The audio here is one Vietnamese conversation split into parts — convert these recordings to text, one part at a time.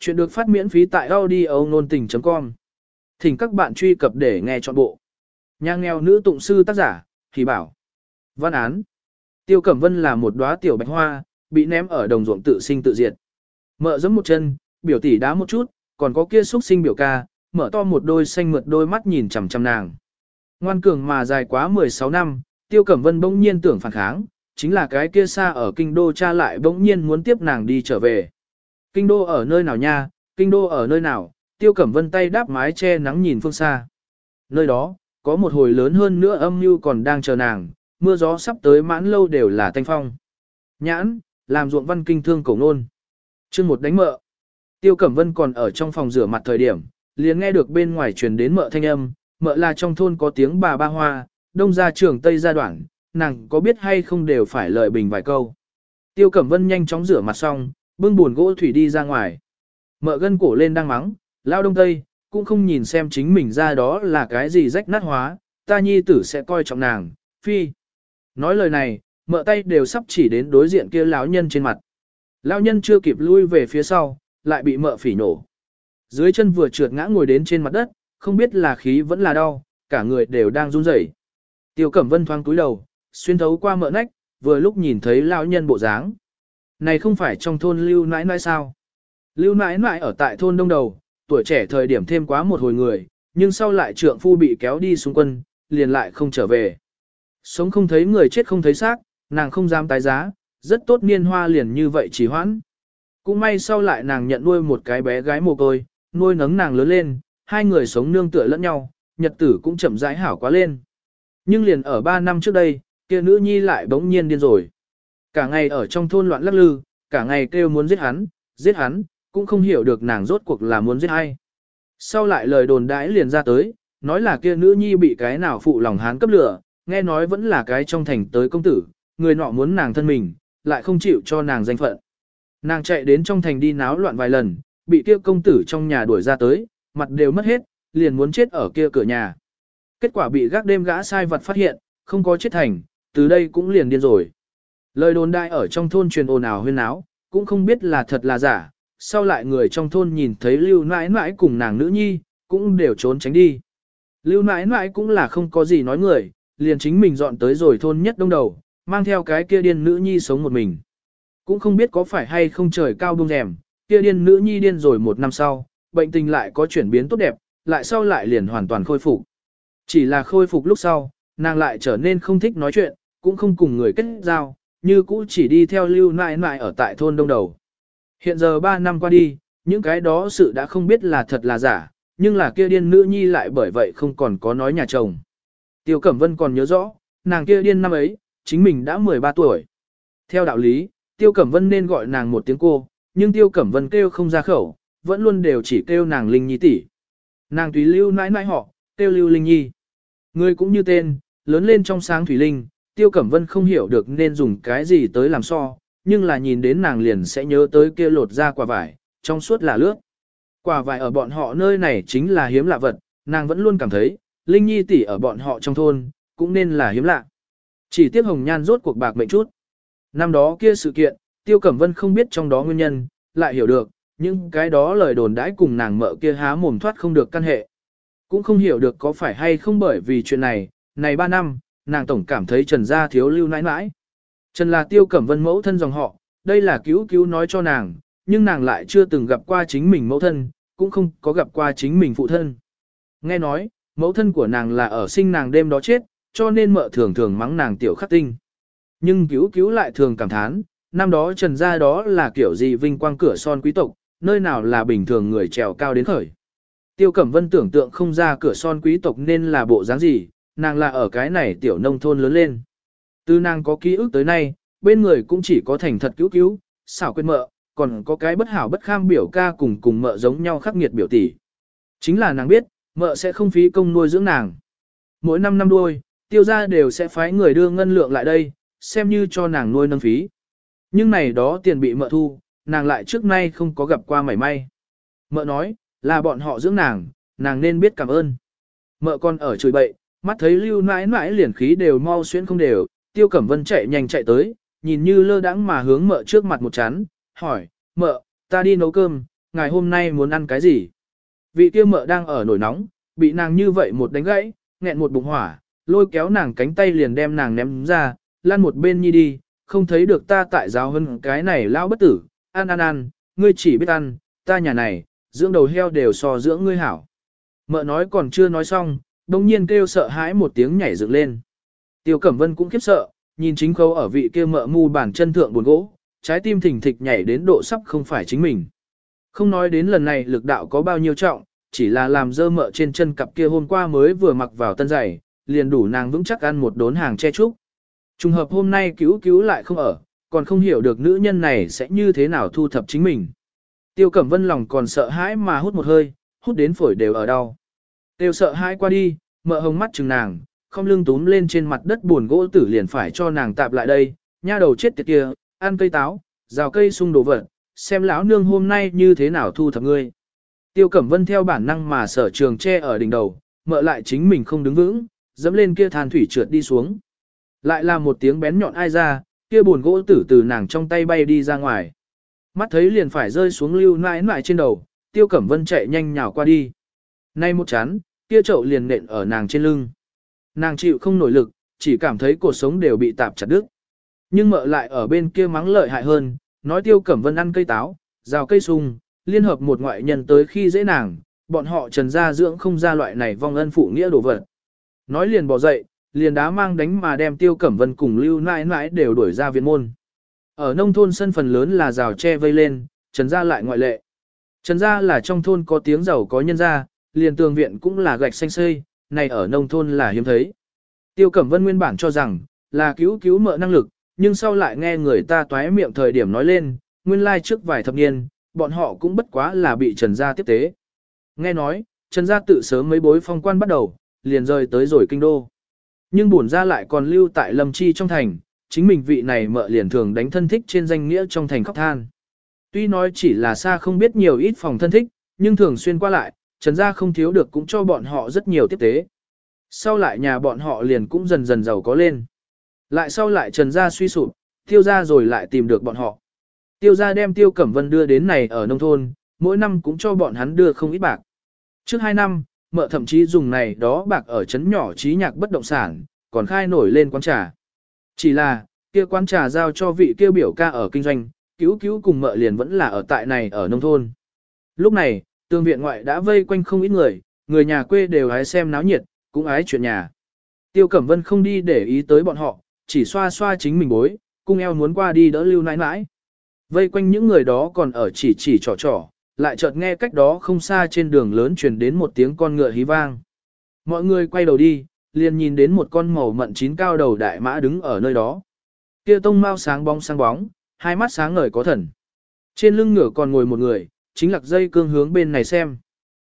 Chuyện được phát miễn phí tại audio nôn tình.com. Thỉnh các bạn truy cập để nghe trọn bộ. Nhà nghèo nữ tụng sư tác giả, thì bảo. Văn án. Tiêu Cẩm Vân là một đóa tiểu bạch hoa, bị ném ở đồng ruộng tự sinh tự diệt. Mợ giẫm một chân, biểu tỷ đá một chút, còn có kia xúc sinh biểu ca, mở to một đôi xanh mượt đôi mắt nhìn chằm chằm nàng. Ngoan cường mà dài quá 16 năm, Tiêu Cẩm Vân bỗng nhiên tưởng phản kháng, chính là cái kia xa ở kinh đô cha lại bỗng nhiên muốn tiếp nàng đi trở về. Kinh đô ở nơi nào nha, kinh đô ở nơi nào, tiêu cẩm vân tay đáp mái che nắng nhìn phương xa. Nơi đó, có một hồi lớn hơn nữa âm mưu còn đang chờ nàng, mưa gió sắp tới mãn lâu đều là thanh phong. Nhãn, làm ruộng văn kinh thương cổ nôn. chương một đánh mợ. Tiêu Cẩm Vân còn ở trong phòng rửa mặt thời điểm, liền nghe được bên ngoài truyền đến mợ thanh âm, mợ là trong thôn có tiếng bà ba hoa, đông ra trường tây ra đoạn, nàng có biết hay không đều phải lợi bình vài câu. Tiêu Cẩm Vân nhanh chóng rửa mặt xong, bưng buồn gỗ thủy đi ra ngoài. Mợ gân cổ lên đang mắng, lao đông tây, cũng không nhìn xem chính mình ra đó là cái gì rách nát hóa, ta nhi tử sẽ coi trọng nàng, phi. Nói lời này, mợ tay đều sắp chỉ đến đối diện kia lão nhân trên mặt. Lão nhân chưa kịp lui về phía sau, lại bị mợ phỉ nổ. Dưới chân vừa trượt ngã ngồi đến trên mặt đất, không biết là khí vẫn là đau, cả người đều đang run rẩy. Tiêu Cẩm Vân thoáng cúi đầu, xuyên thấu qua mợ nách, vừa lúc nhìn thấy lão nhân bộ dáng. Này không phải trong thôn lưu nãi nãi sao? Lưu nãi nãi ở tại thôn đông đầu, tuổi trẻ thời điểm thêm quá một hồi người, nhưng sau lại trượng phu bị kéo đi xuống quân, liền lại không trở về. Sống không thấy người chết không thấy xác, nàng không dám tái giá, rất tốt niên hoa liền như vậy chỉ hoãn. Cũng may sau lại nàng nhận nuôi một cái bé gái mồ côi, nuôi nấng nàng lớn lên, hai người sống nương tựa lẫn nhau, nhật tử cũng chậm rãi hảo quá lên. Nhưng liền ở ba năm trước đây, kia nữ nhi lại bỗng nhiên điên rồi. Cả ngày ở trong thôn loạn lắc lư, cả ngày kêu muốn giết hắn, giết hắn, cũng không hiểu được nàng rốt cuộc là muốn giết ai. Sau lại lời đồn đãi liền ra tới, nói là kia nữ nhi bị cái nào phụ lòng hán cấp lửa, nghe nói vẫn là cái trong thành tới công tử, người nọ muốn nàng thân mình, lại không chịu cho nàng danh phận. Nàng chạy đến trong thành đi náo loạn vài lần, bị kia công tử trong nhà đuổi ra tới, mặt đều mất hết, liền muốn chết ở kia cửa nhà. Kết quả bị gác đêm gã sai vật phát hiện, không có chết thành, từ đây cũng liền điên rồi. Lời đồn đại ở trong thôn truyền ồn ào huyên náo, cũng không biết là thật là giả, sau lại người trong thôn nhìn thấy lưu nãi nãi cùng nàng nữ nhi, cũng đều trốn tránh đi. Lưu nãi nãi cũng là không có gì nói người, liền chính mình dọn tới rồi thôn nhất đông đầu, mang theo cái kia điên nữ nhi sống một mình. Cũng không biết có phải hay không trời cao bông rèm, kia điên nữ nhi điên rồi một năm sau, bệnh tình lại có chuyển biến tốt đẹp, lại sau lại liền hoàn toàn khôi phục. Chỉ là khôi phục lúc sau, nàng lại trở nên không thích nói chuyện, cũng không cùng người kết giao, như cũ chỉ đi theo lưu nại nại ở tại thôn đông đầu. Hiện giờ 3 năm qua đi, những cái đó sự đã không biết là thật là giả, nhưng là kia điên nữ nhi lại bởi vậy không còn có nói nhà chồng. Tiêu Cẩm Vân còn nhớ rõ, nàng kia điên năm ấy, chính mình đã 13 tuổi. Theo đạo lý, Tiêu Cẩm Vân nên gọi nàng một tiếng cô, nhưng Tiêu Cẩm Vân kêu không ra khẩu, vẫn luôn đều chỉ kêu nàng Linh Nhi tỷ. Nàng tùy lưu nãi nãi họ, kêu lưu Linh Nhi. Người cũng như tên, lớn lên trong sáng Thủy Linh, Tiêu Cẩm Vân không hiểu được nên dùng cái gì tới làm so, nhưng là nhìn đến nàng liền sẽ nhớ tới kia lột ra quả vải, trong suốt là lướt. Quả vải ở bọn họ nơi này chính là hiếm lạ vật, nàng vẫn luôn cảm thấy, Linh Nhi tỷ ở bọn họ trong thôn, cũng nên là hiếm lạ. Chỉ tiếc hồng nhan rốt cuộc bạc mệnh chút. Năm đó kia sự kiện, Tiêu Cẩm Vân không biết trong đó nguyên nhân, lại hiểu được, nhưng cái đó lời đồn đãi cùng nàng mợ kia há mồm thoát không được căn hệ. Cũng không hiểu được có phải hay không bởi vì chuyện này, này ba năm, nàng tổng cảm thấy Trần gia thiếu lưu nãi nãi. Trần là tiêu cẩm vân mẫu thân dòng họ, đây là cứu cứu nói cho nàng, nhưng nàng lại chưa từng gặp qua chính mình mẫu thân, cũng không có gặp qua chính mình phụ thân. Nghe nói, mẫu thân của nàng là ở sinh nàng đêm đó chết, cho nên mợ thường thường mắng nàng tiểu khắc tinh. Nhưng cứu cứu lại thường cảm thán, năm đó trần gia đó là kiểu gì vinh quang cửa son quý tộc, nơi nào là bình thường người trèo cao đến khởi. Tiêu Cẩm Vân tưởng tượng không ra cửa son quý tộc nên là bộ dáng gì, nàng là ở cái này tiểu nông thôn lớn lên. Từ nàng có ký ức tới nay, bên người cũng chỉ có thành thật cứu cứu, xảo quên mợ, còn có cái bất hảo bất kham biểu ca cùng cùng mợ giống nhau khắc nghiệt biểu tỷ. Chính là nàng biết, mợ sẽ không phí công nuôi dưỡng nàng. Mỗi năm năm đuôi, tiêu gia đều sẽ phái người đưa ngân lượng lại đây, xem như cho nàng nuôi nâng phí. Nhưng này đó tiền bị mợ thu, nàng lại trước nay không có gặp qua mảy may. Mợ nói, là bọn họ dưỡng nàng, nàng nên biết cảm ơn. Mợ còn ở chửi bậy, mắt thấy lưu nãi nãi liền khí đều mau xuyên không đều, tiêu cẩm vân chạy nhanh chạy tới, nhìn như lơ đãng mà hướng mợ trước mặt một chán, hỏi, mợ, ta đi nấu cơm, ngày hôm nay muốn ăn cái gì? Vị kia mợ đang ở nổi nóng, bị nàng như vậy một đánh gãy, nghẹn một bụng hỏa, lôi kéo nàng cánh tay liền đem nàng ném ra, lăn một bên nhi đi, không thấy được ta tại giáo hơn cái này lao bất tử, ăn ăn ăn, ngươi chỉ biết ăn, ta nhà này, dưỡng đầu heo đều so dưỡng ngươi hảo. Mợ nói còn chưa nói xong, đồng nhiên kêu sợ hãi một tiếng nhảy dựng lên. Tiêu Cẩm Vân cũng khiếp sợ, nhìn chính khâu ở vị kia mợ mu bàn chân thượng buồn gỗ, trái tim thình thịch nhảy đến độ sắp không phải chính mình. Không nói đến lần này lực đạo có bao nhiêu trọng, chỉ là làm dơ mợ trên chân cặp kia hôm qua mới vừa mặc vào tân giày, liền đủ nàng vững chắc ăn một đốn hàng che chúc, Trùng hợp hôm nay cứu cứu lại không ở, còn không hiểu được nữ nhân này sẽ như thế nào thu thập chính mình. Tiêu Cẩm Vân lòng còn sợ hãi mà hút một hơi, hút đến phổi đều ở đau. Tiêu sợ hãi qua đi, mợ hồng mắt chừng nàng, không lưng túm lên trên mặt đất buồn gỗ tử liền phải cho nàng tạp lại đây, nha đầu chết tiệt kia, ăn cây táo, rào cây sung đồ vật, xem lão nương hôm nay như thế nào thu thập ngươi. Tiêu Cẩm Vân theo bản năng mà sở trường che ở đỉnh đầu, mợ lại chính mình không đứng vững, dẫm lên kia than thủy trượt đi xuống. Lại là một tiếng bén nhọn ai ra, kia buồn gỗ tử từ nàng trong tay bay đi ra ngoài. Mắt thấy liền phải rơi xuống lưu nãi nãi trên đầu, Tiêu Cẩm Vân chạy nhanh nhào qua đi. Nay một chán, kia chậu liền nện ở nàng trên lưng. Nàng chịu không nổi lực, chỉ cảm thấy cuộc sống đều bị tạp chặt đứt. Nhưng mợ lại ở bên kia mắng lợi hại hơn, nói Tiêu Cẩm Vân ăn cây táo, rào cây sung, liên hợp một ngoại nhân tới khi dễ nàng, bọn họ trần gia dưỡng không ra loại này vong ân phụ nghĩa đồ vật. Nói liền bỏ dậy, liền đá mang đánh mà đem Tiêu Cẩm Vân cùng lưu nãi nãi đều đuổi ra viện môn. Ở nông thôn sân phần lớn là rào tre vây lên, trần gia lại ngoại lệ. Trần gia là trong thôn có tiếng giàu có nhân gia, liền tường viện cũng là gạch xanh xây, này ở nông thôn là hiếm thấy. Tiêu Cẩm Vân nguyên bản cho rằng, là cứu cứu mợ năng lực, nhưng sau lại nghe người ta toái miệng thời điểm nói lên, nguyên lai trước vài thập niên, bọn họ cũng bất quá là bị Trần Gia tiếp tế. Nghe nói, Trần Gia tự sớm mấy bối phong quan bắt đầu, liền rời tới rồi kinh đô. Nhưng bổn ra lại còn lưu tại Lâm Chi trong thành, chính mình vị này mợ liền thường đánh thân thích trên danh nghĩa trong thành khóc than. Tuy nói chỉ là xa không biết nhiều ít phòng thân thích, nhưng thường xuyên qua lại, Trần Gia không thiếu được cũng cho bọn họ rất nhiều tiếp tế. Sau lại nhà bọn họ liền cũng dần dần giàu có lên. Lại sau lại Trần Gia suy sụp, tiêu gia rồi lại tìm được bọn họ. Tiêu gia đem Tiêu Cẩm Vân đưa đến này ở nông thôn, mỗi năm cũng cho bọn hắn đưa không ít bạc. Trước hai năm, mợ thậm chí dùng này đó bạc ở trấn nhỏ trí nhạc bất động sản, còn khai nổi lên quán trà. Chỉ là, kia quán trà giao cho vị kia biểu ca ở kinh doanh, cứu cứu cùng mợ liền vẫn là ở tại này ở nông thôn. Lúc này, Tương viện ngoại đã vây quanh không ít người, người nhà quê đều hái xem náo nhiệt, cũng ái chuyện nhà. Tiêu Cẩm Vân không đi để ý tới bọn họ, chỉ xoa xoa chính mình bối, cung eo muốn qua đi đỡ lưu nãi nãi. Vây quanh những người đó còn ở chỉ chỉ trò trò, lại chợt nghe cách đó không xa trên đường lớn truyền đến một tiếng con ngựa hí vang. Mọi người quay đầu đi, liền nhìn đến một con màu mận chín cao đầu đại mã đứng ở nơi đó. Kia tông mau sáng bóng sáng bóng, hai mắt sáng ngời có thần. Trên lưng ngựa còn ngồi một người, chính lạc dây cương hướng bên này xem.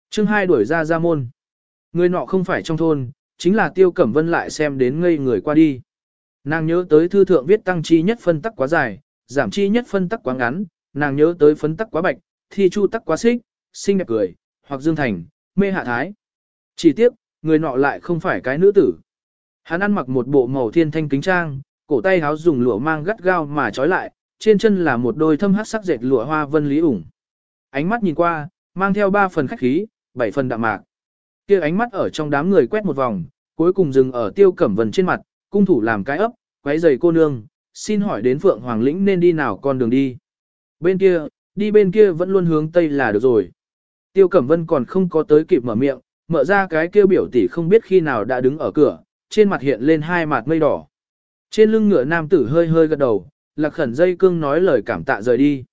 chương hai đuổi ra ra môn. Người nọ không phải trong thôn, chính là tiêu cẩm vân lại xem đến ngây người qua đi. Nàng nhớ tới thư thượng viết tăng chi nhất phân tắc quá dài, giảm chi nhất phân tắc quá ngắn, nàng nhớ tới phấn tắc quá bạch, thi chu tắc quá xích, xinh đẹp cười, hoặc dương thành, mê hạ thái. Chỉ tiếc, người nọ lại không phải cái nữ tử. Hắn ăn mặc một bộ màu thiên thanh kính trang, cổ tay háo dùng lụa mang gắt gao mà trói lại, trên chân là một đôi thâm hát sắc dệt lụa hoa vân lý ủng. Ánh mắt nhìn qua, mang theo ba phần khách khí, bảy phần đạm mạc. Kia ánh mắt ở trong đám người quét một vòng, cuối cùng dừng ở tiêu cẩm vân trên mặt, cung thủ làm cái ấp, quấy giày cô nương, xin hỏi đến Phượng Hoàng lĩnh nên đi nào con đường đi. Bên kia, đi bên kia vẫn luôn hướng Tây là được rồi. Tiêu Cẩm Vân còn không có tới kịp mở miệng, mở ra cái kêu biểu tỷ không biết khi nào đã đứng ở cửa, trên mặt hiện lên hai mặt mây đỏ. Trên lưng ngựa nam tử hơi hơi gật đầu, lạc khẩn dây cương nói lời cảm tạ rời đi.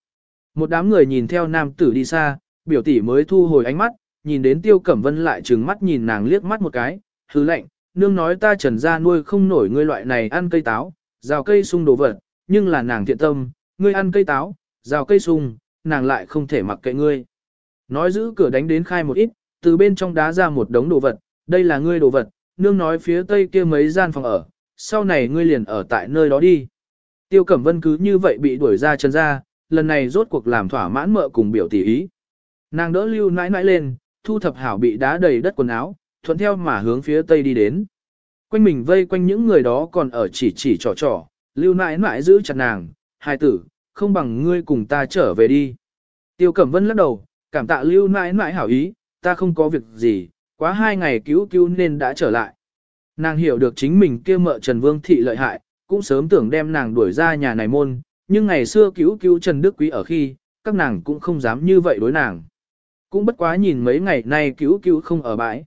Một đám người nhìn theo nam tử đi xa, biểu tỷ mới thu hồi ánh mắt, nhìn đến tiêu cẩm vân lại trừng mắt nhìn nàng liếc mắt một cái, hứ lệnh, nương nói ta trần ra nuôi không nổi ngươi loại này ăn cây táo, rào cây sung đồ vật, nhưng là nàng thiện tâm, ngươi ăn cây táo, rào cây sung, nàng lại không thể mặc kệ ngươi. Nói giữ cửa đánh đến khai một ít, từ bên trong đá ra một đống đồ vật, đây là ngươi đồ vật, nương nói phía tây kia mấy gian phòng ở, sau này ngươi liền ở tại nơi đó đi. Tiêu Cẩm Vân cứ như vậy bị đuổi ra chân ra, lần này rốt cuộc làm thỏa mãn mợ cùng biểu tỷ ý. Nàng đỡ lưu nãi nãi lên, thu thập hảo bị đá đầy đất quần áo, thuận theo mà hướng phía tây đi đến. Quanh mình vây quanh những người đó còn ở chỉ chỉ trò trò, lưu nãi nãi giữ chặt nàng, hai tử, không bằng ngươi cùng ta trở về đi. Tiêu Cẩm Vân lắc đầu, cảm tạ lưu nãi nãi hảo ý, ta không có việc gì, quá hai ngày cứu cứu nên đã trở lại. Nàng hiểu được chính mình kia mợ Trần Vương Thị lợi hại, cũng sớm tưởng đem nàng đuổi ra nhà này môn, nhưng ngày xưa cứu cứu Trần Đức Quý ở khi, các nàng cũng không dám như vậy đối nàng. Cũng bất quá nhìn mấy ngày nay cứu cứu không ở bãi.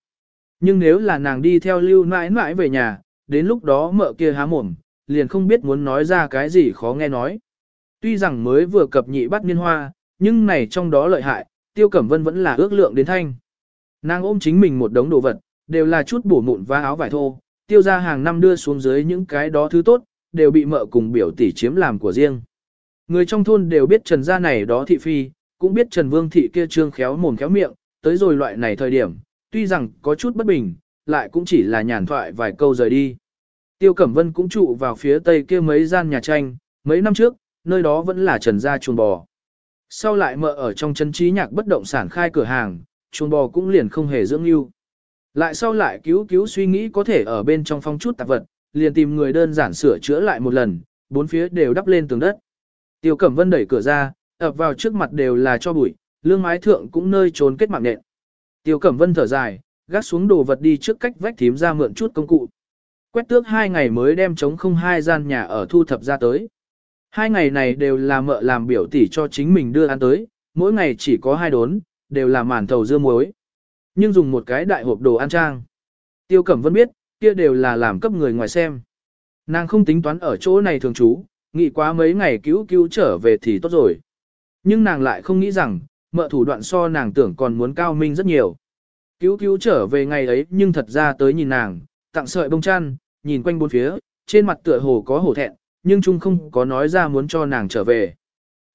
Nhưng nếu là nàng đi theo lưu nãi nãi về nhà, đến lúc đó mợ kia há mồm, liền không biết muốn nói ra cái gì khó nghe nói. Tuy rằng mới vừa cập nhị bắt niên hoa, nhưng này trong đó lợi hại, Tiêu Cẩm Vân vẫn là ước lượng đến thanh. Nàng ôm chính mình một đống đồ vật, đều là chút bổ mụn và áo vải thô, tiêu ra hàng năm đưa xuống dưới những cái đó thứ tốt, đều bị mợ cùng biểu tỷ chiếm làm của riêng. Người trong thôn đều biết Trần gia này đó thị phi, cũng biết Trần Vương thị kia trương khéo mồm khéo miệng, tới rồi loại này thời điểm, tuy rằng có chút bất bình, lại cũng chỉ là nhàn thoại vài câu rời đi. Tiêu Cẩm Vân cũng trụ vào phía tây kia mấy gian nhà tranh, mấy năm trước, nơi đó vẫn là Trần gia chuồng bò. Sau lại mợ ở trong chân trí nhạc bất động sản khai cửa hàng, chuồng bò cũng liền không hề dưỡng lưu. Lại sau lại cứu cứu suy nghĩ có thể ở bên trong phong chút tạp vật, liền tìm người đơn giản sửa chữa lại một lần, bốn phía đều đắp lên tường đất. Tiêu Cẩm Vân đẩy cửa ra, ập vào trước mặt đều là cho bụi, lương mái thượng cũng nơi trốn kết mạng nện. Tiêu Cẩm Vân thở dài, gác xuống đồ vật đi trước cách vách thím ra mượn chút công cụ. Quét tước hai ngày mới đem chống không hai gian nhà ở thu thập ra tới. Hai ngày này đều là mợ làm biểu tỷ cho chính mình đưa ăn tới, mỗi ngày chỉ có hai đốn, đều là màn thầu dưa muối. Nhưng dùng một cái đại hộp đồ ăn trang. Tiêu Cẩm Vân biết, kia đều là làm cấp người ngoài xem. Nàng không tính toán ở chỗ này thường trú, nghĩ quá mấy ngày cứu cứu trở về thì tốt rồi. Nhưng nàng lại không nghĩ rằng, mợ thủ đoạn so nàng tưởng còn muốn cao minh rất nhiều. Cứu cứu trở về ngày ấy nhưng thật ra tới nhìn nàng, tặng sợi bông chăn, nhìn quanh bốn phía, trên mặt tựa hồ có hổ thẹn, nhưng chung không có nói ra muốn cho nàng trở về.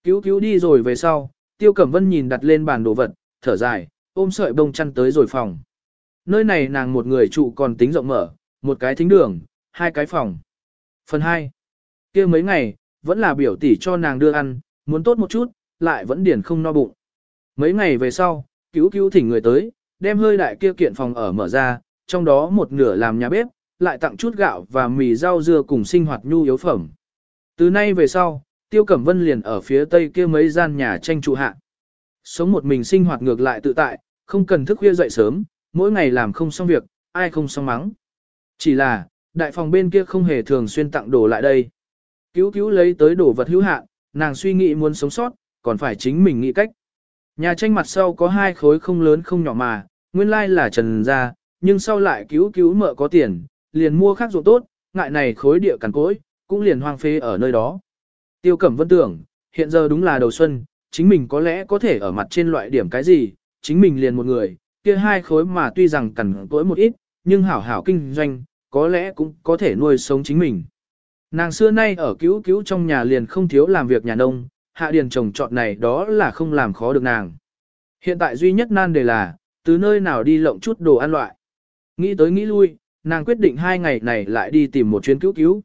Cứu cứu đi rồi về sau, Tiêu Cẩm Vân nhìn đặt lên bàn đồ vật, thở dài, ôm sợi bông chăn tới rồi phòng. Nơi này nàng một người trụ còn tính rộng mở, một cái thính đường, hai cái phòng. Phần 2 kia mấy ngày, vẫn là biểu tỷ cho nàng đưa ăn, muốn tốt một chút, lại vẫn điển không no bụng. Mấy ngày về sau, cứu cứu thỉnh người tới, đem hơi đại kia kiện phòng ở mở ra, trong đó một nửa làm nhà bếp, lại tặng chút gạo và mì rau dưa cùng sinh hoạt nhu yếu phẩm. Từ nay về sau, Tiêu Cẩm Vân liền ở phía tây kia mấy gian nhà tranh trụ hạ. Sống một mình sinh hoạt ngược lại tự tại, không cần thức khuya dậy sớm, mỗi ngày làm không xong việc, ai không xong mắng. Chỉ là, đại phòng bên kia không hề thường xuyên tặng đồ lại đây. Cứu cứu lấy tới đồ vật hữu hạn, nàng suy nghĩ muốn sống sót, còn phải chính mình nghĩ cách. Nhà tranh mặt sau có hai khối không lớn không nhỏ mà, nguyên lai là trần gia, nhưng sau lại cứu cứu mợ có tiền, liền mua khác ruộng tốt, ngại này khối địa cằn cỗi, cũng liền hoang phế ở nơi đó. Tiêu Cẩm Vân tưởng, hiện giờ đúng là đầu xuân, chính mình có lẽ có thể ở mặt trên loại điểm cái gì, chính mình liền một người, kia hai khối mà tuy rằng cằn cỗi một ít, nhưng hảo hảo kinh doanh, có lẽ cũng có thể nuôi sống chính mình. Nàng xưa nay ở cứu cứu trong nhà liền không thiếu làm việc nhà nông, hạ điền trồng trọt này đó là không làm khó được nàng. Hiện tại duy nhất nan đề là, từ nơi nào đi lộng chút đồ ăn loại. Nghĩ tới nghĩ lui, nàng quyết định hai ngày này lại đi tìm một chuyến cứu cứu.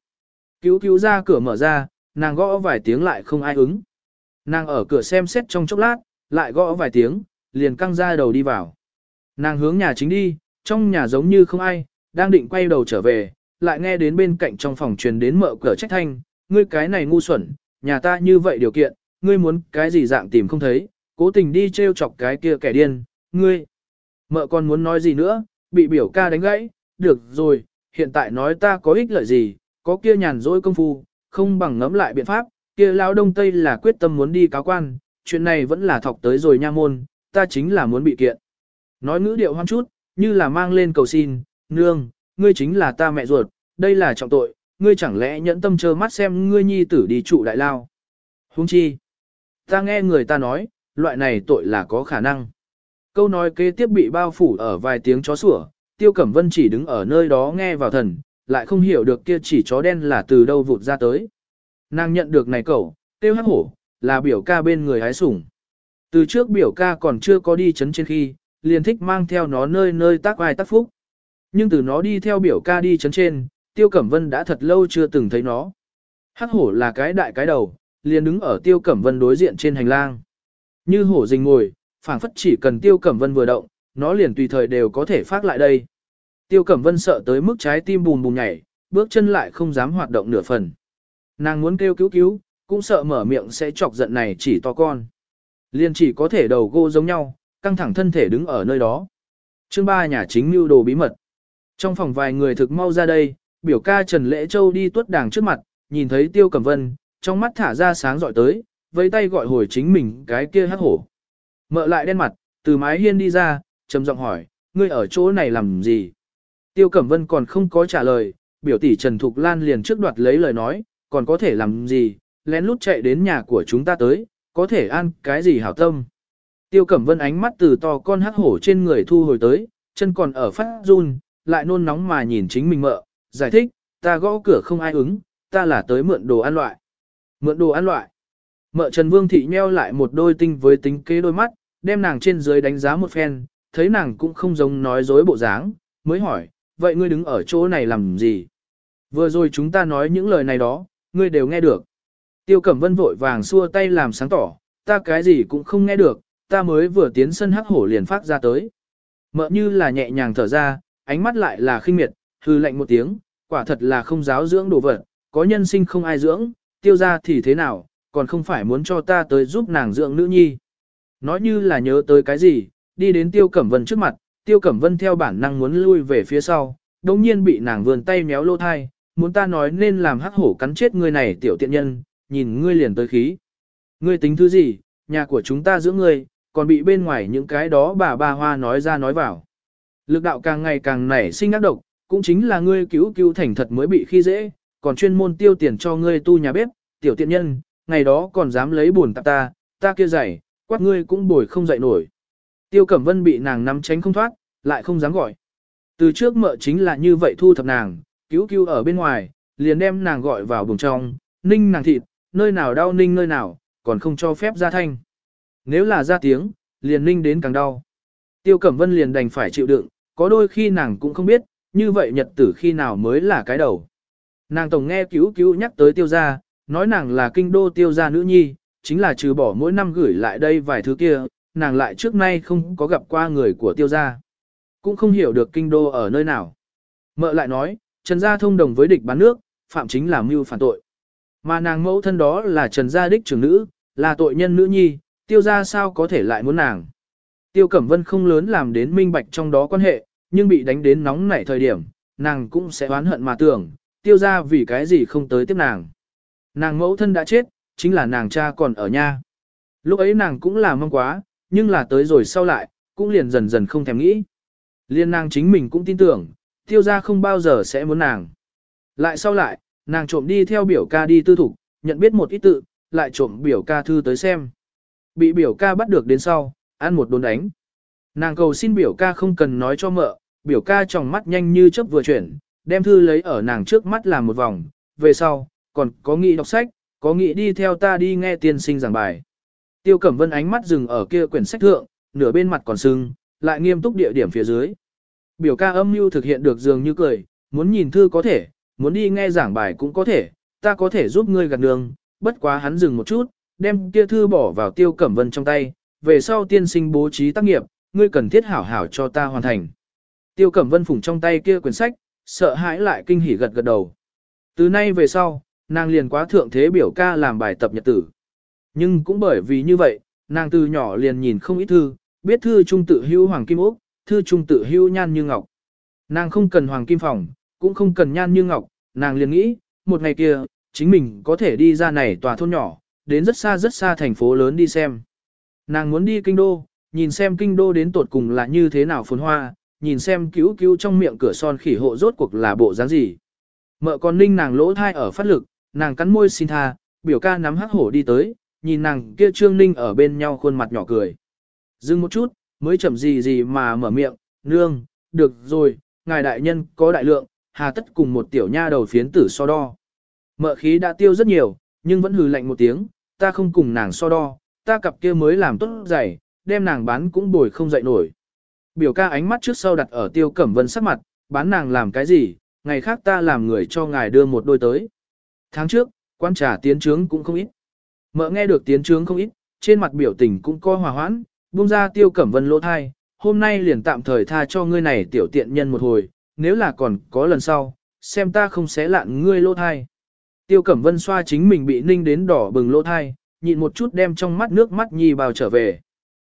Cứu cứu ra cửa mở ra, nàng gõ vài tiếng lại không ai ứng. Nàng ở cửa xem xét trong chốc lát, lại gõ vài tiếng, liền căng ra đầu đi vào. Nàng hướng nhà chính đi, trong nhà giống như không ai, đang định quay đầu trở về, lại nghe đến bên cạnh trong phòng truyền đến mợ cửa trách thanh, ngươi cái này ngu xuẩn, nhà ta như vậy điều kiện, ngươi muốn cái gì dạng tìm không thấy, cố tình đi trêu chọc cái kia kẻ điên, ngươi. Mợ còn muốn nói gì nữa, bị biểu ca đánh gãy, được rồi, hiện tại nói ta có ích lợi gì, có kia nhàn rỗi công phu, không bằng ngẫm lại biện pháp, kia lão đông tây là quyết tâm muốn đi cáo quan, chuyện này vẫn là thọc tới rồi nha môn, ta chính là muốn bị kiện. Nói ngữ điệu hoang chút, như là mang lên cầu xin, nương, ngươi chính là ta mẹ ruột, đây là trọng tội, ngươi chẳng lẽ nhẫn tâm trơ mắt xem ngươi nhi tử đi trụ đại lao. Huống chi, ta nghe người ta nói, loại này tội là có khả năng. Câu nói kế tiếp bị bao phủ ở vài tiếng chó sủa, Tiêu Cẩm Vân chỉ đứng ở nơi đó nghe vào thần, lại không hiểu được kia chỉ chó đen là từ đâu vụt ra tới. Nàng nhận được này cậu, tiêu hắc hổ, là biểu ca bên người hái sủng. Từ trước biểu ca còn chưa có đi chấn trên khi, liền thích mang theo nó nơi nơi tác ai tác phúc. Nhưng từ nó đi theo biểu ca đi chấn trên, Tiêu Cẩm Vân đã thật lâu chưa từng thấy nó. Hắc hổ là cái đại cái đầu, liền đứng ở Tiêu Cẩm Vân đối diện trên hành lang. Như hổ rình ngồi, phảng phất chỉ cần Tiêu Cẩm Vân vừa động, nó liền tùy thời đều có thể phát lại đây. Tiêu Cẩm Vân sợ tới mức trái tim bùm bùm nhảy, bước chân lại không dám hoạt động nửa phần. Nàng muốn kêu cứu cứu, cũng sợ mở miệng sẽ chọc giận này chỉ to con. Liền chỉ có thể đầu gô giống nhau, căng thẳng thân thể đứng ở nơi đó. Chương ba nhà chính mưu đồ bí mật. Trong phòng vài người thực mau ra đây, biểu ca Trần Lễ Châu đi tuất đảng trước mặt, nhìn thấy Tiêu Cẩm Vân, trong mắt thả ra sáng dọi tới, với tay gọi hồi chính mình cái kia hắc hổ. Mợ lại đen mặt, từ mái hiên đi ra, trầm giọng hỏi, ngươi ở chỗ này làm gì? Tiêu Cẩm Vân còn không có trả lời, biểu tỷ Trần Thục Lan liền trước đoạt lấy lời nói, còn có thể làm gì, lén lút chạy đến nhà của chúng ta tới, có thể ăn cái gì hảo tâm. Tiêu Cẩm Vân ánh mắt từ to con hắc hổ trên người thu hồi tới, chân còn ở phát run, lại nôn nóng mà nhìn chính mình mợ, giải thích, ta gõ cửa không ai ứng, ta là tới mượn đồ ăn loại. Mượn đồ ăn loại. Mợ Trần Vương Thị nheo lại một đôi tinh với tính kế đôi mắt, đem nàng trên dưới đánh giá một phen, thấy nàng cũng không giống nói dối bộ dáng, mới hỏi, vậy ngươi đứng ở chỗ này làm gì? Vừa rồi chúng ta nói những lời này đó, ngươi đều nghe được. Tiêu Cẩm Vân vội vàng xua tay làm sáng tỏ, ta cái gì cũng không nghe được, ta mới vừa tiến sân hắc hổ liền phát ra tới. Mợ như là nhẹ nhàng thở ra, ánh mắt lại là khinh miệt, hư lạnh một tiếng, quả thật là không giáo dưỡng đồ vật, có nhân sinh không ai dưỡng, tiêu ra thì thế nào, còn không phải muốn cho ta tới giúp nàng dưỡng nữ nhi. Nói như là nhớ tới cái gì, đi đến Tiêu Cẩm Vân trước mặt, Tiêu Cẩm Vân theo bản năng muốn lui về phía sau, đồng nhiên bị nàng vườn tay méo lô thai, muốn ta nói nên làm hắc hổ cắn chết ngươi này tiểu tiện nhân, nhìn ngươi liền tới khí. Ngươi tính thứ gì, nhà của chúng ta dưỡng ngươi, còn bị bên ngoài những cái đó bà bà hoa nói ra nói vào. Lực đạo càng ngày càng nảy sinh ác độc, cũng chính là ngươi cứu cứu thành thật mới bị khi dễ, còn chuyên môn tiêu tiền cho ngươi tu nhà bếp, tiểu tiện nhân, ngày đó còn dám lấy buồn tạp ta, ta kia dày, quát ngươi cũng bồi không dậy nổi. Tiêu Cẩm Vân bị nàng nắm tránh không thoát, lại không dám gọi. Từ trước mợ chính là như vậy thu thập nàng, cứu cứu ở bên ngoài, liền đem nàng gọi vào buồng trong, ninh nàng thịt, nơi nào đau ninh nơi nào, còn không cho phép ra thanh. Nếu là ra tiếng, liền ninh đến càng đau. Tiêu Cẩm Vân liền đành phải chịu đựng, có đôi khi nàng cũng không biết, như vậy nhật tử khi nào mới là cái đầu. Nàng tổng nghe cứu cứu nhắc tới tiêu gia, nói nàng là kinh đô tiêu gia nữ nhi, chính là trừ bỏ mỗi năm gửi lại đây vài thứ kia, nàng lại trước nay không có gặp qua người của tiêu gia. Cũng không hiểu được kinh đô ở nơi nào. Mợ lại nói, Trần Gia thông đồng với địch bán nước, phạm chính là mưu phản tội. Mà nàng mẫu thân đó là Trần Gia đích trưởng nữ, là tội nhân nữ nhi, tiêu gia sao có thể lại muốn nàng. Tiêu Cẩm Vân không lớn làm đến minh bạch trong đó quan hệ, nhưng bị đánh đến nóng nảy thời điểm, nàng cũng sẽ oán hận mà tưởng, tiêu gia vì cái gì không tới tiếp nàng. Nàng mẫu thân đã chết, chính là nàng cha còn ở nhà Lúc ấy nàng cũng là mong quá, nhưng là tới rồi sau lại, cũng liền dần dần không thèm nghĩ. Liên nàng chính mình cũng tin tưởng, tiêu gia không bao giờ sẽ muốn nàng. Lại sau lại, nàng trộm đi theo biểu ca đi tư thục, nhận biết một ít tự, lại trộm biểu ca thư tới xem. Bị biểu ca bắt được đến sau, ăn một đốn đánh. Nàng cầu xin biểu ca không cần nói cho mợ, biểu ca trong mắt nhanh như chớp vừa chuyển, đem thư lấy ở nàng trước mắt làm một vòng, về sau, còn có nghĩ đọc sách, có nghĩ đi theo ta đi nghe tiên sinh giảng bài. Tiêu Cẩm Vân ánh mắt dừng ở kia quyển sách thượng, nửa bên mặt còn sưng, lại nghiêm túc địa điểm phía dưới. Biểu ca âm mưu thực hiện được dường như cười, muốn nhìn thư có thể, muốn đi nghe giảng bài cũng có thể, ta có thể giúp ngươi gạt đường, bất quá hắn dừng một chút, đem kia thư bỏ vào Tiêu Cẩm Vân trong tay, về sau tiên sinh bố trí tác nghiệp, ngươi cần thiết hảo hảo cho ta hoàn thành. Tiêu Cẩm Vân phủng trong tay kia quyển sách, sợ hãi lại kinh hỉ gật gật đầu. Từ nay về sau, nàng liền quá thượng thế biểu ca làm bài tập nhật tử. Nhưng cũng bởi vì như vậy, nàng từ nhỏ liền nhìn không ít thư, biết thư trung tự hưu hoàng kim ốc, thư trung tự hưu nhan như ngọc. Nàng không cần hoàng kim phòng, cũng không cần nhan như ngọc, nàng liền nghĩ, một ngày kia, chính mình có thể đi ra này tòa thôn nhỏ, đến rất xa rất xa thành phố lớn đi xem. Nàng muốn đi kinh đô, nhìn xem kinh đô đến tột cùng là như thế nào phồn hoa, nhìn xem cứu cứu trong miệng cửa son khỉ hộ rốt cuộc là bộ dáng gì. Mợ con ninh nàng lỗ thai ở phát lực, nàng cắn môi xin tha, biểu ca nắm hắc hổ đi tới, nhìn nàng kia trương ninh ở bên nhau khuôn mặt nhỏ cười. Dừng một chút, mới chậm gì gì mà mở miệng, nương, được rồi, ngài đại nhân có đại lượng, hà tất cùng một tiểu nha đầu phiến tử so đo. Mợ khí đã tiêu rất nhiều, nhưng vẫn hừ lạnh một tiếng, ta không cùng nàng so đo, ta cặp kia mới làm tốt dày, đem nàng bán cũng bồi không dậy nổi. Biểu ca ánh mắt trước sau đặt ở tiêu cẩm vân sắc mặt, bán nàng làm cái gì, ngày khác ta làm người cho ngài đưa một đôi tới. Tháng trước, quan trà tiến trướng cũng không ít. Mợ nghe được tiến trướng không ít, trên mặt biểu tình cũng co hòa hoãn, buông ra tiêu cẩm vân lỗ thai, hôm nay liền tạm thời tha cho ngươi này tiểu tiện nhân một hồi, nếu là còn có lần sau, xem ta không xé lạn ngươi lỗ thai. Tiêu cẩm vân xoa chính mình bị ninh đến đỏ bừng lỗ thai, nhịn một chút đem trong mắt nước mắt nhi bào trở về.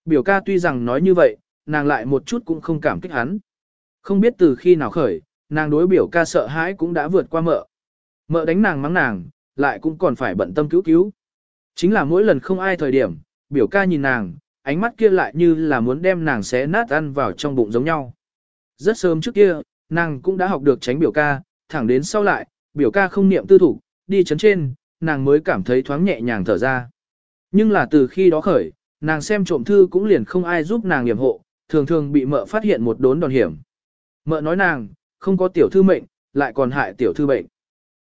Biểu ca tuy rằng nói như vậy, nàng lại một chút cũng không cảm kích hắn. Không biết từ khi nào khởi, nàng đối biểu ca sợ hãi cũng đã vượt qua mợ. Mợ đánh nàng mắng nàng, lại cũng còn phải bận tâm cứu cứu. Chính là mỗi lần không ai thời điểm, biểu ca nhìn nàng, ánh mắt kia lại như là muốn đem nàng xé nát ăn vào trong bụng giống nhau. Rất sớm trước kia, nàng cũng đã học được tránh biểu ca, thẳng đến sau lại, biểu ca không niệm tư thủ, đi chấn trên, nàng mới cảm thấy thoáng nhẹ nhàng thở ra. Nhưng là từ khi đó khởi, nàng xem trộm thư cũng liền không ai giúp nàng nghiệm hộ, thường thường bị mợ phát hiện một đốn đòn hiểm. Mợ nói nàng, không có tiểu thư mệnh, lại còn hại tiểu thư bệnh.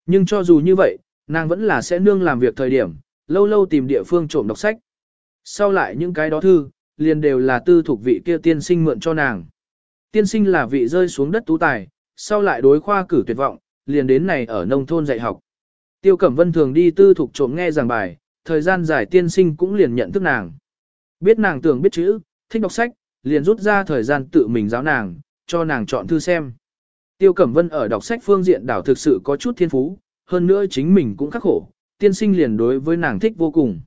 Nhưng cho dù như vậy, nàng vẫn là sẽ nương làm việc thời điểm, lâu lâu tìm địa phương trộm đọc sách. Sau lại những cái đó thư, liền đều là tư thuộc vị kia tiên sinh mượn cho nàng. Tiên sinh là vị rơi xuống đất tú tài, sau lại đối khoa cử tuyệt vọng, liền đến này ở nông thôn dạy học. Tiêu Cẩm Vân thường đi tư thuộc trộm nghe giảng bài, thời gian dài tiên sinh cũng liền nhận thức nàng. Biết nàng tưởng biết chữ, thích đọc sách, liền rút ra thời gian tự mình giáo nàng, cho nàng chọn thư xem. Tiêu Cẩm Vân ở đọc sách phương diện đảo thực sự có chút thiên phú, hơn nữa chính mình cũng khắc khổ, tiên sinh liền đối với nàng thích vô cùng.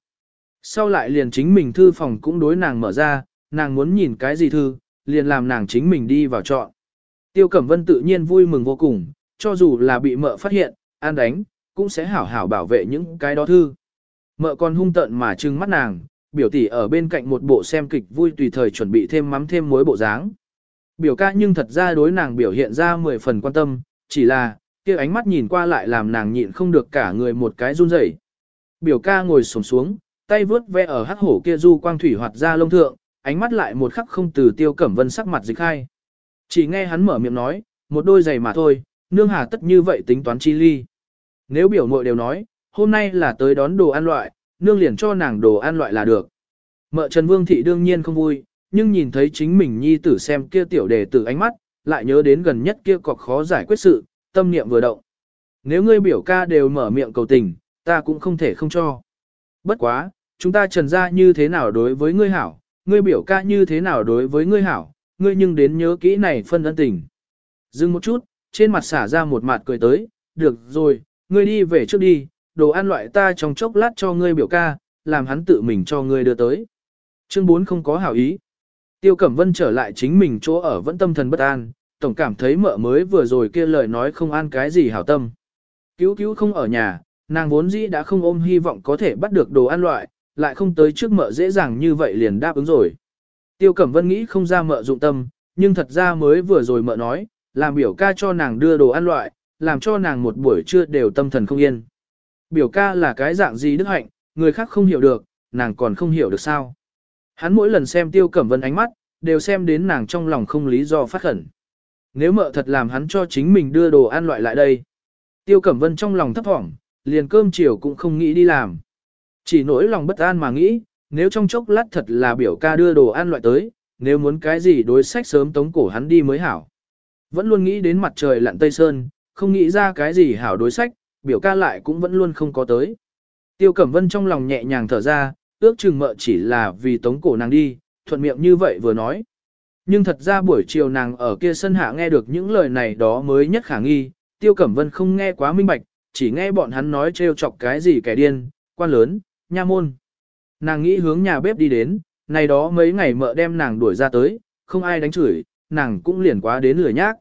Sau lại liền chính mình thư phòng cũng đối nàng mở ra, nàng muốn nhìn cái gì thư, liền làm nàng chính mình đi vào chọn. Tiêu Cẩm Vân tự nhiên vui mừng vô cùng, cho dù là bị mợ phát hiện, an đánh, cũng sẽ hảo hảo bảo vệ những cái đó thư. Mợ còn hung tận mà trừng mắt nàng, biểu tỷ ở bên cạnh một bộ xem kịch vui tùy thời chuẩn bị thêm mắm thêm muối bộ dáng. Biểu ca nhưng thật ra đối nàng biểu hiện ra mười phần quan tâm, chỉ là, kia ánh mắt nhìn qua lại làm nàng nhịn không được cả người một cái run rẩy. Biểu ca ngồi xổm xuống, tay vướt ve ở hắc hổ kia du quang thủy hoạt ra lông thượng, ánh mắt lại một khắc không từ tiêu cẩm vân sắc mặt dịch khai. Chỉ nghe hắn mở miệng nói, một đôi giày mà thôi, nương hà tất như vậy tính toán chi ly. Nếu biểu muội đều nói, hôm nay là tới đón đồ ăn loại, nương liền cho nàng đồ ăn loại là được. Mợ Trần Vương Thị đương nhiên không vui, nhưng nhìn thấy chính mình nhi tử xem kia tiểu đề tử ánh mắt, lại nhớ đến gần nhất kia cọc khó giải quyết sự, tâm niệm vừa động. Nếu ngươi biểu ca đều mở miệng cầu tình, ta cũng không thể không cho. Bất quá, chúng ta trần ra như thế nào đối với ngươi hảo, ngươi biểu ca như thế nào đối với ngươi hảo, ngươi nhưng đến nhớ kỹ này phân ân tình. Dừng một chút, trên mặt xả ra một mặt cười tới, được rồi, ngươi đi về trước đi, đồ ăn loại ta trong chốc lát cho ngươi biểu ca, làm hắn tự mình cho ngươi đưa tới. Chương 4 không có hảo ý. Tiêu Cẩm Vân trở lại chính mình chỗ ở vẫn tâm thần bất an, tổng cảm thấy mợ mới vừa rồi kia lời nói không an cái gì hảo tâm. Cứu cứu không ở nhà, nàng vốn dĩ đã không ôm hy vọng có thể bắt được đồ ăn loại, lại không tới trước mợ dễ dàng như vậy liền đáp ứng rồi. Tiêu Cẩm Vân nghĩ không ra mợ dụng tâm, nhưng thật ra mới vừa rồi mợ nói, làm biểu ca cho nàng đưa đồ ăn loại, làm cho nàng một buổi trưa đều tâm thần không yên. Biểu ca là cái dạng gì đức hạnh, người khác không hiểu được, nàng còn không hiểu được sao. Hắn mỗi lần xem Tiêu Cẩm Vân ánh mắt, đều xem đến nàng trong lòng không lý do phát khẩn. Nếu mợ thật làm hắn cho chính mình đưa đồ ăn loại lại đây. Tiêu Cẩm Vân trong lòng thấp thỏm, liền cơm chiều cũng không nghĩ đi làm. Chỉ nỗi lòng bất an mà nghĩ, nếu trong chốc lát thật là biểu ca đưa đồ ăn loại tới, nếu muốn cái gì đối sách sớm tống cổ hắn đi mới hảo. Vẫn luôn nghĩ đến mặt trời lặn tây sơn, không nghĩ ra cái gì hảo đối sách, biểu ca lại cũng vẫn luôn không có tới. Tiêu Cẩm Vân trong lòng nhẹ nhàng thở ra, ước chừng mợ chỉ là vì tống cổ nàng đi, thuận miệng như vậy vừa nói. Nhưng thật ra buổi chiều nàng ở kia sân hạ nghe được những lời này đó mới nhất khả nghi, Tiêu Cẩm Vân không nghe quá minh bạch, chỉ nghe bọn hắn nói trêu chọc cái gì kẻ điên, quan lớn, nha môn. Nàng nghĩ hướng nhà bếp đi đến, này đó mấy ngày mợ đem nàng đuổi ra tới, không ai đánh chửi, nàng cũng liền quá đến lười nhác.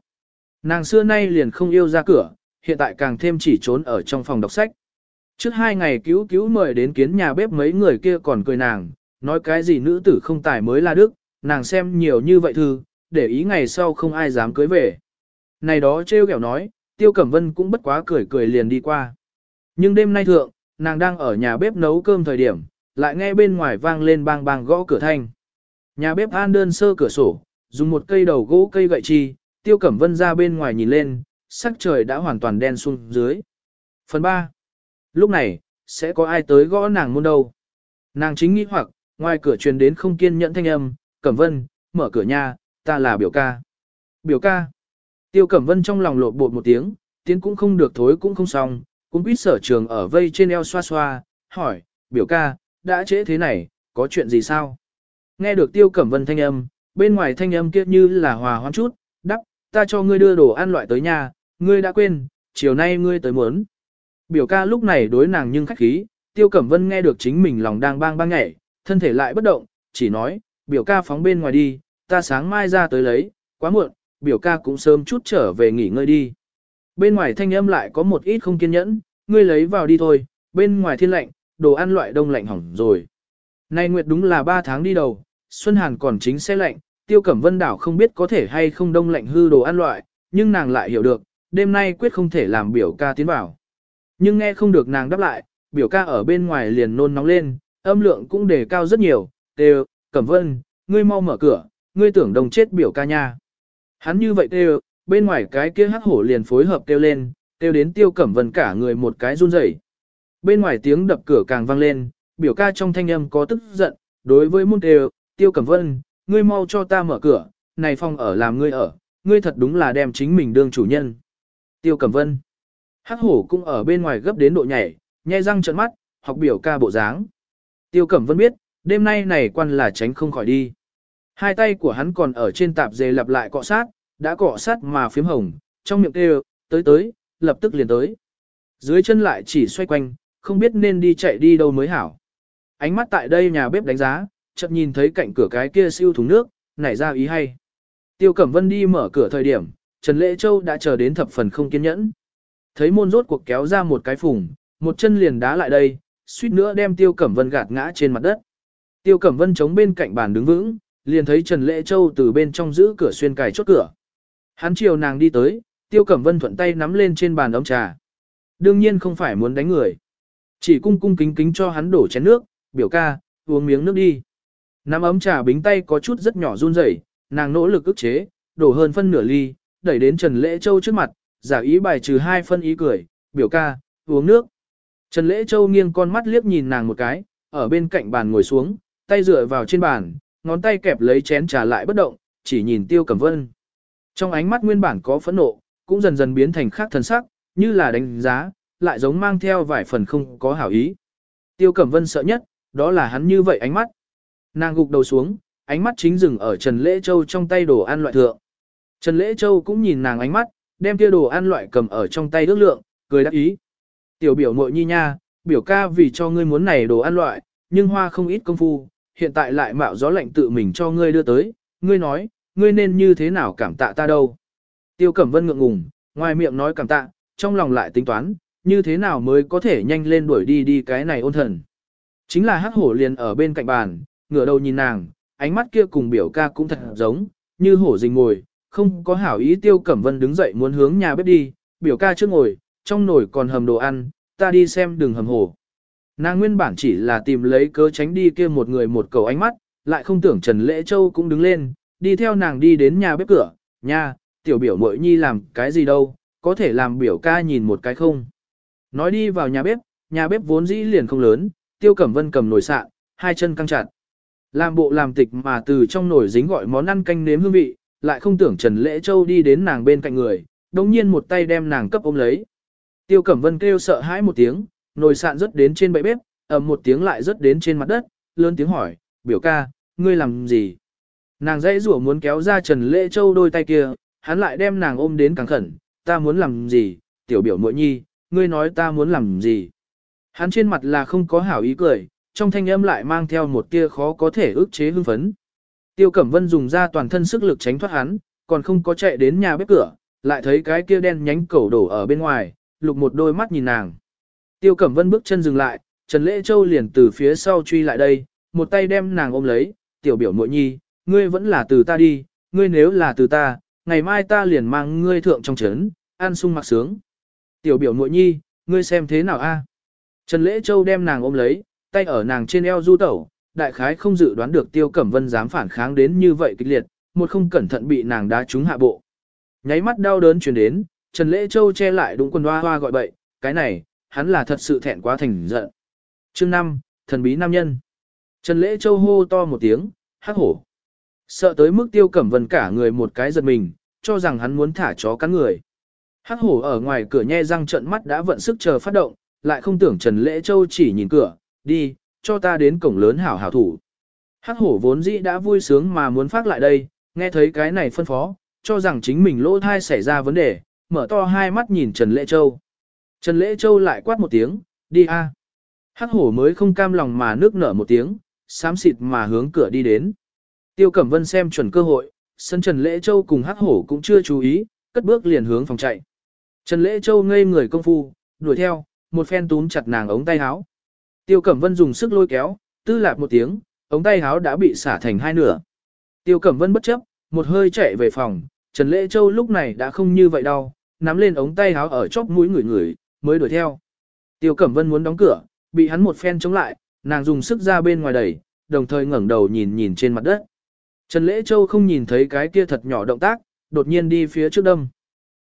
Nàng xưa nay liền không yêu ra cửa, hiện tại càng thêm chỉ trốn ở trong phòng đọc sách. Trước hai ngày cứu cứu mời đến kiến nhà bếp mấy người kia còn cười nàng, nói cái gì nữ tử không tài mới là đức, nàng xem nhiều như vậy thư, để ý ngày sau không ai dám cưới về. Này đó trêu ghẹo nói, Tiêu Cẩm Vân cũng bất quá cười cười liền đi qua. Nhưng đêm nay thượng, nàng đang ở nhà bếp nấu cơm thời điểm, lại nghe bên ngoài vang lên bang bang gõ cửa thanh. Nhà bếp an đơn sơ cửa sổ, dùng một cây đầu gỗ cây gậy chi, Tiêu Cẩm Vân ra bên ngoài nhìn lên, sắc trời đã hoàn toàn đen xuống dưới. Phần 3. Lúc này, sẽ có ai tới gõ nàng môn đâu? Nàng chính nghĩ hoặc, ngoài cửa truyền đến không kiên nhẫn thanh âm, Cẩm Vân, mở cửa nha, ta là biểu ca. Biểu ca. Tiêu Cẩm Vân trong lòng lộn bột một tiếng, tiến cũng không được thối cũng không xong, cũng quýt sở trường ở vây trên eo xoa xoa, hỏi, biểu ca, đã trễ thế này, có chuyện gì sao? Nghe được Tiêu Cẩm Vân thanh âm, bên ngoài thanh âm kia như là hòa hoãn chút, ta cho ngươi đưa đồ ăn loại tới nhà, ngươi đã quên, chiều nay ngươi tới muốn. Biểu ca lúc này đối nàng nhưng khách khí, Tiêu Cẩm Vân nghe được chính mình lòng đang bang bang nhảy, thân thể lại bất động, chỉ nói, biểu ca phóng bên ngoài đi, ta sáng mai ra tới lấy, quá muộn, biểu ca cũng sớm chút trở về nghỉ ngơi đi. Bên ngoài thanh âm lại có một ít không kiên nhẫn, ngươi lấy vào đi thôi, bên ngoài thiên lạnh, đồ ăn loại đông lạnh hỏng rồi. Nay Nguyệt đúng là 3 tháng đi đầu, Xuân Hàn còn chính xe lạnh, Tiêu Cẩm Vân đảo không biết có thể hay không đông lạnh hư đồ ăn loại, nhưng nàng lại hiểu được, đêm nay quyết không thể làm biểu ca tiến vào. Nhưng nghe không được nàng đáp lại, biểu ca ở bên ngoài liền nôn nóng lên, âm lượng cũng đề cao rất nhiều, đều, Cẩm Vân, ngươi mau mở cửa, ngươi tưởng đồng chết biểu ca nha. Hắn như vậy kêu, bên ngoài cái kia hắc hổ liền phối hợp kêu lên, kêu đến tiêu cẩm vân cả người một cái run rẩy. Bên ngoài tiếng đập cửa càng vang lên, biểu ca trong thanh âm có tức giận, đối với môn kêu, tiêu cẩm vân, ngươi mau cho ta mở cửa, này phòng ở làm ngươi ở, ngươi thật đúng là đem chính mình đương chủ nhân. Tiêu cẩm vân, hắc hổ cũng ở bên ngoài gấp đến độ nhảy, nhai răng trợn mắt, học biểu ca bộ dáng. Tiêu cẩm vân biết, đêm nay này quan là tránh không khỏi đi. Hai tay của hắn còn ở trên tạp dề lặp lại cọ sát, đã cọ sát mà phím hồng, trong miệng kêu, tới tới, lập tức liền tới. Dưới chân lại chỉ xoay quanh, không biết nên đi chạy đi đâu mới hảo. Ánh mắt tại đây nhà bếp đánh giá, chợt nhìn thấy cạnh cửa cái kia siêu thùng nước, nảy ra ý hay. Tiêu Cẩm Vân đi mở cửa thời điểm, Trần Lễ Châu đã chờ đến thập phần không kiên nhẫn. Thấy môn rốt cuộc kéo ra một cái phùng, một chân liền đá lại đây, suýt nữa đem Tiêu Cẩm Vân gạt ngã trên mặt đất. Tiêu Cẩm Vân chống bên cạnh bàn đứng vững, liền thấy Trần Lễ Châu từ bên trong giữ cửa xuyên cài chốt cửa. Hắn chiều nàng đi tới, Tiêu Cẩm Vân thuận tay nắm lên trên bàn ấm trà. Đương nhiên không phải muốn đánh người. Chỉ cung cung kính kính cho hắn đổ chén nước, biểu ca, uống miếng nước đi. Nắm ấm trà bính tay có chút rất nhỏ run rẩy, nàng nỗ lực ức chế, đổ hơn phân nửa ly, đẩy đến Trần Lễ Châu trước mặt, giả ý bài trừ hai phân ý cười, biểu ca, uống nước. Trần Lễ Châu nghiêng con mắt liếc nhìn nàng một cái, ở bên cạnh bàn ngồi xuống, tay dựa vào trên bàn, ngón tay kẹp lấy chén trà lại bất động, chỉ nhìn Tiêu Cẩm Vân. Trong ánh mắt nguyên bản có phẫn nộ, cũng dần dần biến thành khác thần sắc, như là đánh giá, lại giống mang theo vài phần không có hảo ý. Tiêu Cẩm Vân sợ nhất, đó là hắn như vậy ánh mắt. Nàng gục đầu xuống, ánh mắt chính dừng ở Trần Lễ Châu trong tay đồ ăn loại thượng. Trần Lễ Châu cũng nhìn nàng ánh mắt, đem kia đồ ăn loại cầm ở trong tay ước lượng, cười đáp ý. Tiểu biểu muội nhi nha, biểu ca vì cho ngươi muốn này đồ ăn loại, nhưng hoa không ít công phu, hiện tại lại mạo gió lạnh tự mình cho ngươi đưa tới, ngươi nói, ngươi nên như thế nào cảm tạ ta đâu. Tiêu Cẩm Vân ngượng ngùng, ngoài miệng nói cảm tạ, trong lòng lại tính toán, như thế nào mới có thể nhanh lên đuổi đi đi cái này ôn thần. Chính là hắc hổ liền ở bên cạnh bàn, ngửa đầu nhìn nàng, ánh mắt kia cùng biểu ca cũng thật giống, như hổ rình ngồi, không có hảo ý Tiêu Cẩm Vân đứng dậy muốn hướng nhà bếp đi, biểu ca trước ngồi, trong nồi còn hầm đồ ăn, ta đi xem đừng hầm hổ. Nàng nguyên bản chỉ là tìm lấy cớ tránh đi kia một người một cầu ánh mắt, lại không tưởng Trần Lễ Châu cũng đứng lên, đi theo nàng đi đến nhà bếp cửa, nha, tiểu biểu mội nhi làm cái gì đâu, có thể làm biểu ca nhìn một cái không. Nói đi vào nhà bếp, nhà bếp vốn dĩ liền không lớn, tiêu cẩm vân cầm nồi sạn, hai chân căng chặt. Làm bộ làm tịch mà từ trong nồi dính gọi món ăn canh nếm hương vị, lại không tưởng Trần Lễ Châu đi đến nàng bên cạnh người, đồng nhiên một tay đem nàng cấp ôm lấy. Tiêu Cẩm Vân kêu sợ hãi một tiếng, nồi sạn rớt đến trên bệ bếp, ầm một tiếng lại rớt đến trên mặt đất, lớn tiếng hỏi, biểu ca, ngươi làm gì? Nàng dãy rủa muốn kéo ra Trần Lễ Châu đôi tay kia, hắn lại đem nàng ôm đến càng khẩn, ta muốn làm gì, tiểu biểu muội nhi, ngươi nói ta muốn làm gì. Hắn trên mặt là không có hảo ý cười, trong thanh âm lại mang theo một tia khó có thể ức chế hưng phấn. Tiêu Cẩm Vân dùng ra toàn thân sức lực tránh thoát hắn, còn không có chạy đến nhà bếp cửa, lại thấy cái kia đen nhánh cẩu đổ ở bên ngoài, lục một đôi mắt nhìn nàng. Tiêu Cẩm Vân bước chân dừng lại, Trần Lễ Châu liền từ phía sau truy lại đây, một tay đem nàng ôm lấy, tiểu biểu muội nhi, ngươi vẫn là từ ta đi, ngươi nếu là từ ta, ngày mai ta liền mang ngươi thượng trong trấn, ăn sung mặc sướng. Tiểu biểu muội nhi, ngươi xem thế nào a? Trần Lễ Châu đem nàng ôm lấy, tay ở nàng trên eo du tẩu, đại khái không dự đoán được Tiêu Cẩm Vân dám phản kháng đến như vậy kịch liệt, một không cẩn thận bị nàng đá trúng hạ bộ. Nháy mắt đau đớn truyền đến, Trần Lễ Châu che lại đúng quần hoa hoa gọi bậy, cái này, hắn là thật sự thẹn quá thành giận. Chương 5, thần bí nam nhân. Trần Lễ Châu hô to một tiếng, hắc hổ. Sợ tới mức tiêu cẩm vân cả người một cái giật mình, cho rằng hắn muốn thả chó cắn người. Hắc hổ ở ngoài cửa nhe răng trận mắt đã vận sức chờ phát động, lại không tưởng Trần Lễ Châu chỉ nhìn cửa, đi, cho ta đến cổng lớn hảo hảo thủ. Hắc hổ vốn dĩ đã vui sướng mà muốn phát lại đây, nghe thấy cái này phân phó, cho rằng chính mình lỗ thai xảy ra vấn đề, mở to hai mắt nhìn Trần Lễ Châu. Trần Lễ Châu lại quát một tiếng, đi a. Hắc hổ mới không cam lòng mà nước nở một tiếng, xám xịt mà hướng cửa đi đến. Tiêu Cẩm Vân xem chuẩn cơ hội, sân Trần Lễ Châu cùng Hắc hổ cũng chưa chú ý, cất bước liền hướng phòng chạy. Trần Lễ Châu ngây người công phu, đuổi theo, một phen túm chặt nàng ống tay áo. Tiêu Cẩm Vân dùng sức lôi kéo, tư lạp một tiếng, ống tay áo đã bị xả thành hai nửa. Tiêu Cẩm Vân bất chấp, một hơi chạy về phòng, Trần Lễ Châu lúc này đã không như vậy đau, nắm lên ống tay áo ở chóp mũi người người, mới đuổi theo. Tiêu Cẩm Vân muốn đóng cửa, bị hắn một phen chống lại, nàng dùng sức ra bên ngoài đẩy, đồng thời ngẩng đầu nhìn nhìn trên mặt đất. Trần Lễ Châu không nhìn thấy cái kia thật nhỏ động tác, đột nhiên đi phía trước đâm.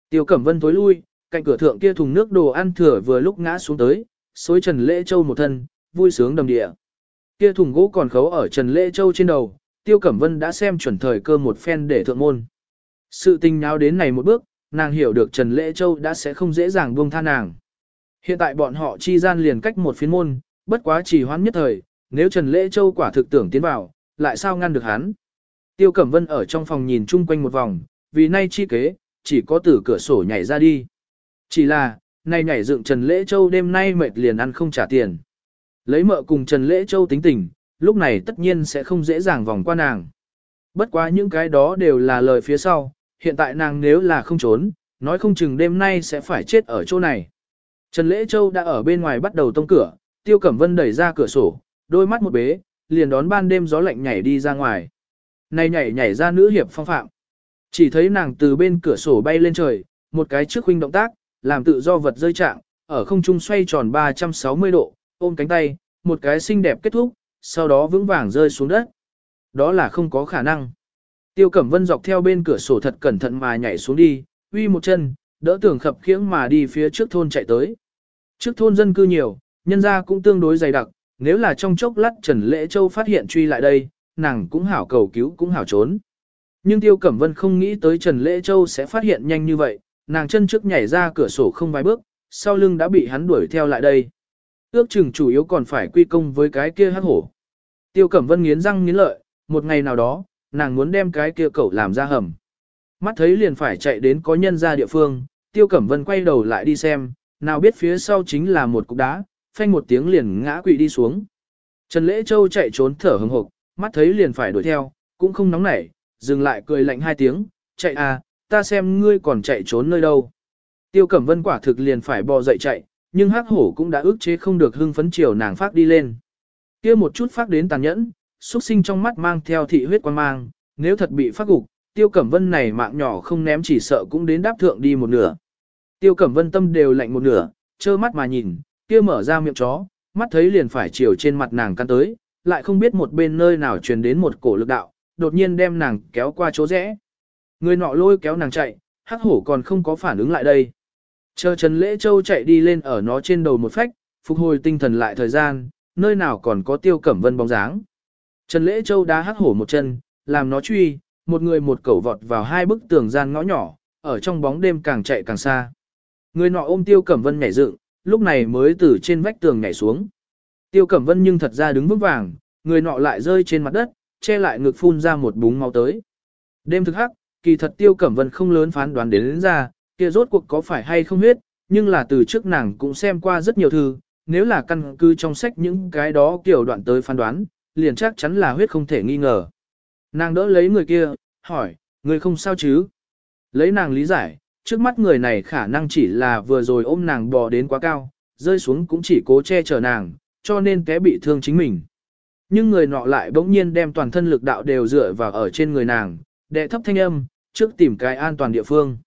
Tiêu Cẩm Vân tối lui, cạnh cửa thượng kia thùng nước đồ ăn thừa vừa lúc ngã xuống tới, xối Trần Lễ Châu một thân, vui sướng đầm địa. Kia thùng gỗ còn khấu ở Trần Lễ Châu trên đầu, Tiêu Cẩm Vân đã xem chuẩn thời cơ một phen để thượng môn. Sự tình nháo đến này một bước, nàng hiểu được Trần Lễ Châu đã sẽ không dễ dàng buông tha nàng. Hiện tại bọn họ chi gian liền cách một phiến môn, bất quá chỉ hoãn nhất thời, nếu Trần Lễ Châu quả thực tưởng tiến vào, lại sao ngăn được hắn. Tiêu Cẩm Vân ở trong phòng nhìn chung quanh một vòng, vì nay chi kế, chỉ có từ cửa sổ nhảy ra đi. Chỉ là, nay nhảy dựng Trần Lễ Châu đêm nay mệt liền ăn không trả tiền. Lấy mợ cùng Trần Lễ Châu tính tình, lúc này tất nhiên sẽ không dễ dàng vòng qua nàng. Bất quá những cái đó đều là lời phía sau, hiện tại nàng nếu là không trốn, nói không chừng đêm nay sẽ phải chết ở chỗ này. Trần Lễ Châu đã ở bên ngoài bắt đầu tông cửa, Tiêu Cẩm Vân đẩy ra cửa sổ, đôi mắt một bế, liền đón ban đêm gió lạnh nhảy đi ra ngoài. Này nhảy nhảy ra nữ hiệp phong phạm. Chỉ thấy nàng từ bên cửa sổ bay lên trời, một cái trước huynh động tác, làm tự do vật rơi trạng, ở không trung xoay tròn 360 độ, ôm cánh tay, một cái xinh đẹp kết thúc, sau đó vững vàng rơi xuống đất. Đó là không có khả năng. Tiêu Cẩm Vân dọc theo bên cửa sổ thật cẩn thận mà nhảy xuống đi, uy một chân, đỡ tường khập khiễng mà đi phía trước thôn chạy tới. Trước thôn dân cư nhiều, nhân gia cũng tương đối dày đặc, nếu là trong chốc lát Trần Lễ Châu phát hiện truy lại đây, nàng cũng hảo cầu cứu cũng hảo trốn. Nhưng Tiêu Cẩm Vân không nghĩ tới Trần Lễ Châu sẽ phát hiện nhanh như vậy, nàng chân trước nhảy ra cửa sổ không vài bước, sau lưng đã bị hắn đuổi theo lại đây. Ước chừng chủ yếu còn phải quy công với cái kia hắc hổ. Tiêu Cẩm Vân nghiến răng nghiến lợi, một ngày nào đó, nàng muốn đem cái kia cậu làm ra hầm. Mắt thấy liền phải chạy đến có nhân ra địa phương, Tiêu Cẩm Vân quay đầu lại đi xem, nào biết phía sau chính là một cục đá, phanh một tiếng liền ngã quỵ đi xuống. Trần Lễ Châu chạy trốn thở hừng hực, mắt thấy liền phải đuổi theo, cũng không nóng nảy, dừng lại cười lạnh hai tiếng, chạy à, ta xem ngươi còn chạy trốn nơi đâu. Tiêu Cẩm Vân quả thực liền phải bò dậy chạy, nhưng hắc hổ cũng đã ước chế không được hưng phấn chiều nàng phát đi lên. kia một chút phát đến tàn nhẫn, xuất sinh trong mắt mang theo thị huyết quan mang, nếu thật bị phát gục, Tiêu Cẩm Vân này mạng nhỏ không ném chỉ sợ cũng đến đáp thượng đi một nửa. Tiêu Cẩm Vân tâm đều lạnh một nửa, trơ mắt mà nhìn, kia mở ra miệng chó, mắt thấy liền phải chiều trên mặt nàng căn tới, lại không biết một bên nơi nào truyền đến một cổ lực đạo, đột nhiên đem nàng kéo qua chỗ rẽ. Người nọ lôi kéo nàng chạy, hắc hổ còn không có phản ứng lại đây. Chờ Trần Lễ Châu chạy đi lên ở nó trên đầu một phách, phục hồi tinh thần lại thời gian, nơi nào còn có tiêu cẩm vân bóng dáng. Trần Lễ Châu đá hắc hổ một chân, làm nó truy, một người một cẩu vọt vào hai bức tường gian ngõ nhỏ, ở trong bóng đêm càng chạy càng xa. Người nọ ôm tiêu cẩm vân nhảy dựng, lúc này mới từ trên vách tường nhảy xuống. Tiêu cẩm vân nhưng thật ra đứng vững vàng, người nọ lại rơi trên mặt đất, che lại ngực phun ra một búng máu tới. Đêm thực hắc, kỳ thật tiêu cẩm vân không lớn phán đoán đến, đến ra, kia rốt cuộc có phải hay không huyết, nhưng là từ trước nàng cũng xem qua rất nhiều thư, nếu là căn cứ trong sách những cái đó kiểu đoạn tới phán đoán, liền chắc chắn là huyết không thể nghi ngờ. Nàng đỡ lấy người kia, hỏi, người không sao chứ? Lấy nàng lý giải, trước mắt người này khả năng chỉ là vừa rồi ôm nàng bò đến quá cao, rơi xuống cũng chỉ cố che chở nàng, cho nên té bị thương chính mình. Nhưng người nọ lại bỗng nhiên đem toàn thân lực đạo đều dựa vào ở trên người nàng, đệ thấp thanh âm, trước tìm cái an toàn địa phương.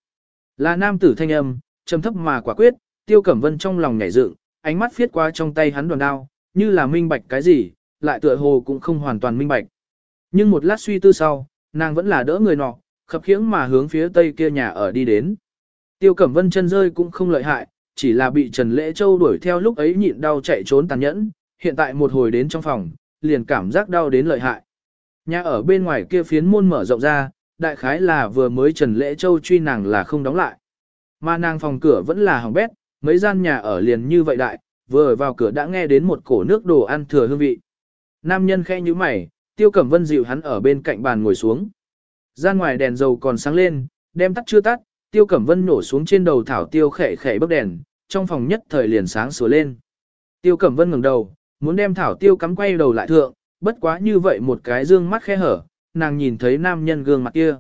Là nam tử thanh âm, trầm thấp mà quả quyết, tiêu cẩm vân trong lòng nhảy dựng, ánh mắt phiết qua trong tay hắn đoàn đao, như là minh bạch cái gì, lại tựa hồ cũng không hoàn toàn minh bạch. Nhưng một lát suy tư sau, nàng vẫn là đỡ người nọ, khập khiễng mà hướng phía tây kia nhà ở đi đến. Tiêu Cẩm Vân chân rơi cũng không lợi hại, chỉ là bị Trần Lễ Châu đuổi theo lúc ấy nhịn đau chạy trốn tàn nhẫn, hiện tại một hồi đến trong phòng, liền cảm giác đau đến lợi hại. Nhà ở bên ngoài kia phiến môn mở rộng ra, đại khái là vừa mới Trần Lễ Châu truy nàng là không đóng lại. Mà nàng phòng cửa vẫn là hỏng bét, mấy gian nhà ở liền như vậy đại, vừa vào cửa đã nghe đến một cổ nước đồ ăn thừa hương vị. Nam nhân khẽ như mày, Tiêu Cẩm Vân dịu hắn ở bên cạnh bàn ngồi xuống. Gian ngoài đèn dầu còn sáng lên, đem tắt chưa tắt, Tiêu Cẩm Vân nổ xuống trên đầu thảo tiêu khẽ khẽ bấc đèn, trong phòng nhất thời liền sáng sủa lên. Tiêu Cẩm Vân ngẩng đầu, muốn đem thảo tiêu cắm quay đầu lại thượng, bất quá như vậy một cái dương mắt khe hở, nàng nhìn thấy nam nhân gương mặt kia.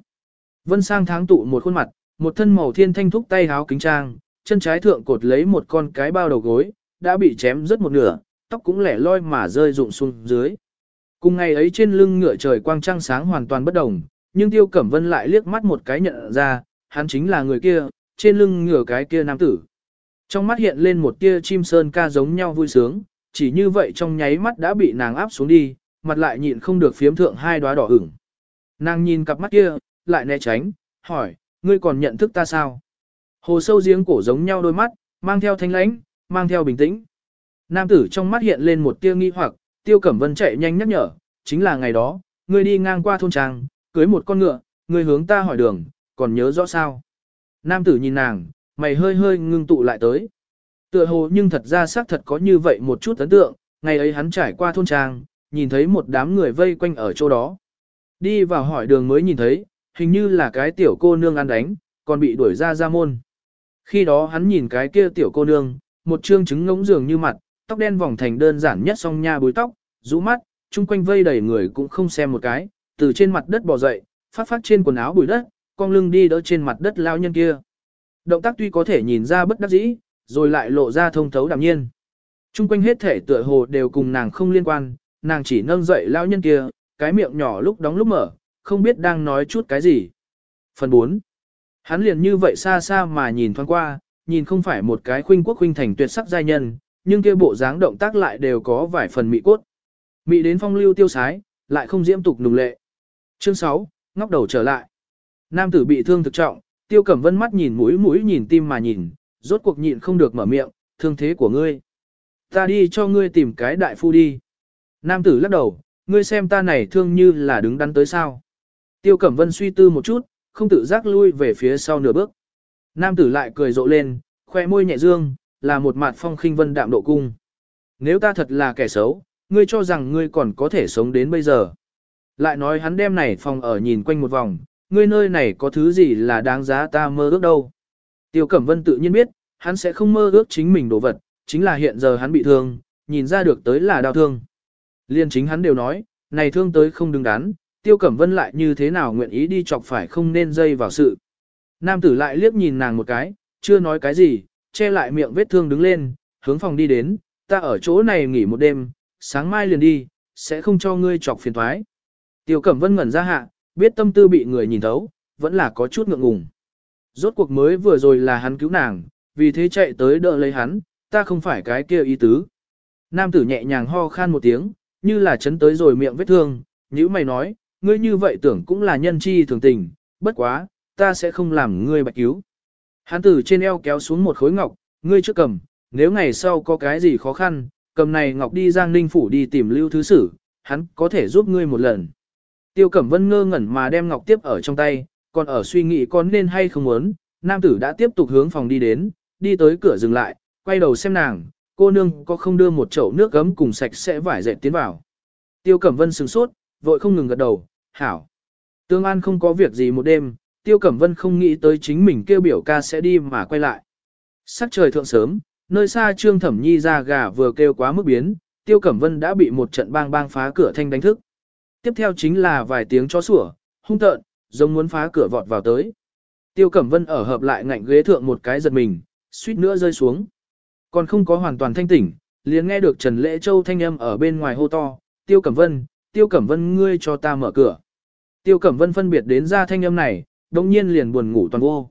Vân sang tháng tụ một khuôn mặt, một thân màu thiên thanh thúc tay háo kính trang, chân trái thượng cột lấy một con cái bao đầu gối, đã bị chém rất một nửa, tóc cũng lẻ loi mà rơi rụng xuống dưới. Cùng ngày ấy trên lưng ngựa trời quang trăng sáng hoàn toàn bất đồng, nhưng Tiêu Cẩm Vân lại liếc mắt một cái nhận ra, hắn chính là người kia, trên lưng ngựa cái kia nam tử. Trong mắt hiện lên một tia chim sơn ca giống nhau vui sướng, chỉ như vậy trong nháy mắt đã bị nàng áp xuống đi, mặt lại nhịn không được phiếm thượng hai đóa đỏ ửng. Nàng nhìn cặp mắt kia, lại né tránh, hỏi, ngươi còn nhận thức ta sao? Hồ sâu giếng cổ giống nhau đôi mắt, mang theo thanh lãnh, mang theo bình tĩnh. Nam tử trong mắt hiện lên một tia nghi hoặc, tiêu cẩm vân chạy nhanh nhắc nhở, chính là ngày đó, ngươi đi ngang qua thôn trang, cưới một con ngựa, ngươi hướng ta hỏi đường, còn nhớ rõ sao? Nam tử nhìn nàng, mày hơi hơi ngưng tụ lại tới. Tựa hồ nhưng thật ra xác thật có như vậy một chút ấn tượng, ngày ấy hắn trải qua thôn trang, nhìn thấy một đám người vây quanh ở chỗ đó. Đi vào hỏi đường mới nhìn thấy, hình như là cái tiểu cô nương ăn đánh, còn bị đuổi ra ra môn. Khi đó hắn nhìn cái kia tiểu cô nương, một trương trứng ngỗng dường như mặt, tóc đen vòng thành đơn giản nhất song nha búi tóc, rũ mắt, chung quanh vây đầy người cũng không xem một cái, từ trên mặt đất bò dậy, phát phát trên quần áo bụi đất, con lưng đi đỡ trên mặt đất lao nhân kia. Động tác tuy có thể nhìn ra bất đắc dĩ, rồi lại lộ ra thông thấu đạm nhiên. Trung quanh hết thể tựa hồ đều cùng nàng không liên quan, nàng chỉ nâng dậy lao nhân kia, cái miệng nhỏ lúc đóng lúc mở, không biết đang nói chút cái gì. Phần 4. Hắn liền như vậy xa xa mà nhìn thoáng qua, nhìn không phải một cái khuynh quốc khuynh thành tuyệt sắc giai nhân, nhưng kia bộ dáng động tác lại đều có vài phần mị cốt. Mị đến phong lưu tiêu sái, lại không diễm tục nùng lệ. Chương 6, ngóc đầu trở lại. Nam tử bị thương thực trọng, tiêu cẩm vân mắt nhìn mũi mũi nhìn tim mà nhìn, rốt cuộc nhịn không được mở miệng, thương thế của ngươi. Ta đi cho ngươi tìm cái đại phu đi. Nam tử lắc đầu, ngươi xem ta này thương như là đứng đắn tới sao. Tiêu cẩm vân suy tư một chút, không tự giác lui về phía sau nửa bước. Nam tử lại cười rộ lên, khoe môi nhẹ dương, là một mặt phong khinh vân đạm độ cung. Nếu ta thật là kẻ xấu, ngươi cho rằng ngươi còn có thể sống đến bây giờ. Lại nói hắn đem này phòng ở nhìn quanh một vòng, ngươi nơi này có thứ gì là đáng giá ta mơ ước đâu. Tiêu Cẩm Vân tự nhiên biết, hắn sẽ không mơ ước chính mình đồ vật, chính là hiện giờ hắn bị thương, nhìn ra được tới là đau thương. Liên chính hắn đều nói, này thương tới không đứng đắn, Tiêu Cẩm Vân lại như thế nào nguyện ý đi chọc phải không nên dây vào sự. Nam tử lại liếc nhìn nàng một cái, chưa nói cái gì, che lại miệng vết thương đứng lên, hướng phòng đi đến, ta ở chỗ này nghỉ một đêm, sáng mai liền đi, sẽ không cho ngươi chọc phiền thoái. Tiêu Cẩm Vân ngẩn ra hạ, biết tâm tư bị người nhìn thấu, vẫn là có chút ngượng ngùng. Rốt cuộc mới vừa rồi là hắn cứu nàng, vì thế chạy tới đỡ lấy hắn, ta không phải cái kia ý tứ. Nam tử nhẹ nhàng ho khan một tiếng, như là chấn tới rồi miệng vết thương, như mày nói, ngươi như vậy tưởng cũng là nhân chi thường tình, bất quá, ta sẽ không làm ngươi bạch cứu. Hắn tử trên eo kéo xuống một khối ngọc, ngươi trước cầm, nếu ngày sau có cái gì khó khăn, cầm này ngọc đi Giang Ninh Phủ đi tìm lưu thứ sử, hắn có thể giúp ngươi một lần. Tiêu Cẩm Vân ngơ ngẩn mà đem ngọc tiếp ở trong tay, còn ở suy nghĩ con nên hay không muốn, nam tử đã tiếp tục hướng phòng đi đến, đi tới cửa dừng lại, quay đầu xem nàng, cô nương có không đưa một chậu nước gấm cùng sạch sẽ vải dệt tiến vào. Tiêu Cẩm Vân sừng sốt, vội không ngừng gật đầu, hảo. Tương An không có việc gì một đêm, Tiêu Cẩm Vân không nghĩ tới chính mình kêu biểu ca sẽ đi mà quay lại. Sắc trời thượng sớm, nơi xa Trương Thẩm Nhi ra gà vừa kêu quá mức biến, Tiêu Cẩm Vân đã bị một trận bang bang phá cửa thanh đánh thức. Tiếp theo chính là vài tiếng chó sủa, hung tợn, giống muốn phá cửa vọt vào tới. Tiêu Cẩm Vân ở hợp lại ngạnh ghế thượng một cái giật mình, suýt nữa rơi xuống. Còn không có hoàn toàn thanh tỉnh, liền nghe được Trần Lễ Châu thanh âm ở bên ngoài hô to, Tiêu Cẩm Vân, Tiêu Cẩm Vân ngươi cho ta mở cửa. Tiêu Cẩm Vân phân biệt đến ra thanh âm này, đồng nhiên liền buồn ngủ toàn vô.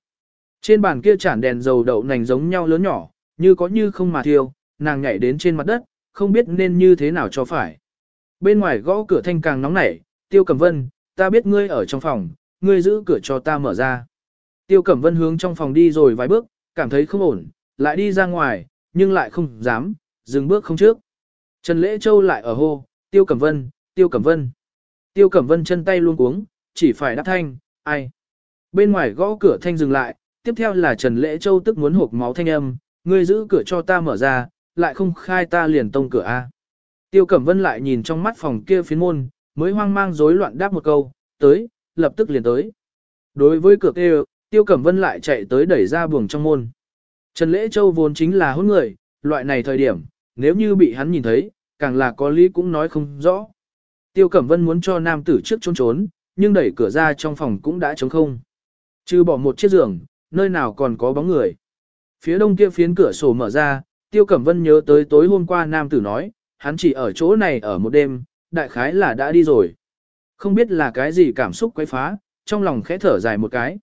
Trên bàn kia chản đèn dầu đậu nành giống nhau lớn nhỏ, như có như không mà thiêu, nàng nhảy đến trên mặt đất, không biết nên như thế nào cho phải. Bên ngoài gõ cửa thanh càng nóng nảy, Tiêu Cẩm Vân, ta biết ngươi ở trong phòng, ngươi giữ cửa cho ta mở ra. Tiêu Cẩm Vân hướng trong phòng đi rồi vài bước, cảm thấy không ổn, lại đi ra ngoài, nhưng lại không dám, dừng bước không trước. Trần Lễ Châu lại ở hô, Tiêu Cẩm Vân, Tiêu Cẩm Vân. Tiêu Cẩm Vân chân tay luôn cuống, chỉ phải đáp thanh, ai. Bên ngoài gõ cửa thanh dừng lại, tiếp theo là Trần Lễ Châu tức muốn hộp máu thanh âm, ngươi giữ cửa cho ta mở ra, lại không khai ta liền tông cửa A. Tiêu Cẩm Vân lại nhìn trong mắt phòng kia phiến môn, mới hoang mang rối loạn đáp một câu, tới, lập tức liền tới. Đối với cửa kia, Tiêu Cẩm Vân lại chạy tới đẩy ra buồng trong môn. Trần Lễ Châu vốn chính là hôn người, loại này thời điểm, nếu như bị hắn nhìn thấy, càng là có lý cũng nói không rõ. Tiêu Cẩm Vân muốn cho nam tử trước trốn trốn, nhưng đẩy cửa ra trong phòng cũng đã trống không. Trừ bỏ một chiếc giường, nơi nào còn có bóng người. Phía đông kia phiến cửa sổ mở ra, Tiêu Cẩm Vân nhớ tới tối hôm qua nam tử nói, hắn chỉ ở chỗ này ở một đêm, đại khái là đã đi rồi. Không biết là cái gì cảm xúc quấy phá, trong lòng khẽ thở dài một cái.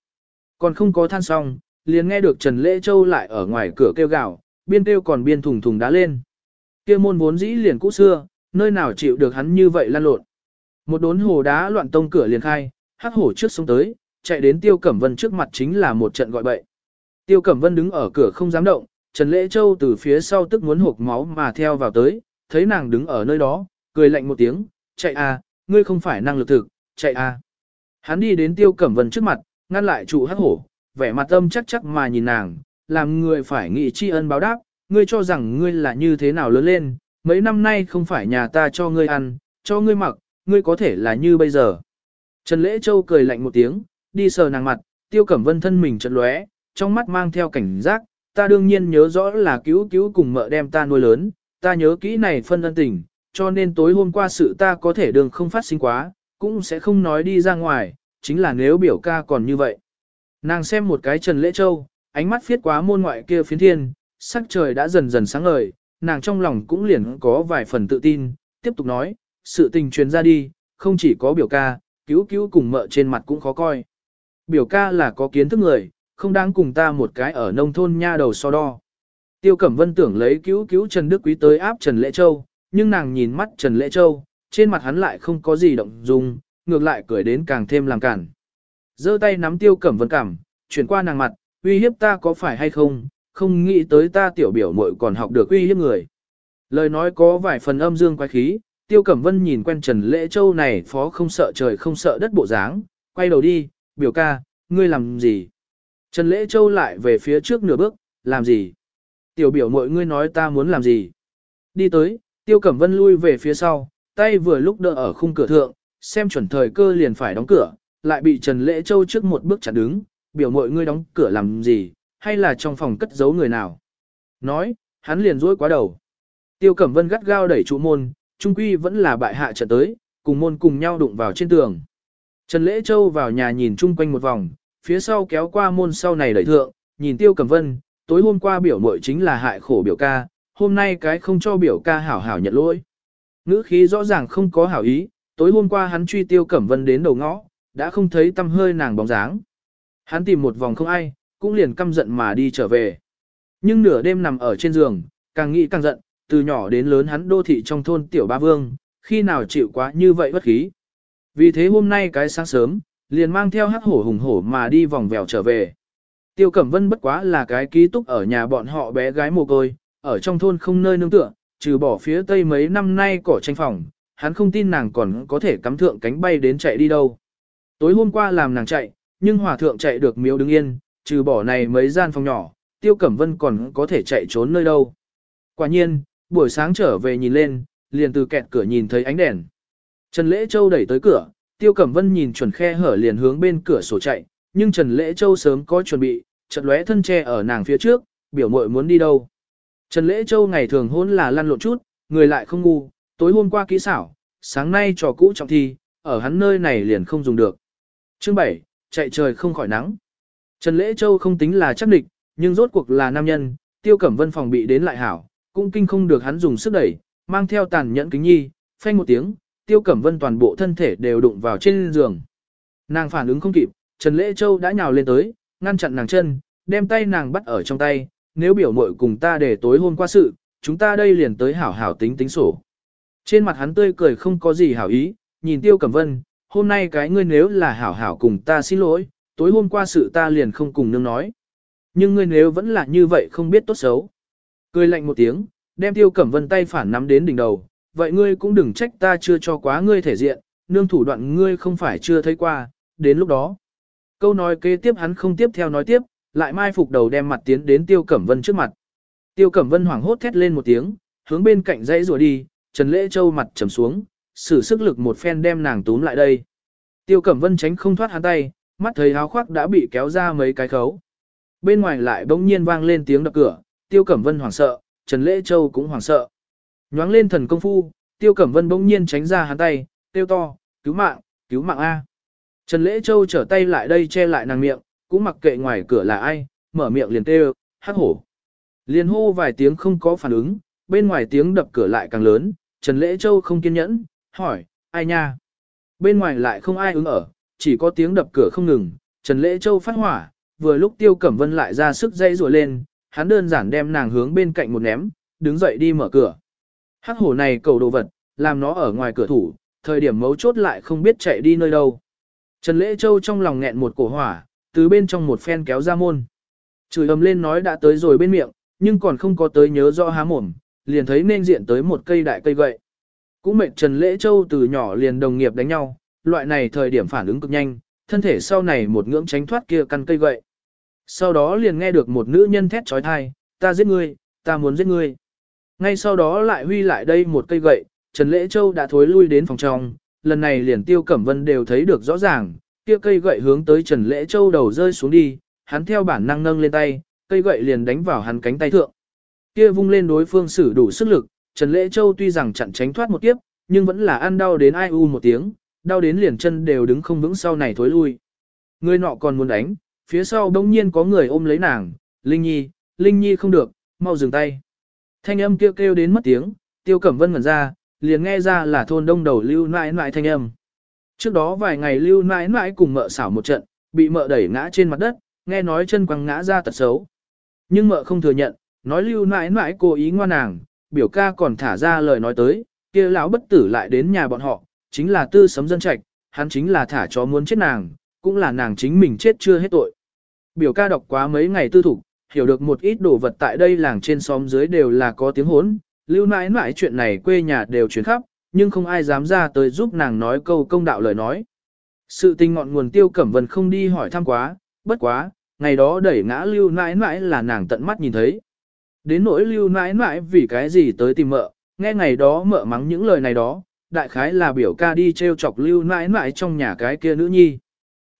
Còn không có than xong, liền nghe được Trần Lễ Châu lại ở ngoài cửa kêu gào, biên kêu còn biên thùng thùng đá lên. Kia môn vốn dĩ liền cũ xưa, nơi nào chịu được hắn như vậy lan lộn. Một đốn hồ đá loạn tông cửa liền khai, hắc hổ trước xuống tới, chạy đến Tiêu Cẩm Vân trước mặt chính là một trận gọi bậy. Tiêu Cẩm Vân đứng ở cửa không dám động, Trần Lễ Châu từ phía sau tức muốn hộp máu mà theo vào tới, thấy nàng đứng ở nơi đó, cười lạnh một tiếng, chạy à, ngươi không phải năng lực thực, chạy à. Hắn đi đến Tiêu Cẩm Vân trước mặt, ngăn lại trụ hắc hổ, vẻ mặt âm chắc chắc mà nhìn nàng, làm người phải nghĩ tri ân báo đáp, ngươi cho rằng ngươi là như thế nào lớn lên, mấy năm nay không phải nhà ta cho ngươi ăn, cho ngươi mặc, ngươi có thể là như bây giờ. Trần Lễ Châu cười lạnh một tiếng, đi sờ nàng mặt, Tiêu Cẩm Vân thân mình chợt lóe, trong mắt mang theo cảnh giác, ta đương nhiên nhớ rõ là cứu cứu cùng mợ đem ta nuôi lớn, ta nhớ kỹ này phân ân tình, cho nên tối hôm qua sự ta có thể đường không phát sinh quá, cũng sẽ không nói đi ra ngoài, chính là nếu biểu ca còn như vậy. Nàng xem một cái Trần Lễ Châu, ánh mắt phiết quá môn ngoại kia phiến thiên, sắc trời đã dần dần sáng ngời, nàng trong lòng cũng liền có vài phần tự tin, tiếp tục nói, sự tình truyền ra đi, không chỉ có biểu ca, cứu cứu cùng mợ trên mặt cũng khó coi. Biểu ca là có kiến thức người, không đáng cùng ta một cái ở nông thôn nha đầu so đo. Tiêu Cẩm Vân tưởng lấy cứu cứu Trần Đức Quý tới áp Trần Lễ Châu, nhưng nàng nhìn mắt Trần Lễ Châu, trên mặt hắn lại không có gì động dung, ngược lại cười đến càng thêm làm cản giơ tay nắm Tiêu Cẩm Vân cảm, chuyển qua nàng mặt, uy hiếp ta có phải hay không, không nghĩ tới ta tiểu biểu muội còn học được uy hiếp người. Lời nói có vài phần âm dương quái khí, Tiêu Cẩm Vân nhìn quen Trần Lễ Châu này phó không sợ trời không sợ đất bộ dáng, quay đầu đi, biểu ca, ngươi làm gì? Trần Lễ Châu lại về phía trước nửa bước, làm gì? Tiểu biểu muội ngươi nói ta muốn làm gì? Đi tới, Tiêu Cẩm Vân lui về phía sau, tay vừa lúc đỡ ở khung cửa thượng, xem chuẩn thời cơ liền phải đóng cửa, lại bị Trần Lễ Châu trước một bước chặn đứng, biểu mọi ngươi đóng cửa làm gì, hay là trong phòng cất giấu người nào? Nói, hắn liền rối quá đầu. Tiêu Cẩm Vân gắt gao đẩy trụ môn, trung quy vẫn là bại hạ trận tới, cùng môn cùng nhau đụng vào trên tường. Trần Lễ Châu vào nhà nhìn chung quanh một vòng, phía sau kéo qua môn sau này đẩy thượng, nhìn Tiêu Cẩm Vân, tối hôm qua biểu muội chính là hại khổ biểu ca, hôm nay cái không cho biểu ca hảo hảo nhận lỗi. Ngữ khí rõ ràng không có hảo ý, tối hôm qua hắn truy Tiêu Cẩm Vân đến đầu ngõ, đã không thấy tâm hơi nàng bóng dáng. Hắn tìm một vòng không ai, cũng liền căm giận mà đi trở về. Nhưng nửa đêm nằm ở trên giường, càng nghĩ càng giận, từ nhỏ đến lớn hắn đô thị trong thôn tiểu ba vương, khi nào chịu quá như vậy bất khí. Vì thế hôm nay cái sáng sớm, liền mang theo hắc hổ hùng hổ mà đi vòng vèo trở về. Tiêu Cẩm Vân bất quá là cái ký túc ở nhà bọn họ bé gái mồ côi, ở trong thôn không nơi nương tựa, trừ bỏ phía tây mấy năm nay cỏ tranh phòng, hắn không tin nàng còn có thể cắm thượng cánh bay đến chạy đi đâu. Tối hôm qua làm nàng chạy, nhưng hòa thượng chạy được miếu đứng yên, trừ bỏ này mấy gian phòng nhỏ, Tiêu Cẩm Vân còn có thể chạy trốn nơi đâu. Quả nhiên, buổi sáng trở về nhìn lên, liền từ kẹt cửa nhìn thấy ánh đèn. Trần Lễ Châu đẩy tới cửa, Tiêu Cẩm Vân nhìn chuẩn khe hở liền hướng bên cửa sổ chạy, nhưng Trần Lễ Châu sớm có chuẩn bị, chợt lóe thân che ở nàng phía trước, biểu muội muốn đi đâu. Trần Lễ Châu ngày thường hôn là lăn lộn chút, người lại không ngu, tối hôm qua kỹ xảo, sáng nay trò cũ trọng thi, ở hắn nơi này liền không dùng được. Chương 7, chạy trời không khỏi nắng. Trần Lễ Châu không tính là chắc địch, nhưng rốt cuộc là nam nhân, Tiêu Cẩm Vân phòng bị đến lại hảo, cũng kinh không được hắn dùng sức đẩy, mang theo tàn nhẫn kính nhi, phanh một tiếng, Tiêu Cẩm Vân toàn bộ thân thể đều đụng vào trên giường. Nàng phản ứng không kịp, Trần Lễ Châu đã nhào lên tới, ngăn chặn nàng chân, đem tay nàng bắt ở trong tay, nếu biểu muội cùng ta để tối hôm qua sự, chúng ta đây liền tới hảo hảo tính tính sổ. Trên mặt hắn tươi cười không có gì hảo ý, nhìn Tiêu Cẩm Vân, hôm nay cái ngươi nếu là hảo hảo cùng ta xin lỗi, tối hôm qua sự ta liền không cùng nương nói. Nhưng ngươi nếu vẫn là như vậy không biết tốt xấu. Cười lạnh một tiếng, đem Tiêu Cẩm Vân tay phản nắm đến đỉnh đầu, vậy ngươi cũng đừng trách ta chưa cho quá ngươi thể diện, nương thủ đoạn ngươi không phải chưa thấy qua, đến lúc đó. Câu nói kế tiếp hắn không tiếp theo nói tiếp, lại mai phục đầu đem mặt tiến đến Tiêu Cẩm Vân trước mặt. Tiêu Cẩm Vân hoảng hốt thét lên một tiếng, hướng bên cạnh dãy rùa đi, Trần Lễ Châu mặt trầm xuống, sử sức lực một phen đem nàng túm lại đây. Tiêu Cẩm Vân tránh không thoát hắn tay, mắt thấy áo khoác đã bị kéo ra mấy cái khấu. Bên ngoài lại bỗng nhiên vang lên tiếng đập cửa, Tiêu Cẩm Vân hoảng sợ, Trần Lễ Châu cũng hoảng sợ. Nhoáng lên thần công phu, Tiêu Cẩm Vân bỗng nhiên tránh ra hắn tay, tiêu to, cứu mạng, cứu mạng A. Trần Lễ Châu trở tay lại đây che lại nàng miệng, cũng mặc kệ ngoài cửa là ai, mở miệng liền kêu, hắc hổ. Liền hô vài tiếng không có phản ứng, bên ngoài tiếng đập cửa lại càng lớn, Trần Lễ Châu không kiên nhẫn, hỏi, ai nha? Bên ngoài lại không ai ứng ở, chỉ có tiếng đập cửa không ngừng, Trần Lễ Châu phát hỏa, vừa lúc Tiêu Cẩm Vân lại ra sức dây rùa lên, hắn đơn giản đem nàng hướng bên cạnh một ném, đứng dậy đi mở cửa. Hắc hổ này cầu đồ vật, làm nó ở ngoài cửa thủ, thời điểm mấu chốt lại không biết chạy đi nơi đâu. Trần Lễ Châu trong lòng nghẹn một cổ hỏa, từ bên trong một phen kéo ra môn. Chửi ầm lên nói đã tới rồi bên miệng, nhưng còn không có tới nhớ rõ há mồm, liền thấy nên diện tới một cây đại cây gậy. Cũng mệt Trần Lễ Châu từ nhỏ liền đồng nghiệp đánh nhau, loại này thời điểm phản ứng cực nhanh, thân thể sau này một ngưỡng tránh thoát kia căn cây gậy. Sau đó liền nghe được một nữ nhân thét trói thai, ta giết ngươi, ta muốn giết ngươi. Ngay sau đó lại huy lại đây một cây gậy, Trần Lễ Châu đã thối lui đến phòng trong, lần này liền Tiêu Cẩm Vân đều thấy được rõ ràng, kia cây gậy hướng tới Trần Lễ Châu đầu rơi xuống đi, hắn theo bản năng nâng lên tay, cây gậy liền đánh vào hắn cánh tay thượng. Kia vung lên đối phương sử đủ sức lực, Trần Lễ Châu tuy rằng chặn tránh thoát một kiếp, nhưng vẫn là ăn đau đến ai u một tiếng, đau đến liền chân đều đứng không vững sau này thối lui. Người nọ còn muốn đánh, phía sau bỗng nhiên có người ôm lấy nàng, Linh Nhi, Linh Nhi không được, mau dừng tay. Thanh âm kêu kêu đến mất tiếng, Tiêu Cẩm Vân ngẩn ra, liền nghe ra là thôn đông đầu lưu nãi nãi thanh âm. Trước đó vài ngày lưu nãi nãi cùng mợ xảo một trận, bị mợ đẩy ngã trên mặt đất, nghe nói chân quăng ngã ra tật xấu. Nhưng mợ không thừa nhận, nói lưu nãi nãi cố ý ngoan nàng, biểu ca còn thả ra lời nói tới, kia lão bất tử lại đến nhà bọn họ, chính là tư sấm dân trạch, hắn chính là thả chó muốn chết nàng, cũng là nàng chính mình chết chưa hết tội. Biểu ca đọc quá mấy ngày tư thủ hiểu được một ít đồ vật tại đây làng trên xóm dưới đều là có tiếng hốn, lưu nãi nãi chuyện này quê nhà đều chuyển khắp, nhưng không ai dám ra tới giúp nàng nói câu công đạo lời nói. Sự tình ngọn nguồn tiêu cẩm vân không đi hỏi thăm quá, bất quá, ngày đó đẩy ngã lưu nãi nãi là nàng tận mắt nhìn thấy. Đến nỗi lưu nãi nãi vì cái gì tới tìm mợ, nghe ngày đó mợ mắng những lời này đó, đại khái là biểu ca đi treo chọc lưu nãi nãi trong nhà cái kia nữ nhi.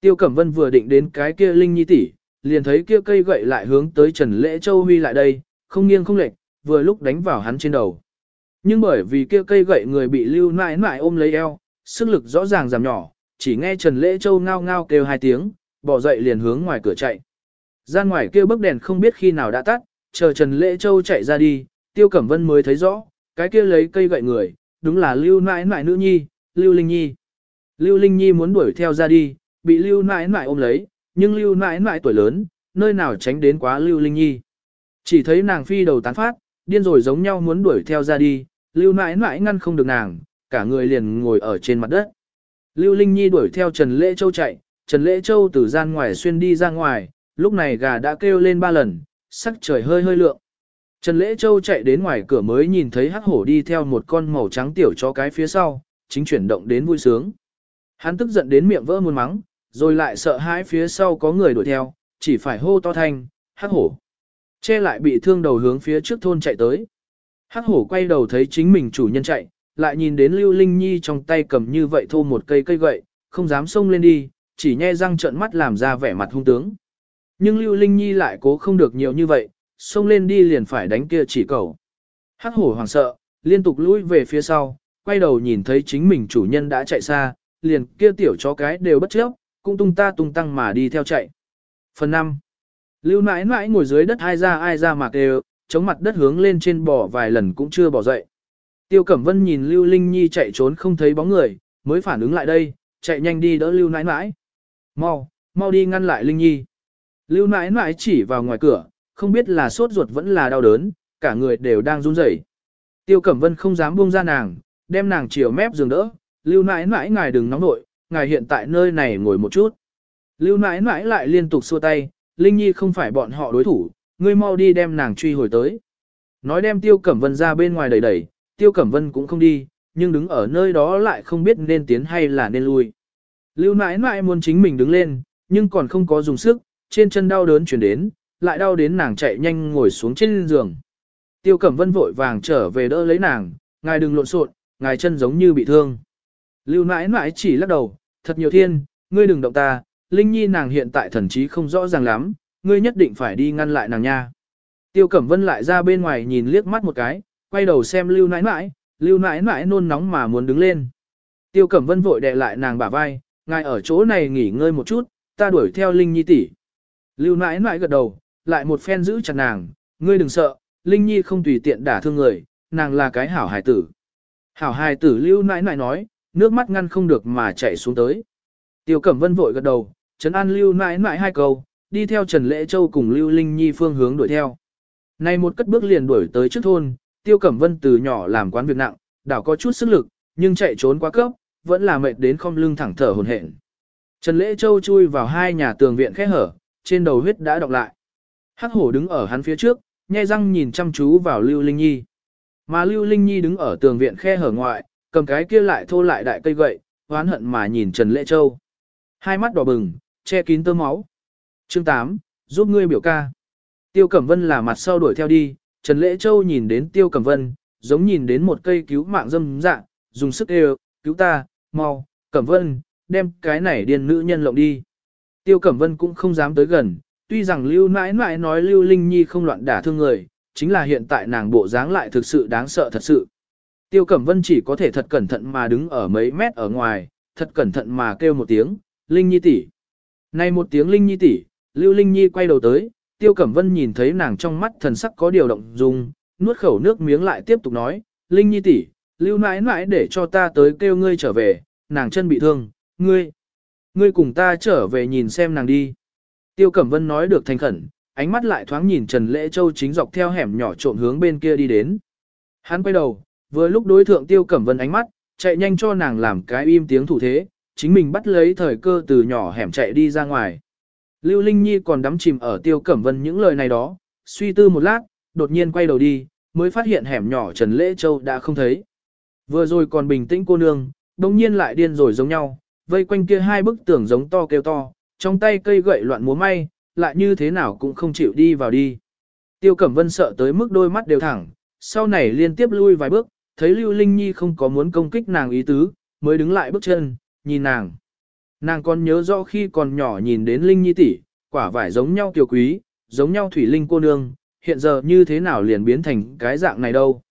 Tiêu Cẩm Vân vừa định đến cái kia Linh Nhi tỷ, liền thấy kia cây gậy lại hướng tới Trần Lễ Châu Huy lại đây, không nghiêng không lệch, vừa lúc đánh vào hắn trên đầu. Nhưng bởi vì kia cây gậy người bị lưu nãi nãi ôm lấy eo, sức lực rõ ràng giảm nhỏ, chỉ nghe Trần Lễ Châu ngao ngao kêu hai tiếng, bỏ dậy liền hướng ngoài cửa chạy. Ra ngoài kia bức đèn không biết khi nào đã tắt, chờ Trần Lễ Châu chạy ra đi, Tiêu Cẩm Vân mới thấy rõ, cái kia lấy cây gậy người, đúng là Lưu nãi nãi nữ nhi, Lưu Linh Nhi. Lưu Linh Nhi muốn đuổi theo ra đi, bị Lưu nãi nãi ôm lấy, nhưng Lưu nãi nãi tuổi lớn, nơi nào tránh đến quá Lưu Linh Nhi. Chỉ thấy nàng phi đầu tán phát, điên rồi giống nhau muốn đuổi theo ra đi, Lưu nãi nãi ngăn không được nàng, cả người liền ngồi ở trên mặt đất. Lưu Linh Nhi đuổi theo Trần Lễ Châu chạy, Trần Lễ Châu từ gian ngoài xuyên đi ra ngoài, lúc này gà đã kêu lên ba lần, sắc trời hơi hơi lượng. Trần Lễ Châu chạy đến ngoài cửa mới nhìn thấy hắc hổ đi theo một con màu trắng tiểu chó cái phía sau, chính chuyển động đến vui sướng. Hắn tức giận đến miệng vỡ muôn mắng, rồi lại sợ hãi phía sau có người đuổi theo, chỉ phải hô to thanh, hắc hổ. Che lại bị thương đầu hướng phía trước thôn chạy tới. Hắc hổ quay đầu thấy chính mình chủ nhân chạy, lại nhìn đến Lưu Linh Nhi trong tay cầm như vậy thô một cây cây gậy, không dám xông lên đi, chỉ nhe răng trợn mắt làm ra vẻ mặt hung tướng. Nhưng Lưu Linh Nhi lại cố không được nhiều như vậy, xông lên đi liền phải đánh kia chỉ cầu. Hắc hổ hoảng sợ, liên tục lùi về phía sau, quay đầu nhìn thấy chính mình chủ nhân đã chạy xa, liền kia tiểu chó cái đều bất chấp, cũng tung ta tung tăng mà đi theo chạy. Phần 5. Lưu nãi nãi ngồi dưới đất ai ra ai ra mà kêu, chống mặt đất hướng lên trên bò vài lần cũng chưa bỏ dậy. Tiêu Cẩm Vân nhìn Lưu Linh Nhi chạy trốn không thấy bóng người, mới phản ứng lại đây, chạy nhanh đi đỡ Lưu nãi nãi. Mau, mau đi ngăn lại Linh Nhi. Lưu nãi nãi chỉ vào ngoài cửa, không biết là sốt ruột vẫn là đau đớn, cả người đều đang run rẩy. Tiêu Cẩm Vân không dám buông ra nàng, đem nàng chiều mép giường đỡ, lưu nãi nãi ngài đừng nóng nội, ngài hiện tại nơi này ngồi một chút. Lưu nãi nãi lại liên tục xua tay, Linh Nhi không phải bọn họ đối thủ, ngươi mau đi đem nàng truy hồi tới. Nói đem Tiêu Cẩm Vân ra bên ngoài đẩy đẩy, Tiêu Cẩm Vân cũng không đi, nhưng đứng ở nơi đó lại không biết nên tiến hay là nên lui. Lưu nãi nãi muốn chính mình đứng lên, nhưng còn không có dùng sức, trên chân đau đớn chuyển đến, lại đau đến nàng chạy nhanh ngồi xuống trên giường. Tiêu Cẩm Vân vội vàng trở về đỡ lấy nàng, ngài đừng lộn xộn, ngài chân giống như bị thương. Lưu nãi nãi chỉ lắc đầu, thật nhiều thiên, ngươi đừng động ta, Linh Nhi nàng hiện tại thần trí không rõ ràng lắm, ngươi nhất định phải đi ngăn lại nàng nha. Tiêu Cẩm Vân lại ra bên ngoài nhìn liếc mắt một cái, quay đầu xem lưu nãi nãi, lưu nãi nãi nôn nóng mà muốn đứng lên. Tiêu Cẩm Vân vội đè lại nàng bả vai, ngài ở chỗ này nghỉ ngơi một chút, ta đuổi theo Linh Nhi tỷ. Lưu nãi nãi gật đầu, lại một phen giữ chặt nàng, ngươi đừng sợ, Linh Nhi không tùy tiện đả thương người, nàng là cái hảo hài tử. Hảo hài tử lưu nãi nãi nói, nước mắt ngăn không được mà chảy xuống tới. Tiêu Cẩm Vân vội gật đầu, Trấn An lưu nãi nãi hai câu, đi theo Trần Lễ Châu cùng Lưu Linh Nhi phương hướng đuổi theo. Này một cất bước liền đuổi tới trước thôn, Tiêu Cẩm Vân từ nhỏ làm quán việc nặng, đảo có chút sức lực, nhưng chạy trốn quá cấp, vẫn là mệt đến không lưng thẳng thở hồn hển. Trần Lễ Châu chui vào hai nhà tường viện khẽ hở, trên đầu huyết đã đọc lại. Hắc hổ đứng ở hắn phía trước, nhai răng nhìn chăm chú vào Lưu Linh Nhi. Mà Lưu Linh Nhi đứng ở tường viện khe hở ngoại, cầm cái kia lại thô lại đại cây gậy, hoán hận mà nhìn Trần Lễ Châu. Hai mắt đỏ bừng, che kín tơ máu. Chương 8, giúp ngươi biểu ca. Tiêu Cẩm Vân là mặt sau đuổi theo đi, Trần Lễ Châu nhìn đến Tiêu Cẩm Vân, giống nhìn đến một cây cứu mạng dâm dạng dùng sức đều, cứu ta, mau, Cẩm Vân, đem cái này điên nữ nhân lộng đi. Tiêu Cẩm Vân cũng không dám tới gần, tuy rằng Lưu nãi nãi nói Lưu Linh Nhi không loạn đả thương người, chính là hiện tại nàng bộ dáng lại thực sự đáng sợ thật sự. Tiêu Cẩm Vân chỉ có thể thật cẩn thận mà đứng ở mấy mét ở ngoài, thật cẩn thận mà kêu một tiếng, Linh Nhi tỷ. Này một tiếng Linh Nhi tỷ, Lưu Linh Nhi quay đầu tới, Tiêu Cẩm Vân nhìn thấy nàng trong mắt thần sắc có điều động dung, nuốt khẩu nước miếng lại tiếp tục nói, Linh Nhi tỷ, Lưu nãi nãi để cho ta tới kêu ngươi trở về, nàng chân bị thương, ngươi, ngươi cùng ta trở về nhìn xem nàng đi. Tiêu Cẩm Vân nói được thành khẩn, ánh mắt lại thoáng nhìn Trần Lễ Châu chính dọc theo hẻm nhỏ trộm hướng bên kia đi đến. Hắn quay đầu, vừa lúc đối thượng Tiêu Cẩm Vân ánh mắt, chạy nhanh cho nàng làm cái im tiếng thủ thế, chính mình bắt lấy thời cơ từ nhỏ hẻm chạy đi ra ngoài. Lưu Linh Nhi còn đắm chìm ở Tiêu Cẩm Vân những lời này đó, suy tư một lát, đột nhiên quay đầu đi, mới phát hiện hẻm nhỏ Trần Lễ Châu đã không thấy. Vừa rồi còn bình tĩnh cô nương, đồng nhiên lại điên rồi giống nhau, vây quanh kia hai bức tường giống to kêu to, trong tay cây gậy loạn múa may, lại như thế nào cũng không chịu đi vào đi. Tiêu Cẩm Vân sợ tới mức đôi mắt đều thẳng, sau này liên tiếp lui vài bước, thấy Lưu Linh Nhi không có muốn công kích nàng ý tứ, mới đứng lại bước chân, nhìn nàng. Nàng còn nhớ rõ khi còn nhỏ nhìn đến Linh Nhi tỷ, quả vải giống nhau tiểu quý, giống nhau thủy linh cô nương, hiện giờ như thế nào liền biến thành cái dạng này đâu.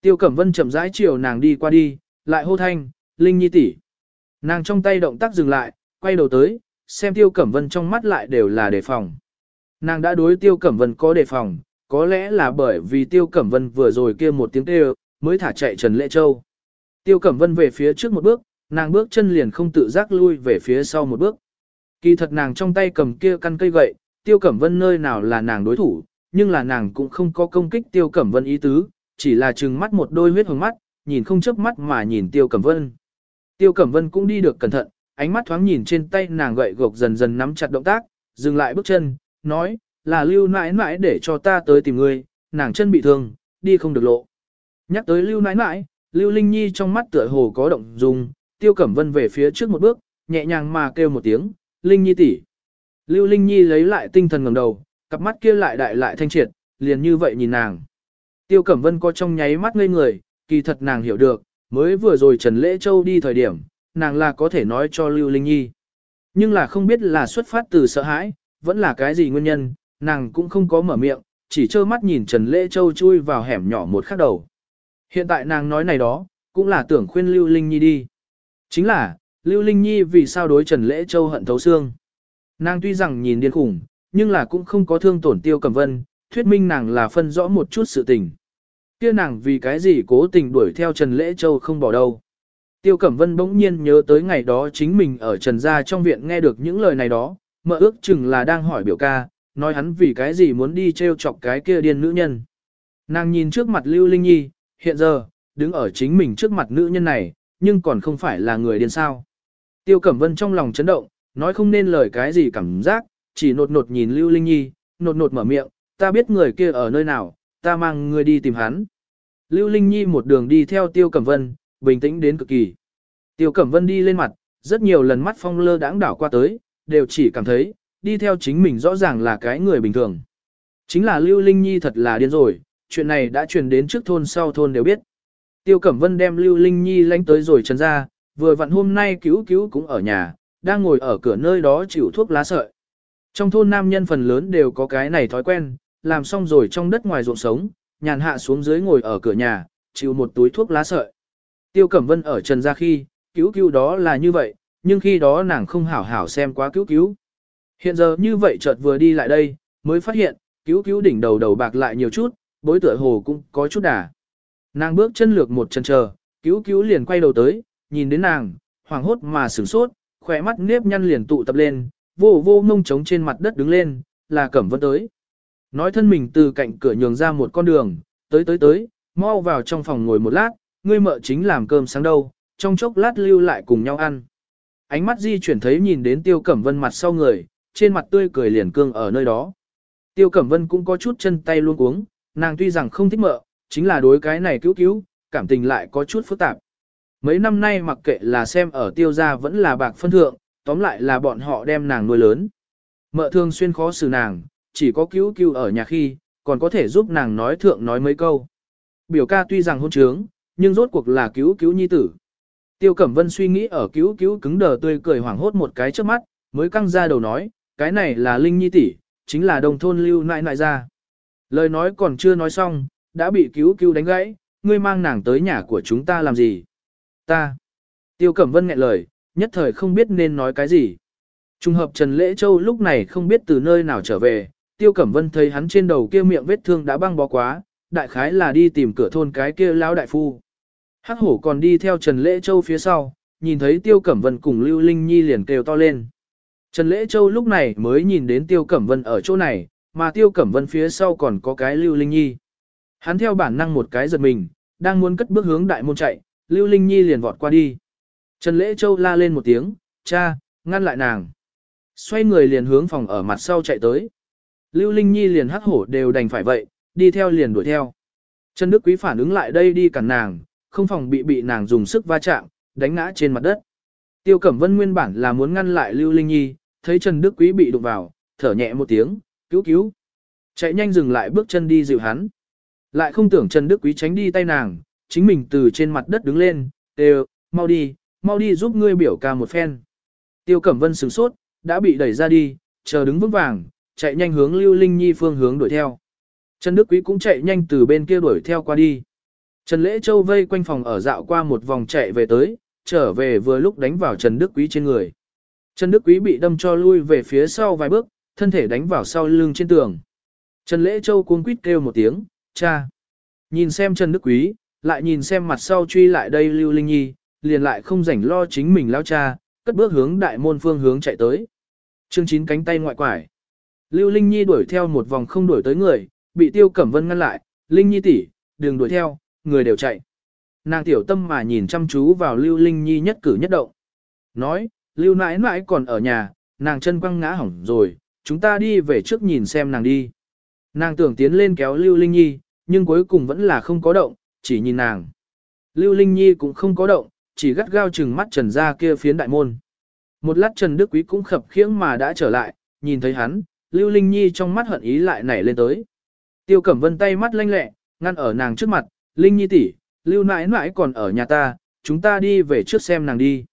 Tiêu Cẩm Vân chậm rãi chiều nàng đi qua đi, lại hô thanh, Linh Nhi tỷ. Nàng trong tay động tác dừng lại, quay đầu tới, xem Tiêu Cẩm Vân trong mắt lại đều là đề phòng. Nàng đã đối Tiêu Cẩm Vân có đề phòng, có lẽ là bởi vì Tiêu Cẩm Vân vừa rồi kia một tiếng kêu, mới thả chạy Trần Lệ Châu. Tiêu Cẩm Vân về phía trước một bước, nàng bước chân liền không tự giác lui về phía sau một bước. Kỳ thật nàng trong tay cầm kia căn cây gậy, Tiêu Cẩm Vân nơi nào là nàng đối thủ, nhưng là nàng cũng không có công kích Tiêu Cẩm Vân ý tứ, chỉ là trừng mắt một đôi huyết hồng mắt, nhìn không chớp mắt mà nhìn Tiêu Cẩm Vân. Tiêu Cẩm Vân cũng đi được cẩn thận, ánh mắt thoáng nhìn trên tay nàng gậy gộc dần dần nắm chặt động tác, dừng lại bước chân, nói, là lưu nãi nãi để cho ta tới tìm ngươi, nàng chân bị thương, đi không được lộ. Nhắc tới lưu nãi nãi, lưu linh nhi trong mắt tựa hồ có động dung, tiêu cẩm vân về phía trước một bước, nhẹ nhàng mà kêu một tiếng, linh nhi tỷ. Lưu linh nhi lấy lại tinh thần ngẩng đầu, cặp mắt kia lại đại lại thanh triệt, liền như vậy nhìn nàng. Tiêu cẩm vân có trong nháy mắt ngây người, kỳ thật nàng hiểu được, mới vừa rồi Trần Lễ Châu đi thời điểm, nàng là có thể nói cho Lưu Linh Nhi. Nhưng là không biết là xuất phát từ sợ hãi, vẫn là cái gì nguyên nhân, nàng cũng không có mở miệng, chỉ trơ mắt nhìn Trần Lễ Châu chui vào hẻm nhỏ một khắc đầu. Hiện tại nàng nói này đó, cũng là tưởng khuyên Lưu Linh Nhi đi. Chính là, Lưu Linh Nhi vì sao đối Trần Lễ Châu hận thấu xương. Nàng tuy rằng nhìn điên khủng, nhưng là cũng không có thương tổn tiêu cầm vân, thuyết minh nàng là phân rõ một chút sự tình kia nàng vì cái gì cố tình đuổi theo Trần Lễ Châu không bỏ đâu. Tiêu Cẩm Vân bỗng nhiên nhớ tới ngày đó chính mình ở Trần Gia trong viện nghe được những lời này đó, mơ ước chừng là đang hỏi biểu ca, nói hắn vì cái gì muốn đi treo chọc cái kia điên nữ nhân. Nàng nhìn trước mặt Lưu Linh Nhi, hiện giờ, đứng ở chính mình trước mặt nữ nhân này, nhưng còn không phải là người điên sao. Tiêu Cẩm Vân trong lòng chấn động, nói không nên lời cái gì cảm giác, chỉ nột nột nhìn Lưu Linh Nhi, nột nột mở miệng, ta biết người kia ở nơi nào, ta mang ngươi đi tìm hắn. Lưu Linh Nhi một đường đi theo Tiêu Cẩm Vân, bình tĩnh đến cực kỳ. Tiêu Cẩm Vân đi lên mặt, rất nhiều lần mắt phong lơ đãng đảo qua tới, đều chỉ cảm thấy, đi theo chính mình rõ ràng là cái người bình thường. Chính là Lưu Linh Nhi thật là điên rồi, chuyện này đã truyền đến trước thôn sau thôn đều biết. Tiêu Cẩm Vân đem Lưu Linh Nhi lánh tới rồi trần ra, vừa vặn hôm nay cứu cứu cũng ở nhà, đang ngồi ở cửa nơi đó chịu thuốc lá sợi. Trong thôn nam nhân phần lớn đều có cái này thói quen, làm xong rồi trong đất ngoài ruộng sống, nhàn hạ xuống dưới ngồi ở cửa nhà, chịu một túi thuốc lá sợi. Tiêu Cẩm Vân ở trần ra khi, cứu cứu đó là như vậy, nhưng khi đó nàng không hảo hảo xem quá cứu cứu. Hiện giờ như vậy chợt vừa đi lại đây, mới phát hiện, cứu cứu đỉnh đầu đầu bạc lại nhiều chút, bối tựa hồ cũng có chút đà. Nàng bước chân lược một chân chờ, cứu cứu liền quay đầu tới, nhìn đến nàng, hoảng hốt mà sửng sốt, khỏe mắt nếp nhăn liền tụ tập lên, vô vô mông trống trên mặt đất đứng lên, là Cẩm Vân tới. Nói thân mình từ cạnh cửa nhường ra một con đường, tới tới tới, mau vào trong phòng ngồi một lát, ngươi mợ chính làm cơm sáng đâu, trong chốc lát lưu lại cùng nhau ăn. Ánh mắt di chuyển thấy nhìn đến Tiêu Cẩm Vân mặt sau người, trên mặt tươi cười liền cương ở nơi đó. Tiêu Cẩm Vân cũng có chút chân tay luôn cuống, nàng tuy rằng không thích mợ, chính là đối cái này cứu cứu, cảm tình lại có chút phức tạp. Mấy năm nay mặc kệ là xem ở tiêu gia vẫn là bạc phân thượng, tóm lại là bọn họ đem nàng nuôi lớn. Mợ thường xuyên khó xử nàng, chỉ có cứu cứu ở nhà khi, còn có thể giúp nàng nói thượng nói mấy câu. Biểu ca tuy rằng hôn trướng, nhưng rốt cuộc là cứu cứu nhi tử. Tiêu Cẩm Vân suy nghĩ ở cứu cứu cứng đờ tươi cười hoảng hốt một cái trước mắt, mới căng ra đầu nói, cái này là Linh Nhi tỷ, chính là đồng thôn lưu nại nại ra. Lời nói còn chưa nói xong, đã bị cứu cứu đánh gãy, ngươi mang nàng tới nhà của chúng ta làm gì? Ta. Tiêu Cẩm Vân nghẹn lời, nhất thời không biết nên nói cái gì. Trùng hợp Trần Lễ Châu lúc này không biết từ nơi nào trở về, Tiêu Cẩm Vân thấy hắn trên đầu kia miệng vết thương đã băng bó quá, đại khái là đi tìm cửa thôn cái kia lão đại phu. Hắc hổ còn đi theo Trần Lễ Châu phía sau, nhìn thấy Tiêu Cẩm Vân cùng Lưu Linh Nhi liền kêu to lên. Trần Lễ Châu lúc này mới nhìn đến Tiêu Cẩm Vân ở chỗ này, mà Tiêu Cẩm Vân phía sau còn có cái Lưu Linh Nhi. Hắn theo bản năng một cái giật mình, đang muốn cất bước hướng đại môn chạy, Lưu Linh Nhi liền vọt qua đi. Trần Lễ Châu la lên một tiếng, cha, ngăn lại nàng. Xoay người liền hướng phòng ở mặt sau chạy tới. Lưu Linh Nhi liền hắc hổ đều đành phải vậy, đi theo liền đuổi theo. Trần Đức Quý phản ứng lại đây đi cản nàng, không phòng bị bị nàng dùng sức va chạm, đánh ngã trên mặt đất. Tiêu Cẩm Vân nguyên bản là muốn ngăn lại Lưu Linh Nhi, thấy Trần Đức Quý bị đụng vào, thở nhẹ một tiếng, cứu cứu. Chạy nhanh dừng lại bước chân đi dịu hắn. Lại không tưởng Trần Đức Quý tránh đi tay nàng, chính mình từ trên mặt đất đứng lên, đều, mau đi, mau đi giúp ngươi biểu ca một phen. Tiêu Cẩm Vân sửng sốt, đã bị đẩy ra đi, chờ đứng vững vàng, chạy nhanh hướng Lưu Linh Nhi phương hướng đuổi theo. Trần Đức Quý cũng chạy nhanh từ bên kia đuổi theo qua đi. Trần Lễ Châu vây quanh phòng ở dạo qua một vòng chạy về tới, trở về vừa lúc đánh vào Trần Đức Quý trên người. Trần Đức Quý bị đâm cho lui về phía sau vài bước, thân thể đánh vào sau lưng trên tường. Trần Lễ Châu cuống quýt kêu một tiếng, cha. Nhìn xem Trần Đức Quý, lại nhìn xem mặt sau truy lại đây Lưu Linh Nhi, liền lại không rảnh lo chính mình lao cha, cất bước hướng đại môn phương hướng chạy tới. Chương chín cánh tay ngoại quải. Lưu Linh Nhi đuổi theo một vòng không đuổi tới người, bị Tiêu Cẩm Vân ngăn lại, Linh Nhi tỷ, đừng đuổi theo, người đều chạy. Nàng tiểu tâm mà nhìn chăm chú vào Lưu Linh Nhi nhất cử nhất động. Nói, Lưu nãi nãi còn ở nhà, nàng chân quăng ngã hỏng rồi, chúng ta đi về trước nhìn xem nàng đi. Nàng tưởng tiến lên kéo Lưu Linh Nhi, nhưng cuối cùng vẫn là không có động, chỉ nhìn nàng. Lưu Linh Nhi cũng không có động, chỉ gắt gao chừng mắt Trần ra kia phiến đại môn. Một lát Trần Đức Quý cũng khập khiễng mà đã trở lại, nhìn thấy hắn, Lưu Linh Nhi trong mắt hận ý lại nảy lên tới. Tiêu Cẩm Vân tay mắt lanh lẹ, ngăn ở nàng trước mặt, Linh Nhi tỷ, Lưu nãi nãi còn ở nhà ta, chúng ta đi về trước xem nàng đi.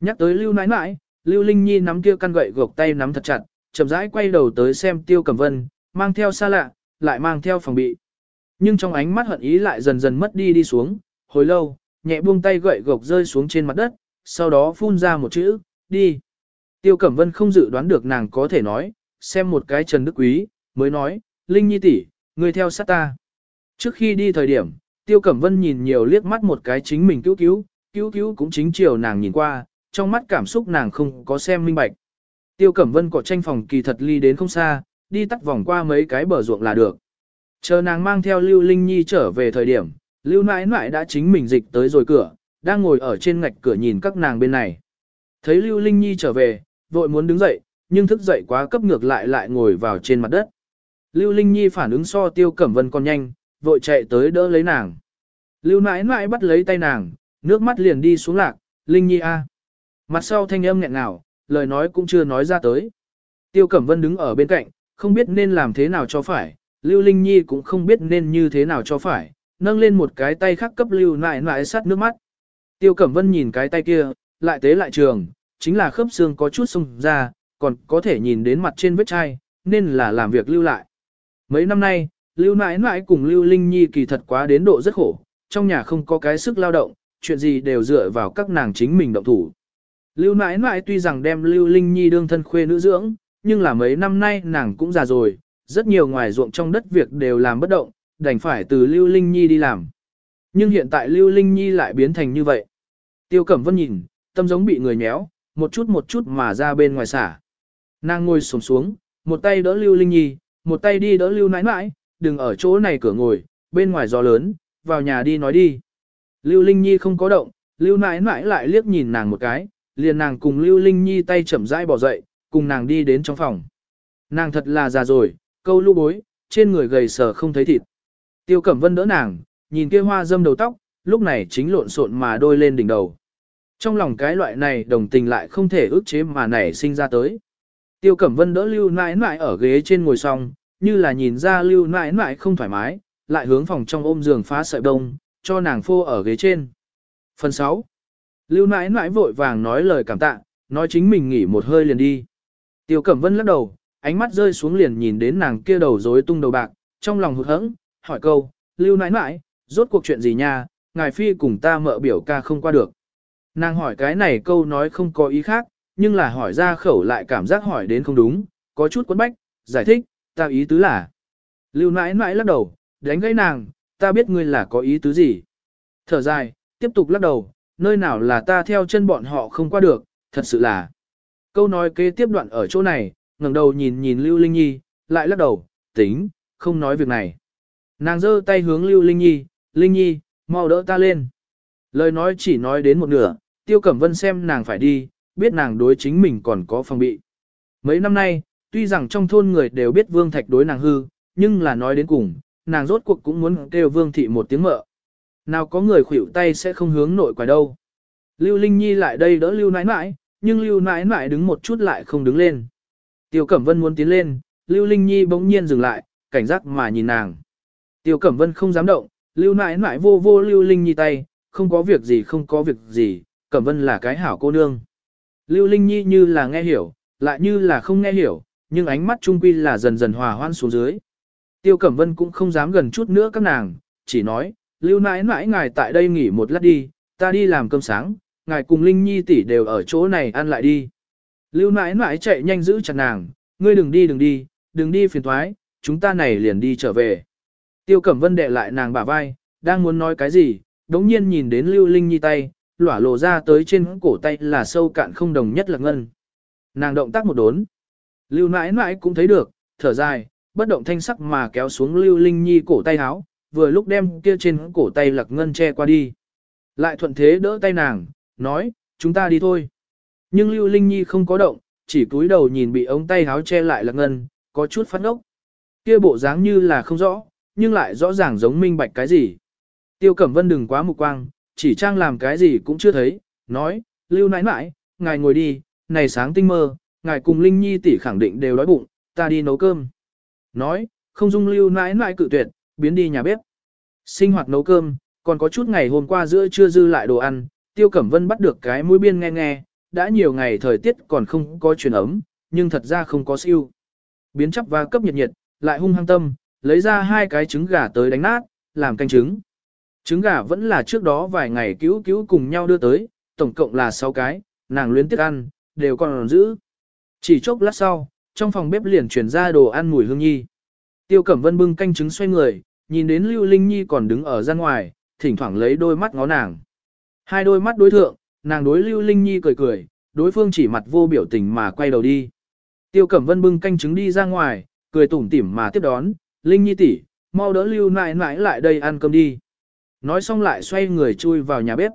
Nhắc tới Lưu nãi nãi, Lưu Linh Nhi nắm kia căn gậy gộc tay nắm thật chặt, chậm rãi quay đầu tới xem Tiêu Cẩm Vân, mang theo xa lạ, lại mang theo phòng bị. Nhưng trong ánh mắt hận ý lại dần dần mất đi đi xuống, hồi lâu, nhẹ buông tay gậy gộc rơi xuống trên mặt đất, sau đó phun ra một chữ, đi. Tiêu Cẩm Vân không dự đoán được nàng có thể nói, xem một cái Trần Đức Quý, mới nói, Linh Nhi tỷ, ngươi theo sát ta. Trước khi đi thời điểm, Tiêu Cẩm Vân nhìn nhiều liếc mắt một cái chính mình cứu cứu, cứu cứu cũng chính chiều nàng nhìn qua, trong mắt cảm xúc nàng không có xem minh bạch. Tiêu Cẩm Vân có tranh phòng kỳ thật ly đến không xa, đi tắt vòng qua mấy cái bờ ruộng là được. Chờ nàng mang theo Lưu Linh Nhi trở về thời điểm, Lưu nãi nãi đã chính mình dịch tới rồi cửa, đang ngồi ở trên ngạch cửa nhìn các nàng bên này. Thấy Lưu Linh Nhi trở về, vội muốn đứng dậy, nhưng thức dậy quá cấp ngược lại lại ngồi vào trên mặt đất. Lưu Linh Nhi phản ứng so Tiêu Cẩm Vân còn nhanh, vội chạy tới đỡ lấy nàng. Lưu nãi nãi bắt lấy tay nàng, nước mắt liền đi xuống lạc, Linh Nhi a. Mặt sau thanh âm nghẹn ngào, lời nói cũng chưa nói ra tới. Tiêu Cẩm Vân đứng ở bên cạnh, không biết nên làm thế nào cho phải, Lưu Linh Nhi cũng không biết nên như thế nào cho phải, nâng lên một cái tay khác cấp Lưu nãi nãi sát nước mắt. Tiêu Cẩm Vân nhìn cái tay kia, lại tế lại trường, chính là khớp xương có chút sung ra, còn có thể nhìn đến mặt trên vết chai, nên là làm việc lưu lại. Mấy năm nay, Lưu nãi nãi cùng Lưu Linh Nhi kỳ thật quá đến độ rất khổ, trong nhà không có cái sức lao động, chuyện gì đều dựa vào các nàng chính mình động thủ. Lưu nãi nãi tuy rằng đem Lưu Linh Nhi đương thân khuê nữ dưỡng, nhưng là mấy năm nay nàng cũng già rồi, rất nhiều ngoài ruộng trong đất việc đều làm bất động, đành phải từ Lưu Linh Nhi đi làm. Nhưng hiện tại Lưu Linh Nhi lại biến thành như vậy. Tiêu Cẩm Vân nhìn, tâm giống bị người nhéo, một chút một chút mà ra bên ngoài xả. Nàng ngồi xổm xuống, một tay đỡ Lưu Linh Nhi, một tay đi đỡ Lưu nãi nãi, đừng ở chỗ này cửa ngồi, bên ngoài gió lớn, vào nhà đi nói đi. Lưu Linh Nhi không có động, Lưu nãi nãi lại liếc nhìn nàng một cái, liền nàng cùng Lưu Linh Nhi tay chậm rãi bỏ dậy, cùng nàng đi đến trong phòng. Nàng thật là già rồi, câu lưu bối, trên người gầy sờ không thấy thịt. Tiêu Cẩm Vân đỡ nàng, nhìn kia hoa dâm đầu tóc, lúc này chính lộn xộn mà đôi lên đỉnh đầu. Trong lòng cái loại này đồng tình lại không thể ước chế mà nảy sinh ra tới. Tiêu Cẩm Vân đỡ Lưu nãi nãi ở ghế trên ngồi xong, như là nhìn ra Lưu nãi nãi không thoải mái, lại hướng phòng trong ôm giường phá sợi đông, cho nàng phô ở ghế trên. Phần 6. Lưu nãi nãi vội vàng nói lời cảm tạ, nói chính mình nghỉ một hơi liền đi. Tiêu Cẩm Vân lắc đầu, ánh mắt rơi xuống liền nhìn đến nàng kia đầu rối tung đầu bạc, trong lòng hụt hẫng, hỏi câu, Lưu nãi nãi, rốt cuộc chuyện gì nha, ngài phi cùng ta mợ biểu ca không qua được. Nàng hỏi cái này câu nói không có ý khác, nhưng là hỏi ra khẩu lại cảm giác hỏi đến không đúng, có chút quấn bách, giải thích, ta ý tứ là. Lưu nãi nãi lắc đầu, đánh gãy nàng, ta biết ngươi là có ý tứ gì. Thở dài, tiếp tục lắc đầu, nơi nào là ta theo chân bọn họ không qua được, thật sự là. Câu nói kế tiếp đoạn ở chỗ này, ngẩng đầu nhìn nhìn Lưu Linh Nhi, lại lắc đầu, tính, không nói việc này. Nàng giơ tay hướng Lưu Linh Nhi, Linh Nhi, mau đỡ ta lên. Lời nói chỉ nói đến một nửa, Tiêu Cẩm Vân xem nàng phải đi, biết nàng đối chính mình còn có phòng bị. Mấy năm nay, tuy rằng trong thôn người đều biết Vương Thạch đối nàng hư, nhưng là nói đến cùng, nàng rốt cuộc cũng muốn kêu Vương Thị một tiếng mợ. Nào có người khủy tay sẽ không hướng nội quả đâu. Lưu Linh Nhi lại đây đỡ Lưu nãi nãi, nhưng Lưu nãi nãi đứng một chút lại không đứng lên. Tiêu Cẩm Vân muốn tiến lên, Lưu Linh Nhi bỗng nhiên dừng lại, cảnh giác mà nhìn nàng. Tiêu Cẩm Vân không dám động, Lưu nãi nãi vô vô Lưu Linh Nhi tay, không có việc gì không có việc gì, Cẩm Vân là cái hảo cô nương. Lưu Linh Nhi như là nghe hiểu, lại như là không nghe hiểu, nhưng ánh mắt trung quy là dần dần hòa hoan xuống dưới. Tiêu Cẩm Vân cũng không dám gần chút nữa các nàng, chỉ nói, Lưu nãi nãi ngài tại đây nghỉ một lát đi, ta đi làm cơm sáng, ngài cùng Linh Nhi tỷ đều ở chỗ này ăn lại đi. Lưu nãi nãi chạy nhanh giữ chặt nàng, ngươi đừng đi đừng đi, đừng đi phiền thoái, chúng ta này liền đi trở về. Tiêu Cẩm Vân đệ lại nàng bả vai, đang muốn nói cái gì, đống nhiên nhìn đến Lưu Linh Nhi tay, lỏa lộ ra tới trên cổ tay là sâu cạn không đồng nhất là ngân. Nàng động tác một đốn. Lưu nãi nãi cũng thấy được, thở dài, bất động thanh sắc mà kéo xuống Lưu Linh Nhi cổ tay áo, vừa lúc đem kia trên cổ tay lạc ngân che qua đi. Lại thuận thế đỡ tay nàng, nói, chúng ta đi thôi. Nhưng Lưu Linh Nhi không có động, chỉ cúi đầu nhìn bị ống tay áo che lại lạc ngân, có chút phát ốc. Kia bộ dáng như là không rõ, nhưng lại rõ ràng giống minh bạch cái gì. Tiêu Cẩm Vân đừng quá mục quang, chỉ trang làm cái gì cũng chưa thấy, nói, Lưu nãi nãi, ngài ngồi đi, này sáng tinh mơ, ngài cùng Linh Nhi tỷ khẳng định đều đói bụng, ta đi nấu cơm. Nói, không dung Lưu nãi nãi cự tuyệt, biến đi nhà bếp. Sinh hoạt nấu cơm, còn có chút ngày hôm qua giữa trưa dư lại đồ ăn, Tiêu Cẩm Vân bắt được cái mũi biên nghe nghe, đã nhiều ngày thời tiết còn không có truyền ấm, nhưng thật ra không có siêu. Biến chấp và cấp nhiệt nhiệt, lại hung hăng tâm, lấy ra hai cái trứng gà tới đánh nát, làm canh trứng. Trứng gà vẫn là trước đó vài ngày cứu cứu cùng nhau đưa tới, tổng cộng là 6 cái, nàng luyến tiếc ăn, đều còn giữ. Chỉ chốc lát sau, trong phòng bếp liền chuyển ra đồ ăn mùi hương nhi. Tiêu Cẩm Vân bưng canh trứng xoay người, nhìn đến Lưu Linh Nhi còn đứng ở ra ngoài, thỉnh thoảng lấy đôi mắt ngó nàng. Hai đôi mắt đối thượng, nàng đối Lưu Linh Nhi cười cười, đối phương chỉ mặt vô biểu tình mà quay đầu đi. Tiêu Cẩm Vân bưng canh trứng đi ra ngoài, cười tủm tỉm mà tiếp đón, Linh Nhi tỷ, mau đỡ Lưu nãi nãi lại đây ăn cơm đi. Nói xong lại xoay người chui vào nhà bếp.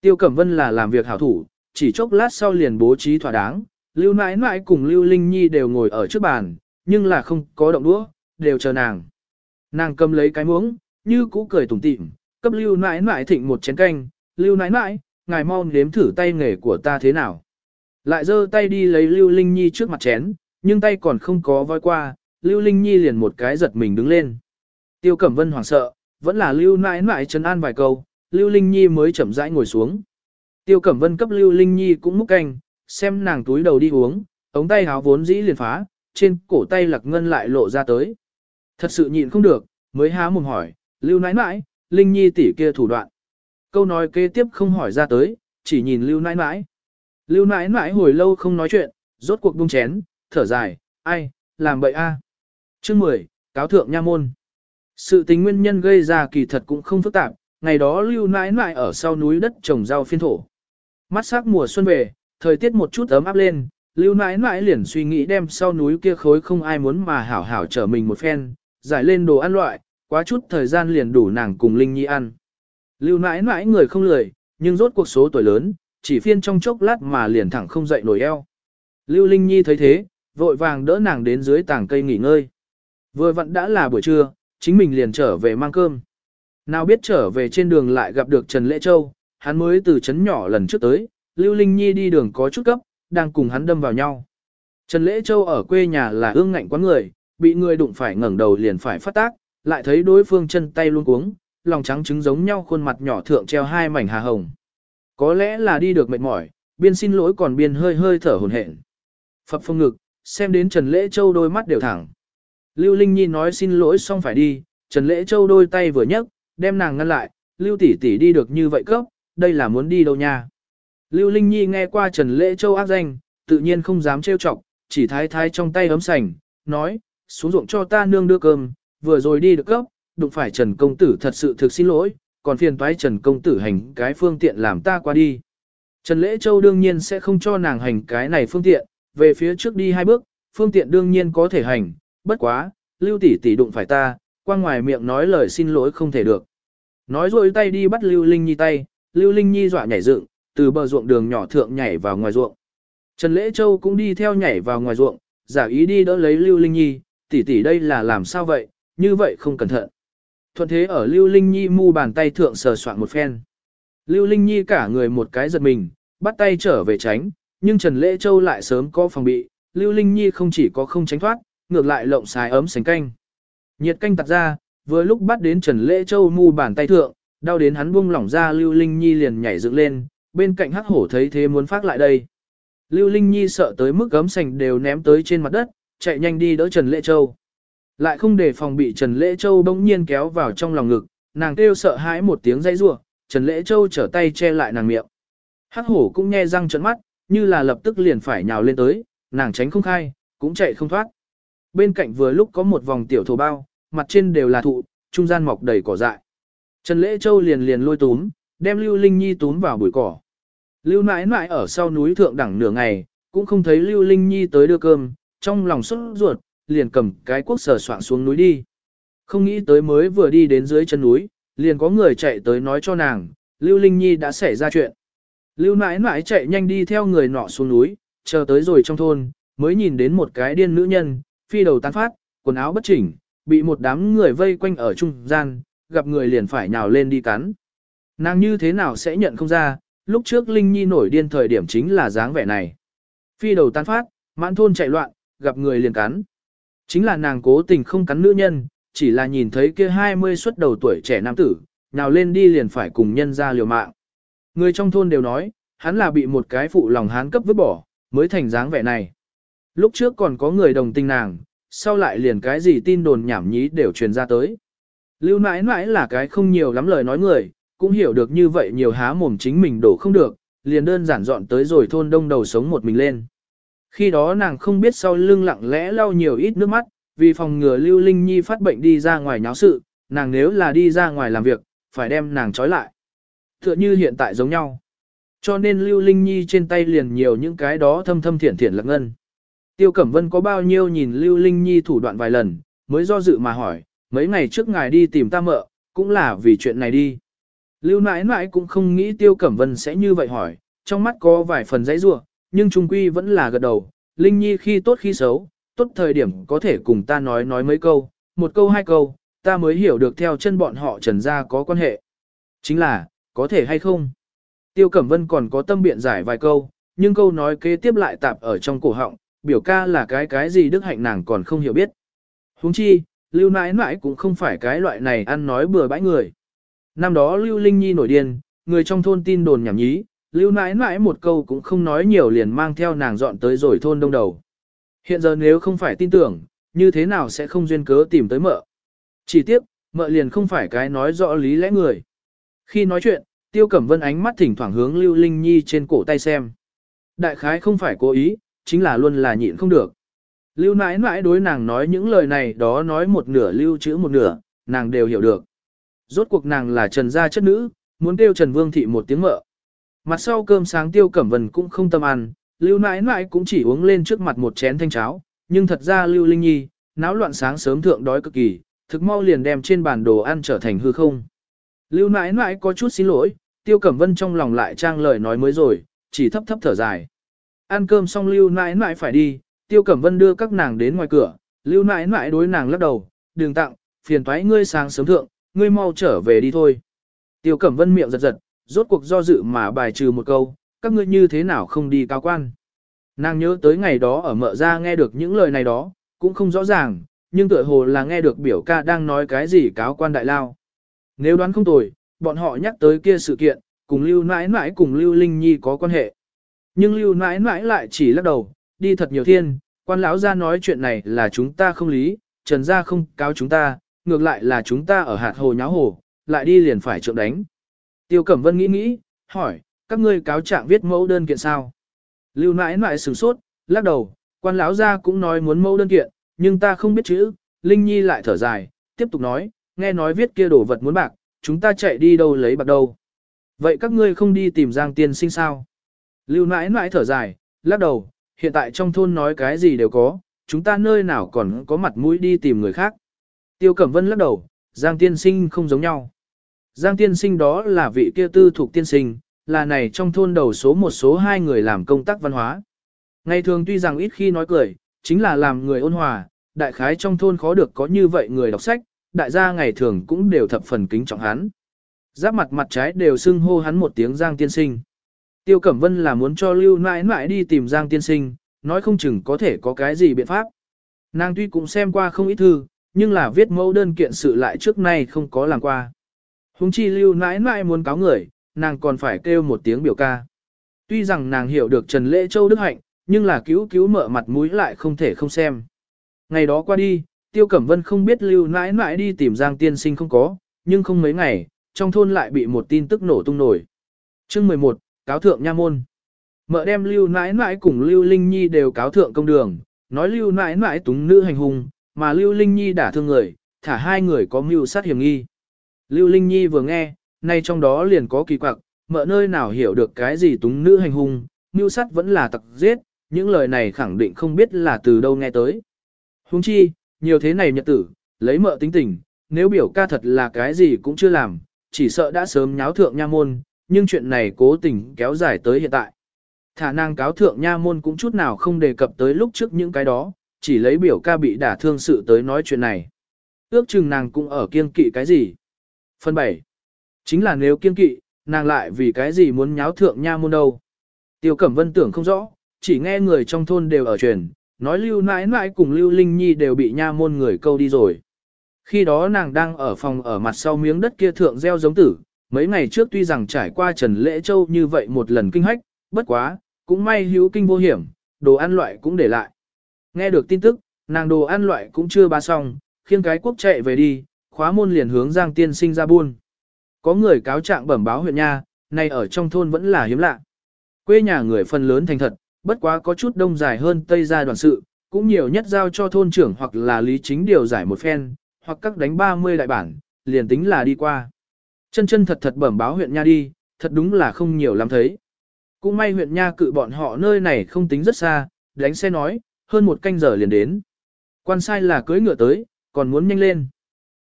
Tiêu Cẩm Vân là làm việc hảo thủ, chỉ chốc lát sau liền bố trí thỏa đáng, Lưu nãi nãi cùng Lưu Linh Nhi đều ngồi ở trước bàn, nhưng là không có động đũa, đều chờ nàng. Nàng cầm lấy cái muỗng, như cũ cười tủm tỉm, cấp Lưu nãi nãi thịnh một chén canh, Lưu nãi nãi, ngài mau nếm thử tay nghề của ta thế nào. Lại giơ tay đi lấy Lưu Linh Nhi trước mặt chén, nhưng tay còn không có voi qua, Lưu Linh Nhi liền một cái giật mình đứng lên. Tiêu Cẩm Vân hoảng sợ, vẫn là Lưu nãi nãi trấn an vài câu, Lưu Linh Nhi mới chậm rãi ngồi xuống. Tiêu Cẩm Vân cấp Lưu Linh Nhi cũng múc canh, xem nàng túi đầu đi uống, ống tay háo vốn dĩ liền phá, trên cổ tay lạc ngân lại lộ ra tới. Thật sự nhịn không được, mới há mồm hỏi, Lưu nãi nãi, Linh Nhi tỷ kia thủ đoạn. Câu nói kế tiếp không hỏi ra tới, chỉ nhìn Lưu nãi nãi. Lưu nãi nãi hồi lâu không nói chuyện, rốt cuộc buông chén, thở dài, ai, làm bậy a. À. Chương 10, cáo thượng nha môn. Sự tình nguyên nhân gây ra kỳ thật cũng không phức tạp, ngày đó lưu nãi nãi ở sau núi đất trồng rau phiên thổ. Mắt sắc mùa xuân về, thời tiết một chút ấm áp lên, lưu nãi nãi liền suy nghĩ đem sau núi kia khối không ai muốn mà hảo hảo trở mình một phen, giải lên đồ ăn loại, quá chút thời gian liền đủ nàng cùng Linh Nhi ăn. Lưu nãi nãi người không lười, nhưng rốt cuộc số tuổi lớn, chỉ phiên trong chốc lát mà liền thẳng không dậy nổi eo. Lưu Linh Nhi thấy thế, vội vàng đỡ nàng đến dưới tảng cây nghỉ ngơi. Vừa vặn đã là buổi trưa, chính mình liền trở về mang cơm. Nào biết trở về trên đường lại gặp được Trần Lễ Châu, hắn mới từ trấn nhỏ lần trước tới, Lưu Linh Nhi đi đường có chút cấp, đang cùng hắn đâm vào nhau. Trần Lễ Châu ở quê nhà là ương ngạnh quá người, bị người đụng phải ngẩng đầu liền phải phát tác, lại thấy đối phương chân tay luôn cuống, lòng trắng trứng giống nhau khuôn mặt nhỏ thượng treo hai mảnh hà hồng. Có lẽ là đi được mệt mỏi, biên xin lỗi còn biên hơi hơi thở hồn hển. Phập phong ngực, xem đến Trần Lễ Châu đôi mắt đều thẳng. Lưu Linh Nhi nói xin lỗi xong phải đi, Trần Lễ Châu đôi tay vừa nhấc, đem nàng ngăn lại, Lưu tỷ tỷ đi được như vậy cấp, đây là muốn đi đâu nha. Lưu Linh Nhi nghe qua Trần Lễ Châu ác danh, tự nhiên không dám trêu chọc, chỉ thái thái trong tay ấm sành, nói, xuống ruộng cho ta nương đưa cơm, vừa rồi đi được cấp, đụng phải Trần Công Tử thật sự thực xin lỗi, còn phiền toái Trần Công Tử hành cái phương tiện làm ta qua đi. Trần Lễ Châu đương nhiên sẽ không cho nàng hành cái này phương tiện, về phía trước đi hai bước, phương tiện đương nhiên có thể hành, bất quá, Lưu tỷ tỷ đụng phải ta, qua ngoài miệng nói lời xin lỗi không thể được. Nói rồi tay đi bắt Lưu Linh Nhi tay, Lưu Linh Nhi dọa nhảy dựng, từ bờ ruộng đường nhỏ thượng nhảy vào ngoài ruộng. Trần Lễ Châu cũng đi theo nhảy vào ngoài ruộng, giả ý đi đỡ lấy Lưu Linh Nhi, tỷ tỷ đây là làm sao vậy, như vậy không cẩn thận. Thuận thế ở Lưu Linh Nhi mu bàn tay thượng sờ soạn một phen. Lưu Linh Nhi cả người một cái giật mình, bắt tay trở về tránh, nhưng Trần Lễ Châu lại sớm có phòng bị, Lưu Linh Nhi không chỉ có không tránh thoát, ngược lại lộng xài ấm sánh canh. Nhiệt canh tạt ra, vừa lúc bắt đến Trần Lễ Châu mu bàn tay thượng, đau đến hắn buông lỏng ra Lưu Linh Nhi liền nhảy dựng lên, bên cạnh hắc hổ thấy thế muốn phát lại đây. Lưu Linh Nhi sợ tới mức gấm sành đều ném tới trên mặt đất, chạy nhanh đi đỡ Trần Lễ Châu. Lại không để phòng bị Trần Lễ Châu bỗng nhiên kéo vào trong lòng ngực, nàng kêu sợ hãi một tiếng dây rủa, Trần Lễ Châu trở tay che lại nàng miệng. Hắc hổ cũng nghe răng trợn mắt, như là lập tức liền phải nhào lên tới, nàng tránh không khai, cũng chạy không thoát. Bên cạnh vừa lúc có một vòng tiểu thổ bao, mặt trên đều là thụ, trung gian mọc đầy cỏ dại. Trần Lễ Châu liền liền lôi túm, đem Lưu Linh Nhi túm vào bụi cỏ. Lưu nãi nãi ở sau núi thượng đẳng nửa ngày, cũng không thấy Lưu Linh Nhi tới đưa cơm, trong lòng sốt ruột, liền cầm cái cuốc sờ soạn xuống núi đi. Không nghĩ tới mới vừa đi đến dưới chân núi, liền có người chạy tới nói cho nàng, Lưu Linh Nhi đã xảy ra chuyện. Lưu nãi nãi chạy nhanh đi theo người nọ xuống núi, chờ tới rồi trong thôn, mới nhìn đến một cái điên nữ nhân, phi đầu tán phát, quần áo bất chỉnh, bị một đám người vây quanh ở trung gian, gặp người liền phải nhào lên đi cắn. Nàng như thế nào sẽ nhận không ra, lúc trước Linh Nhi nổi điên thời điểm chính là dáng vẻ này. Phi đầu tán phát, mãn thôn chạy loạn, gặp người liền cắn. Chính là nàng cố tình không cắn nữ nhân, chỉ là nhìn thấy kia 20 xuất đầu tuổi trẻ nam tử, nào lên đi liền phải cùng nhân ra liều mạng. Người trong thôn đều nói, hắn là bị một cái phụ lòng hán cấp vứt bỏ, mới thành dáng vẻ này. Lúc trước còn có người đồng tình nàng, sau lại liền cái gì tin đồn nhảm nhí đều truyền ra tới. Lưu mãi mãi là cái không nhiều lắm lời nói người, cũng hiểu được như vậy nhiều há mồm chính mình đổ không được, liền đơn giản dọn tới rồi thôn đông đầu sống một mình lên. Khi đó nàng không biết sau lưng lặng lẽ lau nhiều ít nước mắt, vì phòng ngừa Lưu Linh Nhi phát bệnh đi ra ngoài nháo sự, nàng nếu là đi ra ngoài làm việc, phải đem nàng trói lại. Tựa như hiện tại giống nhau. Cho nên Lưu Linh Nhi trên tay liền nhiều những cái đó thâm thâm thiển thiển lạc ngân. Tiêu Cẩm Vân có bao nhiêu nhìn Lưu Linh Nhi thủ đoạn vài lần, mới do dự mà hỏi, mấy ngày trước ngài đi tìm ta mợ, cũng là vì chuyện này đi. Lưu nãi nãi cũng không nghĩ Tiêu Cẩm Vân sẽ như vậy hỏi, trong mắt có vài phần dãy rua, nhưng trung quy vẫn là gật đầu. Linh Nhi khi tốt khi xấu, tốt thời điểm có thể cùng ta nói nói mấy câu, một câu hai câu, ta mới hiểu được theo chân bọn họ trần ra có quan hệ. Chính là, có thể hay không? Tiêu Cẩm Vân còn có tâm biện giải vài câu, nhưng câu nói kế tiếp lại tạp ở trong cổ họng, biểu ca là cái cái gì đức hạnh nàng còn không hiểu biết. huống chi, lưu nãi nãi cũng không phải cái loại này ăn nói bừa bãi người. Năm đó lưu linh nhi nổi điên, người trong thôn tin đồn nhảm nhí, lưu nãi nãi một câu cũng không nói nhiều liền mang theo nàng dọn tới rồi thôn đông đầu. Hiện giờ nếu không phải tin tưởng, như thế nào sẽ không duyên cớ tìm tới mợ. Chỉ tiếc, mợ liền không phải cái nói rõ lý lẽ người. Khi nói chuyện, Tiêu Cẩm Vân ánh mắt thỉnh thoảng hướng Lưu Linh Nhi trên cổ tay xem. Đại khái không phải cố ý, chính là luôn là nhịn không được. Lưu nãi nãi đối nàng nói những lời này đó nói một nửa lưu chữ một nửa, nàng đều hiểu được. Rốt cuộc nàng là trần gia chất nữ, muốn kêu Trần Vương Thị một tiếng mợ. Mặt sau cơm sáng Tiêu Cẩm Vân cũng không tâm ăn, Lưu nãi nãi cũng chỉ uống lên trước mặt một chén thanh cháo, nhưng thật ra Lưu Linh Nhi, náo loạn sáng sớm thượng đói cực kỳ, thực mau liền đem trên bàn đồ ăn trở thành hư không. Lưu nãi nãi có chút xin lỗi, Tiêu Cẩm Vân trong lòng lại trang lời nói mới rồi, chỉ thấp thấp thở dài. Ăn cơm xong Lưu nãi nãi phải đi, Tiêu Cẩm Vân đưa các nàng đến ngoài cửa, Lưu nãi nãi đối nàng lắc đầu, Đường tặng, phiền thoái ngươi sáng sớm thượng, ngươi mau trở về đi thôi. Tiêu Cẩm Vân miệng giật giật, rốt cuộc do dự mà bài trừ một câu, các ngươi như thế nào không đi cao quan. Nàng nhớ tới ngày đó ở mợ ra nghe được những lời này đó, cũng không rõ ràng, nhưng tựa hồ là nghe được biểu ca đang nói cái gì cáo quan đại lao. Nếu đoán không tồi, bọn họ nhắc tới kia sự kiện, cùng Lưu Nãi Nãi cùng Lưu Linh Nhi có quan hệ. Nhưng Lưu Nãi Nãi lại chỉ lắc đầu, đi thật nhiều thiên, quan lão ra nói chuyện này là chúng ta không lý, trần gia không cáo chúng ta, ngược lại là chúng ta ở hạt hồ nháo hồ, lại đi liền phải trượng đánh. Tiêu Cẩm Vân nghĩ nghĩ, hỏi, các ngươi cáo trạng viết mẫu đơn kiện sao? Lưu Nãi Nãi sửng sốt, lắc đầu, quan lão ra cũng nói muốn mẫu đơn kiện, nhưng ta không biết chữ, Linh Nhi lại thở dài, tiếp tục nói, nghe nói viết kia đồ vật muốn bạc, chúng ta chạy đi đâu lấy bạc đâu. Vậy các ngươi không đi tìm Giang tiên sinh sao? Lưu nãi nãi thở dài, lắc đầu, hiện tại trong thôn nói cái gì đều có, chúng ta nơi nào còn có mặt mũi đi tìm người khác. Tiêu Cẩm Vân lắc đầu, Giang tiên sinh không giống nhau. Giang tiên sinh đó là vị kia tư thuộc tiên sinh, là này trong thôn đầu số một số hai người làm công tác văn hóa. Ngày thường tuy rằng ít khi nói cười, chính là làm người ôn hòa, đại khái trong thôn khó được có như vậy người đọc sách, đại gia ngày thường cũng đều thập phần kính trọng hắn. Giáp mặt mặt trái đều xưng hô hắn một tiếng Giang tiên sinh. Tiêu Cẩm Vân là muốn cho Lưu nãi nãi đi tìm Giang tiên sinh, nói không chừng có thể có cái gì biện pháp. Nàng tuy cũng xem qua không ít thư, nhưng là viết mẫu đơn kiện sự lại trước nay không có làm qua. Hùng chi Lưu nãi nãi muốn cáo người, nàng còn phải kêu một tiếng biểu ca. Tuy rằng nàng hiểu được Trần Lễ Châu Đức Hạnh, nhưng là cứu cứu mở mặt mũi lại không thể không xem. Ngày đó qua đi, Tiêu Cẩm Vân không biết lưu nãi nãi đi tìm Giang tiên sinh không có, nhưng không mấy ngày, trong thôn lại bị một tin tức nổ tung nổi. chương 11, cáo thượng nha môn. Mợ đem lưu nãi nãi cùng lưu Linh Nhi đều cáo thượng công đường, nói lưu nãi nãi túng nữ hành hung, mà lưu Linh Nhi đã thương người, thả hai người có mưu sát hiểm nghi. Lưu Linh Nhi vừa nghe, nay trong đó liền có kỳ quặc, mợ nơi nào hiểu được cái gì túng nữ hành hung, mưu sát vẫn là tặc giết, những lời này khẳng định không biết là từ đâu nghe tới. Huống chi, nhiều thế này nhật tử, lấy mợ tính tình, nếu biểu ca thật là cái gì cũng chưa làm, chỉ sợ đã sớm nháo thượng nha môn, nhưng chuyện này cố tình kéo dài tới hiện tại. Thả nàng cáo thượng nha môn cũng chút nào không đề cập tới lúc trước những cái đó, chỉ lấy biểu ca bị đả thương sự tới nói chuyện này. Ước chừng nàng cũng ở kiên kỵ cái gì. Phần 7. Chính là nếu kiên kỵ, nàng lại vì cái gì muốn nháo thượng nha môn đâu. Tiêu Cẩm Vân tưởng không rõ, chỉ nghe người trong thôn đều ở truyền, nói Lưu nãi nãi cùng Lưu Linh Nhi đều bị nha môn người câu đi rồi. Khi đó nàng đang ở phòng ở mặt sau miếng đất kia thượng gieo giống tử, mấy ngày trước tuy rằng trải qua Trần Lễ Châu như vậy một lần kinh hách, bất quá, cũng may hữu kinh vô hiểm, đồ ăn loại cũng để lại. Nghe được tin tức, nàng đồ ăn loại cũng chưa ba xong, khiêng cái quốc chạy về đi, khóa môn liền hướng Giang Tiên Sinh ra buôn. Có người cáo trạng bẩm báo huyện nha, nay ở trong thôn vẫn là hiếm lạ. Quê nhà người phần lớn thành thật, bất quá có chút đông dài hơn tây gia đoàn sự, cũng nhiều nhất giao cho thôn trưởng hoặc là lý chính điều giải một phen, hoặc các đánh 30 đại bản, liền tính là đi qua. Chân chân thật thật bẩm báo huyện nha đi, thật đúng là không nhiều lắm thấy. Cũng may huyện nha cự bọn họ nơi này không tính rất xa, đánh xe nói, hơn một canh giờ liền đến. Quan sai là cưới ngựa tới, còn muốn nhanh lên.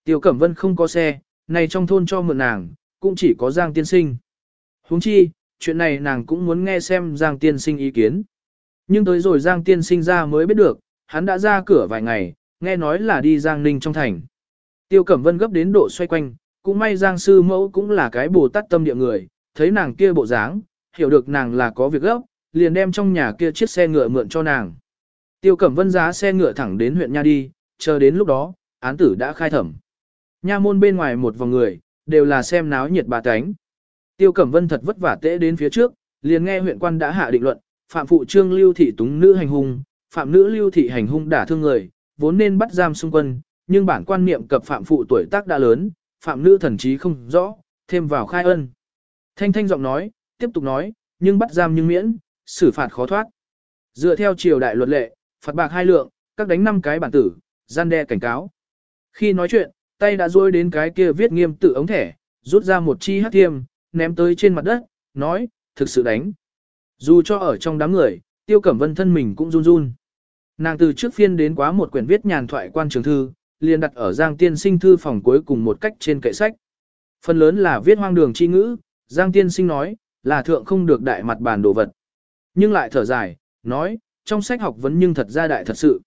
Tiêu Cẩm Vân không có xe, này trong thôn cho mượn nàng, cũng chỉ có Giang tiên sinh. huống chi, chuyện này nàng cũng muốn nghe xem Giang tiên sinh ý kiến. Nhưng tới rồi Giang tiên sinh ra mới biết được, hắn đã ra cửa vài ngày, nghe nói là đi Giang Ninh trong thành. Tiêu Cẩm Vân gấp đến độ xoay quanh, cũng may Giang sư mẫu cũng là cái bồ tát tâm địa người, thấy nàng kia bộ dáng, hiểu được nàng là có việc gấp, liền đem trong nhà kia chiếc xe ngựa mượn cho nàng. Tiêu Cẩm Vân giá xe ngựa thẳng đến huyện Nha đi, chờ đến lúc đó, án tử đã khai thẩm. Nha môn bên ngoài một vòng người, đều là xem náo nhiệt bà cánh. Tiêu Cẩm Vân thật vất vả tễ đến phía trước, liền nghe huyện quan đã hạ định luận, phạm phụ trương lưu thị túng nữ hành hung, phạm nữ lưu thị hành hung đả thương người, vốn nên bắt giam xung quân, nhưng bản quan niệm cập phạm phụ tuổi tác đã lớn, phạm nữ thần trí không rõ, thêm vào khai ân. Thanh thanh giọng nói, tiếp tục nói, nhưng bắt giam nhưng miễn, xử phạt khó thoát. Dựa theo triều đại luật lệ, phạt bạc hai lượng, các đánh năm cái bản tử, gian đe cảnh cáo. Khi nói chuyện, tay đã duỗi đến cái kia viết nghiêm tự ống thẻ, rút ra một chi hắc thiêm, ném tới trên mặt đất, nói, thực sự đánh. Dù cho ở trong đám người, tiêu cẩm vân thân mình cũng run run. Nàng từ trước phiên đến quá một quyển viết nhàn thoại quan trường thư, liền đặt ở Giang Tiên Sinh thư phòng cuối cùng một cách trên kệ sách. Phần lớn là viết hoang đường chi ngữ, Giang Tiên Sinh nói, là thượng không được đại mặt bàn đồ vật. Nhưng lại thở dài, nói, trong sách học vấn nhưng thật ra đại thật sự.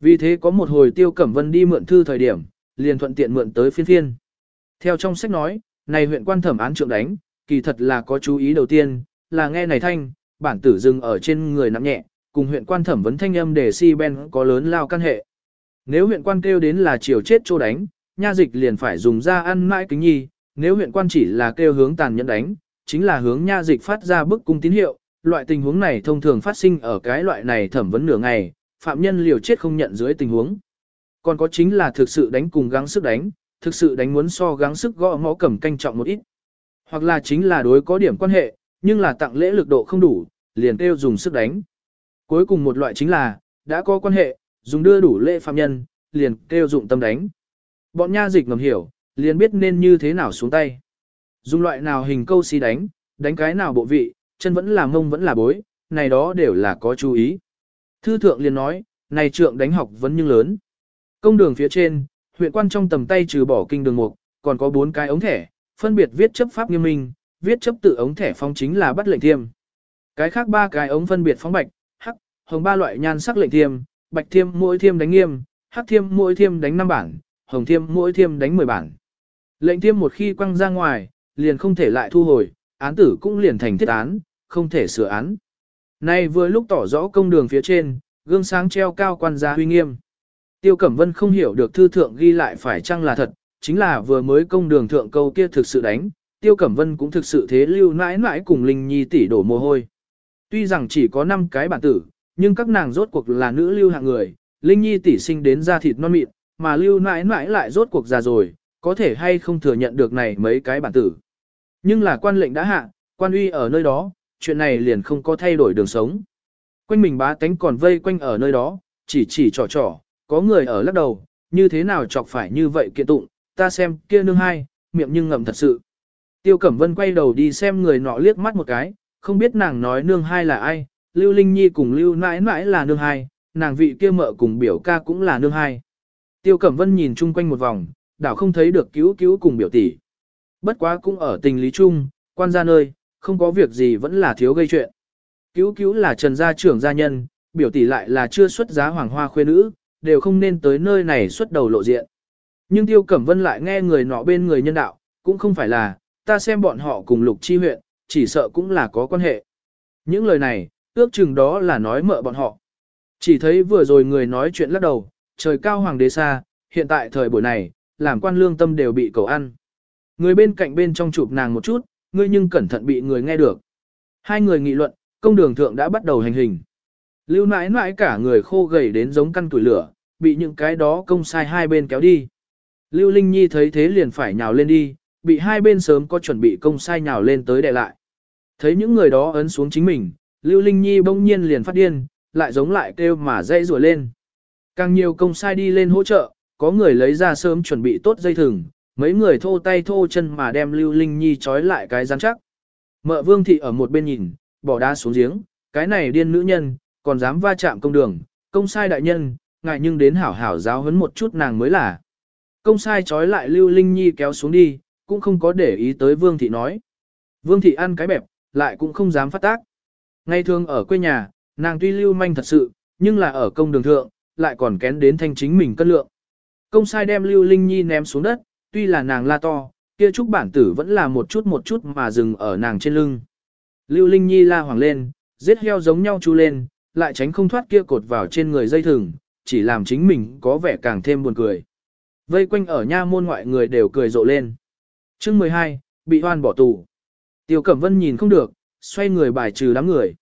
Vì thế có một hồi Tiêu Cẩm Vân đi mượn thư thời điểm, liền thuận tiện mượn tới phiên phiên. Theo trong sách nói, này huyện quan thẩm án trượng đánh, kỳ thật là có chú ý đầu tiên, là nghe này thanh, bản tử dừng ở trên người nặng nhẹ, cùng huyện quan thẩm vấn thanh âm để si ben có lớn lao căn hệ. Nếu huyện quan kêu đến là chiều chết chỗ đánh, nha dịch liền phải dùng ra ăn mãi kính nhi, nếu huyện quan chỉ là kêu hướng tàn nhẫn đánh, chính là hướng nha dịch phát ra bức cung tín hiệu, loại tình huống này thông thường phát sinh ở cái loại này thẩm vấn nửa ngày, phạm nhân liều chết không nhận dưới tình huống. Còn có chính là thực sự đánh cùng gắng sức đánh, thực sự đánh muốn so gắng sức gõ ngõ cầm canh trọng một ít. Hoặc là chính là đối có điểm quan hệ, nhưng là tặng lễ lực độ không đủ, liền kêu dùng sức đánh. Cuối cùng một loại chính là, đã có quan hệ, dùng đưa đủ lễ phạm nhân, liền kêu dụng tâm đánh. Bọn nha dịch ngầm hiểu, liền biết nên như thế nào xuống tay. Dùng loại nào hình câu xí đánh, đánh cái nào bộ vị, chân vẫn là mông vẫn là bối, này đó đều là có chú ý. Thư thượng liền nói, này trượng đánh học vẫn nhưng lớn. Công đường phía trên, huyện quan trong tầm tay trừ bỏ kinh đường mục, còn có bốn cái ống thẻ, phân biệt viết chấp pháp nghiêm minh, viết chấp tự ống thẻ phong chính là bắt lệnh thiêm. Cái khác ba cái ống phân biệt phóng bạch, hắc, hồng ba loại nhan sắc lệnh thiêm, bạch thiêm mỗi thiêm đánh nghiêm, hắc thiêm mỗi thiêm đánh 5 bản, hồng thiêm mỗi thiêm đánh 10 bản. Lệnh thiêm một khi quăng ra ngoài, liền không thể lại thu hồi, án tử cũng liền thành thiết án, không thể sửa án. Nay vừa lúc tỏ rõ công đường phía trên, gương sáng treo cao quan gia huy nghiêm. Tiêu Cẩm Vân không hiểu được thư thượng ghi lại phải chăng là thật, chính là vừa mới công đường thượng câu kia thực sự đánh, Tiêu Cẩm Vân cũng thực sự thế lưu nãi nãi cùng Linh Nhi tỷ đổ mồ hôi. Tuy rằng chỉ có 5 cái bản tử, nhưng các nàng rốt cuộc là nữ lưu hạng người, Linh Nhi tỷ sinh đến da thịt non mịn, mà lưu nãi nãi lại rốt cuộc già rồi, có thể hay không thừa nhận được này mấy cái bản tử. Nhưng là quan lệnh đã hạ, quan uy ở nơi đó, chuyện này liền không có thay đổi đường sống. Quanh mình bá tánh còn vây quanh ở nơi đó, chỉ chỉ trò trò, có người ở lắc đầu, như thế nào chọc phải như vậy kiện tụng, ta xem kia nương hai, miệng nhưng ngậm thật sự. Tiêu Cẩm Vân quay đầu đi xem người nọ liếc mắt một cái, không biết nàng nói nương hai là ai, Lưu Linh Nhi cùng Lưu nãi nãi là nương hai, nàng vị kia mợ cùng biểu ca cũng là nương hai. Tiêu Cẩm Vân nhìn chung quanh một vòng, đảo không thấy được cứu cứu cùng biểu tỷ. Bất quá cũng ở tình lý chung, quan gia nơi, không có việc gì vẫn là thiếu gây chuyện. Cứu cứu là trần gia trưởng gia nhân, biểu tỷ lại là chưa xuất giá hoàng hoa khuê nữ, đều không nên tới nơi này xuất đầu lộ diện. Nhưng Tiêu Cẩm Vân lại nghe người nọ bên người nhân đạo, cũng không phải là, ta xem bọn họ cùng lục chi huyện, chỉ sợ cũng là có quan hệ. Những lời này, ước chừng đó là nói mợ bọn họ. Chỉ thấy vừa rồi người nói chuyện lắc đầu, trời cao hoàng đế xa, hiện tại thời buổi này, làm quan lương tâm đều bị cầu ăn. Người bên cạnh bên trong chụp nàng một chút, ngươi nhưng cẩn thận bị người nghe được. Hai người nghị luận, công đường thượng đã bắt đầu hành hình. Lưu nãi nãi cả người khô gầy đến giống căn tuổi lửa, bị những cái đó công sai hai bên kéo đi. Lưu Linh Nhi thấy thế liền phải nhào lên đi, bị hai bên sớm có chuẩn bị công sai nhào lên tới đè lại. Thấy những người đó ấn xuống chính mình, Lưu Linh Nhi bỗng nhiên liền phát điên, lại giống lại kêu mà dây rùa lên. Càng nhiều công sai đi lên hỗ trợ, có người lấy ra sớm chuẩn bị tốt dây thừng, mấy người thô tay thô chân mà đem Lưu Linh Nhi trói lại cái rắn chắc. Mợ Vương Thị ở một bên nhìn, bỏ đá xuống giếng, cái này điên nữ nhân, còn dám va chạm công đường, công sai đại nhân, ngại nhưng đến hảo hảo giáo huấn một chút nàng mới là. Công sai trói lại Lưu Linh Nhi kéo xuống đi, cũng không có để ý tới Vương Thị nói. Vương Thị ăn cái bẹp, lại cũng không dám phát tác ngày thường ở quê nhà, nàng tuy lưu manh thật sự, nhưng là ở công đường thượng, lại còn kén đến thanh chính mình cân lượng. Công sai đem Lưu Linh Nhi ném xuống đất, tuy là nàng la to, kia trúc bản tử vẫn là một chút một chút mà dừng ở nàng trên lưng. Lưu Linh Nhi la hoàng lên, giết heo giống nhau chu lên, lại tránh không thoát kia cột vào trên người dây thừng, chỉ làm chính mình có vẻ càng thêm buồn cười. Vây quanh ở nha môn ngoại người đều cười rộ lên. chương 12, bị hoan bỏ tù. Tiêu Cẩm Vân nhìn không được, xoay người bài trừ đám người.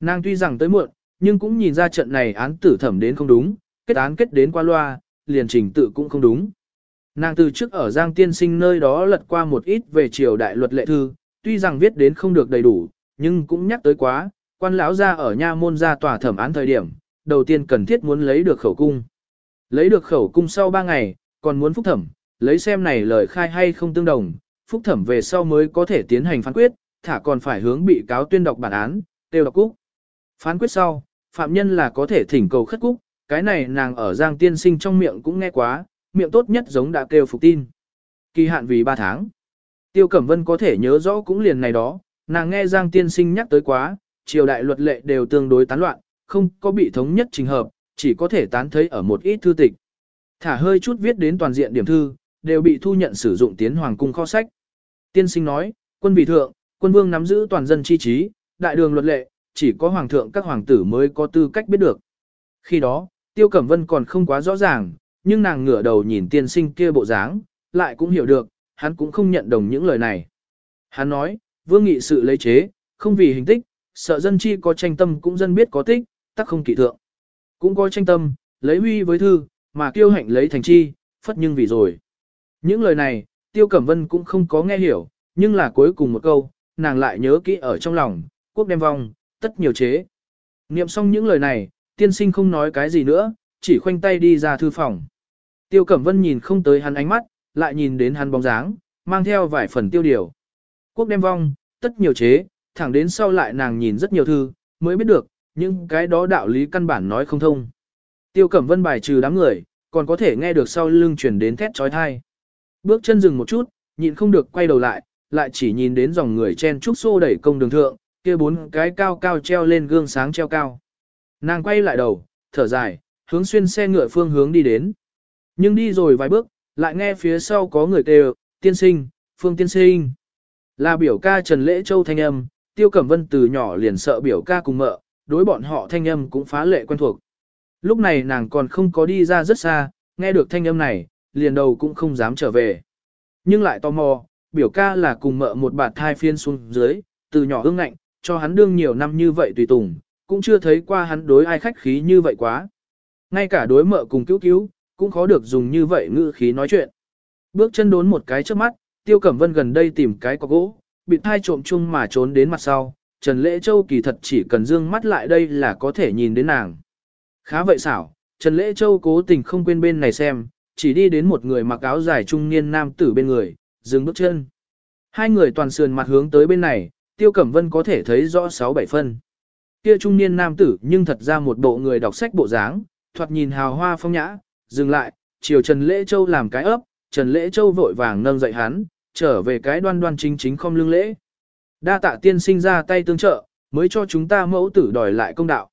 Nàng tuy rằng tới muộn, nhưng cũng nhìn ra trận này án tử thẩm đến không đúng, kết án kết đến qua loa, liền trình tự cũng không đúng. Nàng từ trước ở Giang Tiên Sinh nơi đó lật qua một ít về triều đại luật lệ thư, tuy rằng viết đến không được đầy đủ, nhưng cũng nhắc tới quá, quan lão ra ở nha môn ra tòa thẩm án thời điểm, đầu tiên cần thiết muốn lấy được khẩu cung. Lấy được khẩu cung sau 3 ngày, còn muốn phúc thẩm, lấy xem này lời khai hay không tương đồng, phúc thẩm về sau mới có thể tiến hành phán quyết, thả còn phải hướng bị cáo tuyên đọc bản án, tiêu đọc cúc. Phán quyết sau, phạm nhân là có thể thỉnh cầu khất cúc, cái này nàng ở Giang Tiên Sinh trong miệng cũng nghe quá, miệng tốt nhất giống đã kêu phục tin. Kỳ hạn vì 3 tháng. Tiêu Cẩm Vân có thể nhớ rõ cũng liền này đó, nàng nghe Giang Tiên Sinh nhắc tới quá, triều đại luật lệ đều tương đối tán loạn, không có bị thống nhất trình hợp, chỉ có thể tán thấy ở một ít thư tịch. Thả hơi chút viết đến toàn diện điểm thư, đều bị thu nhận sử dụng tiến hoàng cung kho sách. Tiên sinh nói, quân vị thượng, quân vương nắm giữ toàn dân chi trí, đại đường luật lệ, chỉ có hoàng thượng các hoàng tử mới có tư cách biết được. Khi đó, Tiêu Cẩm Vân còn không quá rõ ràng, nhưng nàng ngửa đầu nhìn tiên sinh kia bộ dáng, lại cũng hiểu được, hắn cũng không nhận đồng những lời này. Hắn nói, vương nghị sự lấy chế, không vì hình tích, sợ dân chi có tranh tâm cũng dân biết có tích, tắc không kỵ thượng. Cũng có tranh tâm, lấy huy với thư, mà kiêu hạnh lấy thành chi, phất nhưng vì rồi. Những lời này, Tiêu Cẩm Vân cũng không có nghe hiểu, nhưng là cuối cùng một câu, nàng lại nhớ kỹ ở trong lòng, quốc đem vong, tất nhiều chế. Niệm xong những lời này, tiên sinh không nói cái gì nữa, chỉ khoanh tay đi ra thư phòng. Tiêu Cẩm Vân nhìn không tới hắn ánh mắt, lại nhìn đến hắn bóng dáng, mang theo vài phần tiêu điều. Quốc đem vong, tất nhiều chế, thẳng đến sau lại nàng nhìn rất nhiều thư, mới biết được, nhưng cái đó đạo lý căn bản nói không thông. Tiêu Cẩm Vân bài trừ đám người, còn có thể nghe được sau lưng chuyển đến thét trói thai. Bước chân dừng một chút, nhịn không được quay đầu lại, lại chỉ nhìn đến dòng người chen trúc xô đẩy công đường thượng, kia bốn cái cao cao treo lên gương sáng treo cao. Nàng quay lại đầu, thở dài, hướng xuyên xe ngựa phương hướng đi đến. Nhưng đi rồi vài bước, lại nghe phía sau có người kêu, tiên sinh, phương tiên sinh. Là biểu ca Trần Lễ Châu thanh âm, Tiêu Cẩm Vân từ nhỏ liền sợ biểu ca cùng mợ, đối bọn họ thanh âm cũng phá lệ quen thuộc. Lúc này nàng còn không có đi ra rất xa, nghe được thanh âm này, liền đầu cũng không dám trở về. Nhưng lại tò mò, biểu ca là cùng mợ một bạt thai phiên xuống dưới, từ nhỏ ương ngạnh, cho hắn đương nhiều năm như vậy tùy tùng, cũng chưa thấy qua hắn đối ai khách khí như vậy quá. Ngay cả đối mợ cùng cứu cứu, cũng khó được dùng như vậy ngữ khí nói chuyện. Bước chân đốn một cái trước mắt, Tiêu Cẩm Vân gần đây tìm cái có gỗ, bị thai trộm chung mà trốn đến mặt sau, Trần Lễ Châu kỳ thật chỉ cần dương mắt lại đây là có thể nhìn đến nàng. Khá vậy xảo, Trần Lễ Châu cố tình không quên bên này xem, chỉ đi đến một người mặc áo dài trung niên nam tử bên người, dừng bước chân. Hai người toàn sườn mặt hướng tới bên này, Tiêu Cẩm Vân có thể thấy rõ sáu bảy phân. Kia trung niên nam tử nhưng thật ra một bộ người đọc sách bộ dáng, thoạt nhìn hào hoa phong nhã, dừng lại, chiều Trần Lễ Châu làm cái ấp, Trần Lễ Châu vội vàng nâng dậy hắn, trở về cái đoan đoan chính chính không lưng lễ. Đa tạ tiên sinh ra tay tương trợ, mới cho chúng ta mẫu tử đòi lại công đạo.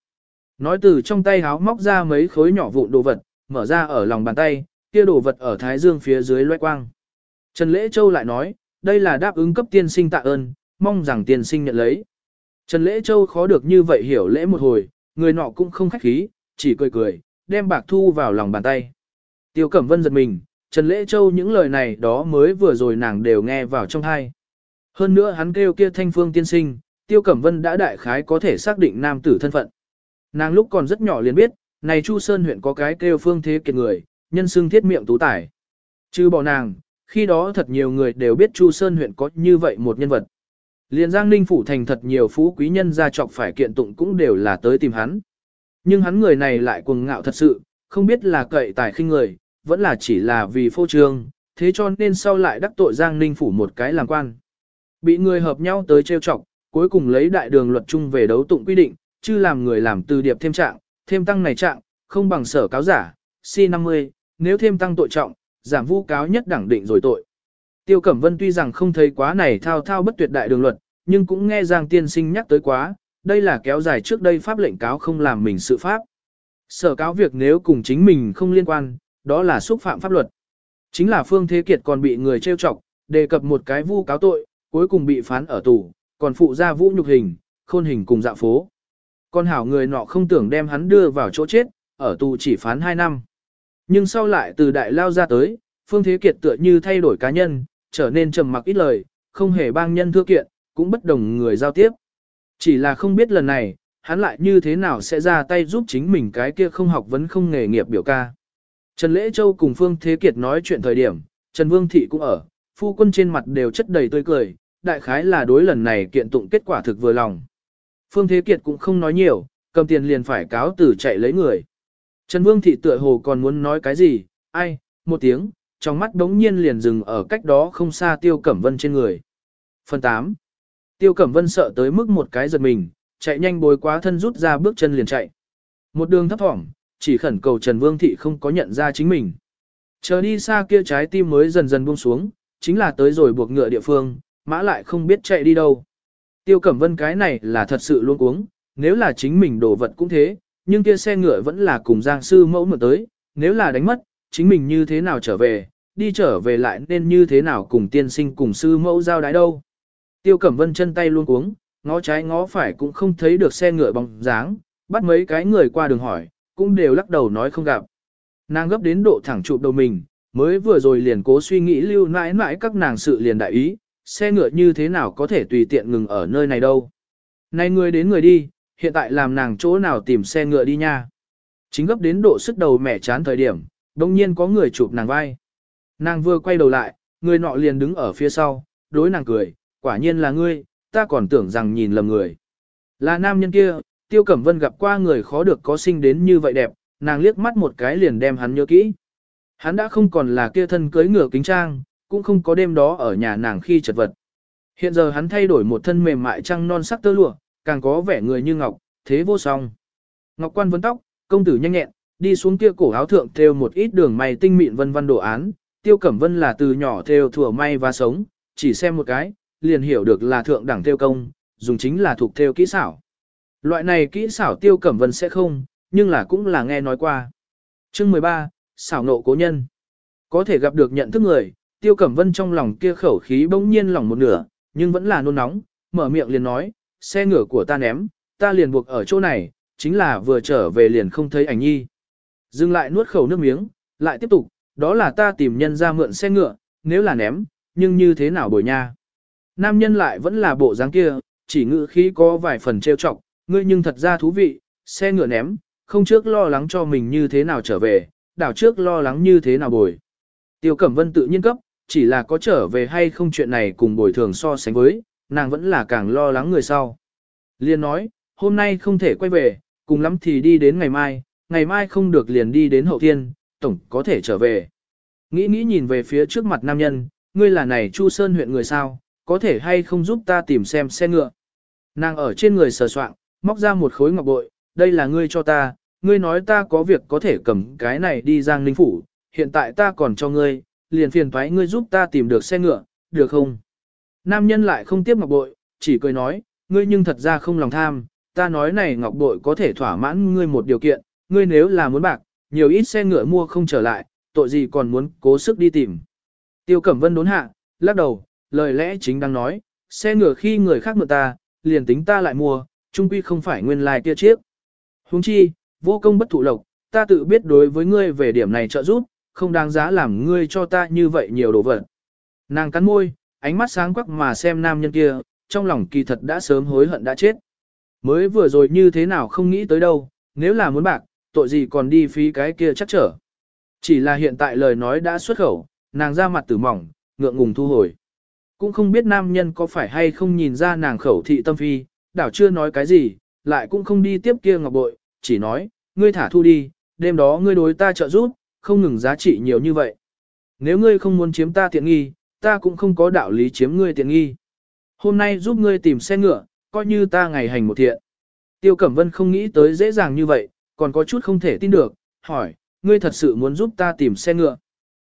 Nói từ trong tay háo móc ra mấy khối nhỏ vụn đồ vật, mở ra ở lòng bàn tay, kia đồ vật ở thái dương phía dưới loe quang. Trần Lễ Châu lại nói, đây là đáp ứng cấp tiên sinh tạ ơn, mong rằng tiên sinh nhận lấy. Trần Lễ Châu khó được như vậy hiểu lễ một hồi, người nọ cũng không khách khí, chỉ cười cười, đem bạc thu vào lòng bàn tay. Tiêu Cẩm Vân giật mình, Trần Lễ Châu những lời này đó mới vừa rồi nàng đều nghe vào trong tai. Hơn nữa hắn kêu kia thanh phương tiên sinh, Tiêu Cẩm Vân đã đại khái có thể xác định nam tử thân phận. Nàng lúc còn rất nhỏ liền biết, này Chu Sơn huyện có cái kêu phương thế kiệt người, nhân xưng thiết miệng tú tài, Chứ bỏ nàng, khi đó thật nhiều người đều biết Chu Sơn huyện có như vậy một nhân vật. Liên Giang Ninh phủ thành thật nhiều phú quý nhân gia chọc phải kiện tụng cũng đều là tới tìm hắn. Nhưng hắn người này lại cuồng ngạo thật sự, không biết là cậy tài khinh người, vẫn là chỉ là vì phô trương, thế cho nên sau lại đắc tội Giang Ninh phủ một cái làm quan. Bị người hợp nhau tới trêu chọc, cuối cùng lấy đại đường luật chung về đấu tụng quy định, chứ làm người làm từ điệp thêm trạng, thêm tăng này trạng, không bằng sở cáo giả, C50, nếu thêm tăng tội trọng, giảm vu cáo nhất đẳng định rồi tội. Tiêu Cẩm Vân tuy rằng không thấy quá này thao thao bất tuyệt đại đường luật, nhưng cũng nghe Giang tiên sinh nhắc tới quá, đây là kéo dài trước đây pháp lệnh cáo không làm mình sự pháp. Sở cáo việc nếu cùng chính mình không liên quan, đó là xúc phạm pháp luật. Chính là Phương Thế Kiệt còn bị người trêu chọc, đề cập một cái vu cáo tội, cuối cùng bị phán ở tù, còn phụ ra vũ nhục hình, khôn hình cùng dạ phố. Con hảo người nọ không tưởng đem hắn đưa vào chỗ chết, ở tù chỉ phán 2 năm. Nhưng sau lại từ đại lao ra tới, Phương Thế Kiệt tựa như thay đổi cá nhân, trở nên trầm mặc ít lời, không hề bang nhân thưa kiện, cũng bất đồng người giao tiếp. Chỉ là không biết lần này, hắn lại như thế nào sẽ ra tay giúp chính mình cái kia không học vấn không nghề nghiệp biểu ca. Trần Lễ Châu cùng Phương Thế Kiệt nói chuyện thời điểm, Trần Vương Thị cũng ở, phu quân trên mặt đều chất đầy tươi cười, đại khái là đối lần này kiện tụng kết quả thực vừa lòng. Phương Thế Kiệt cũng không nói nhiều, cầm tiền liền phải cáo từ chạy lấy người. Trần Vương Thị tựa hồ còn muốn nói cái gì, ai, một tiếng, trong mắt đống nhiên liền dừng ở cách đó không xa Tiêu Cẩm Vân trên người. Phần 8. Tiêu Cẩm Vân sợ tới mức một cái giật mình, chạy nhanh bối quá thân rút ra bước chân liền chạy. Một đường thấp thỏm, chỉ khẩn cầu Trần Vương Thị không có nhận ra chính mình. Chờ đi xa kia trái tim mới dần dần buông xuống, chính là tới rồi buộc ngựa địa phương, mã lại không biết chạy đi đâu. Tiêu Cẩm Vân cái này là thật sự luôn uống, nếu là chính mình đổ vật cũng thế, nhưng kia xe ngựa vẫn là cùng Giang Sư mẫu mượn tới, nếu là đánh mất, chính mình như thế nào trở về, đi trở về lại nên như thế nào cùng tiên sinh cùng sư mẫu giao đái đâu. Tiêu Cẩm Vân chân tay luôn cuống, ngó trái ngó phải cũng không thấy được xe ngựa bóng dáng, bắt mấy cái người qua đường hỏi, cũng đều lắc đầu nói không gặp. Nàng gấp đến độ thẳng chụp đầu mình, mới vừa rồi liền cố suy nghĩ lưu mãi mãi các nàng sự liền đại ý, xe ngựa như thế nào có thể tùy tiện ngừng ở nơi này đâu. Này người đến người đi, hiện tại làm nàng chỗ nào tìm xe ngựa đi nha. Chính gấp đến độ sức đầu mẻ chán thời điểm, đồng nhiên có người chụp nàng vai. Nàng vừa quay đầu lại, người nọ liền đứng ở phía sau, đối nàng cười, quả nhiên là ngươi, ta còn tưởng rằng nhìn lầm người. Là nam nhân kia, Tiêu Cẩm Vân gặp qua người khó được có sinh đến như vậy đẹp, nàng liếc mắt một cái liền đem hắn nhớ kỹ. Hắn đã không còn là kia thân cưới ngựa kính trang, cũng không có đêm đó ở nhà nàng khi chật vật. Hiện giờ hắn thay đổi một thân mềm mại trăng non sắc tơ lụa, càng có vẻ người như ngọc, thế vô song. Ngọc quan vấn tóc, công tử nhanh nhẹn, đi xuống kia cổ áo thượng thêu một ít đường may tinh mịn vân vân đồ án, Tiêu Cẩm Vân là từ nhỏ thêu thừa may và sống, chỉ xem một cái, liền hiểu được là thượng đẳng thêu công, dùng chính là thuộc thêu kỹ xảo. Loại này kỹ xảo Tiêu Cẩm Vân sẽ không, nhưng là cũng là nghe nói qua. Chương 13, xảo nộ cố nhân. Có thể gặp được nhận thức người, Tiêu Cẩm Vân trong lòng kia khẩu khí bỗng nhiên lỏng một nửa, nhưng vẫn là nôn nóng, mở miệng liền nói, xe ngựa của ta ném, ta liền buộc ở chỗ này, chính là vừa trở về liền không thấy ảnh nhi. Dừng lại nuốt khẩu nước miếng, lại tiếp tục, đó là ta tìm nhân ra mượn xe ngựa, nếu là ném, nhưng như thế nào bồi nha. Nam nhân lại vẫn là bộ dáng kia, chỉ ngự khí có vài phần trêu chọc, ngươi nhưng thật ra thú vị, xe ngựa ném, không trước lo lắng cho mình như thế nào trở về, đảo trước lo lắng như thế nào bồi. Tiêu Cẩm Vân tự nhiên cấp, chỉ là có trở về hay không chuyện này cùng bồi thường so sánh với, nàng vẫn là càng lo lắng người sau. Liên nói, hôm nay không thể quay về, cùng lắm thì đi đến ngày mai, ngày mai không được liền đi đến hậu thiên, tổng có thể trở về. Nghĩ nghĩ nhìn về phía trước mặt nam nhân, ngươi là này Chu Sơn huyện người sao, có thể hay không giúp ta tìm xem xe ngựa. Nàng ở trên người sờ soạn, móc ra một khối ngọc bội, đây là ngươi cho ta, ngươi nói ta có việc có thể cầm cái này đi giang ninh phủ, hiện tại ta còn cho ngươi, liền phiền thoái ngươi giúp ta tìm được xe ngựa, được không? Nam nhân lại không tiếp ngọc bội, chỉ cười nói, ngươi nhưng thật ra không lòng tham, ta nói này ngọc bội có thể thỏa mãn ngươi một điều kiện, ngươi nếu là muốn bạc, nhiều ít xe ngựa mua không trở lại, tội gì còn muốn cố sức đi tìm. Tiêu Cẩm Vân đốn hạ, lắc đầu, lời lẽ chính đang nói, xe ngựa khi người khác mượn ta, liền tính ta lại mua, trung quy không phải nguyên lai like kia chiếc. Huống chi, vô công bất thụ lộc, ta tự biết đối với ngươi về điểm này trợ giúp, không đáng giá làm ngươi cho ta như vậy nhiều đồ vật. Nàng cắn môi, ánh mắt sáng quắc mà xem nam nhân kia, trong lòng kỳ thật đã sớm hối hận đã chết. Mới vừa rồi như thế nào không nghĩ tới đâu, nếu là muốn bạc, tội gì còn đi phí cái kia chắc trở. Chỉ là hiện tại lời nói đã xuất khẩu, nàng ra mặt tử mỏng, ngượng ngùng thu hồi. Cũng không biết nam nhân có phải hay không nhìn ra nàng khẩu thị tâm phi, đảo chưa nói cái gì, lại cũng không đi tiếp kia ngọc bội, chỉ nói, ngươi thả thu đi, đêm đó ngươi đối ta trợ giúp, không ngừng giá trị nhiều như vậy. Nếu ngươi không muốn chiếm ta tiện nghi, ta cũng không có đạo lý chiếm ngươi tiện nghi. Hôm nay giúp ngươi tìm xe ngựa, coi như ta ngày hành một thiện. Tiêu Cẩm Vân không nghĩ tới dễ dàng như vậy, còn có chút không thể tin được, hỏi, ngươi thật sự muốn giúp ta tìm xe ngựa.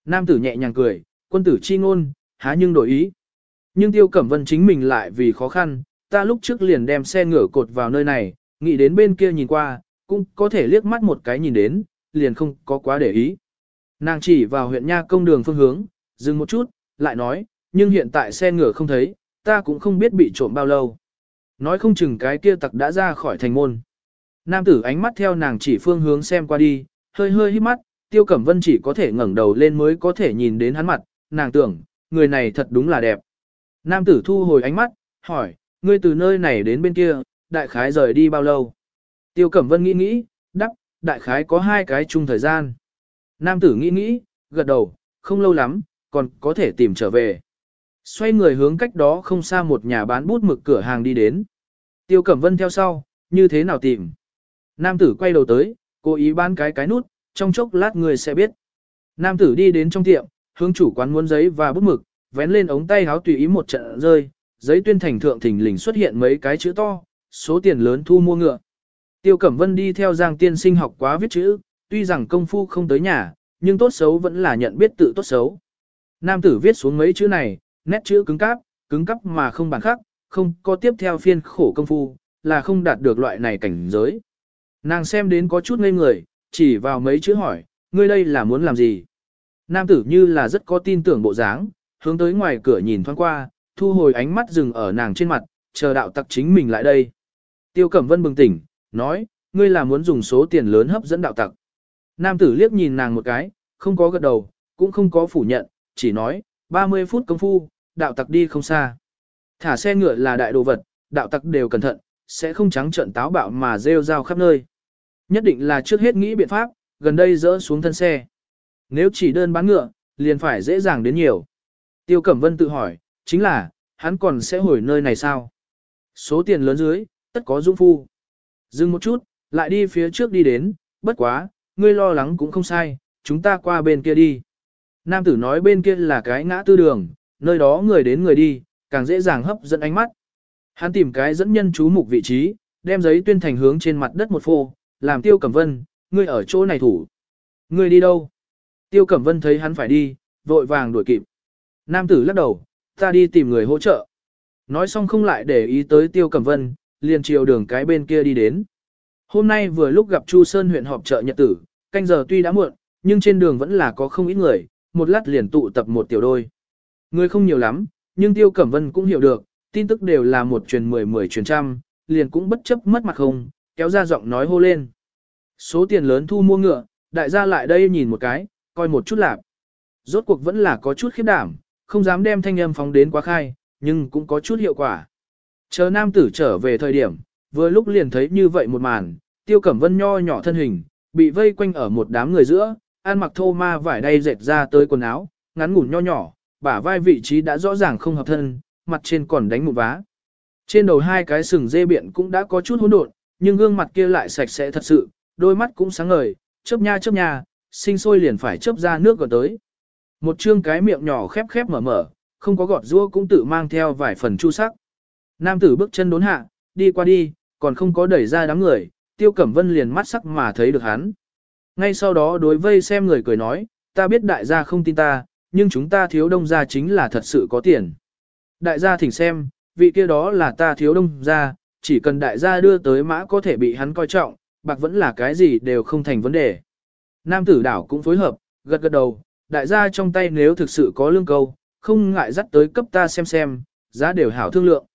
Nam tử nhẹ nhàng cười, quân tử chi ngôn, há nhưng đổi ý. Nhưng Tiêu Cẩm Vân chính mình lại vì khó khăn, ta lúc trước liền đem xe ngựa cột vào nơi này, nghĩ đến bên kia nhìn qua, cũng có thể liếc mắt một cái nhìn đến, liền không có quá để ý. Nàng chỉ vào huyện nha công đường phương hướng, dừng một chút, lại nói, nhưng hiện tại xe ngựa không thấy, ta cũng không biết bị trộm bao lâu. Nói không chừng cái kia tặc đã ra khỏi thành môn. Nam tử ánh mắt theo nàng chỉ phương hướng xem qua đi, hơi hơi hít mắt, tiêu cẩm vân chỉ có thể ngẩng đầu lên mới có thể nhìn đến hắn mặt, nàng tưởng, người này thật đúng là đẹp. Nam tử thu hồi ánh mắt, hỏi, ngươi từ nơi này đến bên kia, đại khái rời đi bao lâu? Tiêu cẩm vân nghĩ nghĩ, đắp, đại khái có hai cái chung thời gian. Nam tử nghĩ nghĩ, gật đầu, không lâu lắm, còn có thể tìm trở về. Xoay người hướng cách đó không xa một nhà bán bút mực cửa hàng đi đến. Tiêu Cẩm Vân theo sau, như thế nào tìm. Nam tử quay đầu tới, cố ý bán cái cái nút, trong chốc lát người sẽ biết. Nam tử đi đến trong tiệm, hướng chủ quán muốn giấy và bút mực, vén lên ống tay áo tùy ý một trận rơi, giấy tuyên thành thượng thình lình xuất hiện mấy cái chữ to, số tiền lớn thu mua ngựa. Tiêu Cẩm Vân đi theo Giang Tiên Sinh học quá viết chữ, tuy rằng công phu không tới nhà, nhưng tốt xấu vẫn là nhận biết tự tốt xấu. Nam tử viết xuống mấy chữ này, nét chữ cứng cáp, cứng cáp mà không bản khắc, không có tiếp theo phiên khổ công phu, là không đạt được loại này cảnh giới. Nàng xem đến có chút ngây người, chỉ vào mấy chữ hỏi, ngươi đây là muốn làm gì? Nam tử như là rất có tin tưởng bộ dáng, hướng tới ngoài cửa nhìn thoáng qua, thu hồi ánh mắt dừng ở nàng trên mặt, chờ đạo tặc chính mình lại đây. Tiêu Cẩm Vân bừng tỉnh, nói, ngươi là muốn dùng số tiền lớn hấp dẫn đạo tặc. Nam tử liếc nhìn nàng một cái, không có gật đầu, cũng không có phủ nhận, chỉ nói, 30 phút công phu, đạo tặc đi không xa. Thả xe ngựa là đại đồ vật, đạo tặc đều cẩn thận, sẽ không trắng trợn táo bạo mà rêu rao khắp nơi. Nhất định là trước hết nghĩ biện pháp, gần đây dỡ xuống thân xe. Nếu chỉ đơn bán ngựa, liền phải dễ dàng đến nhiều. Tiêu Cẩm Vân tự hỏi, chính là, hắn còn sẽ hồi nơi này sao? Số tiền lớn dưới, tất có dũng phu. Dừng một chút, lại đi phía trước đi đến, bất quá, ngươi lo lắng cũng không sai, chúng ta qua bên kia đi. Nam tử nói bên kia là cái ngã tư đường, nơi đó người đến người đi, càng dễ dàng hấp dẫn ánh mắt. Hắn tìm cái dẫn nhân chú mục vị trí, đem giấy tuyên thành hướng trên mặt đất một phô, làm Tiêu Cẩm Vân, ngươi ở chỗ này thủ. Ngươi đi đâu? Tiêu Cẩm Vân thấy hắn phải đi, vội vàng đuổi kịp. Nam tử lắc đầu, ta đi tìm người hỗ trợ. Nói xong không lại để ý tới Tiêu Cẩm Vân, liền chiều đường cái bên kia đi đến. Hôm nay vừa lúc gặp Chu Sơn huyện họp chợ nhật tử, canh giờ tuy đã muộn, nhưng trên đường vẫn là có không ít người, một lát liền tụ tập một tiểu đôi. Người không nhiều lắm, nhưng Tiêu Cẩm Vân cũng hiểu được, tin tức đều là một truyền mười mười truyền trăm, liền cũng bất chấp mất mặt không, kéo ra giọng nói hô lên. Số tiền lớn thu mua ngựa, đại gia lại đây nhìn một cái, coi một chút lạp. Rốt cuộc vẫn là có chút khiếp đảm, không dám đem thanh âm phóng đến quá khai, nhưng cũng có chút hiệu quả. Chờ nam tử trở về thời điểm, vừa lúc liền thấy như vậy một màn, tiêu cẩm vân nho nhỏ thân hình, bị vây quanh ở một đám người giữa, ăn mặc thô ma vải đay dệt ra tới quần áo, ngắn ngủn nho nhỏ, bả vai vị trí đã rõ ràng không hợp thân, mặt trên còn đánh một vá. Trên đầu hai cái sừng dê biện cũng đã có chút hỗn độn, nhưng gương mặt kia lại sạch sẽ thật sự, đôi mắt cũng sáng ngời, chớp nha chớp nha, sinh sôi liền phải chớp ra nước gần tới. Một chương cái miệng nhỏ khép khép mở mở, không có gọt rua cũng tự mang theo vài phần chu sắc. Nam tử bước chân đốn hạ, đi qua đi, còn không có đẩy ra đám người, tiêu cẩm vân liền mắt sắc mà thấy được hắn. Ngay sau đó đối vây xem người cười nói, ta biết đại gia không tin ta, nhưng chúng ta thiếu đông gia chính là thật sự có tiền. Đại gia thỉnh xem, vị kia đó là ta thiếu đông gia, chỉ cần đại gia đưa tới mã có thể bị hắn coi trọng, bạc vẫn là cái gì đều không thành vấn đề. Nam tử đảo cũng phối hợp, gật gật đầu, đại gia trong tay nếu thực sự có lương câu, không ngại dắt tới cấp ta xem xem, giá đều hảo thương lượng.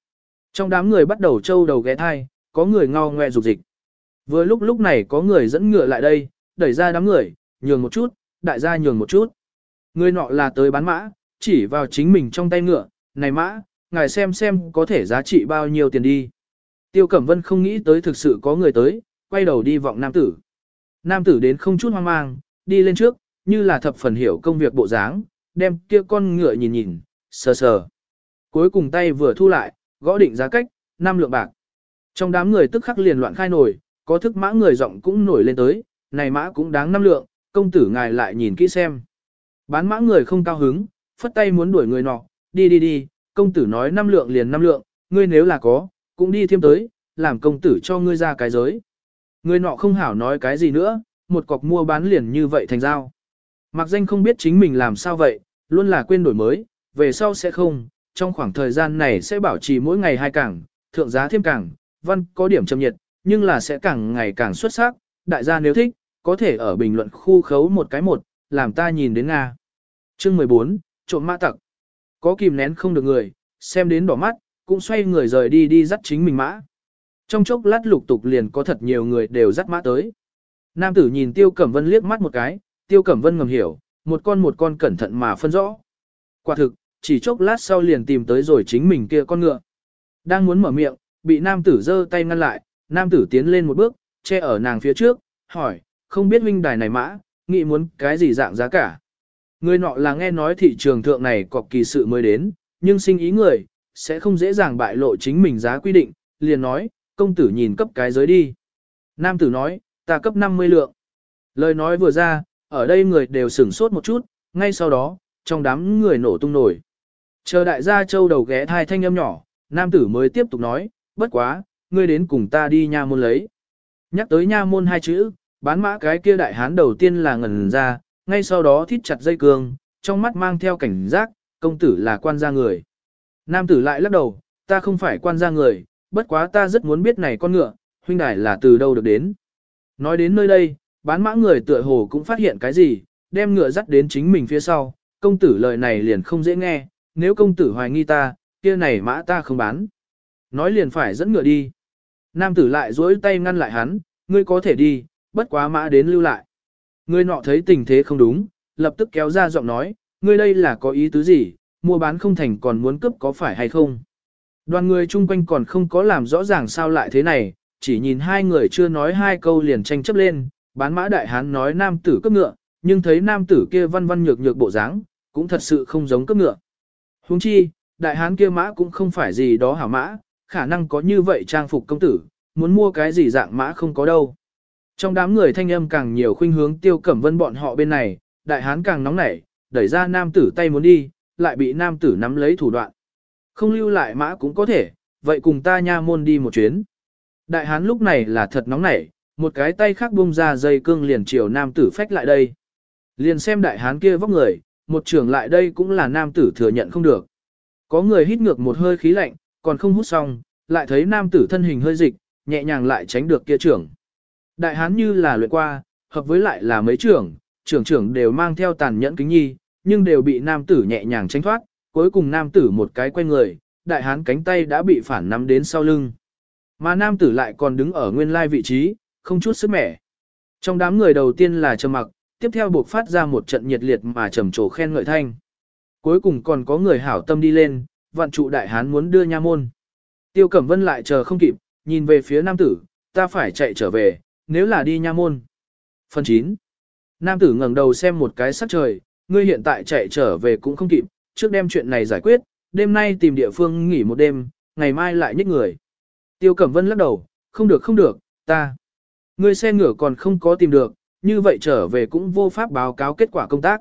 Trong đám người bắt đầu trâu đầu ghé thai, có người ngao ngoe rục dịch. Vừa lúc lúc này có người dẫn ngựa lại đây, đẩy ra đám người, nhường một chút, đại gia nhường một chút. Người nọ là tới bán mã, chỉ vào chính mình trong tay ngựa, này mã, ngài xem xem có thể giá trị bao nhiêu tiền đi. Tiêu Cẩm Vân không nghĩ tới thực sự có người tới, quay đầu đi vọng nam tử. Nam tử đến không chút hoang mang, đi lên trước, như là thập phần hiểu công việc bộ dáng, đem kia con ngựa nhìn nhìn, sờ sờ. Cuối cùng tay vừa thu lại, gõ định giá cách, năm lượng bạc. Trong đám người tức khắc liền loạn khai nổi, có thức mã người giọng cũng nổi lên tới, này mã cũng đáng năm lượng, công tử ngài lại nhìn kỹ xem. Bán mã người không cao hứng, phất tay muốn đuổi người nọ, đi đi đi, công tử nói năm lượng liền năm lượng, ngươi nếu là có, cũng đi thêm tới, làm công tử cho ngươi ra cái giới. Người nọ không hảo nói cái gì nữa, một cọc mua bán liền như vậy thành giao. Mặc danh không biết chính mình làm sao vậy, luôn là quên đổi mới, về sau sẽ không, trong khoảng thời gian này sẽ bảo trì mỗi ngày hai cảng, thượng giá thêm cảng, văn có điểm châm nhiệt, nhưng là sẽ càng ngày càng xuất sắc, đại gia nếu thích, có thể ở bình luận khu khấu một cái một, làm ta nhìn đến Nga. Chương 14, trộm mã tặc. Có kìm nén không được người, xem đến đỏ mắt, cũng xoay người rời đi đi dắt chính mình mã. Trong chốc lát lục tục liền có thật nhiều người đều dắt mã tới. Nam tử nhìn Tiêu Cẩm Vân liếc mắt một cái, Tiêu Cẩm Vân ngầm hiểu, một con một con cẩn thận mà phân rõ. Quả thực, chỉ chốc lát sau liền tìm tới rồi chính mình kia con ngựa. Đang muốn mở miệng, bị nam tử giơ tay ngăn lại, nam tử tiến lên một bước, che ở nàng phía trước, hỏi, không biết huynh đài này mã, nghĩ muốn cái gì dạng giá cả. Người nọ là nghe nói thị trường thượng này có kỳ sự mới đến, nhưng sinh ý người, sẽ không dễ dàng bại lộ chính mình giá quy định, liền nói, công tử nhìn cấp cái giới đi. Nam tử nói, ta cấp 50 lượng. Lời nói vừa ra, ở đây người đều sửng sốt một chút, ngay sau đó, trong đám người nổ tung nổi. Chờ đại gia châu đầu ghé thai thanh âm nhỏ, nam tử mới tiếp tục nói, bất quá, ngươi đến cùng ta đi nha môn lấy. Nhắc tới nha môn hai chữ, bán mã cái kia đại hán đầu tiên là ngẩn ra, ngay sau đó thít chặt dây cương, trong mắt mang theo cảnh giác, công tử là quan gia người. Nam tử lại lắc đầu, ta không phải quan gia người, bất quá ta rất muốn biết này con ngựa, huynh đài là từ đâu được đến. Nói đến nơi đây, bán mã người tựa hồ cũng phát hiện cái gì, đem ngựa dắt đến chính mình phía sau, công tử lời này liền không dễ nghe, nếu công tử hoài nghi ta, kia này mã ta không bán. Nói liền phải dẫn ngựa đi. Nam tử lại duỗi tay ngăn lại hắn, ngươi có thể đi, bất quá mã đến lưu lại. người nọ thấy tình thế không đúng, lập tức kéo ra giọng nói, ngươi đây là có ý tứ gì, mua bán không thành còn muốn cướp có phải hay không. Đoàn người chung quanh còn không có làm rõ ràng sao lại thế này, chỉ nhìn hai người chưa nói hai câu liền tranh chấp lên, bán mã đại hán nói nam tử cướp ngựa, nhưng thấy nam tử kia văn văn nhược nhược bộ dáng, cũng thật sự không giống cướp ngựa. Huống chi, đại hán kia mã cũng không phải gì đó hảo mã, khả năng có như vậy trang phục công tử, muốn mua cái gì dạng mã không có đâu. Trong đám người thanh âm càng nhiều khuynh hướng tiêu cẩm vân bọn họ bên này, đại hán càng nóng nảy, đẩy ra nam tử tay muốn đi, lại bị nam tử nắm lấy thủ đoạn. Không lưu lại mã cũng có thể, vậy cùng ta nha môn đi một chuyến. Đại hán lúc này là thật nóng nảy, một cái tay khác bung ra dây cương liền chiều nam tử phách lại đây. Liền xem đại hán kia vóc người, một trưởng lại đây cũng là nam tử thừa nhận không được. Có người hít ngược một hơi khí lạnh, còn không hút xong, lại thấy nam tử thân hình hơi dịch, nhẹ nhàng lại tránh được kia trưởng. Đại hán như là luyện qua, hợp với lại là mấy trưởng, trưởng trưởng đều mang theo tàn nhẫn kính nhi, nhưng đều bị nam tử nhẹ nhàng tránh thoát, cuối cùng nam tử một cái quay người, đại hán cánh tay đã bị phản nắm đến sau lưng. Mà nam tử lại còn đứng ở nguyên lai vị trí, không chút sức mẻ. Trong đám người đầu tiên là trầm mặc, tiếp theo buộc phát ra một trận nhiệt liệt mà trầm trồ khen ngợi thanh. Cuối cùng còn có người hảo tâm đi lên, vạn trụ đại hán muốn đưa nha môn. Tiêu Cẩm Vân lại chờ không kịp, nhìn về phía nam tử, ta phải chạy trở về, nếu là đi nha môn. Phần 9. Nam tử ngẩng đầu xem một cái sắc trời, ngươi hiện tại chạy trở về cũng không kịp, trước đem chuyện này giải quyết, đêm nay tìm địa phương nghỉ một đêm, ngày mai lại nhích người. Tiêu Cẩm Vân lắc đầu, không được không được, ta. Ngươi xe ngựa còn không có tìm được, như vậy trở về cũng vô pháp báo cáo kết quả công tác.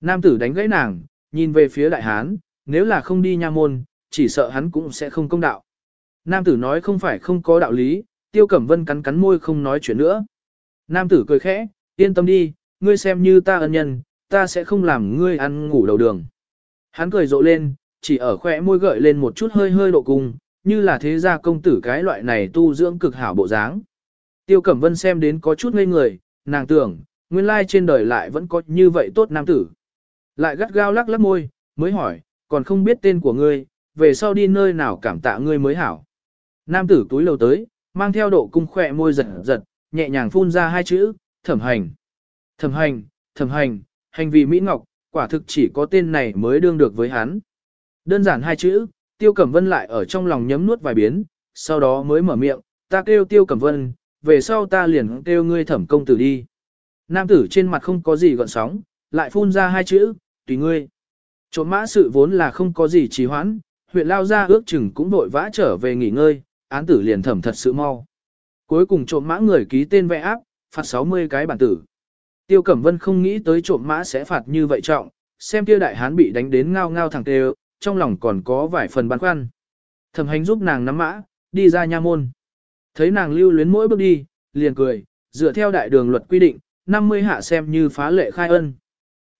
Nam tử đánh gãy nàng, nhìn về phía đại hán, nếu là không đi nha môn, chỉ sợ hắn cũng sẽ không công đạo. Nam tử nói không phải không có đạo lý, tiêu cẩm vân cắn cắn môi không nói chuyện nữa. Nam tử cười khẽ, yên tâm đi, ngươi xem như ta ân nhân, ta sẽ không làm ngươi ăn ngủ đầu đường. Hắn cười rộ lên, chỉ ở khỏe môi gợi lên một chút hơi hơi độ cung, như là thế gia công tử cái loại này tu dưỡng cực hảo bộ dáng. Tiêu Cẩm Vân xem đến có chút ngây người, nàng tưởng, nguyên lai trên đời lại vẫn có như vậy tốt nam tử. Lại gắt gao lắc lắc môi, mới hỏi, còn không biết tên của ngươi, về sau đi nơi nào cảm tạ ngươi mới hảo. Nam tử túi lầu tới, mang theo độ cung khỏe môi giật giật, nhẹ nhàng phun ra hai chữ, thẩm hành. Thẩm hành, thẩm hành, hành vi Mỹ Ngọc, quả thực chỉ có tên này mới đương được với hắn. Đơn giản hai chữ, Tiêu Cẩm Vân lại ở trong lòng nhấm nuốt vài biến, sau đó mới mở miệng, ta kêu Tiêu Cẩm Vân, về sau ta liền kêu ngươi thẩm công tử đi. Nam tử trên mặt không có gì gợn sóng, lại phun ra hai chữ, tùy ngươi. Trộm mã sự vốn là không có gì trì hoãn, huyện lao ra ước chừng cũng vội vã trở về nghỉ ngơi, án tử liền thẩm thật sự mau. Cuối cùng trộm mã người ký tên vẽ áp, phạt 60 cái bản tử. Tiêu Cẩm Vân không nghĩ tới trộm mã sẽ phạt như vậy trọng, xem kia đại hán bị đánh đến ngao ngao thẳng tê trong lòng còn có vài phần băn khoăn. Thẩm hành giúp nàng nắm mã, đi ra nha môn. Thấy nàng lưu luyến mỗi bước đi, liền cười, dựa theo đại đường luật quy định, 50 hạ xem như phá lệ khai ân.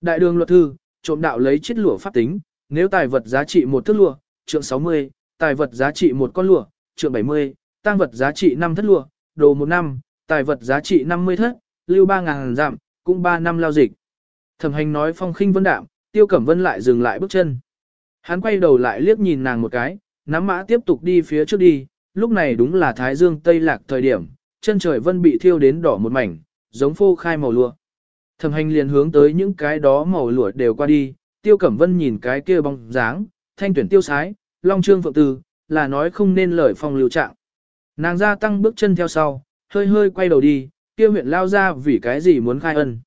Đại đường luật thư, trộm đạo lấy chiếc lụa pháp tính, nếu tài vật giá trị một thước lụa, trượng 60, tài vật giá trị một con lụa, trượng 70, tăng vật giá trị 5 thất lụa, đồ một năm, tài vật giá trị 50 thất, lưu 3.000 giảm, cũng 3 năm lao dịch. Thẩm hành nói phong khinh vân đạm, tiêu cẩm vân lại dừng lại bước chân. Hắn quay đầu lại liếc nhìn nàng một cái, nắm mã tiếp tục đi phía trước đi, lúc này đúng là thái dương tây lạc thời điểm, chân trời vân bị thiêu đến đỏ một mảnh, giống phô khai màu lụa. Thẩm hành liền hướng tới những cái đó màu lụa đều qua đi, tiêu cẩm vân nhìn cái kia bóng dáng, thanh tuyển tiêu sái, long trương phượng tư, là nói không nên lời phong lưu trạng. Nàng ra tăng bước chân theo sau, hơi hơi quay đầu đi, kia huyện lao ra vì cái gì muốn khai ân.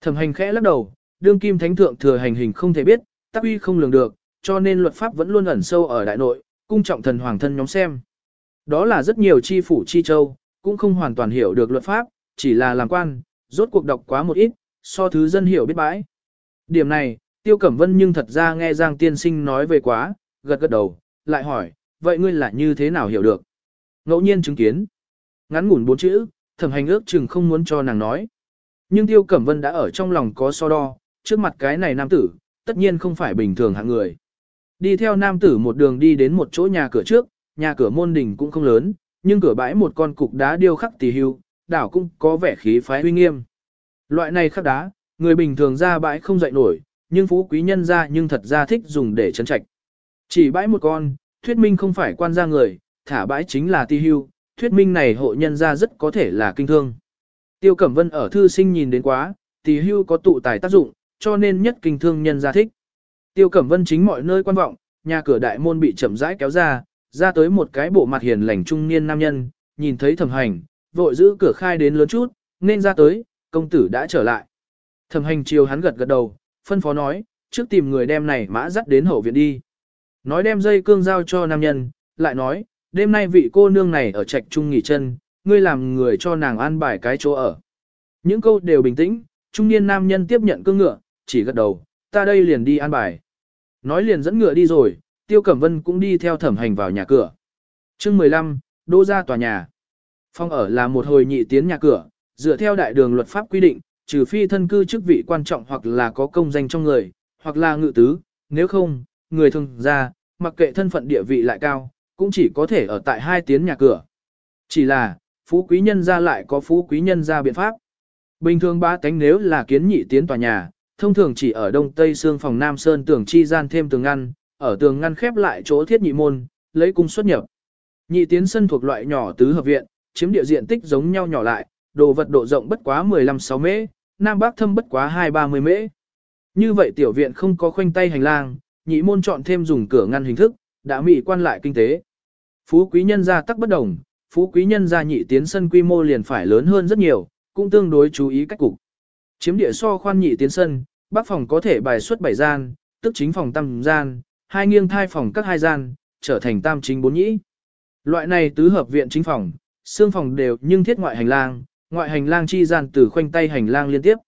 Thẩm hành khẽ lắc đầu, đương kim thánh thượng thừa hành hình không thể biết, tác uy không lường được, cho nên luật pháp vẫn luôn ẩn sâu ở đại nội, cung trọng thần hoàng thân nhóm xem. Đó là rất nhiều chi phủ chi châu, cũng không hoàn toàn hiểu được luật pháp, chỉ là làm quan, rốt cuộc đọc quá một ít, so thứ dân hiểu biết bãi. Điểm này, Tiêu Cẩm Vân nhưng thật ra nghe Giang Tiên Sinh nói về quá, gật gật đầu, lại hỏi, vậy ngươi là như thế nào hiểu được? Ngẫu nhiên chứng kiến. Ngắn ngủn bốn chữ, thẩm hành ước chừng không muốn cho nàng nói. Nhưng Tiêu Cẩm Vân đã ở trong lòng có so đo, trước mặt cái này nam tử, tất nhiên không phải bình thường hạng người. Đi theo nam tử một đường đi đến một chỗ nhà cửa trước, nhà cửa môn đình cũng không lớn, nhưng cửa bãi một con cục đá điêu khắc tỳ hưu, đảo cũng có vẻ khí phái uy nghiêm. Loại này khắc đá, người bình thường ra bãi không dậy nổi, nhưng phú quý nhân ra nhưng thật ra thích dùng để trấn trạch. Chỉ bãi một con, thuyết minh không phải quan gia người, thả bãi chính là ti hưu, thuyết minh này hộ nhân gia rất có thể là kinh thương. Tiêu Cẩm Vân ở thư sinh nhìn đến quá, ti hưu có tụ tài tác dụng, cho nên nhất kinh thương nhân gia thích. Tiêu Cẩm Vân chính mọi nơi quan vọng, nhà cửa đại môn bị chậm rãi kéo ra, ra tới một cái bộ mặt hiền lành trung niên nam nhân, nhìn thấy thẩm hành, vội giữ cửa khai đến lớn chút, nên ra tới, công tử đã trở lại. Thẩm hành chiều hắn gật gật đầu, phân phó nói, trước tìm người đem này mã dắt đến hậu viện đi. Nói đem dây cương giao cho nam nhân, lại nói, đêm nay vị cô nương này ở trạch trung nghỉ chân, ngươi làm người cho nàng an bài cái chỗ ở. Những câu đều bình tĩnh, trung niên nam nhân tiếp nhận cương ngựa, chỉ gật đầu, ta đây liền đi an bài. Nói liền dẫn ngựa đi rồi, Tiêu Cẩm Vân cũng đi theo thẩm hành vào nhà cửa. chương 15, đô ra tòa nhà. Phong ở là một hồi nhị tiến nhà cửa, dựa theo đại đường luật pháp quy định, trừ phi thân cư chức vị quan trọng hoặc là có công danh trong người, hoặc là ngự tứ, nếu không, người thường ra, mặc kệ thân phận địa vị lại cao, cũng chỉ có thể ở tại hai tiến nhà cửa. Chỉ là, phú quý nhân ra lại có phú quý nhân ra biện pháp. Bình thường ba tánh nếu là kiến nhị tiến tòa nhà, thông thường chỉ ở đông tây xương phòng Nam Sơn tường chi gian thêm tường ngăn, ở tường ngăn khép lại chỗ thiết nhị môn, lấy cung xuất nhập. Nhị tiến sân thuộc loại nhỏ tứ hợp viện, chiếm địa diện tích giống nhau nhỏ lại, đồ vật độ rộng bất quá 15-6 mễ, nam bắc thâm bất quá 2-30 mễ. Như vậy tiểu viện không có khoanh tay hành lang, nhị môn chọn thêm dùng cửa ngăn hình thức, đã mị quan lại kinh tế. Phú quý nhân gia tắc bất đồng, phú quý nhân gia nhị tiến sân quy mô liền phải lớn hơn rất nhiều, cũng tương đối chú ý cách cục. Chiếm địa so khoan nhị tiến sân, bắc phòng có thể bài xuất bảy gian, tức chính phòng tam gian, hai nghiêng thai phòng các hai gian, trở thành tam chính bốn nhĩ. Loại này tứ hợp viện chính phòng, xương phòng đều nhưng thiết ngoại hành lang, ngoại hành lang chi gian từ khoanh tay hành lang liên tiếp.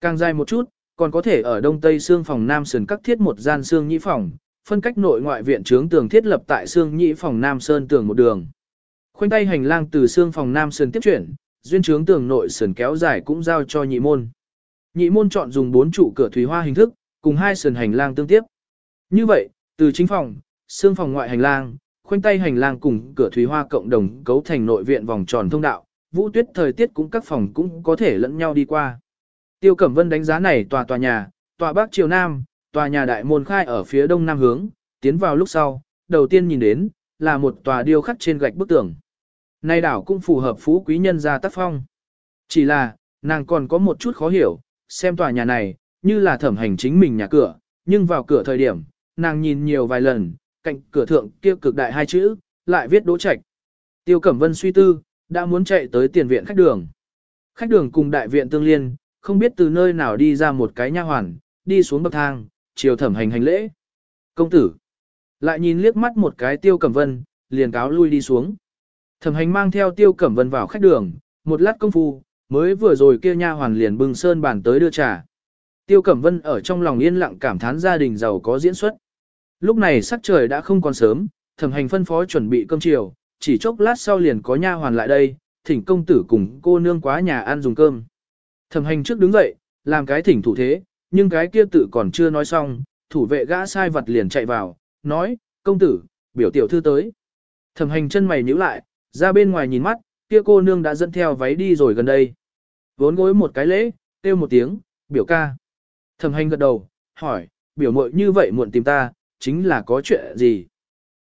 Càng dài một chút, còn có thể ở đông tây xương phòng nam sườn các thiết một gian xương nhĩ phòng, phân cách nội ngoại viện trướng tường thiết lập tại xương nhĩ phòng nam sơn tường một đường. Khoanh tay hành lang từ xương phòng nam sườn tiếp chuyển, duyên trướng tường nội sườn kéo dài cũng giao cho nhị môn. Nhị môn chọn dùng bốn trụ cửa thủy hoa hình thức, cùng hai sườn hành lang tương tiếp. Như vậy, từ chính phòng, xương phòng ngoại hành lang, khoanh tay hành lang cùng cửa thủy hoa cộng đồng cấu thành nội viện vòng tròn thông đạo, vũ tuyết thời tiết cũng các phòng cũng có thể lẫn nhau đi qua. Tiêu Cẩm Vân đánh giá này tòa tòa nhà, tòa bắc chiều nam, tòa nhà đại môn khai ở phía đông nam hướng, tiến vào lúc sau, đầu tiên nhìn đến, là một tòa điêu khắc trên gạch bức tường. Nay đảo cũng phù hợp phú quý nhân gia tác phong. Chỉ là, nàng còn có một chút khó hiểu, xem tòa nhà này, như là thẩm hành chính mình nhà cửa, nhưng vào cửa thời điểm, nàng nhìn nhiều vài lần, cạnh cửa thượng kia cực đại hai chữ, lại viết đỗ trạch. Tiêu Cẩm Vân suy tư, đã muốn chạy tới tiền viện khách đường. Khách đường cùng đại viện tương liên, không biết từ nơi nào đi ra một cái nha hoàn, đi xuống bậc thang, chiều thẩm hành hành lễ. Công tử. Lại nhìn liếc mắt một cái tiêu cẩm vân, liền cáo lui đi xuống. Thẩm hành mang theo tiêu cẩm vân vào khách đường, một lát công phu, mới vừa rồi kia nha hoàn liền bưng sơn bàn tới đưa trà. Tiêu cẩm vân ở trong lòng yên lặng cảm thán gia đình giàu có diễn xuất. Lúc này sắc trời đã không còn sớm, thẩm hành phân phó chuẩn bị cơm chiều, chỉ chốc lát sau liền có nha hoàn lại đây, thỉnh công tử cùng cô nương quá nhà ăn dùng cơm. Thẩm hành trước đứng dậy, làm cái thỉnh thủ thế, nhưng cái kia tự còn chưa nói xong, thủ vệ gã sai vật liền chạy vào, nói, công tử, biểu tiểu thư tới. Thẩm hành chân mày nhíu lại, ra bên ngoài nhìn mắt, kia cô nương đã dẫn theo váy đi rồi gần đây. Vốn gối một cái lễ, kêu một tiếng, biểu ca. Thẩm hành gật đầu, hỏi, biểu muội như vậy muộn tìm ta, chính là có chuyện gì?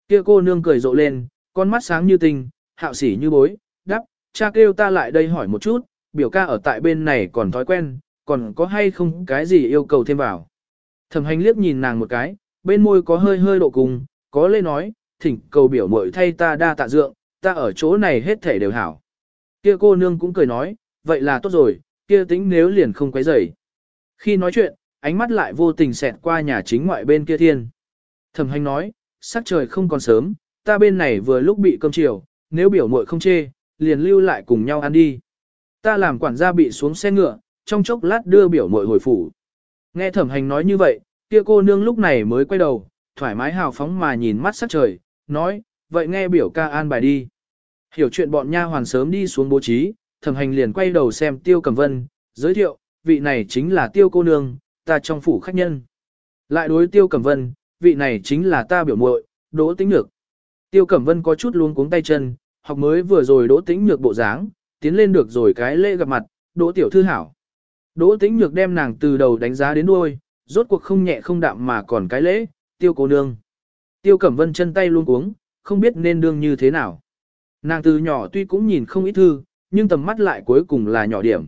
Kia cô nương cười rộ lên, con mắt sáng như tinh, hạo sỉ như bối, đắp, cha kêu ta lại đây hỏi một chút, biểu ca ở tại bên này còn thói quen, còn có hay không cái gì yêu cầu thêm vào. Thẩm hành liếc nhìn nàng một cái, bên môi có hơi hơi độ cùng, có lê nói, thỉnh cầu biểu mội thay ta đa tạ dượng, ta ở chỗ này hết thể đều hảo. Kia cô nương cũng cười nói, vậy là tốt rồi, kia tính nếu liền không quấy rầy. Khi nói chuyện, ánh mắt lại vô tình xẹt qua nhà chính ngoại bên kia thiên. Thẩm hành nói, sắc trời không còn sớm, ta bên này vừa lúc bị cơm chiều, nếu biểu muội không chê, liền lưu lại cùng nhau ăn đi. Ta làm quản gia bị xuống xe ngựa, trong chốc lát đưa biểu muội hồi phủ. Nghe thẩm hành nói như vậy, kia cô nương lúc này mới quay đầu, thoải mái hào phóng mà nhìn mắt sắc trời, nói, vậy nghe biểu ca an bài đi. Hiểu chuyện bọn nha hoàn sớm đi xuống bố trí, thẩm hành liền quay đầu xem tiêu cầm vân, giới thiệu, vị này chính là tiêu cô nương, ta trong phủ khách nhân. Lại đối tiêu cầm vân, vị này chính là ta biểu muội, đỗ tĩnh nhược. Tiêu cẩm vân có chút luống cuống tay chân, học mới vừa rồi đỗ tĩnh nhược bộ dáng, tiến lên được rồi cái lễ gặp mặt, đỗ tiểu thư hảo. Đỗ tĩnh nhược đem nàng từ đầu đánh giá đến đuôi, rốt cuộc không nhẹ không đạm mà còn cái lễ, tiêu cô nương. Tiêu cẩm vân chân tay luôn cuống, không biết nên đương như thế nào. Nàng từ nhỏ tuy cũng nhìn không ít thư, nhưng tầm mắt lại cuối cùng là nhỏ điểm.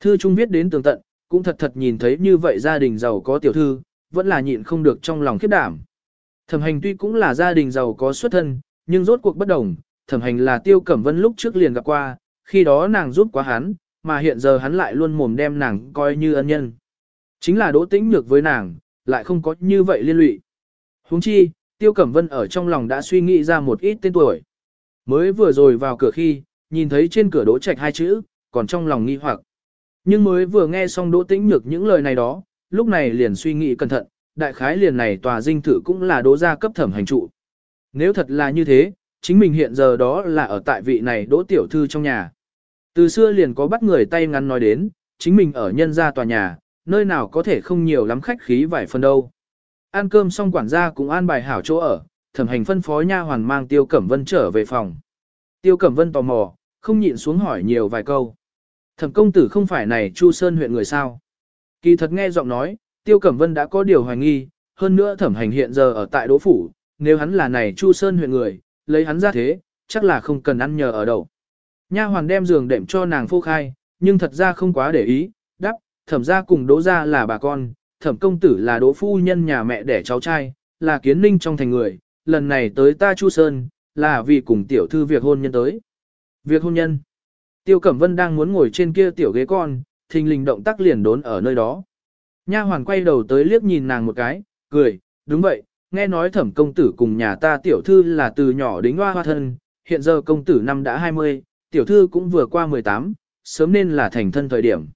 Thư trung viết đến tường tận, cũng thật thật nhìn thấy như vậy gia đình giàu có tiểu thư, vẫn là nhịn không được trong lòng khiếp đảm. Thẩm hành tuy cũng là gia đình giàu có xuất thân, nhưng rốt cuộc bất đồng, thẩm hành là tiêu cẩm vân lúc trước liền gặp qua, khi đó nàng giúp quá hắn, mà hiện giờ hắn lại luôn mồm đem nàng coi như ân nhân. Chính là đỗ tĩnh nhược với nàng, lại không có như vậy liên lụy. huống chi, tiêu cẩm vân ở trong lòng đã suy nghĩ ra một ít tên tuổi. Mới vừa rồi vào cửa khi, nhìn thấy trên cửa đỗ trạch hai chữ, còn trong lòng nghi hoặc. Nhưng mới vừa nghe xong đỗ tĩnh nhược những lời này đó, lúc này liền suy nghĩ cẩn thận, đại khái liền này tòa dinh thự cũng là đỗ gia cấp thẩm hành trụ. Nếu thật là như thế, chính mình hiện giờ đó là ở tại vị này đỗ tiểu thư trong nhà. Từ xưa liền có bắt người tay ngắn nói đến, chính mình ở nhân gia tòa nhà, nơi nào có thể không nhiều lắm khách khí vài phần đâu. Ăn cơm xong quản gia cũng an bài hảo chỗ ở, thẩm hành phân phó nha hoàn mang Tiêu Cẩm Vân trở về phòng. Tiêu Cẩm Vân tò mò, không nhịn xuống hỏi nhiều vài câu. Thẩm công tử không phải này Chu Sơn huyện người sao? Kỳ thật nghe giọng nói, Tiêu Cẩm Vân đã có điều hoài nghi, hơn nữa thẩm hành hiện giờ ở tại Đỗ Phủ, nếu hắn là này Chu Sơn huyện người, lấy hắn ra thế, chắc là không cần ăn nhờ ở đâu. Nha hoàn đem giường đệm cho nàng phô khai, nhưng thật ra không quá để ý, đắp, thẩm ra cùng đỗ ra là bà con, thẩm công tử là đỗ phu nhân nhà mẹ đẻ cháu trai, là kiến ninh trong thành người, lần này tới ta Chu Sơn, là vì cùng tiểu thư việc hôn nhân tới. Việc hôn nhân. Tiêu Cẩm Vân đang muốn ngồi trên kia tiểu ghế con, thình lình động tác liền đốn ở nơi đó. Nha hoàn quay đầu tới liếc nhìn nàng một cái, cười, đúng vậy, nghe nói thẩm công tử cùng nhà ta tiểu thư là từ nhỏ đến hoa hoa thân, hiện giờ công tử năm đã 20, tiểu thư cũng vừa qua 18, sớm nên là thành thân thời điểm.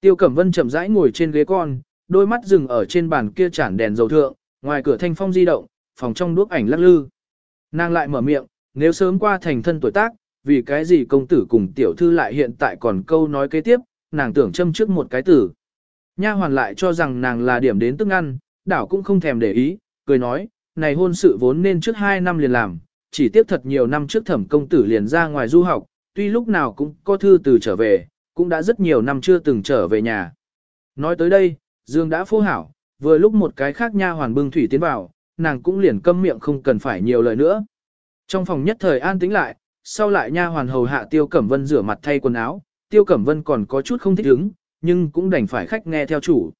Tiêu Cẩm Vân chậm rãi ngồi trên ghế con, đôi mắt dừng ở trên bàn kia chản đèn dầu thượng, ngoài cửa thanh phong di động, phòng trong đuốc ảnh lắc lư. Nàng lại mở miệng, nếu sớm qua thành thân tuổi tác, vì cái gì công tử cùng tiểu thư lại hiện tại còn câu nói kế tiếp, nàng tưởng châm trước một cái tử. Nha hoàn lại cho rằng nàng là điểm đến tức ăn, đảo cũng không thèm để ý, cười nói, này hôn sự vốn nên trước hai năm liền làm, chỉ tiếp thật nhiều năm trước thẩm công tử liền ra ngoài du học, tuy lúc nào cũng có thư từ trở về, cũng đã rất nhiều năm chưa từng trở về nhà. Nói tới đây, Dương đã phô hảo, vừa lúc một cái khác nha hoàn bưng thủy tiến vào, nàng cũng liền câm miệng không cần phải nhiều lời nữa. Trong phòng nhất thời an tĩnh lại, sau lại nha hoàn hầu hạ Tiêu Cẩm Vân rửa mặt thay quần áo, Tiêu Cẩm Vân còn có chút không thích ứng, nhưng cũng đành phải khách nghe theo chủ.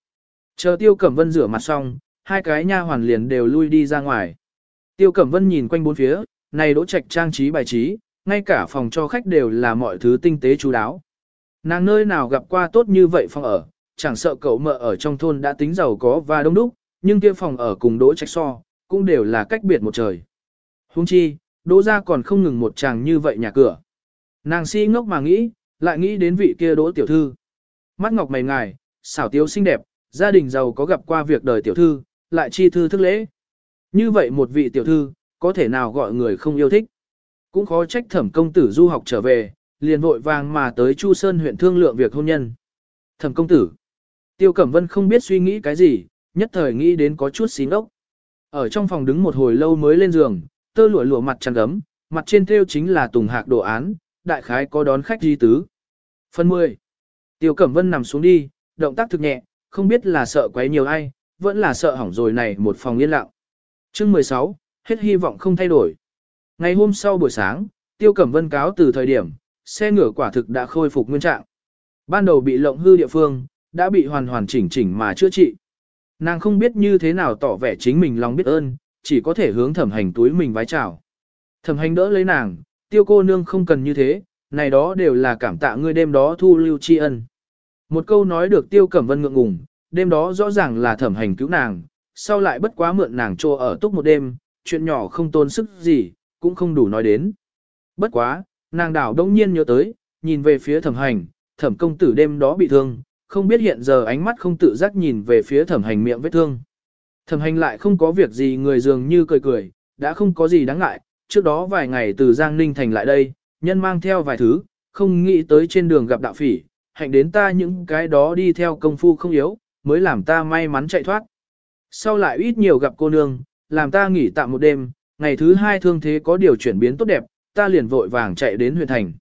Chờ Tiêu Cẩm Vân rửa mặt xong, hai cái nha hoàn liền đều lui đi ra ngoài. Tiêu Cẩm Vân nhìn quanh bốn phía, này đỗ trạch trang trí bài trí, ngay cả phòng cho khách đều là mọi thứ tinh tế chú đáo. Nàng nơi nào gặp qua tốt như vậy phòng ở, chẳng sợ cậu mợ ở trong thôn đã tính giàu có và đông đúc, nhưng kia phòng ở cùng đỗ trạch so, cũng đều là cách biệt một trời. Huống chi, đỗ ra còn không ngừng một chàng như vậy nhà cửa. Nàng si ngốc mà nghĩ, lại nghĩ đến vị kia đỗ tiểu thư. Mắt ngọc mày ngài, xảo tiếu xinh đẹp, gia đình giàu có gặp qua việc đời tiểu thư, lại chi thư thức lễ. Như vậy một vị tiểu thư, có thể nào gọi người không yêu thích. Cũng khó trách thẩm công tử du học trở về, liền vội vàng mà tới Chu Sơn huyện thương lượng việc hôn nhân. Thẩm công tử. Tiêu Cẩm Vân không biết suy nghĩ cái gì, nhất thời nghĩ đến có chút xí ốc. Ở trong phòng đứng một hồi lâu mới lên giường, tơ lụa lụa mặt tràn gấm, mặt trên thêu chính là tùng hạc đồ án, đại khái có đón khách di tứ. Phần 10. Tiêu Cẩm Vân nằm xuống đi, động tác thực nhẹ, không biết là sợ quấy nhiều ai, vẫn là sợ hỏng rồi này một phòng yên lặng. Chương 16, hết hy vọng không thay đổi. Ngày hôm sau buổi sáng, Tiêu Cẩm Vân cáo từ thời điểm, xe ngựa quả thực đã khôi phục nguyên trạng. Ban đầu bị lộng hư địa phương, đã bị hoàn hoàn chỉnh chỉnh mà chữa trị. Nàng không biết như thế nào tỏ vẻ chính mình lòng biết ơn, chỉ có thể hướng thẩm hành túi mình vái chào. Thẩm hành đỡ lấy nàng, tiêu cô nương không cần như thế, này đó đều là cảm tạ ngươi đêm đó thu lưu tri ân. Một câu nói được tiêu cẩm vân ngượng ngùng, đêm đó rõ ràng là thẩm hành cứu nàng, sau lại bất quá mượn nàng trô ở túc một đêm, chuyện nhỏ không tốn sức gì, cũng không đủ nói đến. Bất quá, nàng đảo đông nhiên nhớ tới, nhìn về phía thẩm hành, thẩm công tử đêm đó bị thương, không biết hiện giờ ánh mắt không tự giác nhìn về phía thẩm hành miệng vết thương. Thẩm hành lại không có việc gì người dường như cười cười, đã không có gì đáng ngại, trước đó vài ngày từ Giang Ninh Thành lại đây, nhân mang theo vài thứ, không nghĩ tới trên đường gặp đạo phỉ, hạnh đến ta những cái đó đi theo công phu không yếu, mới làm ta may mắn chạy thoát. Sau lại ít nhiều gặp cô nương, làm ta nghỉ tạm một đêm, ngày thứ hai thương thế có điều chuyển biến tốt đẹp, ta liền vội vàng chạy đến huyện thành.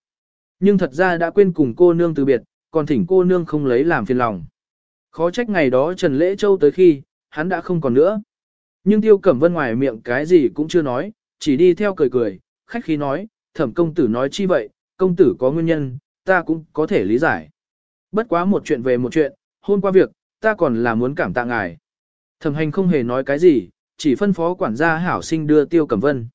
Nhưng thật ra đã quên cùng cô nương từ biệt, còn thỉnh cô nương không lấy làm phiền lòng. Khó trách ngày đó Trần Lễ Châu tới khi, hắn đã không còn nữa. Nhưng Tiêu Cẩm Vân ngoài miệng cái gì cũng chưa nói, chỉ đi theo cười cười, khách khí nói, thẩm công tử nói chi vậy, công tử có nguyên nhân, ta cũng có thể lý giải. Bất quá một chuyện về một chuyện, hôm qua việc, ta còn là muốn cảm tạ ngài. Thẩm hành không hề nói cái gì, chỉ phân phó quản gia hảo sinh đưa Tiêu Cẩm Vân.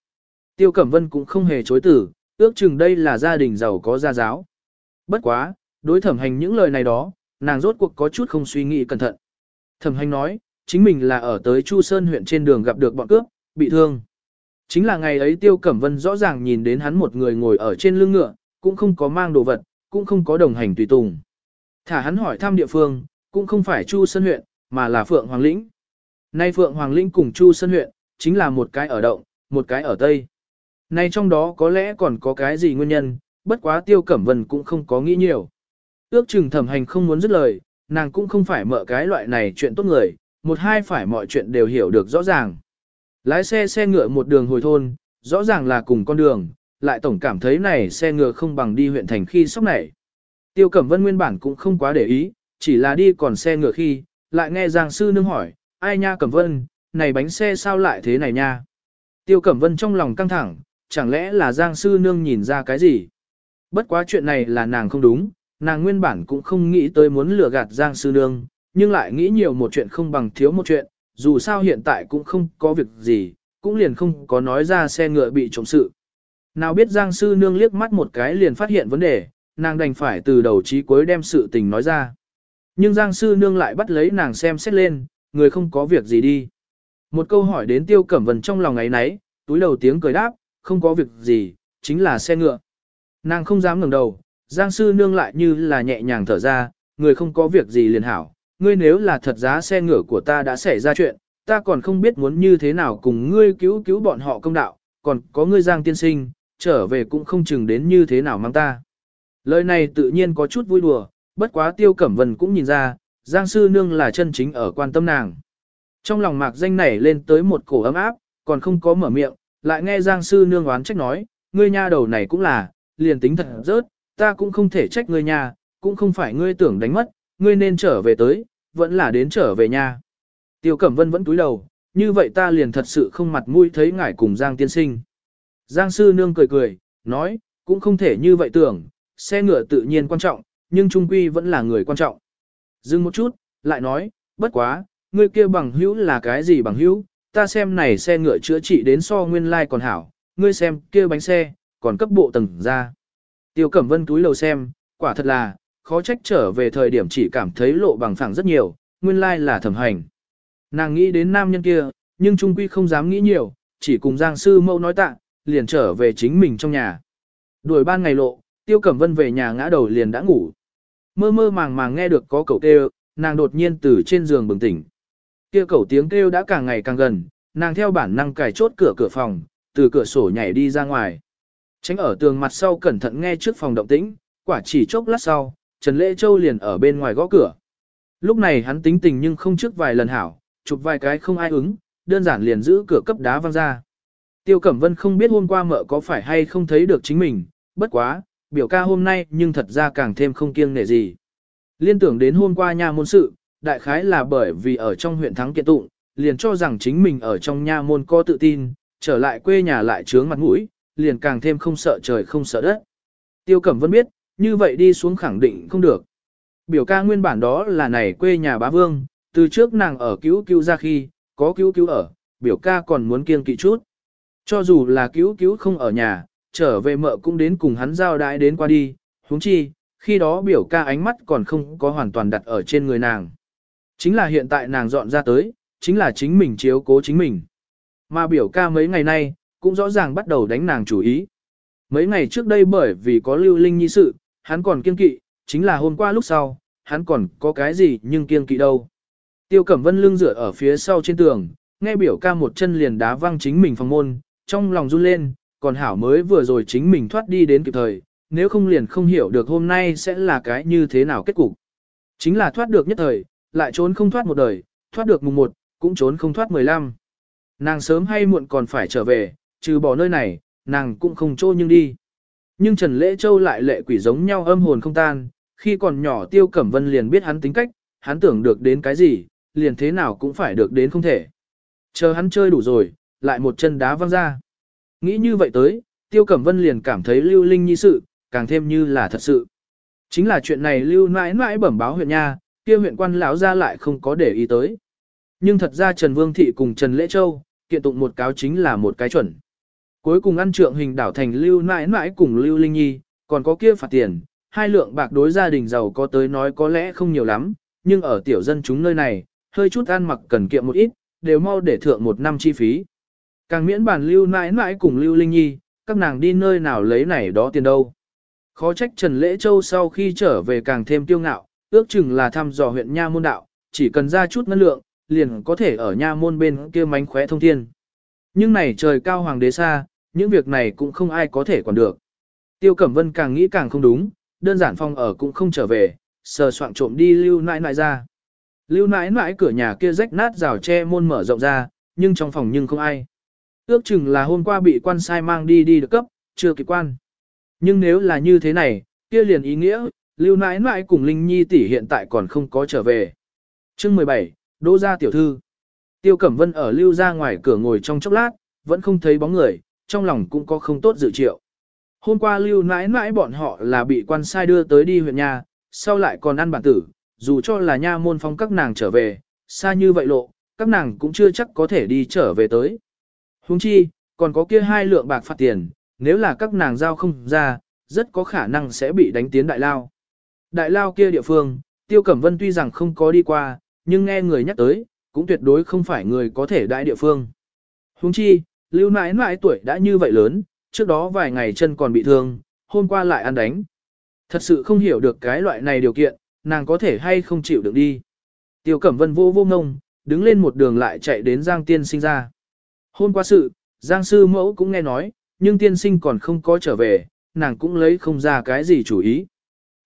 Tiêu Cẩm Vân cũng không hề chối từ, ước chừng đây là gia đình giàu có gia giáo. Bất quá, đối thẩm hành những lời này đó, nàng rốt cuộc có chút không suy nghĩ cẩn thận. Thẩm hành nói, chính mình là ở tới Chu Sơn huyện trên đường gặp được bọn cướp, bị thương. Chính là ngày ấy Tiêu Cẩm Vân rõ ràng nhìn đến hắn một người ngồi ở trên lưng ngựa, cũng không có mang đồ vật, cũng không có đồng hành tùy tùng. Thả hắn hỏi thăm địa phương, cũng không phải Chu Sơn huyện, mà là Phượng Hoàng Lĩnh. Nay Phượng Hoàng linh cùng Chu Sơn huyện, chính là một cái ở động, một cái ở tây. Nay trong đó có lẽ còn có cái gì nguyên nhân, bất quá Tiêu Cẩm Vân cũng không có nghĩ nhiều. Ước chừng thẩm hành không muốn dứt lời, nàng cũng không phải mở cái loại này chuyện tốt người, một hai phải mọi chuyện đều hiểu được rõ ràng. Lái xe xe ngựa một đường hồi thôn, rõ ràng là cùng con đường, lại tổng cảm thấy này xe ngựa không bằng đi huyện thành khi sóc này. Tiêu Cẩm Vân nguyên bản cũng không quá để ý, chỉ là đi còn xe ngựa khi, lại nghe Giang Sư Nương hỏi, ai nha Cẩm Vân, này bánh xe sao lại thế này nha. Tiêu Cẩm Vân trong lòng căng thẳng, chẳng lẽ là Giang Sư Nương nhìn ra cái gì. Bất quá chuyện này là nàng không đúng, nàng nguyên bản cũng không nghĩ tới muốn lừa gạt Giang Sư Nương, nhưng lại nghĩ nhiều một chuyện không bằng thiếu một chuyện, dù sao hiện tại cũng không có việc gì, cũng liền không có nói ra xe ngựa bị trộm sự. Nào biết Giang Sư Nương liếc mắt một cái liền phát hiện vấn đề, nàng đành phải từ đầu chí cuối đem sự tình nói ra. Nhưng Giang Sư Nương lại bắt lấy nàng xem xét lên, người không có việc gì đi. Một câu hỏi đến Tiêu Cẩm Vân trong lòng ấy nấy, túi đầu tiếng cười đáp, không có việc gì, chính là xe ngựa. Nàng không dám ngẩng đầu, Giang Sư Nương lại như là nhẹ nhàng thở ra, người không có việc gì liền hảo, ngươi nếu là thật giá xe ngựa của ta đã xảy ra chuyện, ta còn không biết muốn như thế nào cùng ngươi cứu cứu bọn họ công đạo, còn có ngươi Giang tiên sinh, trở về cũng không chừng đến như thế nào mang ta. Lời này tự nhiên có chút vui đùa, bất quá Tiêu Cẩm Vân cũng nhìn ra, Giang Sư Nương là chân chính ở quan tâm nàng. Trong lòng mạc danh nảy lên tới một cổ ấm áp, còn không có mở miệng, lại nghe Giang Sư Nương oán trách nói, ngươi nha đầu này cũng là, liền tính thật rớt, ta cũng không thể trách ngươi nha, cũng không phải ngươi tưởng đánh mất, ngươi nên trở về tới, vẫn là đến trở về nha. Tiêu Cẩm Vân vẫn túi đầu, như vậy ta liền thật sự không mặt mũi thấy ngài cùng Giang tiên sinh. Giang sư nương cười cười, nói, cũng không thể như vậy tưởng, xe ngựa tự nhiên quan trọng, nhưng trung quy vẫn là người quan trọng. Dừng một chút, lại nói, bất quá, ngươi kia bằng hữu là cái gì bằng hữu, ta xem này xe ngựa chữa trị đến so nguyên lai like còn hảo, ngươi xem kia bánh xe, còn cấp bộ tầng ra. Tiêu Cẩm Vân túi lầu xem, quả thật là, khó trách trở về thời điểm chỉ cảm thấy lộ bằng phẳng rất nhiều, nguyên lai là thẩm hành. Nàng nghĩ đến nam nhân kia, nhưng trung quy không dám nghĩ nhiều, chỉ cùng Giang sư mẫu nói tạ, liền trở về chính mình trong nhà. Đuổi ban ngày lộ, Tiêu Cẩm Vân về nhà ngã đầu liền đã ngủ. Mơ mơ màng màng nghe được có cậu kêu, nàng đột nhiên từ trên giường bừng tỉnh. Kia cậu tiếng kêu đã càng ngày càng gần, nàng theo bản năng cài chốt cửa cửa phòng, từ cửa sổ nhảy đi ra ngoài. Tránh ở tường mặt sau cẩn thận nghe trước phòng động tĩnh, quả chỉ chốc lát sau, Trần Lễ Châu liền ở bên ngoài gõ cửa. Lúc này hắn tính tình nhưng không trước vài lần hảo, chụp vài cái không ai ứng, đơn giản liền giữ cửa cấp đá văng ra. Tiêu Cẩm Vân không biết hôm qua mợ có phải hay không thấy được chính mình, bất quá, biểu ca hôm nay nhưng thật ra càng thêm không kiêng nể gì. Liên tưởng đến hôm qua nha môn sự, đại khái là bởi vì ở trong huyện thắng kiện tụng, liền cho rằng chính mình ở trong nha môn có tự tin, trở lại quê nhà lại trướng mặt mũi, liền càng thêm không sợ trời không sợ đất. Tiêu Cẩm Vân biết, như vậy đi xuống khẳng định không được. Biểu ca nguyên bản đó là này quê nhà bá vương, từ trước nàng ở cứu cứu ra khi, có cứu cứu ở, biểu ca còn muốn kiêng kỵ chút. Cho dù là cứu cứu không ở nhà, trở về mợ cũng đến cùng hắn giao đãi đến qua đi, huống chi, khi đó biểu ca ánh mắt còn không có hoàn toàn đặt ở trên người nàng. Chính là hiện tại nàng dọn ra tới, chính là chính mình chiếu cố chính mình. Mà biểu ca mấy ngày nay, cũng rõ ràng bắt đầu đánh nàng chủ ý. Mấy ngày trước đây bởi vì có lưu linh nhi sự, hắn còn kiên kỵ, chính là hôm qua lúc sau, hắn còn có cái gì nhưng kiên kỵ đâu. Tiêu Cẩm Vân lưng dựa ở phía sau trên tường, nghe biểu ca một chân liền đá văng chính mình phòng môn, trong lòng run lên, còn hảo mới vừa rồi chính mình thoát đi đến kịp thời, nếu không liền không hiểu được hôm nay sẽ là cái như thế nào kết cục. Chính là thoát được nhất thời, lại trốn không thoát một đời, thoát được mùng một, cũng trốn không thoát mười lăm. Nàng sớm hay muộn còn phải trở về, trừ bỏ nơi này, nàng cũng không trô nhưng đi. Nhưng Trần Lễ Châu lại lệ quỷ giống nhau âm hồn không tan, khi còn nhỏ Tiêu Cẩm Vân liền biết hắn tính cách, hắn tưởng được đến cái gì, liền thế nào cũng phải được đến không thể. Chờ hắn chơi đủ rồi, lại một chân đá văng ra. Nghĩ như vậy tới, Tiêu Cẩm Vân liền cảm thấy lưu linh nhi sự, càng thêm như là thật sự. Chính là chuyện này lưu mãi mãi bẩm báo huyện nha, kia huyện quan lão ra lại không có để ý tới. Nhưng thật ra Trần Vương Thị cùng Trần Lễ Châu, kiện tụng một cáo chính là một cái chuẩn. Cuối cùng ăn trượng hình đảo thành lưu mãi mãi cùng lưu linh nhi, còn có kia phạt tiền, hai lượng bạc đối gia đình giàu có tới nói có lẽ không nhiều lắm, nhưng ở tiểu dân chúng nơi này, hơi chút ăn mặc cần kiệm một ít, đều mau để thượng một năm chi phí. Càng miễn bản lưu mãi mãi cùng lưu linh nhi, các nàng đi nơi nào lấy này đó tiền đâu. Khó trách Trần Lễ Châu sau khi trở về càng thêm tiêu ngạo, ước chừng là thăm dò huyện Nha Môn Đạo, chỉ cần ra chút ngân lượng, liền có thể ở Nha Môn bên kia mánh khóe thông thiên. Nhưng này trời cao hoàng đế xa, những việc này cũng không ai có thể quản được. Tiêu Cẩm Vân càng nghĩ càng không đúng, đơn giản phong ở cũng không trở về, sờ soạn trộm đi lưu nãi nãi ra. Lưu nãi nãi cửa nhà kia rách nát rào tre môn mở rộng ra, nhưng trong phòng nhưng không ai. Ước chừng là hôm qua bị quan sai mang đi đi được cấp, chưa kịp quan. Nhưng nếu là như thế này, kia liền ý nghĩa, lưu nãi nãi cùng Linh Nhi tỷ hiện tại còn không có trở về. Chương 17, Đỗ gia tiểu thư. Tiêu Cẩm Vân ở lưu ra ngoài cửa ngồi trong chốc lát, vẫn không thấy bóng người, trong lòng cũng có không tốt dự triệu. Hôm qua lưu nãi nãi bọn họ là bị quan sai đưa tới đi huyện nhà, sau lại còn ăn bản tử, dù cho là nha môn phong các nàng trở về, xa như vậy lộ, các nàng cũng chưa chắc có thể đi trở về tới. Huống chi, còn có kia hai lượng bạc phạt tiền, nếu là các nàng giao không ra, rất có khả năng sẽ bị đánh tiến đại lao. Đại lao kia địa phương, Tiêu Cẩm Vân tuy rằng không có đi qua, nhưng nghe người nhắc tới, cũng tuyệt đối không phải người có thể đại địa phương. Huống chi, lưu nãi nãi tuổi đã như vậy lớn, trước đó vài ngày chân còn bị thương, hôm qua lại ăn đánh. Thật sự không hiểu được cái loại này điều kiện, nàng có thể hay không chịu được đi. Tiêu Cẩm Vân vô vô ngông, đứng lên một đường lại chạy đến Giang Tiên sinh ra. Hôm qua sự, Giang Sư Mẫu cũng nghe nói, nhưng tiên sinh còn không có trở về, nàng cũng lấy không ra cái gì chủ ý.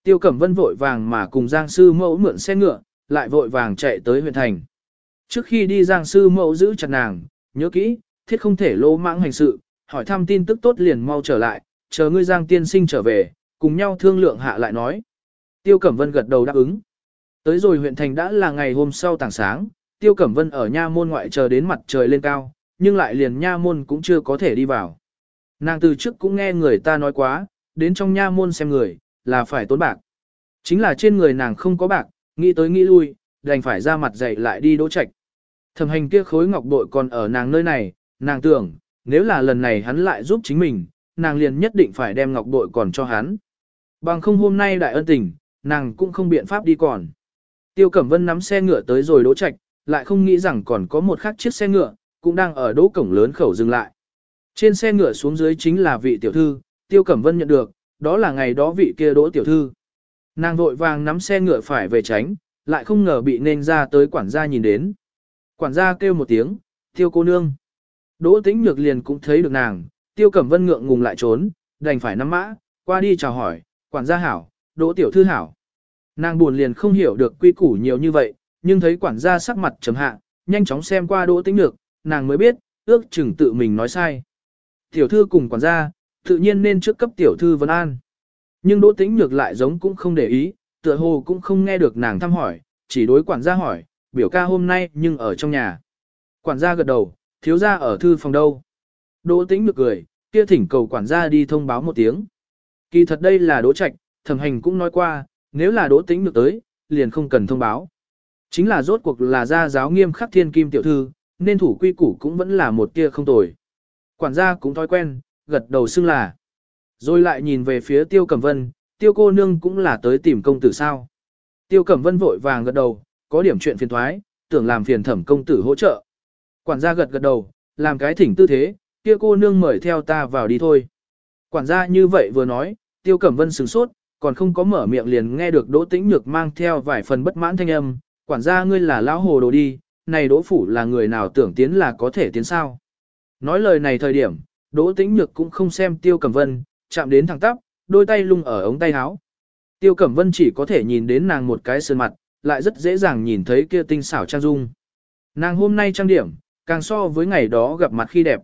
Tiêu Cẩm Vân vội vàng mà cùng Giang Sư Mẫu mượn xe ngựa, lại vội vàng chạy tới huyện thành. Trước khi đi Giang Sư Mẫu giữ chặt nàng, nhớ kỹ, thiết không thể lô mãng hành sự, hỏi thăm tin tức tốt liền mau trở lại, chờ ngươi Giang tiên sinh trở về, cùng nhau thương lượng hạ lại nói. Tiêu Cẩm Vân gật đầu đáp ứng. Tới rồi huyện thành đã là ngày hôm sau tảng sáng, Tiêu Cẩm Vân ở nha môn ngoại chờ đến mặt trời lên cao, nhưng lại liền nha môn cũng chưa có thể đi vào. Nàng từ trước cũng nghe người ta nói quá, đến trong nha môn xem người, là phải tốn bạc. Chính là trên người nàng không có bạc, nghĩ tới nghĩ lui, đành phải ra mặt dậy lại đi đỗ trạch. Thẩm hành kia khối ngọc bội còn ở nàng nơi này, nàng tưởng, nếu là lần này hắn lại giúp chính mình, nàng liền nhất định phải đem ngọc bội còn cho hắn. Bằng không hôm nay đại ân tình, nàng cũng không biện pháp đi còn. Tiêu Cẩm Vân nắm xe ngựa tới rồi đỗ trạch, lại không nghĩ rằng còn có một khác chiếc xe ngựa, cũng đang ở đỗ cổng lớn khẩu dừng lại. Trên xe ngựa xuống dưới chính là vị tiểu thư, Tiêu Cẩm Vân nhận được, đó là ngày đó vị kia đỗ tiểu thư. Nàng vội vàng nắm xe ngựa phải về tránh, lại không ngờ bị nên ra tới quản gia nhìn đến. Quản gia kêu một tiếng, tiêu cô nương. Đỗ tĩnh nhược liền cũng thấy được nàng, tiêu cẩm vân ngượng ngùng lại trốn, đành phải nắm mã, qua đi chào hỏi, quản gia hảo, đỗ tiểu thư hảo. Nàng buồn liền không hiểu được quy củ nhiều như vậy, nhưng thấy quản gia sắc mặt trầm hạ, nhanh chóng xem qua đỗ tĩnh nhược, nàng mới biết, ước chừng tự mình nói sai. Tiểu thư cùng quản gia, tự nhiên nên trước cấp tiểu thư vấn an. Nhưng đỗ tĩnh nhược lại giống cũng không để ý, tựa hồ cũng không nghe được nàng thăm hỏi, chỉ đối quản gia hỏi, biểu ca hôm nay nhưng ở trong nhà. Quản gia gật đầu, thiếu gia ở thư phòng đâu. Đỗ tĩnh nhược cười, kia thỉnh cầu quản gia đi thông báo một tiếng. Kỳ thật đây là đỗ trạch, thẩm hành cũng nói qua, nếu là đỗ tĩnh nhược tới, liền không cần thông báo. Chính là rốt cuộc là gia giáo nghiêm khắc thiên kim tiểu thư, nên thủ quy củ cũng vẫn là một kia không tồi. Quản gia cũng thói quen, gật đầu xưng là. Rồi lại nhìn về phía tiêu cẩm vân, tiêu cô nương cũng là tới tìm công tử sao. Tiêu cẩm vân vội vàng gật đầu, có điểm chuyện phiền thoái, tưởng làm phiền thẩm công tử hỗ trợ. Quản gia gật gật đầu, làm cái thỉnh tư thế, kia cô nương mời theo ta vào đi thôi. Quản gia như vậy vừa nói, tiêu cẩm vân sửng sốt, còn không có mở miệng liền nghe được đỗ tĩnh nhược mang theo vài phần bất mãn thanh âm, quản gia ngươi là lão hồ đồ đi, này đỗ phủ là người nào tưởng tiến là có thể tiến sao. Nói lời này thời điểm, đỗ tĩnh nhược cũng không xem tiêu cẩm vân, chạm đến thẳng tắp, đôi tay lung ở ống tay áo. Tiêu cẩm vân chỉ có thể nhìn đến nàng một cái sơn mặt, lại rất dễ dàng nhìn thấy kia tinh xảo trang dung. Nàng hôm nay trang điểm, càng so với ngày đó gặp mặt khi đẹp.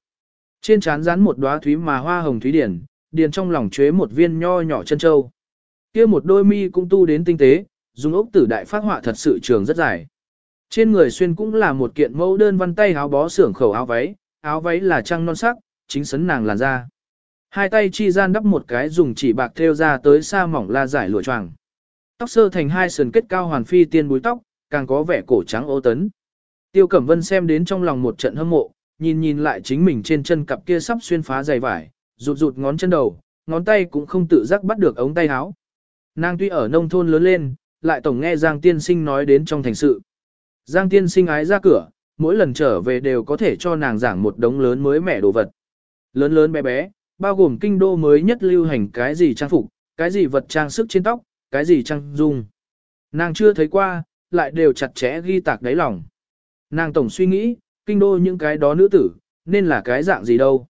Trên trán dán một đóa thúy mà hoa hồng thúy điển, điền trong lòng chế một viên nho nhỏ chân châu. Kia một đôi mi cũng tu đến tinh tế, dùng ốc tử đại phát họa thật sự trường rất dài. Trên người xuyên cũng là một kiện mẫu đơn văn tay áo bó xưởng khẩu áo váy, áo váy là trăng non sắc, chính sấn nàng làn da. Hai tay chi gian đắp một cái dùng chỉ bạc thêu ra tới xa mỏng la giải lụa choàng. Tóc sơ thành hai sườn kết cao hoàn phi tiên búi tóc, càng có vẻ cổ trắng ô tấn. Tiêu Cẩm Vân xem đến trong lòng một trận hâm mộ, nhìn nhìn lại chính mình trên chân cặp kia sắp xuyên phá dày vải, rụt rụt ngón chân đầu, ngón tay cũng không tự giác bắt được ống tay áo. Nàng tuy ở nông thôn lớn lên, lại tổng nghe Giang Tiên Sinh nói đến trong thành sự. Giang Tiên Sinh ái ra cửa, mỗi lần trở về đều có thể cho nàng giảng một đống lớn mới mẻ đồ vật. Lớn lớn bé bé, bao gồm kinh đô mới nhất lưu hành cái gì trang phục, cái gì vật trang sức trên tóc, cái gì trang dung. Nàng chưa thấy qua, lại đều chặt chẽ ghi tạc đáy lòng. Nàng tổng suy nghĩ, kinh đô những cái đó nữ tử, nên là cái dạng gì đâu.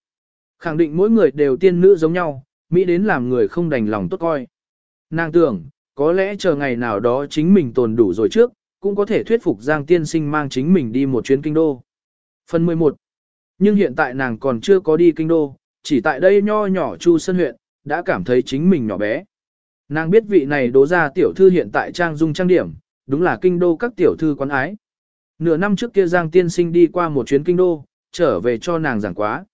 Khẳng định mỗi người đều tiên nữ giống nhau, Mỹ đến làm người không đành lòng tốt coi. Nàng tưởng, có lẽ chờ ngày nào đó chính mình tồn đủ rồi trước, cũng có thể thuyết phục Giang tiên sinh mang chính mình đi một chuyến kinh đô. Phần 11 Nhưng hiện tại nàng còn chưa có đi kinh đô, chỉ tại đây nho nhỏ Chu Sơn huyện, đã cảm thấy chính mình nhỏ bé. Nàng biết vị này đố ra tiểu thư hiện tại trang dung trang điểm, đúng là kinh đô các tiểu thư quán ái. Nửa năm trước kia Giang tiên sinh đi qua một chuyến kinh đô, trở về cho nàng giảng quá.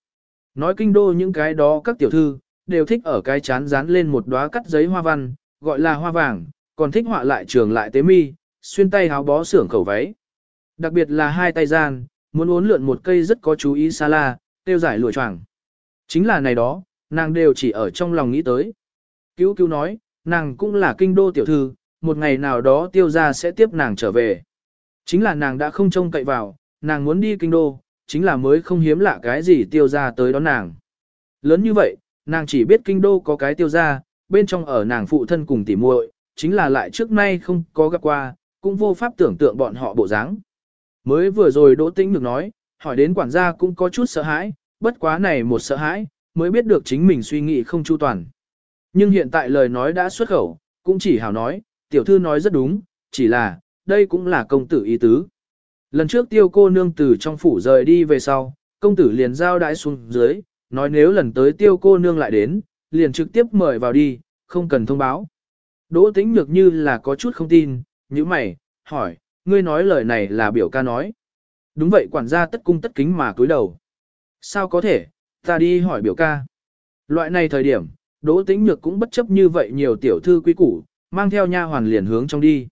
Nói kinh đô những cái đó các tiểu thư, đều thích ở cái chán dán lên một đóa cắt giấy hoa văn, gọi là hoa vàng, còn thích họa lại trường lại tế mi, xuyên tay háo bó xưởng khẩu váy. Đặc biệt là hai tay gian, muốn uốn lượn một cây rất có chú ý xa la, tiêu giải lụa choàng. Chính là này đó, nàng đều chỉ ở trong lòng nghĩ tới. Cứu cứu nói, nàng cũng là kinh đô tiểu thư, một ngày nào đó tiêu gia sẽ tiếp nàng trở về. Chính là nàng đã không trông cậy vào, nàng muốn đi kinh đô, chính là mới không hiếm lạ cái gì tiêu gia tới đón nàng. Lớn như vậy, nàng chỉ biết kinh đô có cái tiêu gia, bên trong ở nàng phụ thân cùng tỉ muội, chính là lại trước nay không có gặp qua, cũng vô pháp tưởng tượng bọn họ bộ dáng. Mới vừa rồi Đỗ Tĩnh được nói, hỏi đến quản gia cũng có chút sợ hãi, bất quá này một sợ hãi, mới biết được chính mình suy nghĩ không chu toàn. Nhưng hiện tại lời nói đã xuất khẩu, cũng chỉ hào nói, tiểu thư nói rất đúng, chỉ là, đây cũng là công tử ý tứ. Lần trước tiêu cô nương từ trong phủ rời đi về sau, công tử liền giao đãi xuống dưới, nói nếu lần tới tiêu cô nương lại đến, liền trực tiếp mời vào đi, không cần thông báo. Đỗ tĩnh nhược như là có chút không tin, như mày, hỏi, ngươi nói lời này là biểu ca nói. Đúng vậy quản gia tất cung tất kính mà cúi đầu. Sao có thể, ta đi hỏi biểu ca. Loại này thời điểm, Đỗ Tĩnh Nhược cũng bất chấp như vậy nhiều tiểu thư quý củ, mang theo nha hoàn liền hướng trong đi.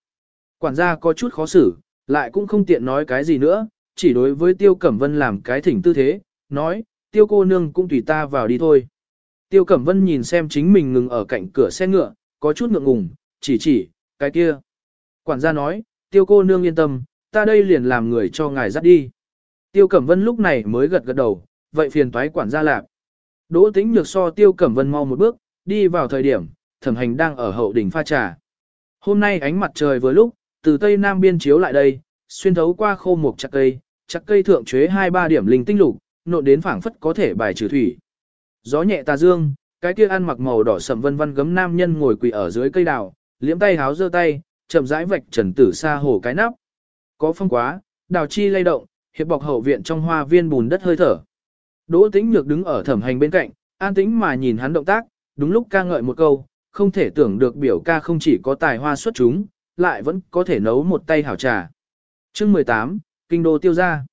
Quản gia có chút khó xử, lại cũng không tiện nói cái gì nữa, chỉ đối với Tiêu Cẩm Vân làm cái thỉnh tư thế, nói, Tiêu cô nương cũng tùy ta vào đi thôi. Tiêu Cẩm Vân nhìn xem chính mình ngừng ở cạnh cửa xe ngựa, có chút ngượng ngùng, chỉ chỉ, cái kia. Quản gia nói, Tiêu cô nương yên tâm, ta đây liền làm người cho ngài dắt đi. Tiêu Cẩm Vân lúc này mới gật gật đầu, vậy phiền toái quản gia lạp. Đỗ Tĩnh Nhược so Tiêu Cẩm Vân mau một bước, đi vào thời điểm, thẩm hành đang ở hậu đỉnh pha trà. Hôm nay ánh mặt trời vừa lúc, từ tây nam biên chiếu lại đây, xuyên thấu qua khô mục chặt cây, chặt cây thượng chế hai ba điểm linh tinh lục, nộn đến phảng phất có thể bài trừ thủy. Gió nhẹ tà dương, cái kia ăn mặc màu đỏ sậm vân vân gấm nam nhân ngồi quỳ ở dưới cây đào, liễm tay háo giơ tay, chậm rãi vạch trần tử xa hồ cái nắp. Có phong quá, đào chi lay động, hiệp bọc hậu viện trong hoa viên bùn đất hơi thở. Đỗ Tĩnh Nhược đứng ở thẩm hành bên cạnh, an tĩnh mà nhìn hắn động tác, đúng lúc ca ngợi một câu, không thể tưởng được biểu ca không chỉ có tài hoa xuất chúng, lại vẫn có thể nấu một tay hảo trà. Chương 18, Kinh đô tiêu gia.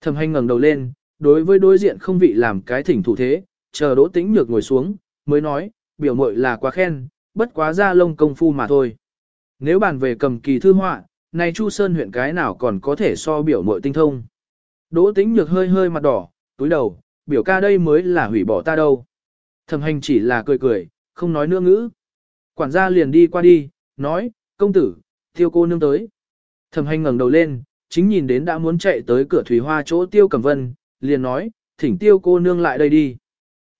Thẩm hành ngẩng đầu lên, đối với đối diện không vị làm cái thỉnh thủ thế, chờ Đỗ Tĩnh Nhược ngồi xuống, mới nói, biểu muội là quá khen, bất quá ra lông công phu mà thôi. Nếu bàn về cầm kỳ thư họa, này Chu Sơn huyện cái nào còn có thể so biểu muội tinh thông. Đỗ Tĩnh Nhược hơi hơi mặt đỏ, túi đầu, biểu ca đây mới là hủy bỏ ta đâu. Thẩm hành chỉ là cười cười, không nói nữa ngữ. Quản gia liền đi qua đi, nói, công tử, tiêu cô nương tới. Thẩm hành ngẩng đầu lên, chính nhìn đến đã muốn chạy tới cửa thủy hoa chỗ tiêu cẩm vân, liền nói, thỉnh tiêu cô nương lại đây đi.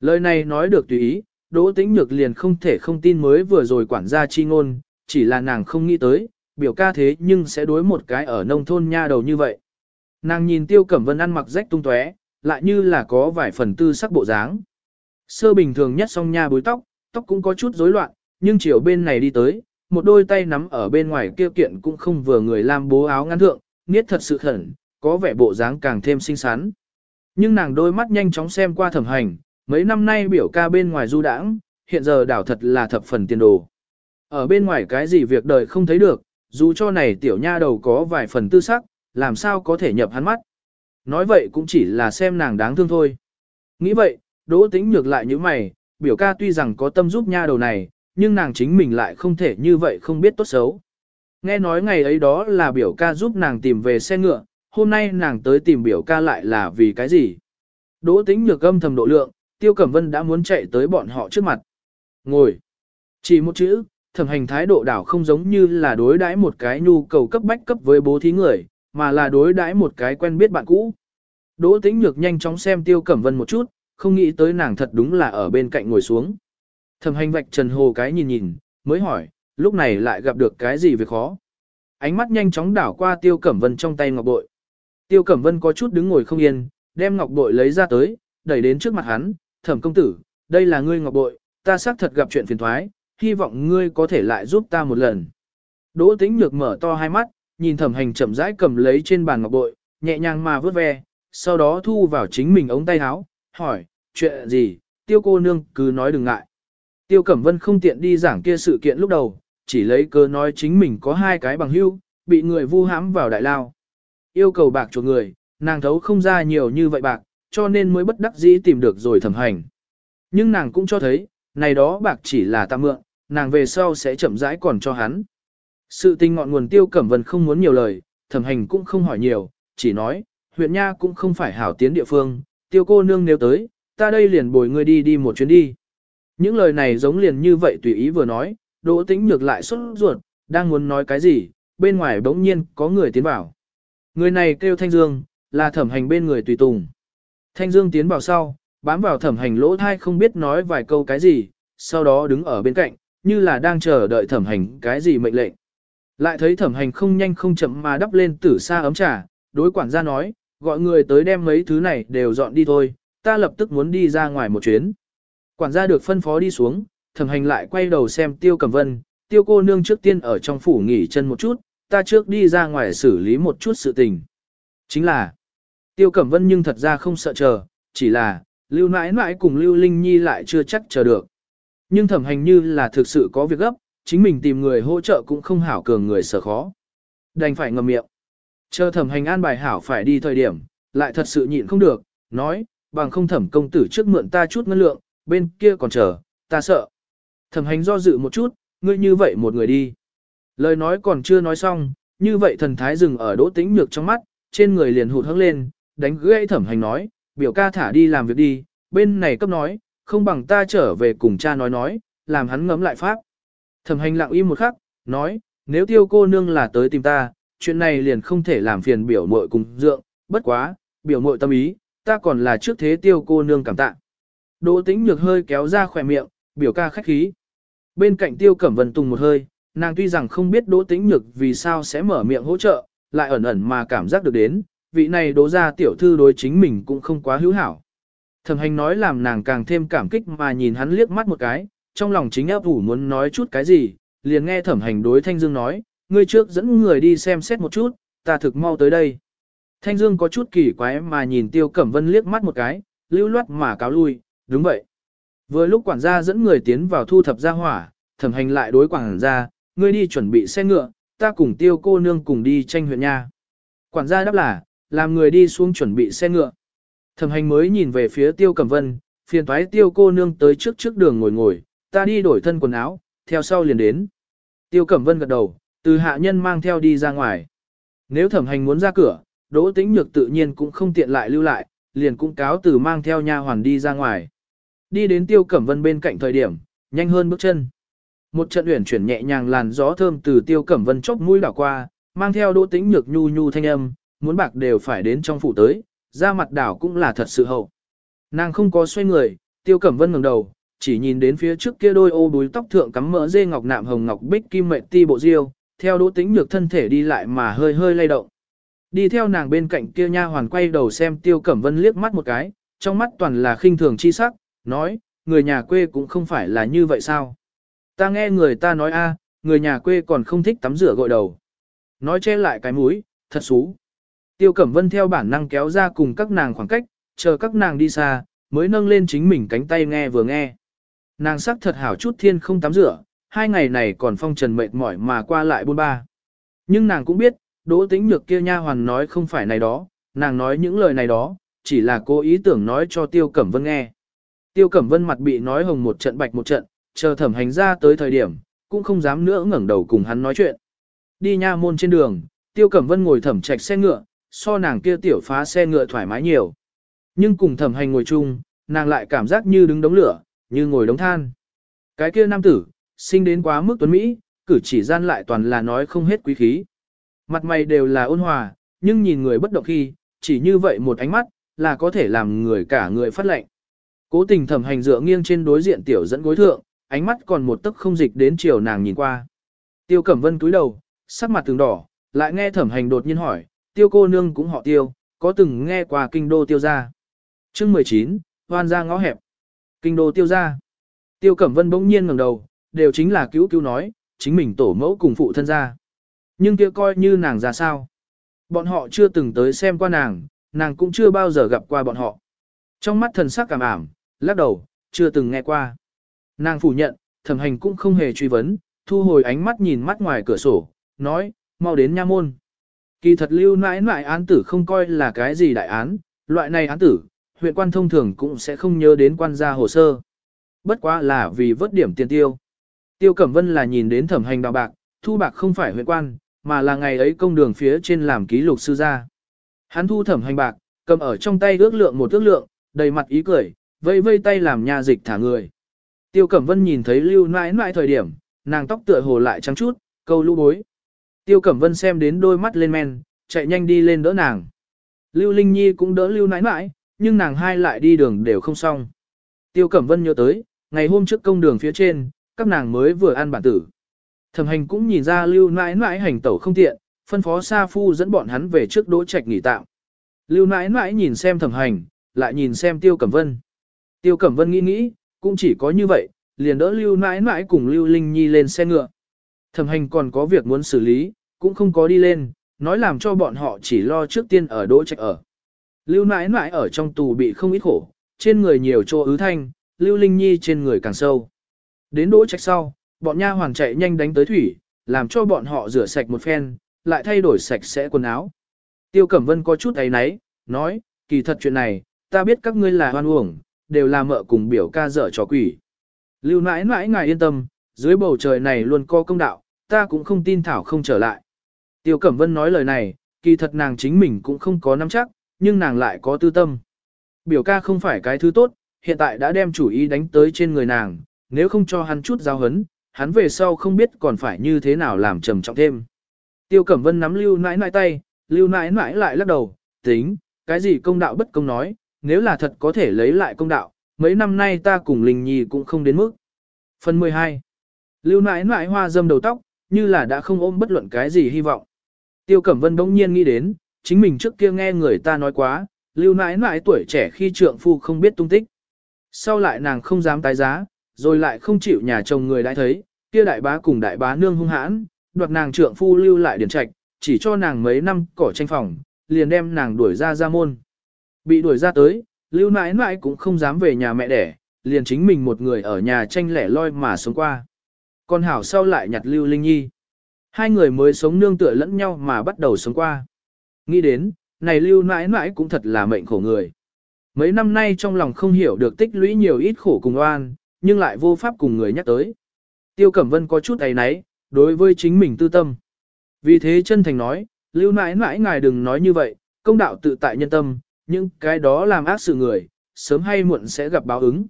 Lời này nói được tùy ý, Đỗ Tĩnh Nhược liền không thể không tin mới vừa rồi quản gia chi ngôn, chỉ là nàng không nghĩ tới, biểu ca thế nhưng sẽ đối một cái ở nông thôn nha đầu như vậy. Nàng nhìn Tiêu Cẩm Vân ăn mặc rách tung tóe, lại như là có vài phần tư sắc bộ dáng. Sơ bình thường nhất song nha búi tóc, tóc cũng có chút rối loạn, nhưng chiều bên này đi tới, một đôi tay nắm ở bên ngoài kia kiện cũng không vừa người làm bố áo ngắn thượng, niết thật sự khẩn, có vẻ bộ dáng càng thêm xinh xắn. Nhưng nàng đôi mắt nhanh chóng xem qua thẩm hành, mấy năm nay biểu ca bên ngoài du đãng, hiện giờ đảo thật là thập phần tiền đồ. Ở bên ngoài cái gì việc đời không thấy được, dù cho này tiểu nha đầu có vài phần tư sắc, làm sao có thể nhập hắn mắt. Nói vậy cũng chỉ là xem nàng đáng thương thôi. Nghĩ vậy, đỗ tính nhược lại như mày, biểu ca tuy rằng có tâm giúp nha đầu này, nhưng nàng chính mình lại không thể như vậy không biết tốt xấu. Nghe nói ngày ấy đó là biểu ca giúp nàng tìm về xe ngựa, hôm nay nàng tới tìm biểu ca lại là vì cái gì? Đỗ tính nhược âm thầm độ lượng, Tiêu Cẩm Vân đã muốn chạy tới bọn họ trước mặt. Ngồi. Chỉ một chữ, thẩm hành thái độ đảo không giống như là đối đãi một cái nhu cầu cấp bách cấp với bố thí người, mà là đối đãi một cái quen biết bạn cũ. Đỗ Tĩnh Nhược nhanh chóng xem Tiêu Cẩm Vân một chút, không nghĩ tới nàng thật đúng là ở bên cạnh ngồi xuống. Thẩm hành vạch trần hồ cái nhìn nhìn, mới hỏi, lúc này lại gặp được cái gì việc khó. Ánh mắt nhanh chóng đảo qua Tiêu Cẩm Vân trong tay ngọc bội. Tiêu Cẩm Vân có chút đứng ngồi không yên, đem ngọc bội lấy ra tới, đẩy đến trước mặt hắn, thẩm công tử, đây là ngươi ngọc bội, ta xác thật gặp chuyện phiền thoái, hy vọng ngươi có thể lại giúp ta một lần. Đỗ tĩnh nhược mở to hai mắt, nhìn thẩm hành chậm rãi cầm lấy trên bàn ngọc bội, nhẹ nhàng mà vớt ve, sau đó thu vào chính mình ống tay áo, hỏi, chuyện gì, tiêu cô nương cứ nói đừng ngại. Tiêu Cẩm Vân không tiện đi giảng kia sự kiện lúc đầu, chỉ lấy cớ nói chính mình có hai cái bằng hưu, bị người vu hãm vào đại lao. Yêu cầu bạc chuộc người, nàng thấu không ra nhiều như vậy bạc, cho nên mới bất đắc dĩ tìm được rồi thẩm hành. Nhưng nàng cũng cho thấy, này đó bạc chỉ là tạm mượn, nàng về sau sẽ chậm rãi còn cho hắn. Sự tình ngọn nguồn tiêu cẩm vân không muốn nhiều lời, thẩm hành cũng không hỏi nhiều, chỉ nói, huyện nha cũng không phải hảo tiến địa phương, tiêu cô nương nếu tới, ta đây liền bồi ngươi đi đi một chuyến đi. Những lời này giống liền như vậy tùy ý vừa nói, đỗ tĩnh nhược lại xuất ruột, đang muốn nói cái gì, bên ngoài bỗng nhiên có người tiến vào. Người này kêu Thanh Dương, là thẩm hành bên người tùy tùng. Thanh Dương tiến vào sau, bám vào thẩm hành lỗ thai không biết nói vài câu cái gì, sau đó đứng ở bên cạnh, như là đang chờ đợi thẩm hành cái gì mệnh lệnh. Lại thấy thẩm hành không nhanh không chậm mà đắp lên tử xa ấm trà, đối quản gia nói, gọi người tới đem mấy thứ này đều dọn đi thôi, ta lập tức muốn đi ra ngoài một chuyến. Quản gia được phân phó đi xuống, thẩm hành lại quay đầu xem tiêu cầm vân, tiêu cô nương trước tiên ở trong phủ nghỉ chân một chút, ta trước đi ra ngoài xử lý một chút sự tình. Chính là, Tiêu Cẩm Vân nhưng thật ra không sợ chờ, chỉ là, Lưu Nãi Nãi cùng Lưu Linh Nhi lại chưa chắc chờ được. Nhưng thẩm hành như là thực sự có việc gấp, chính mình tìm người hỗ trợ cũng không hảo cường người sở khó. Đành phải ngậm miệng. Chờ thẩm hành an bài hảo phải đi thời điểm, lại thật sự nhịn không được, nói, bằng không thẩm công tử trước mượn ta chút ngân lượng, bên kia còn chờ, ta sợ. Thẩm hành do dự một chút, ngươi như vậy một người đi. Lời nói còn chưa nói xong, như vậy thần thái dừng ở đỗ tĩnh nhược trong mắt, trên người liền hụt hẫng lên, đánh gãy thẩm hành nói, biểu ca thả đi làm việc đi, bên này cấp nói, không bằng ta trở về cùng cha nói nói, làm hắn ngấm lại pháp. Thẩm hành lặng im một khắc, nói, nếu tiêu cô nương là tới tìm ta, chuyện này liền không thể làm phiền biểu muội cùng dượng, bất quá, biểu muội tâm ý, ta còn là trước thế tiêu cô nương cảm tạ. Đỗ tĩnh nhược hơi kéo ra khỏe miệng, biểu ca khách khí. Bên cạnh tiêu cẩm vân tùng một hơi, nàng tuy rằng không biết đỗ tĩnh nhược vì sao sẽ mở miệng hỗ trợ, lại ẩn ẩn mà cảm giác được đến, vị này đỗ ra tiểu thư đối chính mình cũng không quá hữu hảo. Thẩm hành nói làm nàng càng thêm cảm kích mà nhìn hắn liếc mắt một cái, trong lòng chính áp ủ muốn nói chút cái gì, liền nghe thẩm hành đối Thanh Dương nói, ngươi trước dẫn người đi xem xét một chút, ta thực mau tới đây. Thanh Dương có chút kỳ quái mà nhìn Tiêu Cẩm Vân liếc mắt một cái, lưu loát mà cáo lui, đúng vậy. Vừa lúc quản gia dẫn người tiến vào thu thập gia hỏa, thẩm hành lại đối quản gia, ngươi đi chuẩn bị xe ngựa, ta cùng Tiêu cô nương cùng đi tranh huyện nha. Quản gia đáp là, làm người đi xuống chuẩn bị xe ngựa. Thẩm hành mới nhìn về phía tiêu cẩm vân, phiền thoái tiêu cô nương tới trước trước đường ngồi ngồi, ta đi đổi thân quần áo, theo sau liền đến. Tiêu cẩm vân gật đầu, từ hạ nhân mang theo đi ra ngoài. Nếu thẩm hành muốn ra cửa, đỗ tĩnh nhược tự nhiên cũng không tiện lại lưu lại, liền cũng cáo từ mang theo nha hoàn đi ra ngoài. Đi đến tiêu cẩm vân bên cạnh thời điểm, nhanh hơn bước chân. Một trận uyển chuyển nhẹ nhàng làn gió thơm từ tiêu cẩm vân chốc mũi đảo qua, mang theo đỗ tĩnh nhược nhu nhu thanh âm, muốn bạc đều phải đến trong phủ tới, ra mặt đảo cũng là thật sự hậu. Nàng không có xoay người, tiêu cẩm vân ngẩng đầu, chỉ nhìn đến phía trước kia đôi ô búi tóc thượng cắm mỡ dê ngọc nạm hồng ngọc bích kim mệnh ti bộ diêu, theo đỗ tính nhược thân thể đi lại mà hơi hơi lay động. Đi theo nàng bên cạnh kia nha hoàn quay đầu xem tiêu cẩm vân liếc mắt một cái, trong mắt toàn là khinh thường chi sắc, nói, người nhà quê cũng không phải là như vậy sao. Ta nghe người ta nói a, người nhà quê còn không thích tắm rửa gội đầu. Nói che lại cái mũi, thật xú. Tiêu Cẩm Vân theo bản năng kéo ra cùng các nàng khoảng cách, chờ các nàng đi xa, mới nâng lên chính mình cánh tay nghe vừa nghe. Nàng sắc thật hảo chút thiên không tắm rửa, hai ngày này còn phong trần mệt mỏi mà qua lại buôn ba. Nhưng nàng cũng biết, đỗ tĩnh nhược kia nha hoàn nói không phải này đó, nàng nói những lời này đó, chỉ là cô ý tưởng nói cho Tiêu Cẩm Vân nghe. Tiêu Cẩm Vân mặt bị nói hồng một trận bạch một trận, chờ thẩm hành ra tới thời điểm, cũng không dám nữa ngẩng đầu cùng hắn nói chuyện. Đi nha môn trên đường, Tiêu Cẩm Vân ngồi thẩm trạch xe ngựa, so nàng kia tiểu phá xe ngựa thoải mái nhiều. Nhưng cùng thẩm hành ngồi chung, nàng lại cảm giác như đứng đống lửa, như ngồi đống than. Cái kia nam tử, sinh đến quá mức tuấn Mỹ, cử chỉ gian lại toàn là nói không hết quý khí. Mặt mày đều là ôn hòa, nhưng nhìn người bất động khi, chỉ như vậy một ánh mắt, là có thể làm người cả người phát lệnh. Cố tình thẩm hành dựa nghiêng trên đối diện tiểu dẫn gối thượng, ánh mắt còn một tấc không dịch đến chiều nàng nhìn qua. Tiêu Cẩm Vân cúi đầu, sắc mặt từng đỏ, lại nghe thẩm hành đột nhiên hỏi, tiêu cô nương cũng họ tiêu, có từng nghe qua kinh đô tiêu gia. Chương 19, hoan ra ngõ hẹp. Kinh đô tiêu gia. Tiêu Cẩm Vân bỗng nhiên ngẩng đầu, đều chính là cứu cứu nói, chính mình tổ mẫu cùng phụ thân gia. Nhưng kia coi như nàng ra sao. Bọn họ chưa từng tới xem qua nàng, nàng cũng chưa bao giờ gặp qua bọn họ. Trong mắt thần sắc cảm ảm, lắc đầu, chưa từng nghe qua. Nàng phủ nhận, thẩm hành cũng không hề truy vấn, thu hồi ánh mắt nhìn mắt ngoài cửa sổ, nói, mau đến nha môn. Kỳ thật lưu nãi nãi án tử không coi là cái gì đại án, loại này án tử, huyện quan thông thường cũng sẽ không nhớ đến quan gia hồ sơ. Bất quá là vì vớt điểm tiền tiêu. Tiêu Cẩm Vân là nhìn đến thẩm hành đào bạc, thu bạc không phải huyện quan, mà là ngày ấy công đường phía trên làm ký lục sư gia. Hắn thu thẩm hành bạc, cầm ở trong tay ước lượng một ước lượng, đầy mặt ý cười, vây vây tay làm nha dịch thả người. Tiêu Cẩm Vân nhìn thấy lưu nãi nãi thời điểm, nàng tóc tựa hồ lại trắng chút, câu lũ bối. Tiêu Cẩm Vân xem đến đôi mắt lên men, chạy nhanh đi lên đỡ nàng. Lưu Linh Nhi cũng đỡ lưu nãi nãi, nhưng nàng hai lại đi đường đều không xong. Tiêu Cẩm Vân nhớ tới, ngày hôm trước công đường phía trên, các nàng mới vừa ăn bản tử. Thẩm hành cũng nhìn ra lưu nãi nãi hành tẩu không tiện, phân phó Sa Phu dẫn bọn hắn về trước đỗ trạch nghỉ tạm. Lưu nãi nãi nhìn xem thẩm hành, lại nhìn xem Tiêu Cẩm Vân. Tiêu Cẩm Vân nghĩ nghĩ, cũng chỉ có như vậy, liền đỡ Lưu nãi nãi cùng Lưu Linh Nhi lên xe ngựa. Thẩm hành còn có việc muốn xử lý, cũng không có đi lên, nói làm cho bọn họ chỉ lo trước tiên ở đỗ trạch ở. Lưu nãi nãi ở trong tù bị không ít khổ, trên người nhiều chỗ ứ thanh, Lưu Linh Nhi trên người càng sâu. Đến đỗ trạch sau, bọn nha hoàng chạy nhanh đánh tới thủy, làm cho bọn họ rửa sạch một phen, lại thay đổi sạch sẽ quần áo. Tiêu Cẩm Vân có chút ấy náy, nói, kỳ thật chuyện này, ta biết các ngươi là hoan uổng, đều là mợ cùng biểu ca dở trò quỷ. Lưu nãi nãi ngài yên tâm, dưới bầu trời này luôn có công đạo, ta cũng không tin Thảo không trở lại. Tiêu Cẩm Vân nói lời này, kỳ thật nàng chính mình cũng không có nắm chắc, nhưng nàng lại có tư tâm. Biểu ca không phải cái thứ tốt, hiện tại đã đem chủ ý đánh tới trên người nàng, nếu không cho hắn chút giao hấn, hắn về sau không biết còn phải như thế nào làm trầm trọng thêm. Tiêu Cẩm Vân nắm lưu nãi nãi tay, lưu nãi nãi lại lắc đầu, tính, cái gì công đạo bất công nói, nếu là thật có thể lấy lại công đạo, mấy năm nay ta cùng Linh Nhi cũng không đến mức. Phần 12. Lưu nãi nãi hoa dâm đầu tóc, như là đã không ôm bất luận cái gì hy vọng. Tiêu Cẩm Vân bỗng nhiên nghĩ đến, chính mình trước kia nghe người ta nói quá, lưu nãi nãi tuổi trẻ khi trượng phu không biết tung tích. Sau lại nàng không dám tái giá, rồi lại không chịu nhà chồng người đã thấy, kia đại bá cùng đại bá nương hung hãn, đoạt nàng trượng phu lưu lại điển trạch, chỉ cho nàng mấy năm cỏ tranh phòng, liền đem nàng đuổi ra ra môn. Bị đuổi ra tới, lưu nãi nãi cũng không dám về nhà mẹ đẻ, liền chính mình một người ở nhà tranh lẻ loi mà sống qua. Con hảo sau lại nhặt lưu linh nhi. Hai người mới sống nương tựa lẫn nhau mà bắt đầu sống qua. Nghĩ đến, này lưu mãi mãi cũng thật là mệnh khổ người. Mấy năm nay trong lòng không hiểu được tích lũy nhiều ít khổ cùng oan, nhưng lại vô pháp cùng người nhắc tới. Tiêu Cẩm Vân có chút ấy náy, đối với chính mình tư tâm. Vì thế chân thành nói, lưu mãi mãi ngài đừng nói như vậy, công đạo tự tại nhân tâm, nhưng cái đó làm ác sự người, sớm hay muộn sẽ gặp báo ứng.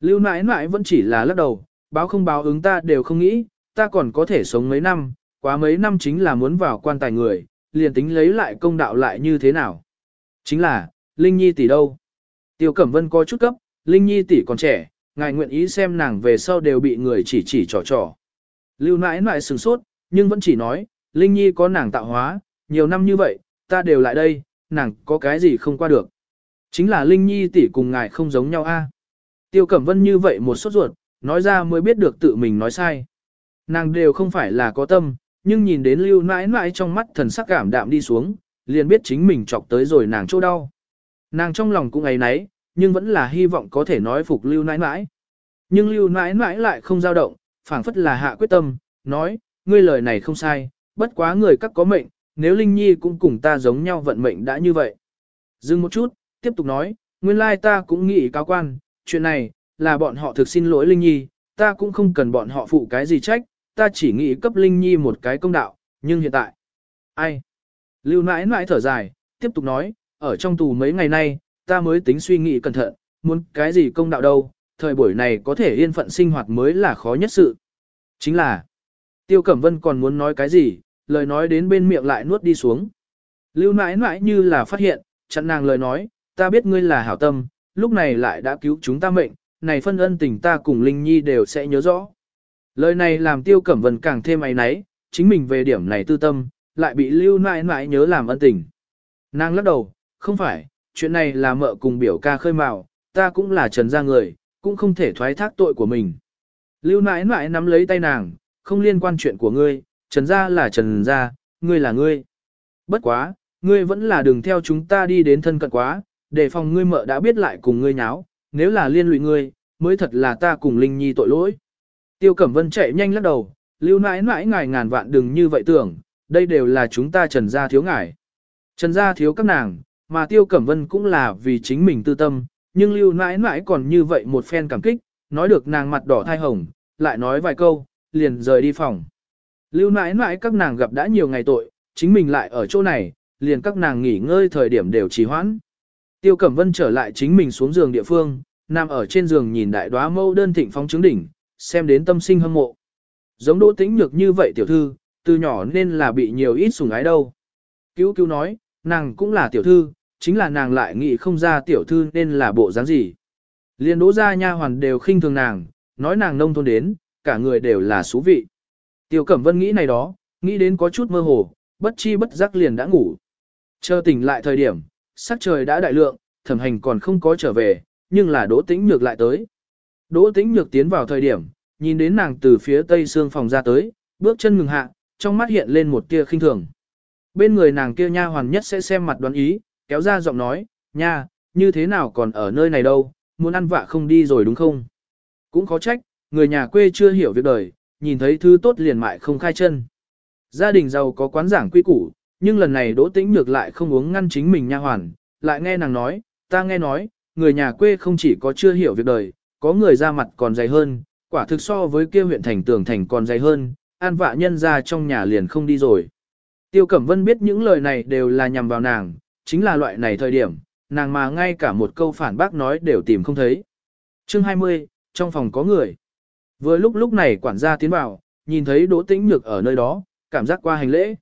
Lưu mãi mãi vẫn chỉ là lắc đầu, báo không báo ứng ta đều không nghĩ, ta còn có thể sống mấy năm, quá mấy năm chính là muốn vào quan tài người, liền tính lấy lại công đạo lại như thế nào. Chính là, Linh Nhi tỷ đâu? Tiêu Cẩm Vân có chút cấp, Linh Nhi tỷ còn trẻ, ngài nguyện ý xem nàng về sau đều bị người chỉ chỉ trò trò. Lưu nãi nãi sừng sốt, nhưng vẫn chỉ nói, Linh Nhi có nàng tạo hóa, nhiều năm như vậy, ta đều lại đây, nàng có cái gì không qua được. Chính là Linh Nhi tỷ cùng ngài không giống nhau a. Tiêu Cẩm Vân như vậy một sốt ruột, nói ra mới biết được tự mình nói sai. Nàng đều không phải là có tâm, nhưng nhìn đến lưu nãi nãi trong mắt thần sắc cảm đạm đi xuống, liền biết chính mình chọc tới rồi nàng chỗ đau. Nàng trong lòng cũng ấy nấy, nhưng vẫn là hy vọng có thể nói phục lưu nãi nãi. Nhưng lưu nãi nãi lại không dao động, phảng phất là hạ quyết tâm, nói, ngươi lời này không sai, bất quá người các có mệnh, nếu Linh Nhi cũng cùng ta giống nhau vận mệnh đã như vậy. Dừng một chút, tiếp tục nói, nguyên lai ta cũng nghĩ cao quan, chuyện này, là bọn họ thực xin lỗi Linh Nhi, ta cũng không cần bọn họ phụ cái gì trách, ta chỉ nghĩ cấp Linh Nhi một cái công đạo, nhưng hiện tại, ai? Lưu nãi nãi thở dài, tiếp tục nói, ở trong tù mấy ngày nay, ta mới tính suy nghĩ cẩn thận, muốn cái gì công đạo đâu, thời buổi này có thể yên phận sinh hoạt mới là khó nhất sự. Chính là, Tiêu Cẩm Vân còn muốn nói cái gì, lời nói đến bên miệng lại nuốt đi xuống. Lưu nãi nãi như là phát hiện, chặn nàng lời nói, ta biết ngươi là hảo tâm, lúc này lại đã cứu chúng ta mệnh, này phân ân tình ta cùng Linh Nhi đều sẽ nhớ rõ. Lời này làm Tiêu Cẩm Vân càng thêm ấy náy, chính mình về điểm này tư tâm, lại bị lưu nãi nãi nhớ làm ân tình. Nàng lắc đầu, không phải, chuyện này là mợ cùng biểu ca khơi mào, ta cũng là trần gia người, cũng không thể thoái thác tội của mình. Lưu nãi nãi nắm lấy tay nàng, không liên quan chuyện của ngươi, trần gia là trần gia, ngươi là ngươi. Bất quá, ngươi vẫn là đường theo chúng ta đi đến thân cận quá, để phòng ngươi mợ đã biết lại cùng ngươi nháo, nếu là liên lụy ngươi, mới thật là ta cùng Linh Nhi tội lỗi. Tiêu Cẩm Vân chạy nhanh lắc đầu, lưu nãi nãi ngài ngàn vạn đừng như vậy tưởng, đây đều là chúng ta trần gia thiếu ngài. Trần gia thiếu các nàng, mà Tiêu Cẩm Vân cũng là vì chính mình tư tâm, nhưng lưu nãi nãi còn như vậy một phen cảm kích, nói được nàng mặt đỏ thai hồng, lại nói vài câu, liền rời đi phòng. Lưu nãi nãi các nàng gặp đã nhiều ngày tội, chính mình lại ở chỗ này, liền các nàng nghỉ ngơi thời điểm đều trì hoãn. Tiêu Cẩm Vân trở lại chính mình xuống giường địa phương, nằm ở trên giường nhìn đại đóa mâu đơn thịnh phong trứng đỉnh, xem đến tâm sinh hâm mộ. Giống đỗ tĩnh nhược như vậy tiểu thư, từ nhỏ nên là bị nhiều ít sủng ái đâu. Cứu cứu nói, nàng cũng là tiểu thư, chính là nàng lại nghĩ không ra tiểu thư nên là bộ dáng gì. Liên đỗ gia nha hoàn đều khinh thường nàng, nói nàng nông thôn đến, cả người đều là xú vị. Tiêu Cẩm Vân nghĩ này đó, nghĩ đến có chút mơ hồ, bất chi bất giác liền đã ngủ. Chờ tỉnh lại thời điểm, sắc trời đã đại lượng, thẩm hành còn không có trở về, nhưng là Đỗ Tĩnh Nhược lại tới. Đỗ Tĩnh Nhược tiến vào thời điểm, nhìn đến nàng từ phía tây xương phòng ra tới, bước chân ngừng hạ, trong mắt hiện lên một tia khinh thường. Bên người nàng kia nha hoàn nhất sẽ xem mặt đoán ý, kéo ra giọng nói, nha, như thế nào còn ở nơi này đâu, muốn ăn vạ không đi rồi đúng không? Cũng khó trách, người nhà quê chưa hiểu việc đời, nhìn thấy thứ tốt liền mại không khai chân. Gia đình giàu có quán giảng quy củ, nhưng lần này Đỗ Tĩnh Nhược lại không uống ngăn chính mình nha hoàn, lại nghe nàng nói, ta nghe nói, người nhà quê không chỉ có chưa hiểu việc đời, có người ra mặt còn dày hơn, quả thực so với kia huyện thành tường thành còn dày hơn, an vạ nhân ra trong nhà liền không đi rồi. Tiêu Cẩm Vân biết những lời này đều là nhằm vào nàng, chính là loại này thời điểm, nàng mà ngay cả một câu phản bác nói đều tìm không thấy. Chương 20, trong phòng có người. Vừa lúc lúc này quản gia tiến vào, nhìn thấy Đỗ Tĩnh Nhược ở nơi đó, cảm giác qua hành lễ.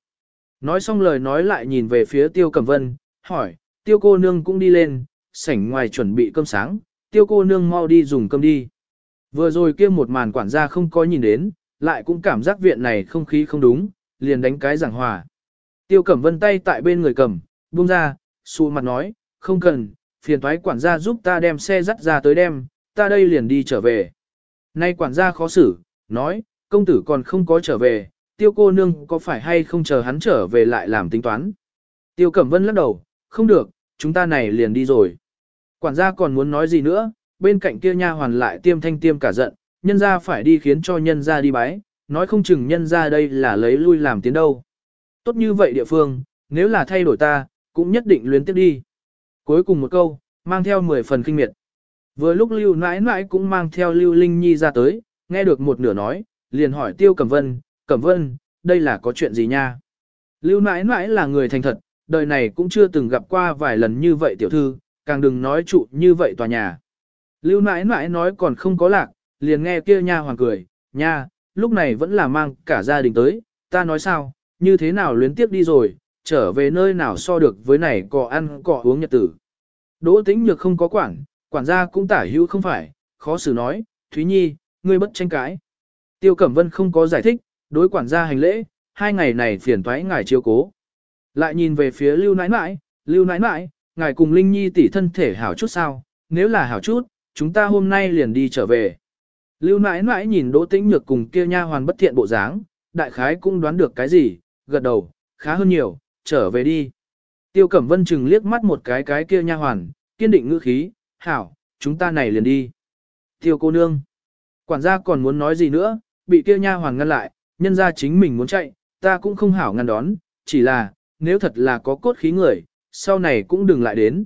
Nói xong lời nói lại nhìn về phía Tiêu Cẩm Vân, hỏi, Tiêu cô nương cũng đi lên, sảnh ngoài chuẩn bị cơm sáng, Tiêu cô nương mau đi dùng cơm đi. Vừa rồi kia một màn quản gia không có nhìn đến, lại cũng cảm giác viện này không khí không đúng, liền đánh cái giảng hòa. Tiêu Cẩm Vân tay tại bên người cầm, buông ra, xù mặt nói, không cần, phiền thoái quản gia giúp ta đem xe dắt ra tới đem, ta đây liền đi trở về. Nay quản gia khó xử, nói, công tử còn không có trở về, tiêu cô nương có phải hay không chờ hắn trở về lại làm tính toán. Tiêu Cẩm Vân lắc đầu, không được, chúng ta này liền đi rồi. Quản gia còn muốn nói gì nữa, bên cạnh kia nha hoàn lại tiêm thanh tiêm cả giận, nhân gia phải đi khiến cho nhân gia đi bái, nói không chừng nhân gia đây là lấy lui làm tiến đâu. Tốt như vậy địa phương, nếu là thay đổi ta, cũng nhất định luyến tiếp đi. Cuối cùng một câu, mang theo 10 phần kinh miệt. Vừa lúc Lưu nãi nãi cũng mang theo Lưu Linh Nhi ra tới, nghe được một nửa nói, liền hỏi Tiêu Cẩm Vân, Cẩm Vân, đây là có chuyện gì nha? Lưu nãi nãi là người thành thật, đời này cũng chưa từng gặp qua vài lần như vậy tiểu thư, càng đừng nói trụ như vậy tòa nhà. Lưu nãi nãi nói còn không có lạc, liền nghe kia nha hoàng cười, nha, lúc này vẫn là mang cả gia đình tới, ta nói sao, như thế nào luyến tiếp đi rồi, trở về nơi nào so được với này cọ ăn cọ uống nhật tử. Đỗ tĩnh nhược không có quản, quản gia cũng tả hữu không phải, khó xử nói, Thúy Nhi, ngươi bất tranh cãi. Tiêu Cẩm Vân không có giải thích, đối quản gia hành lễ, hai ngày này phiền toái ngài chiêu cố. Lại nhìn về phía Lưu Nãi Nãi, Lưu Nãi Nãi, ngài cùng Linh Nhi tỷ thân thể hảo chút sao, nếu là hảo chút, chúng ta hôm nay liền đi trở về. Lưu Nãi Nãi nhìn Đỗ Tĩnh Nhược cùng kia nha hoàn bất thiện bộ dáng, đại khái cũng đoán được cái gì, gật đầu, khá hơn nhiều, trở về đi. Tiêu Cẩm Vân chừng liếc mắt một cái cái kia nha hoàn, kiên định ngữ khí, hảo, chúng ta này liền đi. Tiêu cô nương. Quản gia còn muốn nói gì nữa, bị kia nha hoàn ngăn lại, nhân ra chính mình muốn chạy, ta cũng không hảo ngăn đón, chỉ là, nếu thật là có cốt khí người, sau này cũng đừng lại đến.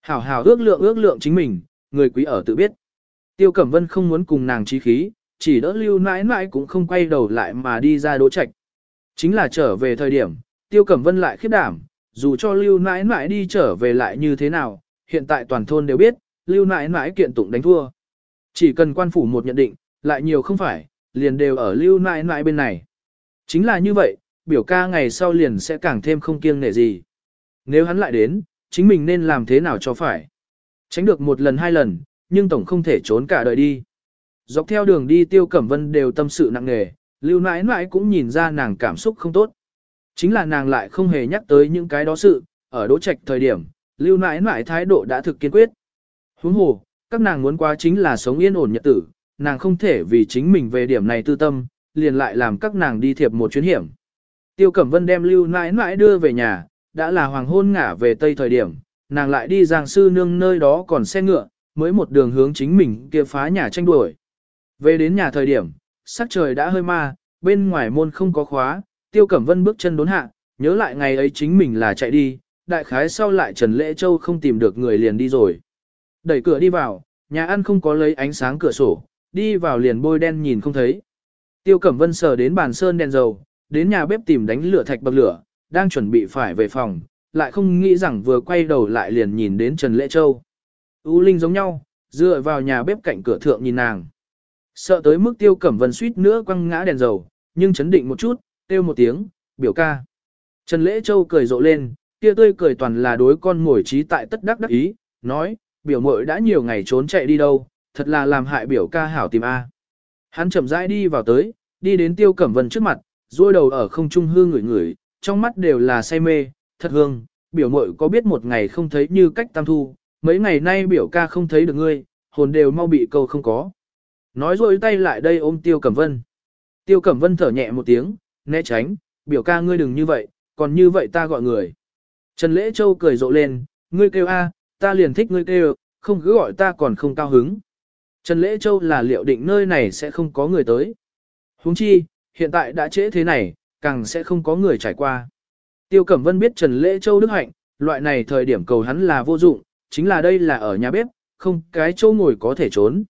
Hảo hảo ước lượng ước lượng chính mình, người quý ở tự biết. Tiêu Cẩm Vân không muốn cùng nàng trí khí, chỉ đỡ lưu mãi mãi cũng không quay đầu lại mà đi ra đỗ trạch. Chính là trở về thời điểm, Tiêu Cẩm Vân lại khiếp đảm, dù cho lưu mãi mãi đi trở về lại như thế nào, hiện tại toàn thôn đều biết, lưu mãi mãi kiện tụng đánh thua. Chỉ cần quan phủ một nhận định, lại nhiều không phải, liền đều ở lưu mãi mãi bên này. Chính là như vậy, biểu ca ngày sau liền sẽ càng thêm không kiêng nể gì. Nếu hắn lại đến, chính mình nên làm thế nào cho phải. Tránh được một lần hai lần, nhưng tổng không thể trốn cả đời đi. Dọc theo đường đi Tiêu Cẩm Vân đều tâm sự nặng nề, lưu nãi nãi cũng nhìn ra nàng cảm xúc không tốt. Chính là nàng lại không hề nhắc tới những cái đó sự, ở đỗ trạch thời điểm, lưu nãi nãi thái độ đã thực kiên quyết. Huống hồ, các nàng muốn qua chính là sống yên ổn nhật tử, nàng không thể vì chính mình về điểm này tư tâm, liền lại làm các nàng đi thiệp một chuyến hiểm. Tiêu Cẩm Vân đem lưu nãi nãi đưa về nhà, đã là hoàng hôn ngả về tây thời điểm, nàng lại đi giang sư nương nơi đó còn xe ngựa, mới một đường hướng chính mình kia phá nhà tranh đuổi. Về đến nhà thời điểm, sắc trời đã hơi ma, bên ngoài môn không có khóa, Tiêu Cẩm Vân bước chân đốn hạ, nhớ lại ngày ấy chính mình là chạy đi, đại khái sau lại Trần Lễ Châu không tìm được người liền đi rồi. Đẩy cửa đi vào, nhà ăn không có lấy ánh sáng cửa sổ, đi vào liền bôi đen nhìn không thấy. Tiêu Cẩm Vân sờ đến bàn sơn đèn dầu, đến nhà bếp tìm đánh lửa thạch bậc lửa, đang chuẩn bị phải về phòng, lại không nghĩ rằng vừa quay đầu lại liền nhìn đến Trần Lễ Châu. U Linh giống nhau, dựa vào nhà bếp cạnh cửa thượng nhìn nàng. Sợ tới mức Tiêu Cẩm Vân suýt nữa quăng ngã đèn dầu, nhưng chấn định một chút, kêu một tiếng, biểu ca. Trần Lễ Châu cười rộ lên, kia tươi cười toàn là đối con ngồi trí tại tất đắc đắc ý, nói, biểu mội đã nhiều ngày trốn chạy đi đâu, thật là làm hại biểu ca hảo tìm A. Hắn chậm rãi đi vào tới, đi đến Tiêu Cẩm Vân trước mặt, duỗi đầu ở không trung hương ngửi ngửi, trong mắt đều là say mê, thật hương, biểu mội có biết một ngày không thấy như cách tam thu, mấy ngày nay biểu ca không thấy được ngươi, hồn đều mau bị câu không có. Nói rồi tay lại đây ôm Tiêu Cẩm Vân. Tiêu Cẩm Vân thở nhẹ một tiếng, né tránh, biểu ca ngươi đừng như vậy, còn như vậy ta gọi người. Trần Lễ Châu cười rộ lên, ngươi kêu a, ta liền thích ngươi kêu, không cứ gọi ta còn không cao hứng. Trần Lễ Châu là liệu định nơi này sẽ không có người tới. huống chi, hiện tại đã trễ thế này, càng sẽ không có người trải qua. Tiêu Cẩm Vân biết Trần Lễ Châu đức hạnh, loại này thời điểm cầu hắn là vô dụng, chính là đây là ở nhà bếp, không cái châu ngồi có thể trốn.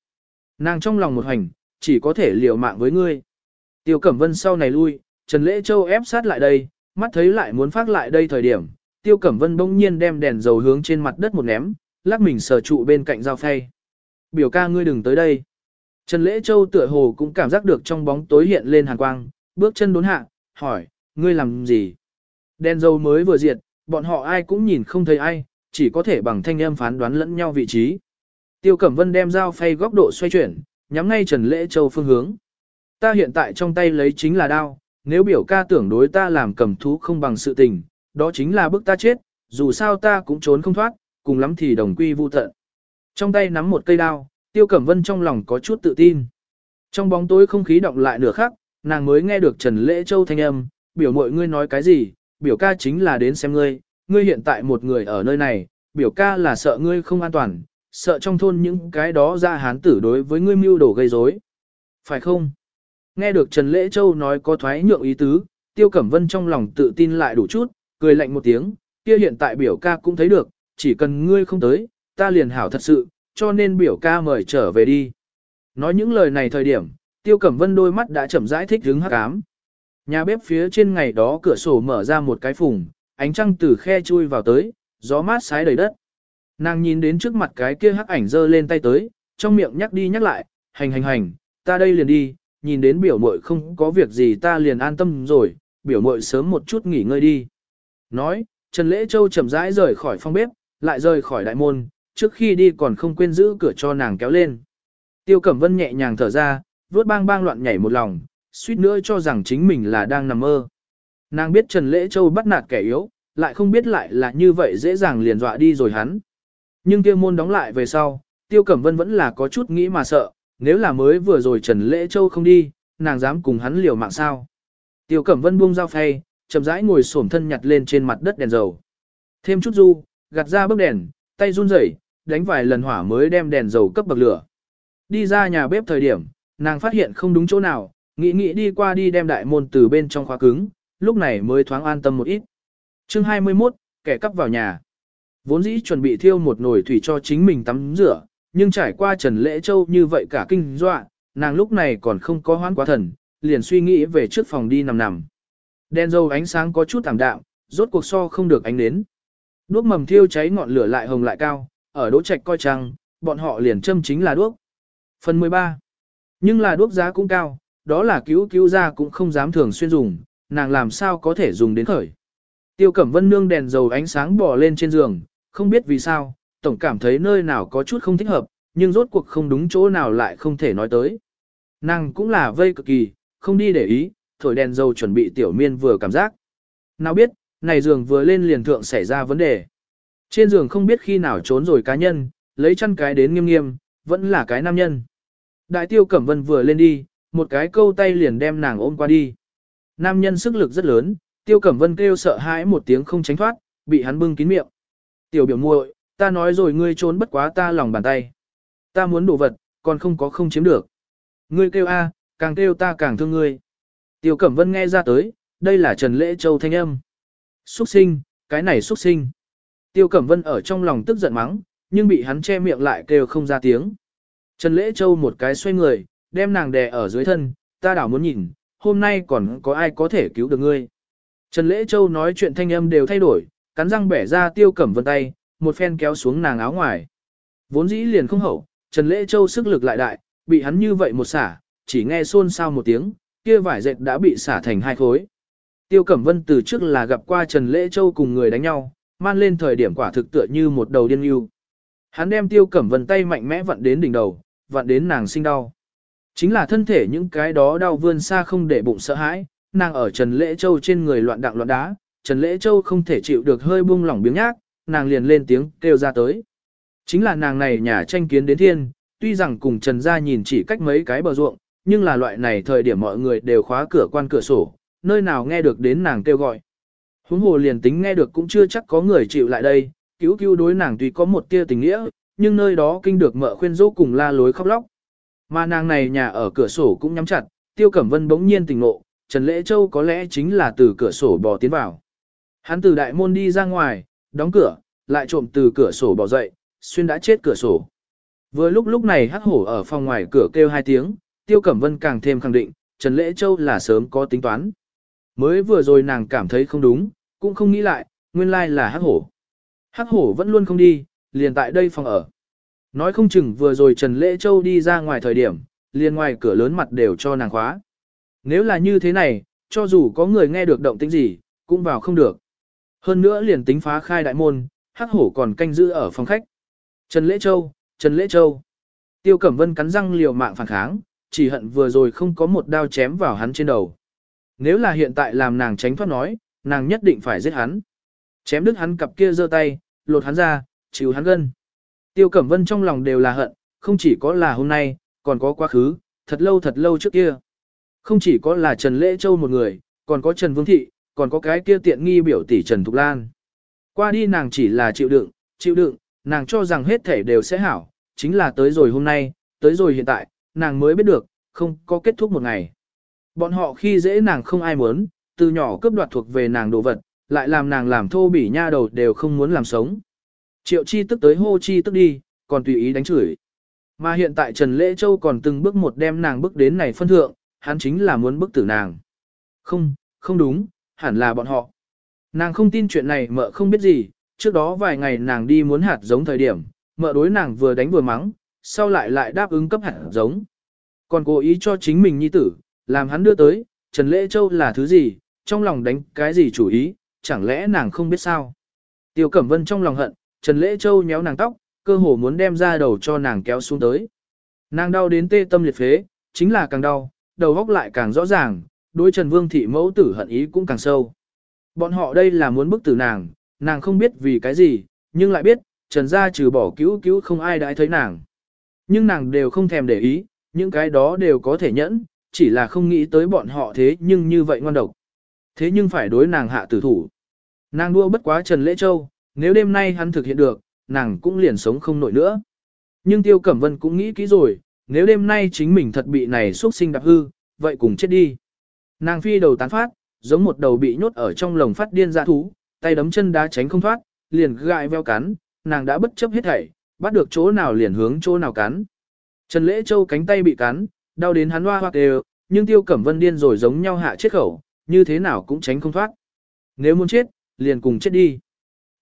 Nàng trong lòng một hành, chỉ có thể liều mạng với ngươi. Tiêu Cẩm Vân sau này lui, Trần Lễ Châu ép sát lại đây, mắt thấy lại muốn phát lại đây thời điểm, Tiêu Cẩm Vân bỗng nhiên đem đèn dầu hướng trên mặt đất một ném, lắc mình sờ trụ bên cạnh dao phay. Biểu ca ngươi đừng tới đây. Trần Lễ Châu tựa hồ cũng cảm giác được trong bóng tối hiện lên hàn quang, bước chân đốn hạ, hỏi, ngươi làm gì? Đen dâu mới vừa diệt, bọn họ ai cũng nhìn không thấy ai, chỉ có thể bằng thanh âm phán đoán lẫn nhau vị trí. Tiêu Cẩm Vân đem dao phay góc độ xoay chuyển, nhắm ngay Trần Lễ Châu phương hướng. Ta hiện tại trong tay lấy chính là đao, nếu biểu ca tưởng đối ta làm cầm thú không bằng sự tình, đó chính là bức ta chết, dù sao ta cũng trốn không thoát, cùng lắm thì đồng quy vu tận. Trong tay nắm một cây đao, Tiêu Cẩm Vân trong lòng có chút tự tin. Trong bóng tối không khí động lại nửa khắc, nàng mới nghe được Trần Lễ Châu thanh âm, biểu mọi ngươi nói cái gì, biểu ca chính là đến xem ngươi, ngươi hiện tại một người ở nơi này, biểu ca là sợ ngươi không an toàn, sợ trong thôn những cái đó ra hán tử đối với ngươi mưu đồ gây rối. Phải không? Nghe được Trần Lễ Châu nói có thoái nhượng ý tứ, Tiêu Cẩm Vân trong lòng tự tin lại đủ chút, cười lạnh một tiếng, kia hiện tại biểu ca cũng thấy được, chỉ cần ngươi không tới, ta liền hảo thật sự, cho nên biểu ca mời trở về đi. Nói những lời này thời điểm, Tiêu Cẩm Vân đôi mắt đã chậm rãi thích hứng hắc ám. Nhà bếp phía trên ngày đó cửa sổ mở ra một cái phùng, ánh trăng từ khe chui vào tới, gió mát sái đầy đất. Nàng nhìn đến trước mặt cái kia hắc ảnh giơ lên tay tới, trong miệng nhắc đi nhắc lại, hành hành hành, ta đây liền đi, nhìn đến biểu muội không có việc gì ta liền an tâm rồi, biểu muội sớm một chút nghỉ ngơi đi. Nói, Trần Lễ Châu chậm rãi rời khỏi phòng bếp, lại rời khỏi đại môn, trước khi đi còn không quên giữ cửa cho nàng kéo lên. Tiêu Cẩm Vân nhẹ nhàng thở ra, vuốt bang bang loạn nhảy một lòng, suýt nữa cho rằng chính mình là đang nằm mơ. Nàng biết Trần Lễ Châu bắt nạt kẻ yếu, lại không biết lại là như vậy dễ dàng liền dọa đi rồi hắn. Nhưng kia môn đóng lại về sau, Tiêu Cẩm Vân vẫn là có chút nghĩ mà sợ, nếu là mới vừa rồi Trần Lễ Châu không đi, nàng dám cùng hắn liều mạng sao. Tiêu Cẩm Vân buông dao phay, chậm rãi ngồi xổm thân nhặt lên trên mặt đất đèn dầu. Thêm chút du, gạt ra bức đèn, tay run rẩy, đánh vài lần hỏa mới đem đèn dầu cấp bậc lửa. Đi ra nhà bếp thời điểm, nàng phát hiện không đúng chỗ nào, nghĩ nghĩ đi qua đi đem đại môn từ bên trong khóa cứng, lúc này mới thoáng an tâm một ít. Chương 21, kẻ cắp vào nhà. Vốn dĩ chuẩn bị thiêu một nồi thủy cho chính mình tắm rửa, nhưng trải qua Trần Lễ Châu như vậy cả kinh dọa, nàng lúc này còn không có hoãn quá thần, liền suy nghĩ về trước phòng đi nằm nằm. Đèn dầu ánh sáng có chút thảm đạm, rốt cuộc so không được ánh nến. Đuốc mầm thiêu cháy ngọn lửa lại hồng lại cao, ở đỗ trạch coi trăng, bọn họ liền châm chính là đuốc. Phần 13. Nhưng là đuốc giá cũng cao, đó là cứu cứu ra cũng không dám thường xuyên dùng, nàng làm sao có thể dùng đến khởi. Tiêu Cẩm Vân nương đèn dầu ánh sáng bò lên trên giường, không biết vì sao, tổng cảm thấy nơi nào có chút không thích hợp, nhưng rốt cuộc không đúng chỗ nào lại không thể nói tới. Nàng cũng là vây cực kỳ, không đi để ý, thổi đèn dầu chuẩn bị tiểu miên vừa cảm giác. Nào biết, này giường vừa lên liền thượng xảy ra vấn đề. Trên giường không biết khi nào trốn rồi cá nhân, lấy chăn cái đến nghiêm nghiêm, vẫn là cái nam nhân. Đại tiêu cẩm vân vừa lên đi, một cái câu tay liền đem nàng ôm qua đi. Nam nhân sức lực rất lớn, tiêu cẩm vân kêu sợ hãi một tiếng không tránh thoát, bị hắn bưng kín miệng. Tiểu biểu muội, ta nói rồi ngươi trốn bất quá ta lòng bàn tay. Ta muốn đồ vật, còn không có không chiếm được. Ngươi kêu a, càng kêu ta càng thương ngươi. Tiêu Cẩm Vân nghe ra tới, đây là Trần Lễ Châu thanh âm. Xuất sinh, cái này xuất sinh. Tiêu Cẩm Vân ở trong lòng tức giận mắng, nhưng bị hắn che miệng lại kêu không ra tiếng. Trần Lễ Châu một cái xoay người, đem nàng đè ở dưới thân, ta đảo muốn nhìn, hôm nay còn có ai có thể cứu được ngươi. Trần Lễ Châu nói chuyện thanh âm đều thay đổi, cắn răng bẻ ra Tiêu Cẩm Vân tay, một phen kéo xuống nàng áo ngoài. Vốn dĩ liền không hậu, Trần Lễ Châu sức lực lại đại, bị hắn như vậy một xả, chỉ nghe xôn xao một tiếng, kia vải dệt đã bị xả thành hai khối. Tiêu Cẩm Vân từ trước là gặp qua Trần Lễ Châu cùng người đánh nhau, man lên thời điểm quả thực tựa như một đầu điên yêu. Hắn đem Tiêu Cẩm Vân tay mạnh mẽ vặn đến đỉnh đầu, vặn đến nàng sinh đau. Chính là thân thể những cái đó đau vươn xa không để bụng sợ hãi, nàng ở Trần Lễ Châu trên người loạn đặng loạn đá, Trần Lễ Châu không thể chịu được hơi buông lỏng biếng nhác, nàng liền lên tiếng kêu ra tới. Chính là nàng này nhà tranh kiến đến thiên, tuy rằng cùng Trần gia nhìn chỉ cách mấy cái bờ ruộng, nhưng là loại này thời điểm mọi người đều khóa cửa quan cửa sổ, nơi nào nghe được đến nàng kêu gọi. Huống hồ liền tính nghe được cũng chưa chắc có người chịu lại đây, cứu cứu đối nàng tuy có một tia tình nghĩa, nhưng nơi đó kinh được mợ khuyên dỗ cùng la lối khóc lóc. Mà nàng này nhà ở cửa sổ cũng nhắm chặt, Tiêu Cẩm Vân bỗng nhiên tỉnh ngộ, Trần Lễ Châu có lẽ chính là từ cửa sổ bò tiến vào. Hắn từ đại môn đi ra ngoài, đóng cửa, lại trộm từ cửa sổ bò dậy, xuyên đã chết cửa sổ. Vừa lúc lúc này hắc hổ ở phòng ngoài cửa kêu hai tiếng, Tiêu Cẩm Vân càng thêm khẳng định, Trần Lễ Châu là sớm có tính toán. Mới vừa rồi nàng cảm thấy không đúng, cũng không nghĩ lại, nguyên lai là hắc hổ. Hắc hổ vẫn luôn không đi, liền tại đây phòng ở. Nói không chừng vừa rồi Trần Lễ Châu đi ra ngoài thời điểm, liền ngoài cửa lớn mặt đều cho nàng khóa. Nếu là như thế này, cho dù có người nghe được động tĩnh gì, cũng vào không được. Hơn nữa liền tính phá khai đại môn, hắc hổ còn canh giữ ở phòng khách. Trần Lễ Châu, Trần Lễ Châu. Tiêu Cẩm Vân cắn răng liều mạng phản kháng, chỉ hận vừa rồi không có một đao chém vào hắn trên đầu. Nếu là hiện tại làm nàng tránh thoát nói, nàng nhất định phải giết hắn. Chém đứt hắn cặp kia giơ tay, lột hắn ra, chịu hắn gân. Tiêu Cẩm Vân trong lòng đều là hận, không chỉ có là hôm nay, còn có quá khứ, thật lâu thật lâu trước kia. Không chỉ có là Trần Lễ Châu một người, còn có Trần Vương Thị, còn có cái kia tiện nghi biểu tỷ Trần Thục Lan. Qua đi nàng chỉ là chịu đựng, chịu đựng, nàng cho rằng hết thể đều sẽ hảo, chính là tới rồi hôm nay, tới rồi hiện tại, nàng mới biết được, không có kết thúc một ngày. Bọn họ khi dễ nàng không ai muốn, từ nhỏ cướp đoạt thuộc về nàng đồ vật, lại làm nàng làm thô bỉ nha đầu đều không muốn làm sống. Triệu chi tức tới hô chi tức đi, còn tùy ý đánh chửi. Mà hiện tại Trần Lễ Châu còn từng bước một đem nàng bước đến này phân thượng, hắn chính là muốn bức tử nàng. Không, không đúng, hẳn là bọn họ. Nàng không tin chuyện này mợ không biết gì, trước đó vài ngày nàng đi muốn hạt giống thời điểm, mợ đối nàng vừa đánh vừa mắng, sau lại lại đáp ứng cấp hạt giống. Còn cố ý cho chính mình nhi tử, làm hắn đưa tới, Trần Lễ Châu là thứ gì, trong lòng đánh cái gì chủ ý, chẳng lẽ nàng không biết sao. Tiêu Cẩm Vân trong lòng hận, Trần Lễ Châu nhéo nàng tóc, cơ hồ muốn đem ra đầu cho nàng kéo xuống tới. Nàng đau đến tê tâm liệt phế, chính là càng đau, đầu góc lại càng rõ ràng, đối Trần Vương thị mẫu tử hận ý cũng càng sâu. Bọn họ đây là muốn bức tử nàng, nàng không biết vì cái gì, nhưng lại biết, Trần gia trừ bỏ cứu cứu không ai đãi thấy nàng. Nhưng nàng đều không thèm để ý, những cái đó đều có thể nhẫn, chỉ là không nghĩ tới bọn họ thế nhưng như vậy ngoan độc. Thế nhưng phải đối nàng hạ tử thủ. Nàng đua bất quá Trần Lễ Châu, nếu đêm nay hắn thực hiện được, nàng cũng liền sống không nổi nữa. Nhưng Tiêu Cẩm Vân cũng nghĩ kỹ rồi, nếu đêm nay chính mình thật bị này xuất sinh đạp hư, vậy cùng chết đi. Nàng phi đầu tán phát, giống một đầu bị nhốt ở trong lồng phát điên ra thú, tay đấm chân đá tránh không thoát, liền gại veo cắn, nàng đã bất chấp hết thảy, bắt được chỗ nào liền hướng chỗ nào cắn. Trần Lễ Châu cánh tay bị cắn, đau đến hắn hoa hoa đều, nhưng Tiêu Cẩm Vân điên rồi giống nhau hạ chết khẩu, như thế nào cũng tránh không thoát. Nếu muốn chết, liền cùng chết đi.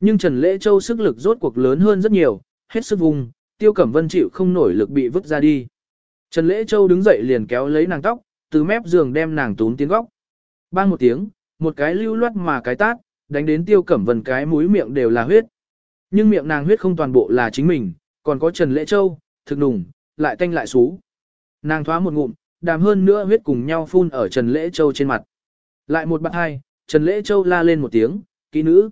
Nhưng Trần Lễ Châu sức lực rốt cuộc lớn hơn rất nhiều, hết sức vùng, Tiêu Cẩm Vân chịu không nổi lực bị vứt ra đi. Trần Lễ Châu đứng dậy liền kéo lấy nàng tóc, từ mép giường đem nàng tún tiến góc. Bang một tiếng, một cái lưu loát mà cái tát, đánh đến Tiêu Cẩm Vân cái mũi miệng đều là huyết. Nhưng miệng nàng huyết không toàn bộ là chính mình, còn có Trần Lễ Châu, thực nùng, lại tanh lại xú. Nàng thoá một ngụm, đàm hơn nữa huyết cùng nhau phun ở Trần Lễ Châu trên mặt. Lại một bạn hai, Trần Lễ Châu la lên một tiếng, kỹ nữ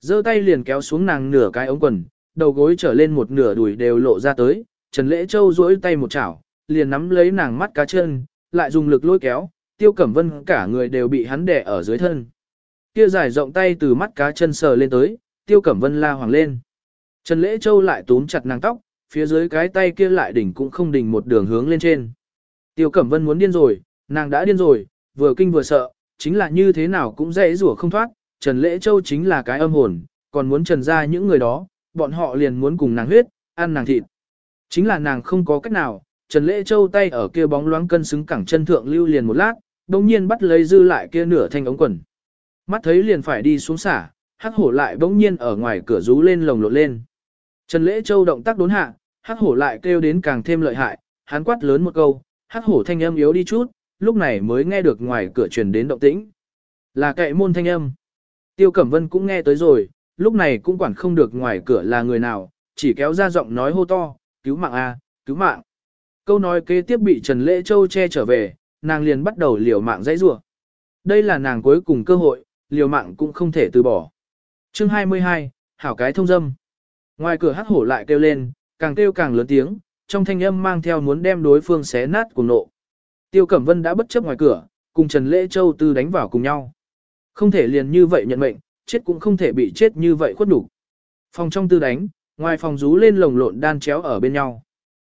giơ tay liền kéo xuống nàng nửa cái ống quần, đầu gối trở lên một nửa đùi đều lộ ra tới. Trần Lễ Châu duỗi tay một chảo, liền nắm lấy nàng mắt cá chân, lại dùng lực lôi kéo, Tiêu Cẩm Vân cả người đều bị hắn đè ở dưới thân. Kia dài rộng tay từ mắt cá chân sờ lên tới, Tiêu Cẩm Vân la hoàng lên. Trần Lễ Châu lại túm chặt nàng tóc, phía dưới cái tay kia lại đỉnh cũng không đỉnh một đường hướng lên trên. Tiêu Cẩm Vân muốn điên rồi, nàng đã điên rồi, vừa kinh vừa sợ, chính là như thế nào cũng dễ rủa không thoát, Trần Lễ Châu chính là cái âm hồn, còn muốn trần ra những người đó, bọn họ liền muốn cùng nàng huyết, ăn nàng thịt. Chính là nàng không có cách nào, Trần Lễ Châu tay ở kia bóng loáng cân xứng cẳng chân thượng lưu liền một lát, đồng nhiên bắt lấy dư lại kia nửa thanh ống quần. Mắt thấy liền phải đi xuống xả, hắc hổ lại bỗng nhiên ở ngoài cửa rú lên lồng lộn lên. Trần Lễ Châu động tác đốn hạ, hắc hổ lại kêu đến càng thêm lợi hại, hắn quát lớn một câu, hắc hổ thanh âm yếu đi chút, lúc này mới nghe được ngoài cửa truyền đến động tĩnh. Là cậy môn thanh âm. Tiêu Cẩm Vân cũng nghe tới rồi, lúc này cũng quản không được ngoài cửa là người nào, chỉ kéo ra giọng nói hô to, cứu mạng a, cứu mạng. Câu nói kế tiếp bị Trần Lễ Châu che trở về, nàng liền bắt đầu liều mạng dãy rủa. Đây là nàng cuối cùng cơ hội, liều mạng cũng không thể từ bỏ. Chương 22, hảo cái thông dâm. Ngoài cửa hắc hổ lại kêu lên, càng kêu càng lớn tiếng, trong thanh âm mang theo muốn đem đối phương xé nát cùng nộ. Tiêu Cẩm Vân đã bất chấp ngoài cửa, cùng Trần Lễ Châu Tư đánh vào cùng nhau. Không thể liền như vậy nhận mệnh, chết cũng không thể bị chết như vậy khuất đủ. Phòng trong tư đánh, ngoài phòng rú lên lồng lộn đan chéo ở bên nhau.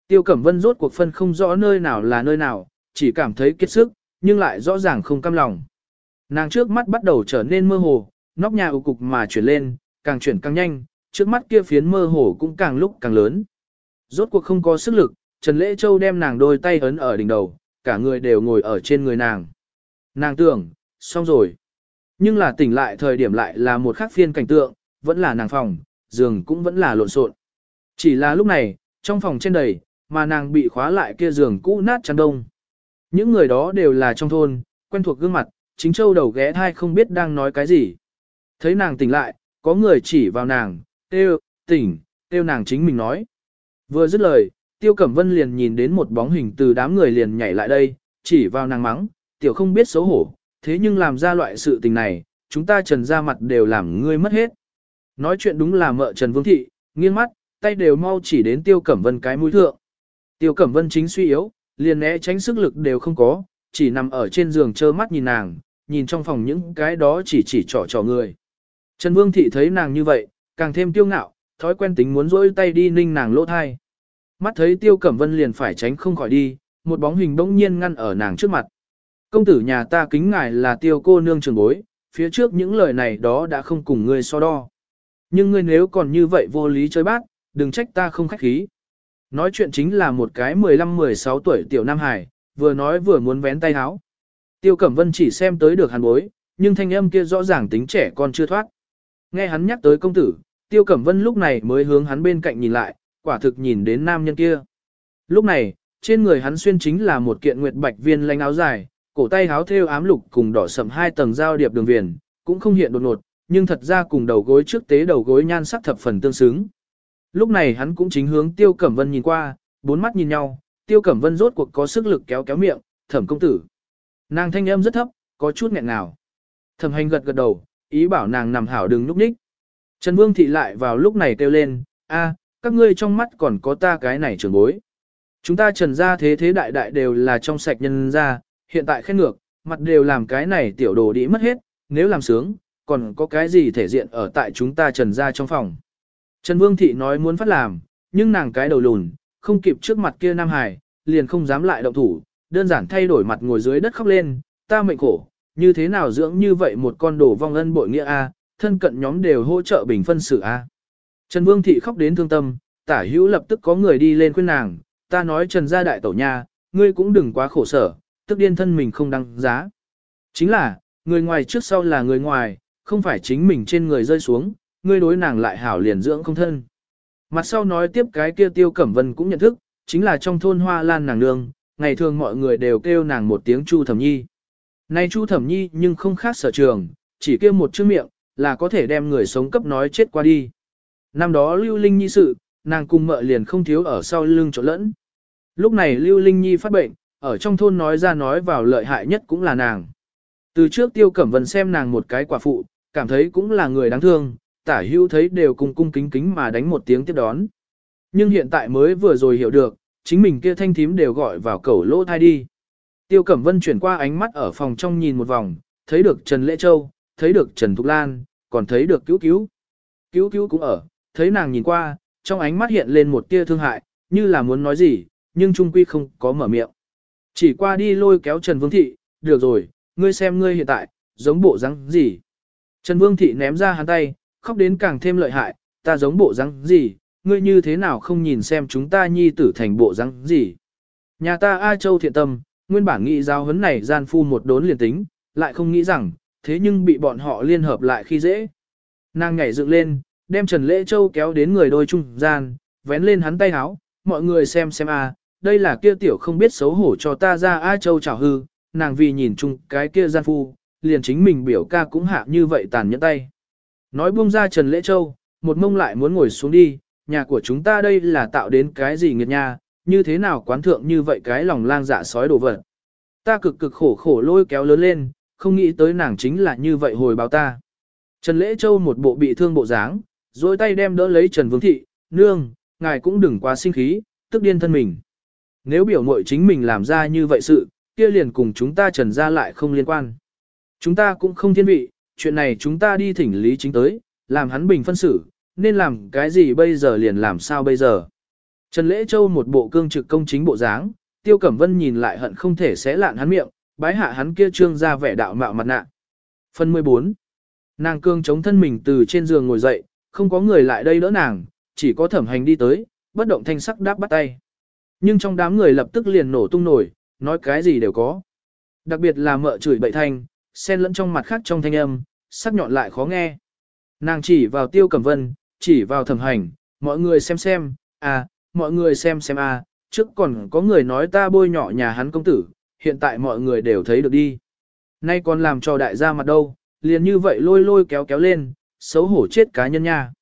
Tiêu Cẩm Vân rốt cuộc phân không rõ nơi nào là nơi nào, chỉ cảm thấy kiệt sức, nhưng lại rõ ràng không cam lòng. Nàng trước mắt bắt đầu trở nên mơ hồ, nóc nhà ủ cục mà chuyển lên, càng chuyển càng nhanh, trước mắt kia phiến mơ hồ cũng càng lúc càng lớn. Rốt cuộc không có sức lực, Trần Lễ Châu đem nàng đôi tay ấn ở đỉnh đầu, cả người đều ngồi ở trên người nàng. Nàng tưởng, xong rồi. Nhưng là tỉnh lại thời điểm lại là một khắc phiên cảnh tượng, vẫn là nàng phòng, giường cũng vẫn là lộn xộn. Chỉ là lúc này, trong phòng trên đầy, mà nàng bị khóa lại kia giường cũ nát chăn đông. Những người đó đều là trong thôn, quen thuộc gương mặt, chính châu đầu ghé thai không biết đang nói cái gì. Thấy nàng tỉnh lại, có người chỉ vào nàng, tiêu, tỉnh, tiêu nàng chính mình nói. Vừa dứt lời, tiêu cẩm vân liền nhìn đến một bóng hình từ đám người liền nhảy lại đây, chỉ vào nàng mắng, tiểu không biết xấu hổ, thế nhưng làm ra loại sự tình này, chúng ta trần ra mặt đều làm ngươi mất hết. Nói chuyện đúng là mợ Trần Vương Thị, nghiêng mắt, tay đều mau chỉ đến Tiêu Cẩm Vân cái mũi thượng. Tiêu Cẩm Vân chính suy yếu, liền né tránh sức lực đều không có, chỉ nằm ở trên giường trơ mắt nhìn nàng, nhìn trong phòng những cái đó chỉ chỉ trỏ trỏ người. Trần Vương Thị thấy nàng như vậy, càng thêm tiêu ngạo, thói quen tính muốn rỗi tay đi ninh nàng lỗ thai. Mắt thấy Tiêu Cẩm Vân liền phải tránh không khỏi đi, một bóng hình bỗng nhiên ngăn ở nàng trước mặt. Công tử nhà ta kính ngài là Tiêu cô nương trường bối, phía trước những lời này đó đã không cùng ngươi so đo. Nhưng ngươi nếu còn như vậy vô lý chơi bác, đừng trách ta không khách khí. Nói chuyện chính là một cái 15-16 tuổi tiểu Nam Hải, vừa nói vừa muốn vén tay áo. Tiêu Cẩm Vân chỉ xem tới được hắn bối, nhưng thanh âm kia rõ ràng tính trẻ con chưa thoát. Nghe hắn nhắc tới công tử, Tiêu Cẩm Vân lúc này mới hướng hắn bên cạnh nhìn lại, quả thực nhìn đến nam nhân kia. Lúc này, trên người hắn xuyên chính là một kiện nguyệt bạch viên lanh áo dài, cổ tay háo thêu ám lục cùng đỏ sậm hai tầng giao điệp đường viền, cũng không hiện đột ngột, nhưng thật ra cùng đầu gối trước tế đầu gối nhan sắc thập phần tương xứng. Lúc này hắn cũng chính hướng Tiêu Cẩm Vân nhìn qua, bốn mắt nhìn nhau, Tiêu Cẩm Vân rốt cuộc có sức lực kéo kéo miệng, "Thẩm công tử." Nàng thanh âm rất thấp, có chút nghẹn ngào. Thẩm Hành gật gật đầu, ý bảo nàng nằm hảo đừng núp ních. Trần Vương thị lại vào lúc này kêu lên, "A, các ngươi trong mắt còn có ta cái này trưởng bối. Chúng ta Trần gia thế thế đại đại đều là trong sạch nhân gia, hiện tại khen ngược, mặt đều làm cái này tiểu đồ đi mất hết, nếu làm sướng, còn có cái gì thể diện ở tại chúng ta trần ra trong phòng. Trần Vương Thị nói muốn phát làm, nhưng nàng cái đầu lùn, không kịp trước mặt kia Nam Hải, liền không dám lại động thủ, đơn giản thay đổi mặt ngồi dưới đất khóc lên, ta mệnh khổ, như thế nào dưỡng như vậy một con đồ vong ân bội nghĩa A, thân cận nhóm đều hỗ trợ bình phân xử A. Trần Vương Thị khóc đến thương tâm, tả hữu lập tức có người đi lên khuyên nàng, ta nói Trần gia đại tổ nha, ngươi cũng đừng quá khổ sở, tức điên thân mình không đăng giá. Chính là, người ngoài trước sau là người ngoài, không phải chính mình trên người rơi xuống, ngươi đối nàng lại hảo liền dưỡng không thân. Mặt sau nói tiếp cái kia tiêu cẩm vân cũng nhận thức, chính là trong thôn hoa lan nàng nương, ngày thường mọi người đều kêu nàng một tiếng chu thẩm nhi. Nay chu thẩm nhi nhưng không khác sở trường, chỉ kêu một chữ miệng, là có thể đem người sống cấp nói chết qua đi. Năm đó lưu linh nhi sự, nàng cùng mợ liền không thiếu ở sau lưng chỗ lẫn. Lúc này lưu linh nhi phát bệnh, ở trong thôn nói ra nói vào lợi hại nhất cũng là nàng. Từ trước tiêu cẩm vân xem nàng một cái quả phụ, cảm thấy cũng là người đáng thương, tả hữu thấy đều cùng cung kính kính mà đánh một tiếng tiếp đón. Nhưng hiện tại mới vừa rồi hiểu được, chính mình kia thanh thím đều gọi vào cẩu lỗ thai đi. Tiêu Cẩm Vân chuyển qua ánh mắt ở phòng trong nhìn một vòng, thấy được Trần Lễ Châu, thấy được Trần Thục Lan, còn thấy được cứu cứu. Cứu cứu cũng ở, thấy nàng nhìn qua, trong ánh mắt hiện lên một tia thương hại, như là muốn nói gì, nhưng trung quy không có mở miệng. Chỉ qua đi lôi kéo Trần Vương Thị, được rồi, ngươi xem ngươi hiện tại, giống bộ răng gì. Trần Vương Thị ném ra hắn tay, khóc đến càng thêm lợi hại, ta giống bộ răng gì, ngươi như thế nào không nhìn xem chúng ta nhi tử thành bộ răng gì. Nhà ta A Châu thiện tâm, nguyên bản nghĩ giao hấn này gian phu một đốn liền tính, lại không nghĩ rằng, thế nhưng bị bọn họ liên hợp lại khi dễ. Nàng nhảy dựng lên, đem Trần Lễ Châu kéo đến người đôi trung gian, vén lên hắn tay háo, mọi người xem xem a, đây là kia tiểu không biết xấu hổ cho ta ra A Châu chào hư, nàng vì nhìn chung cái kia gian phu, liền chính mình biểu ca cũng hạ như vậy tàn nhẫn tay. Nói buông ra Trần Lễ Châu, một mông lại muốn ngồi xuống đi, nhà của chúng ta đây là tạo đến cái gì nghiệt nha, như thế nào quán thượng như vậy cái lòng lang dạ sói đồ vật. Ta cực cực khổ khổ lôi kéo lớn lên, không nghĩ tới nàng chính là như vậy hồi báo ta. Trần Lễ Châu một bộ bị thương bộ dáng, dối tay đem đỡ lấy Trần Vương Thị, nương, ngài cũng đừng quá sinh khí, tức điên thân mình. Nếu biểu mội chính mình làm ra như vậy sự, kia liền cùng chúng ta trần ra lại không liên quan. Chúng ta cũng không thiên vị, chuyện này chúng ta đi thỉnh lý chính tới, làm hắn bình phân xử, nên làm cái gì bây giờ liền làm sao bây giờ. Trần Lễ Châu một bộ cương trực công chính bộ dáng, Tiêu Cẩm Vân nhìn lại hận không thể xé lạn hắn miệng, bái hạ hắn kia trương ra vẻ đạo mạo mặt nạ. Phần 14. Nàng cương chống thân mình từ trên giường ngồi dậy, không có người lại đây đỡ nàng, chỉ có thẩm hành đi tới, bất động thanh sắc đáp bắt tay. Nhưng trong đám người lập tức liền nổ tung nổi, nói cái gì đều có. Đặc biệt là mợ chửi bậy thanh, xen lẫn trong mặt khác trong thanh âm, sắc nhọn lại khó nghe. Nàng chỉ vào tiêu cẩm vân, chỉ vào thẩm hành, mọi người xem xem, à, mọi người xem xem à, trước còn có người nói ta bôi nhỏ nhà hắn công tử, hiện tại mọi người đều thấy được đi. Nay còn làm cho đại gia mặt đâu, liền như vậy lôi lôi kéo kéo lên, xấu hổ chết cá nhân nha.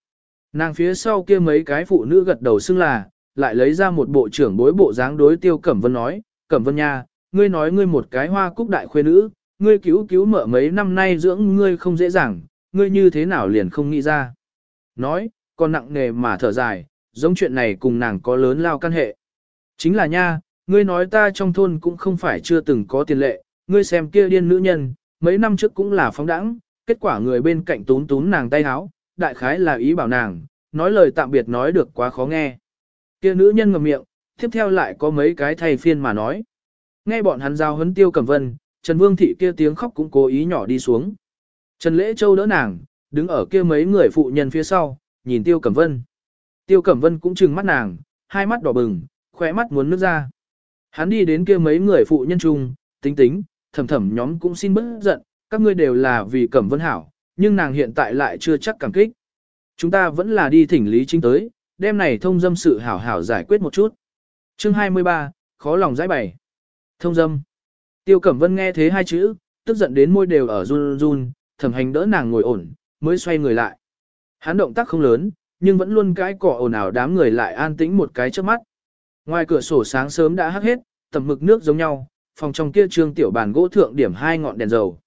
Nàng phía sau kia mấy cái phụ nữ gật đầu xưng là, lại lấy ra một bộ trưởng bối bộ dáng đối tiêu Cẩm Vân nói, Cẩm Vân nha, ngươi nói ngươi một cái hoa cúc đại khuê nữ, ngươi cứu cứu mợ mấy năm nay dưỡng ngươi không dễ dàng, ngươi như thế nào liền không nghĩ ra. Nói, còn nặng nề mà thở dài, giống chuyện này cùng nàng có lớn lao căn hệ. Chính là nha, ngươi nói ta trong thôn cũng không phải chưa từng có tiền lệ, ngươi xem kia điên nữ nhân, mấy năm trước cũng là phóng đẳng, kết quả người bên cạnh tún tún nàng tay háo, đại khái là ý bảo nàng, nói lời tạm biệt nói được quá khó nghe. Kia nữ nhân ngậm miệng, tiếp theo lại có mấy cái thay phiên mà nói. Nghe bọn hắn giao hấn tiêu cẩm vân, Trần Vương Thị kia tiếng khóc cũng cố ý nhỏ đi xuống. Trần Lễ Châu đỡ nàng, đứng ở kia mấy người phụ nhân phía sau, nhìn Tiêu Cẩm Vân. Tiêu Cẩm Vân cũng trừng mắt nàng, hai mắt đỏ bừng, khỏe mắt muốn nước ra. Hắn đi đến kia mấy người phụ nhân chung, tính tính, thầm thầm nhóm cũng xin bớt giận, các ngươi đều là vì Cẩm Vân hảo, nhưng nàng hiện tại lại chưa chắc cảm kích. Chúng ta vẫn là đi thỉnh lý chính tới, đêm này thông dâm sự hảo hảo giải quyết một chút. Chương 23, khó lòng giải bày. Thông dâm. Tiêu Cẩm Vân nghe thế hai chữ, tức giận đến môi đều ở run run, thẩm hành đỡ nàng ngồi ổn, mới xoay người lại. Hắn động tác không lớn, nhưng vẫn luôn cái cỏ ồn ào đám người lại an tĩnh một cái trước mắt. Ngoài cửa sổ sáng sớm đã hắt hết, tầm mực nước giống nhau, phòng trong kia trương tiểu bàn gỗ thượng điểm hai ngọn đèn dầu.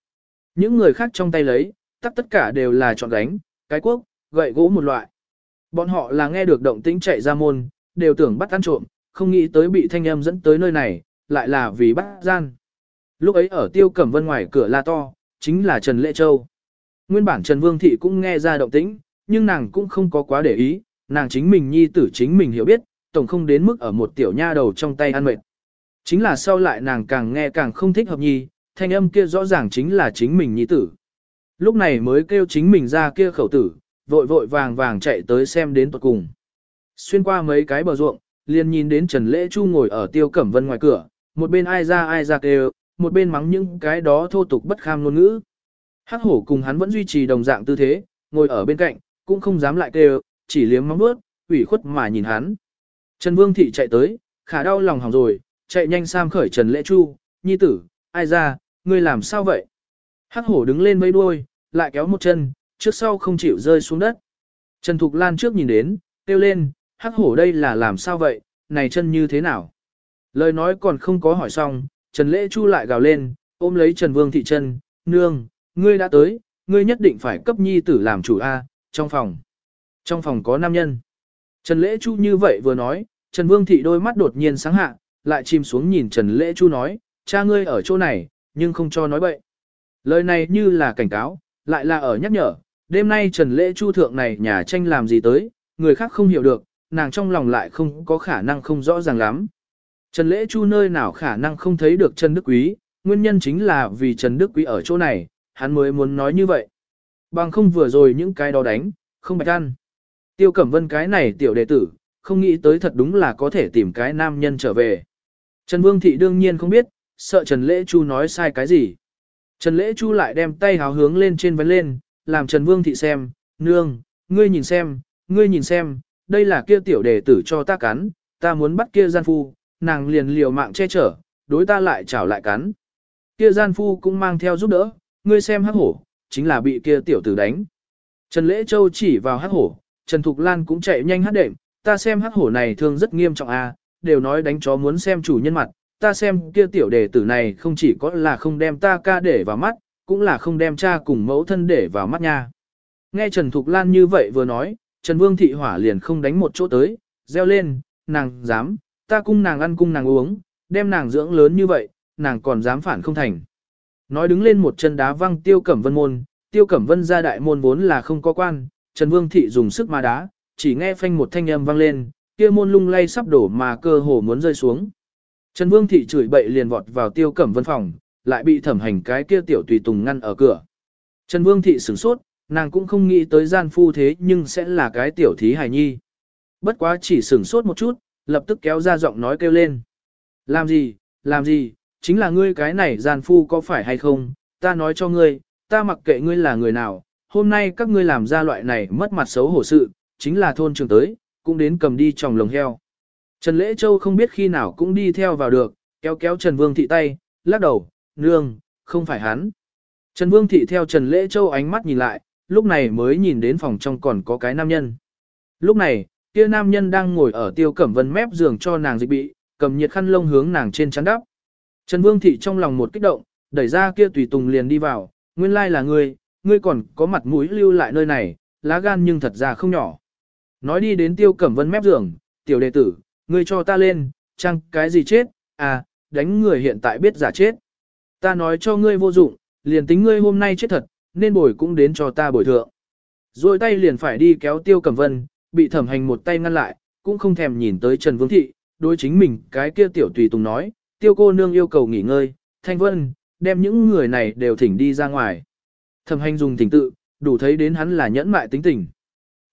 Những người khác trong tay lấy, tắt tất cả đều là chọn gánh, cái cuốc, gậy gỗ một loại. Bọn họ là nghe được động tĩnh chạy ra môn, đều tưởng bắt ăn trộm, không nghĩ tới bị thanh âm dẫn tới nơi này, lại là vì bắt gian. Lúc ấy ở tiêu cẩm vân ngoài cửa la to, chính là Trần Lệ Châu. Nguyên bản Trần Vương Thị cũng nghe ra động tĩnh, nhưng nàng cũng không có quá để ý, nàng chính mình nhi tử chính mình hiểu biết, tổng không đến mức ở một tiểu nha đầu trong tay ăn mệt. Chính là sau lại nàng càng nghe càng không thích hợp nhi, thanh âm kia rõ ràng chính là chính mình nhi tử. Lúc này mới kêu chính mình ra kia khẩu tử, vội vội vàng vàng chạy tới xem đến tận cùng. Xuyên qua mấy cái bờ ruộng, liền nhìn đến Trần Lễ Chu ngồi ở tiêu cẩm vân ngoài cửa, một bên ai ra ai ra kêu, một bên mắng những cái đó thô tục bất kham ngôn ngữ. Hắc hổ cùng hắn vẫn duy trì đồng dạng tư thế, ngồi ở bên cạnh, cũng không dám lại kêu, chỉ liếm móng bước, ủy khuất mà nhìn hắn. Trần Vương Thị chạy tới, khả đau lòng hỏng rồi, chạy nhanh sam khởi Trần Lễ Chu, nhi tử, ai ra, ngươi làm sao vậy? Hắc hổ đứng lên mấy đuôi, lại kéo một chân, trước sau không chịu rơi xuống đất. Trần Thục Lan trước nhìn đến, kêu lên, hắc hổ đây là làm sao vậy, này chân như thế nào? Lời nói còn không có hỏi xong, Trần Lễ Chu lại gào lên, ôm lấy Trần Vương Thị chân, nương, ngươi đã tới, ngươi nhất định phải cấp nhi tử làm chủ A, trong phòng. Trong phòng có nam nhân. Trần Lễ Chu như vậy vừa nói, Trần Vương Thị đôi mắt đột nhiên sáng hạ, lại chìm xuống nhìn Trần Lễ Chu nói, cha ngươi ở chỗ này, nhưng không cho nói bậy. Lời này như là cảnh cáo, lại là ở nhắc nhở, đêm nay Trần Lễ Chu thượng này nhà tranh làm gì tới, người khác không hiểu được, nàng trong lòng lại không có khả năng không rõ ràng lắm. Trần Lễ Chu nơi nào khả năng không thấy được Trần Đức Quý, nguyên nhân chính là vì Trần Đức Quý ở chỗ này, hắn mới muốn nói như vậy. Bằng không vừa rồi những cái đó đánh, không bạch ăn. Tiêu Cẩm Vân cái này tiểu đệ tử, không nghĩ tới thật đúng là có thể tìm cái nam nhân trở về. Trần Vương Thị đương nhiên không biết, sợ Trần Lễ Chu nói sai cái gì. Trần Lễ Chu lại đem tay háo hướng lên trên vấn lên, làm Trần Vương Thị xem, nương, ngươi nhìn xem, ngươi nhìn xem, đây là kia tiểu đệ tử cho ta cắn, ta muốn bắt kia gian phu, nàng liền liều mạng che chở, đối ta lại chảo lại cắn. Kia gian phu cũng mang theo giúp đỡ, ngươi xem hắc hổ, chính là bị kia tiểu tử đánh. Trần Lễ Châu chỉ vào hắc hổ, Trần Thục Lan cũng chạy nhanh hát đệm, ta xem hắc hổ này thương rất nghiêm trọng a, à, đều nói đánh chó muốn xem chủ nhân mặt, ta xem kia tiểu đệ tử này không chỉ có là không đem ta ca để vào mắt, cũng là không đem cha cùng mẫu thân để vào mắt nha. Nghe Trần Thục Lan như vậy vừa nói, Trần Vương Thị Hỏa liền không đánh một chỗ tới, reo lên, nàng dám, ta cung nàng ăn cung nàng uống, đem nàng dưỡng lớn như vậy, nàng còn dám phản không thành. Nói đứng lên một chân đá văng tiêu cẩm vân môn, tiêu cẩm vân ra đại môn vốn là không có quan, Trần Vương Thị dùng sức mà đá, chỉ nghe phanh một thanh âm vang lên, kia môn lung lay sắp đổ mà cơ hồ muốn rơi xuống. Trần Vương Thị chửi bậy liền vọt vào tiêu cẩm vân phòng, lại bị thẩm hành cái kia tiểu tùy tùng ngăn ở cửa. Trần Vương Thị sửng sốt, nàng cũng không nghĩ tới gian phu thế nhưng sẽ là cái tiểu thí hài nhi. Bất quá chỉ sửng sốt một chút, lập tức kéo ra giọng nói kêu lên. Làm gì, làm gì, chính là ngươi cái này gian phu có phải hay không, ta nói cho ngươi, ta mặc kệ ngươi là người nào, hôm nay các ngươi làm ra loại này mất mặt xấu hổ sự, chính là thôn trường tới, cũng đến cầm đi tròng lồng heo. Trần Lễ Châu không biết khi nào cũng đi theo vào được, kéo kéo Trần Vương Thị tay, lắc đầu, nương, không phải hắn. Trần Vương Thị theo Trần Lễ Châu ánh mắt nhìn lại, lúc này mới nhìn đến phòng trong còn có cái nam nhân. Lúc này, kia nam nhân đang ngồi ở tiêu cẩm vân mép giường cho nàng dịch bị, cầm nhiệt khăn lông hướng nàng trên chắn đắp. Trần Vương Thị trong lòng một kích động, đẩy ra kia tùy tùng liền đi vào, nguyên lai là ngươi, ngươi còn có mặt mũi lưu lại nơi này, lá gan nhưng thật ra không nhỏ. Nói đi đến tiêu cẩm vân mép giường, tiểu đệ tử, ngươi cho ta lên, chăng cái gì chết, à, đánh người hiện tại biết giả chết. Ta nói cho ngươi vô dụng, liền tính ngươi hôm nay chết thật, nên bồi cũng đến cho ta bồi thượng. Rồi tay liền phải đi kéo tiêu cẩm vân, bị thẩm hành một tay ngăn lại, cũng không thèm nhìn tới Trần Vương Thị, đối chính mình cái kia tiểu tùy tùng nói, tiêu cô nương yêu cầu nghỉ ngơi, thanh vân, đem những người này đều thỉnh đi ra ngoài. Thẩm hành dùng thỉnh tự, đủ thấy đến hắn là nhẫn mại tính tình.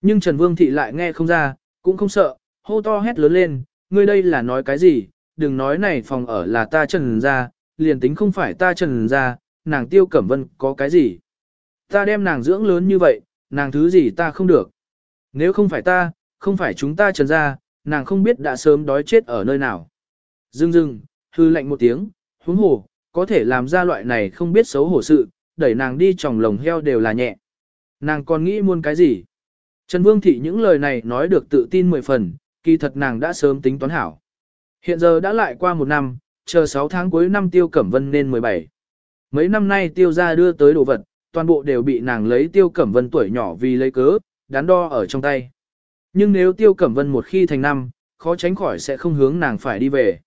Nhưng Trần Vương Thị lại nghe không ra, cũng không sợ, hô to hét lớn lên, ngươi đây là nói cái gì, đừng nói này phòng ở là ta Trần ra, liền tính không phải ta Trần ra, nàng tiêu cẩm vân có cái gì. Ta đem nàng dưỡng lớn như vậy, nàng thứ gì ta không được. Nếu không phải ta, không phải chúng ta trần ra, nàng không biết đã sớm đói chết ở nơi nào. Dưng dưng, hư lạnh một tiếng, huống hồ, có thể làm ra loại này không biết xấu hổ sự, đẩy nàng đi tròng lồng heo đều là nhẹ. Nàng còn nghĩ muôn cái gì? Trần Vương Thị những lời này nói được tự tin mười phần, kỳ thật nàng đã sớm tính toán hảo. Hiện giờ đã lại qua một năm, chờ 6 tháng cuối năm Tiêu Cẩm Vân nên 17. Mấy năm nay Tiêu ra đưa tới đồ vật, toàn bộ đều bị nàng lấy Tiêu Cẩm Vân tuổi nhỏ vì lấy cớ, đắn đo ở trong tay. Nhưng nếu Tiêu Cẩm Vân một khi thành năm, khó tránh khỏi sẽ không hướng nàng phải đi về.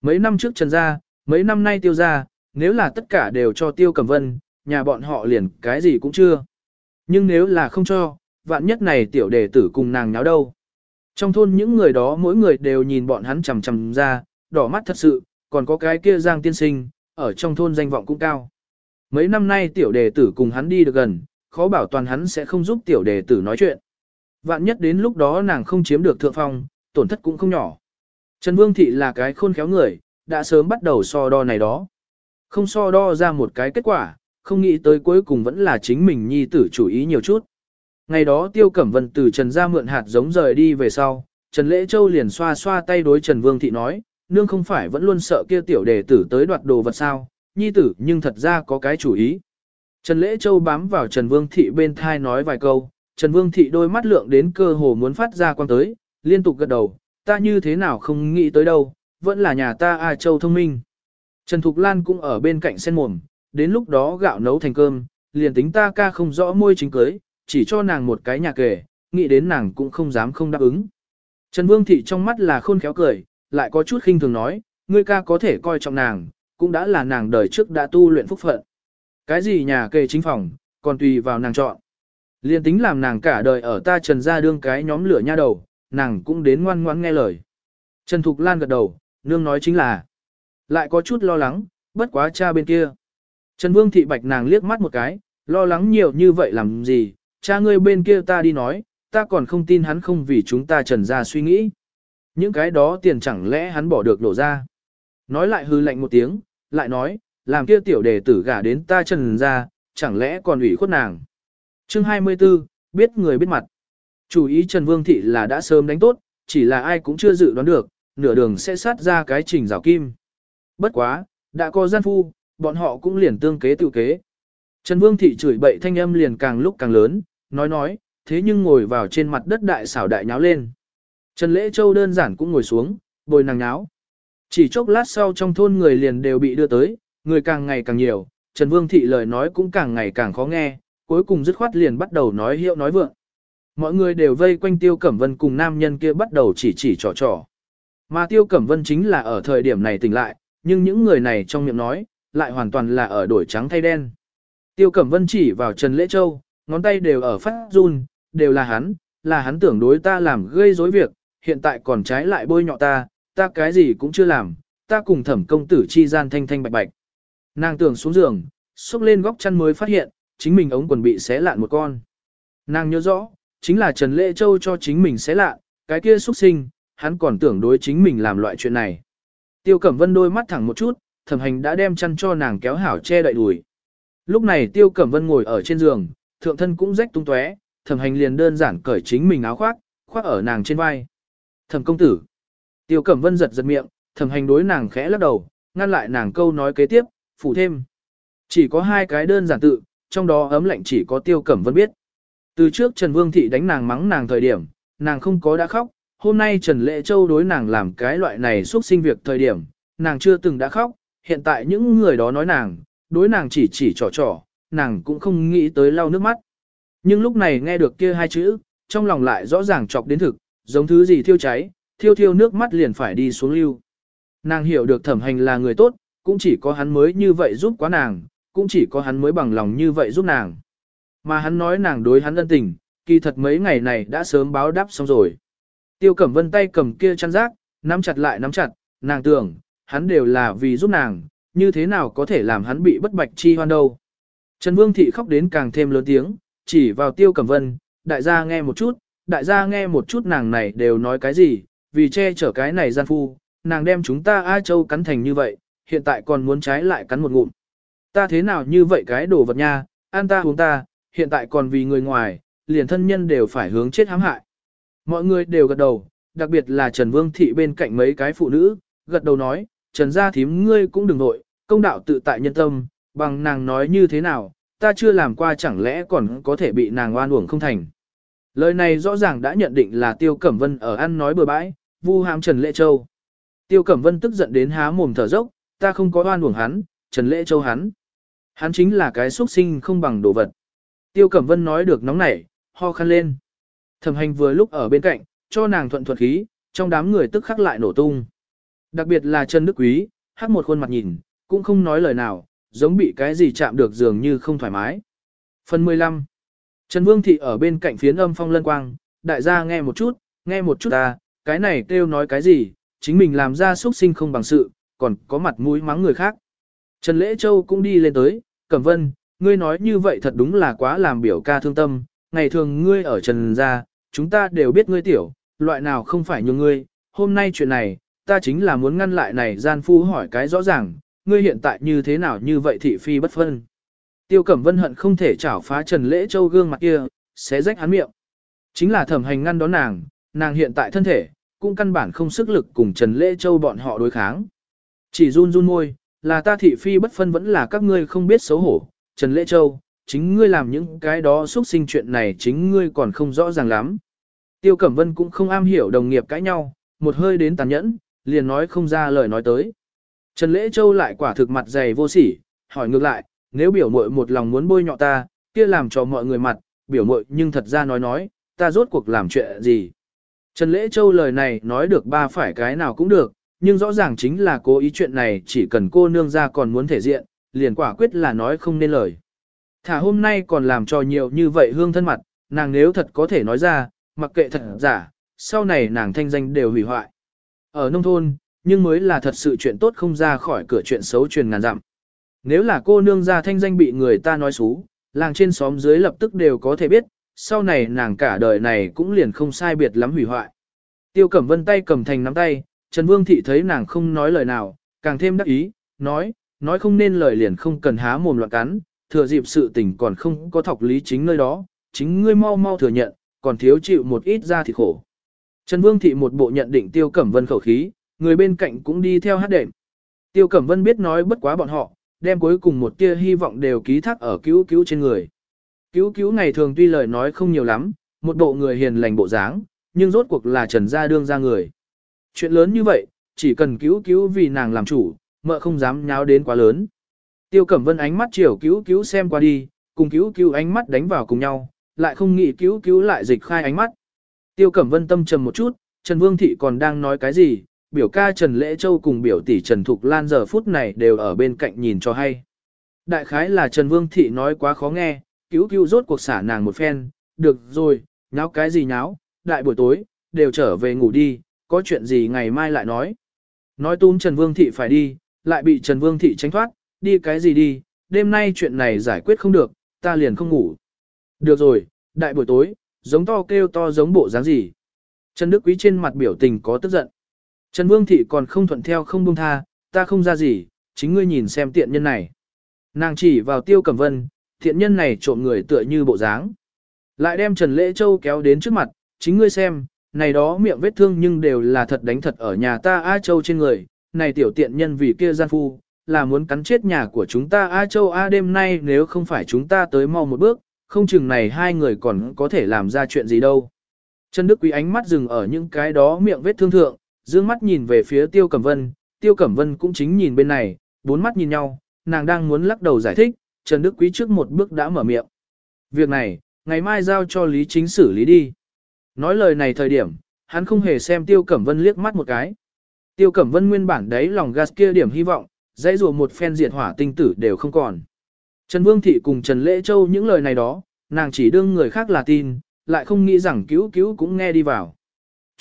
Mấy năm trước Trần gia, mấy năm nay Tiêu ra, nếu là tất cả đều cho Tiêu Cẩm Vân, nhà bọn họ liền cái gì cũng chưa. Nhưng nếu là không cho, vạn nhất này tiểu đệ tử cùng nàng nháo đâu. Trong thôn những người đó mỗi người đều nhìn bọn hắn chằm chằm ra, đỏ mắt thật sự, còn có cái kia Giang tiên sinh, ở trong thôn danh vọng cũng cao. Mấy năm nay tiểu đệ tử cùng hắn đi được gần, khó bảo toàn hắn sẽ không giúp tiểu đệ tử nói chuyện. Vạn nhất đến lúc đó nàng không chiếm được thượng phong, tổn thất cũng không nhỏ. Trần Vương Thị là cái khôn khéo người, đã sớm bắt đầu so đo này đó. Không so đo ra một cái kết quả, không nghĩ tới cuối cùng vẫn là chính mình nhi tử chủ ý nhiều chút. Ngày đó Tiêu Cẩm Vân từ Trần ra mượn hạt giống rời đi về sau, Trần Lễ Châu liền xoa xoa tay đối Trần Vương Thị nói, nương không phải vẫn luôn sợ kia tiểu đệ tử tới đoạt đồ vật sao, nhi tử nhưng thật ra có cái chủ ý. Trần Lễ Châu bám vào Trần Vương Thị bên thai nói vài câu, Trần Vương Thị đôi mắt lượng đến cơ hồ muốn phát ra quan tới, liên tục gật đầu, ta như thế nào không nghĩ tới đâu, vẫn là nhà ta A Châu thông minh. Trần Thục Lan cũng ở bên cạnh sen mồm, đến lúc đó gạo nấu thành cơm, liền tính ta ca không rõ môi chính cưới, chỉ cho nàng một cái nhà kề, nghĩ đến nàng cũng không dám không đáp ứng. Trần Vương Thị trong mắt là khôn khéo cười, lại có chút khinh thường nói, ngươi ca có thể coi trọng nàng, cũng đã là nàng đời trước đã tu luyện phúc phận. Cái gì nhà kề chính phòng, còn tùy vào nàng chọn. Liên tính làm nàng cả đời ở ta trần ra đương cái nhóm lửa nha đầu, nàng cũng đến ngoan ngoãn nghe lời. Trần Thục Lan gật đầu, nương nói chính là, lại có chút lo lắng, bất quá cha bên kia. Trần Vương Thị Bạch nàng liếc mắt một cái, lo lắng nhiều như vậy làm gì, cha ngươi bên kia ta đi nói, ta còn không tin hắn không vì chúng ta trần ra suy nghĩ. Những cái đó tiền chẳng lẽ hắn bỏ được đổ ra. Nói lại hư lạnh một tiếng, lại nói, làm kia tiểu đề tử gả đến ta trần ra, chẳng lẽ còn ủy khuất nàng. Chương 24, biết người biết mặt. Chủ ý Trần Vương Thị là đã sớm đánh tốt, chỉ là ai cũng chưa dự đoán được, nửa đường sẽ sát ra cái trình rào kim. Bất quá, đã có gian phu, bọn họ cũng liền tương kế tự kế. Trần Vương Thị chửi bậy thanh âm liền càng lúc càng lớn, nói nói, thế nhưng ngồi vào trên mặt đất đại xảo đại nháo lên. Trần Lễ Châu đơn giản cũng ngồi xuống, bồi nàng nháo. Chỉ chốc lát sau trong thôn người liền đều bị đưa tới, người càng ngày càng nhiều, Trần Vương Thị lời nói cũng càng ngày càng khó nghe, cuối cùng dứt khoát liền bắt đầu nói hiệu nói vượng. Mọi người đều vây quanh Tiêu Cẩm Vân cùng nam nhân kia bắt đầu chỉ chỉ trò trò. Mà Tiêu Cẩm Vân chính là ở thời điểm này tỉnh lại, nhưng những người này trong miệng nói, lại hoàn toàn là ở đổi trắng thay đen. Tiêu Cẩm Vân chỉ vào Trần Lễ Châu, ngón tay đều ở phát run, đều là hắn, là hắn tưởng đối ta làm gây rối việc, hiện tại còn trái lại bôi nhọ ta, ta cái gì cũng chưa làm, ta cùng thẩm công tử chi gian thanh thanh bạch bạch. Nàng tưởng xuống giường, xúc lên góc chăn mới phát hiện, chính mình ống quần bị xé lạn một con. Nàng nhớ rõ, chính là Trần Lễ Châu cho chính mình xé lạn, cái kia xuất sinh, hắn còn tưởng đối chính mình làm loại chuyện này. Tiêu Cẩm Vân đôi mắt thẳng một chút, thẩm hành đã đem chăn cho nàng kéo hảo che đậy đùi. Lúc này Tiêu Cẩm Vân ngồi ở trên giường, thượng thân cũng rách tung tóe, thẩm hành liền đơn giản cởi chính mình áo khoác, khoác ở nàng trên vai. Thẩm công tử. Tiêu Cẩm Vân giật giật miệng, thẩm hành đối nàng khẽ lắc đầu, ngăn lại nàng câu nói kế tiếp, phủ thêm. Chỉ có hai cái đơn giản tự, trong đó ấm lạnh chỉ có Tiêu Cẩm Vân biết. Từ trước Trần Vương Thị đánh nàng mắng nàng thời điểm, nàng không có đã khóc, hôm nay Trần Lệ Châu đối nàng làm cái loại này xuất sinh việc thời điểm, nàng chưa từng đã khóc, hiện tại những người đó nói nàng, đối nàng chỉ chỉ trò trò, nàng cũng không nghĩ tới lau nước mắt. Nhưng lúc này nghe được kia hai chữ, trong lòng lại rõ ràng chọc đến thực, giống thứ gì thiêu cháy, thiêu thiêu nước mắt liền phải đi xuống lưu. Nàng hiểu được thẩm hành là người tốt, cũng chỉ có hắn mới như vậy giúp quá nàng, cũng chỉ có hắn mới bằng lòng như vậy giúp nàng. Mà hắn nói nàng đối hắn ân tình, kỳ thật mấy ngày này đã sớm báo đáp xong rồi. Tiêu Cẩm Vân tay cầm kia chăn rác, nắm chặt lại nắm chặt, nàng tưởng, hắn đều là vì giúp nàng, như thế nào có thể làm hắn bị bất bạch chi hoan đâu. Trần Vương Thị khóc đến càng thêm lớn tiếng, chỉ vào Tiêu Cẩm Vân, đại gia nghe một chút, đại gia nghe một chút nàng này đều nói cái gì, vì che chở cái này gian phu, nàng đem chúng ta A Châu cắn thành như vậy, hiện tại còn muốn trái lại cắn một ngụm. Ta thế nào như vậy cái đồ vật nha, ăn ta uống ta, hiện tại còn vì người ngoài, liền thân nhân đều phải hướng chết hãm hại. Mọi người đều gật đầu, đặc biệt là Trần Vương Thị bên cạnh mấy cái phụ nữ, gật đầu nói, Trần gia thím ngươi cũng đừng nội, công đạo tự tại nhân tâm, bằng nàng nói như thế nào, ta chưa làm qua chẳng lẽ còn có thể bị nàng oan uổng không thành. Lời này rõ ràng đã nhận định là Tiêu Cẩm Vân ở ăn nói bừa bãi, vu hãm Trần lệ Châu. Tiêu Cẩm Vân tức giận đến há mồm thở dốc, ta không có oan uổng hắn, Trần lệ Châu hắn. Hắn chính là cái xuất sinh không bằng đồ vật. Tiêu Cẩm Vân nói được nóng nảy, ho khăn lên. Thẩm hành vừa lúc ở bên cạnh, cho nàng thuận thuật khí, trong đám người tức khắc lại nổ tung. Đặc biệt là Trần Đức Quý, hát một khuôn mặt nhìn, cũng không nói lời nào, giống bị cái gì chạm được dường như không thoải mái. Phần 15 Trần Vương Thị ở bên cạnh phiến âm phong lân quang, đại gia nghe một chút, nghe một chút ta, cái này kêu nói cái gì, chính mình làm ra xuất sinh không bằng sự, còn có mặt mũi mắng người khác. Trần Lễ Châu cũng đi lên tới, Cẩm Vân, ngươi nói như vậy thật đúng là quá làm biểu ca thương tâm, ngày thường ngươi ở Trần gia, chúng ta đều biết ngươi tiểu, loại nào không phải như ngươi, hôm nay chuyện này, ta chính là muốn ngăn lại này gian phu hỏi cái rõ ràng, ngươi hiện tại như thế nào như vậy thị phi bất phân. Tiêu Cẩm Vân hận không thể chảo phá Trần Lễ Châu gương mặt kia, xé rách hắn miệng. Chính là thẩm hành ngăn đón nàng, nàng hiện tại thân thể, cũng căn bản không sức lực cùng Trần Lễ Châu bọn họ đối kháng. Chỉ run run môi, là ta thị phi bất phân vẫn là các ngươi không biết xấu hổ, Trần Lễ Châu, chính ngươi làm những cái đó xuất sinh chuyện này chính ngươi còn không rõ ràng lắm. Tiêu Cẩm Vân cũng không am hiểu đồng nghiệp cãi nhau, một hơi đến tàn nhẫn, liền nói không ra lời nói tới. Trần Lễ Châu lại quả thực mặt dày vô sỉ, hỏi ngược lại, nếu biểu muội một lòng muốn bôi nhọ ta, kia làm cho mọi người mặt, biểu muội nhưng thật ra nói nói, ta rốt cuộc làm chuyện gì. Trần Lễ Châu lời này nói được ba phải cái nào cũng được, nhưng rõ ràng chính là cố ý chuyện này chỉ cần cô nương ra còn muốn thể diện, liền quả quyết là nói không nên lời. Thả hôm nay còn làm cho nhiều như vậy hương thân mặt, nàng nếu thật có thể nói ra, mặc kệ thật giả, sau này nàng thanh danh đều hủy hoại. Ở nông thôn, nhưng mới là thật sự chuyện tốt không ra khỏi cửa chuyện xấu truyền ngàn dặm. Nếu là cô nương gia thanh danh bị người ta nói xú, làng trên xóm dưới lập tức đều có thể biết, sau này nàng cả đời này cũng liền không sai biệt lắm hủy hoại. Tiêu Cẩm Vân tay cầm thành nắm tay, Trần Vương Thị thấy nàng không nói lời nào, càng thêm đắc ý, nói, nói không nên lời liền không cần há mồm loạn cắn, thừa dịp sự tình còn không có thọc lý chính nơi đó, chính ngươi mau mau thừa nhận, còn thiếu chịu một ít ra thì khổ. Trần Vương Thị một bộ nhận định Tiêu Cẩm Vân khẩu khí, người bên cạnh cũng đi theo hát đệm. Tiêu Cẩm Vân biết nói bất quá bọn họ, đem cuối cùng một tia hy vọng đều ký thác ở cứu cứu trên người. Cứu cứu ngày thường tuy lời nói không nhiều lắm, một bộ người hiền lành bộ dáng, nhưng rốt cuộc là trần gia đương ra người. Chuyện lớn như vậy, chỉ cần cứu cứu vì nàng làm chủ, mợ không dám nháo đến quá lớn. Tiêu Cẩm Vân ánh mắt chiều cứu cứu xem qua đi, cùng cứu cứu ánh mắt đánh vào cùng nhau, lại không nghĩ cứu cứu lại dịch khai ánh mắt. Tiêu Cẩm Vân tâm trầm một chút, Trần Vương Thị còn đang nói cái gì, biểu ca Trần Lễ Châu cùng biểu tỷ Trần Thục Lan giờ phút này đều ở bên cạnh nhìn cho hay. Đại khái là Trần Vương Thị nói quá khó nghe, cứu cứu rốt cuộc xả nàng một phen, được rồi, nháo cái gì nháo, đại buổi tối, đều trở về ngủ đi, có chuyện gì ngày mai lại nói. Nói túm Trần Vương Thị phải đi, lại bị Trần Vương Thị tránh thoát, đi cái gì đi, đêm nay chuyện này giải quyết không được, ta liền không ngủ. Được rồi, đại buổi tối, giống to kêu to giống bộ dáng gì. Trần Đức Quý trên mặt biểu tình có tức giận. Trần Vương Thị còn không thuận theo không buông tha, ta không ra gì, chính ngươi nhìn xem tiện nhân này. Nàng chỉ vào tiêu cẩm vân, tiện nhân này trộm người tựa như bộ dáng. Lại đem Trần Lễ Châu kéo đến trước mặt, chính ngươi xem, này đó miệng vết thương nhưng đều là thật đánh thật ở nhà ta A Châu trên người, này tiểu tiện nhân vì kia gian phu, là muốn cắn chết nhà của chúng ta A Châu A đêm nay nếu không phải chúng ta tới mau một bước, không chừng này hai người còn có thể làm ra chuyện gì đâu. Trần Đức Quý ánh mắt dừng ở những cái đó miệng vết thương thượng, dương mắt nhìn về phía Tiêu Cẩm Vân, Tiêu Cẩm Vân cũng chính nhìn bên này, bốn mắt nhìn nhau, nàng đang muốn lắc đầu giải thích, Trần Đức Quý trước một bước đã mở miệng. Việc này, ngày mai giao cho Lý Chính xử lý đi. Nói lời này thời điểm, hắn không hề xem Tiêu Cẩm Vân liếc mắt một cái. Tiêu Cẩm Vân nguyên bản đấy lòng gas kia điểm hy vọng, dãy rùa một phen diệt hỏa tinh tử đều không còn. Trần Vương Thị cùng Trần Lễ Châu những lời này đó, nàng chỉ đương người khác là tin, lại không nghĩ rằng cứu cứu cũng nghe đi vào.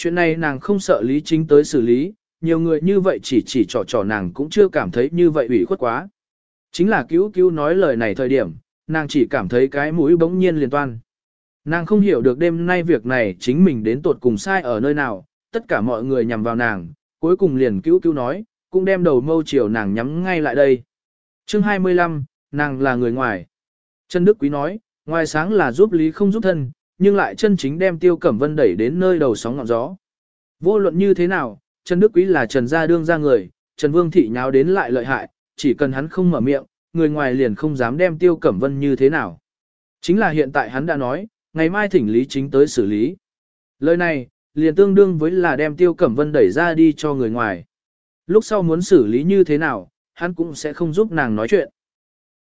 Chuyện này nàng không sợ lý chính tới xử lý, nhiều người như vậy chỉ chỉ trò trò nàng cũng chưa cảm thấy như vậy ủy khuất quá. Chính là cứu cứu nói lời này thời điểm, nàng chỉ cảm thấy cái mũi bỗng nhiên liền toan. Nàng không hiểu được đêm nay việc này chính mình đến tột cùng sai ở nơi nào, tất cả mọi người nhằm vào nàng, cuối cùng liền cứu cứu nói, cũng đem đầu mâu chiều nàng nhắm ngay lại đây. chương 25, nàng là người ngoài. Trần Đức Quý nói, ngoài sáng là giúp lý không giúp thân, nhưng lại chân chính đem Tiêu Cẩm Vân đẩy đến nơi đầu sóng ngọn gió. Vô luận như thế nào, Trần Đức Quý là Trần Gia đương ra người, Trần Vương Thị nháo đến lại lợi hại, chỉ cần hắn không mở miệng, người ngoài liền không dám đem Tiêu Cẩm Vân như thế nào. Chính là hiện tại hắn đã nói, ngày mai thỉnh Lý Chính tới xử lý. Lời này, liền tương đương với là đem Tiêu Cẩm Vân đẩy ra đi cho người ngoài. Lúc sau muốn xử lý như thế nào, hắn cũng sẽ không giúp nàng nói chuyện.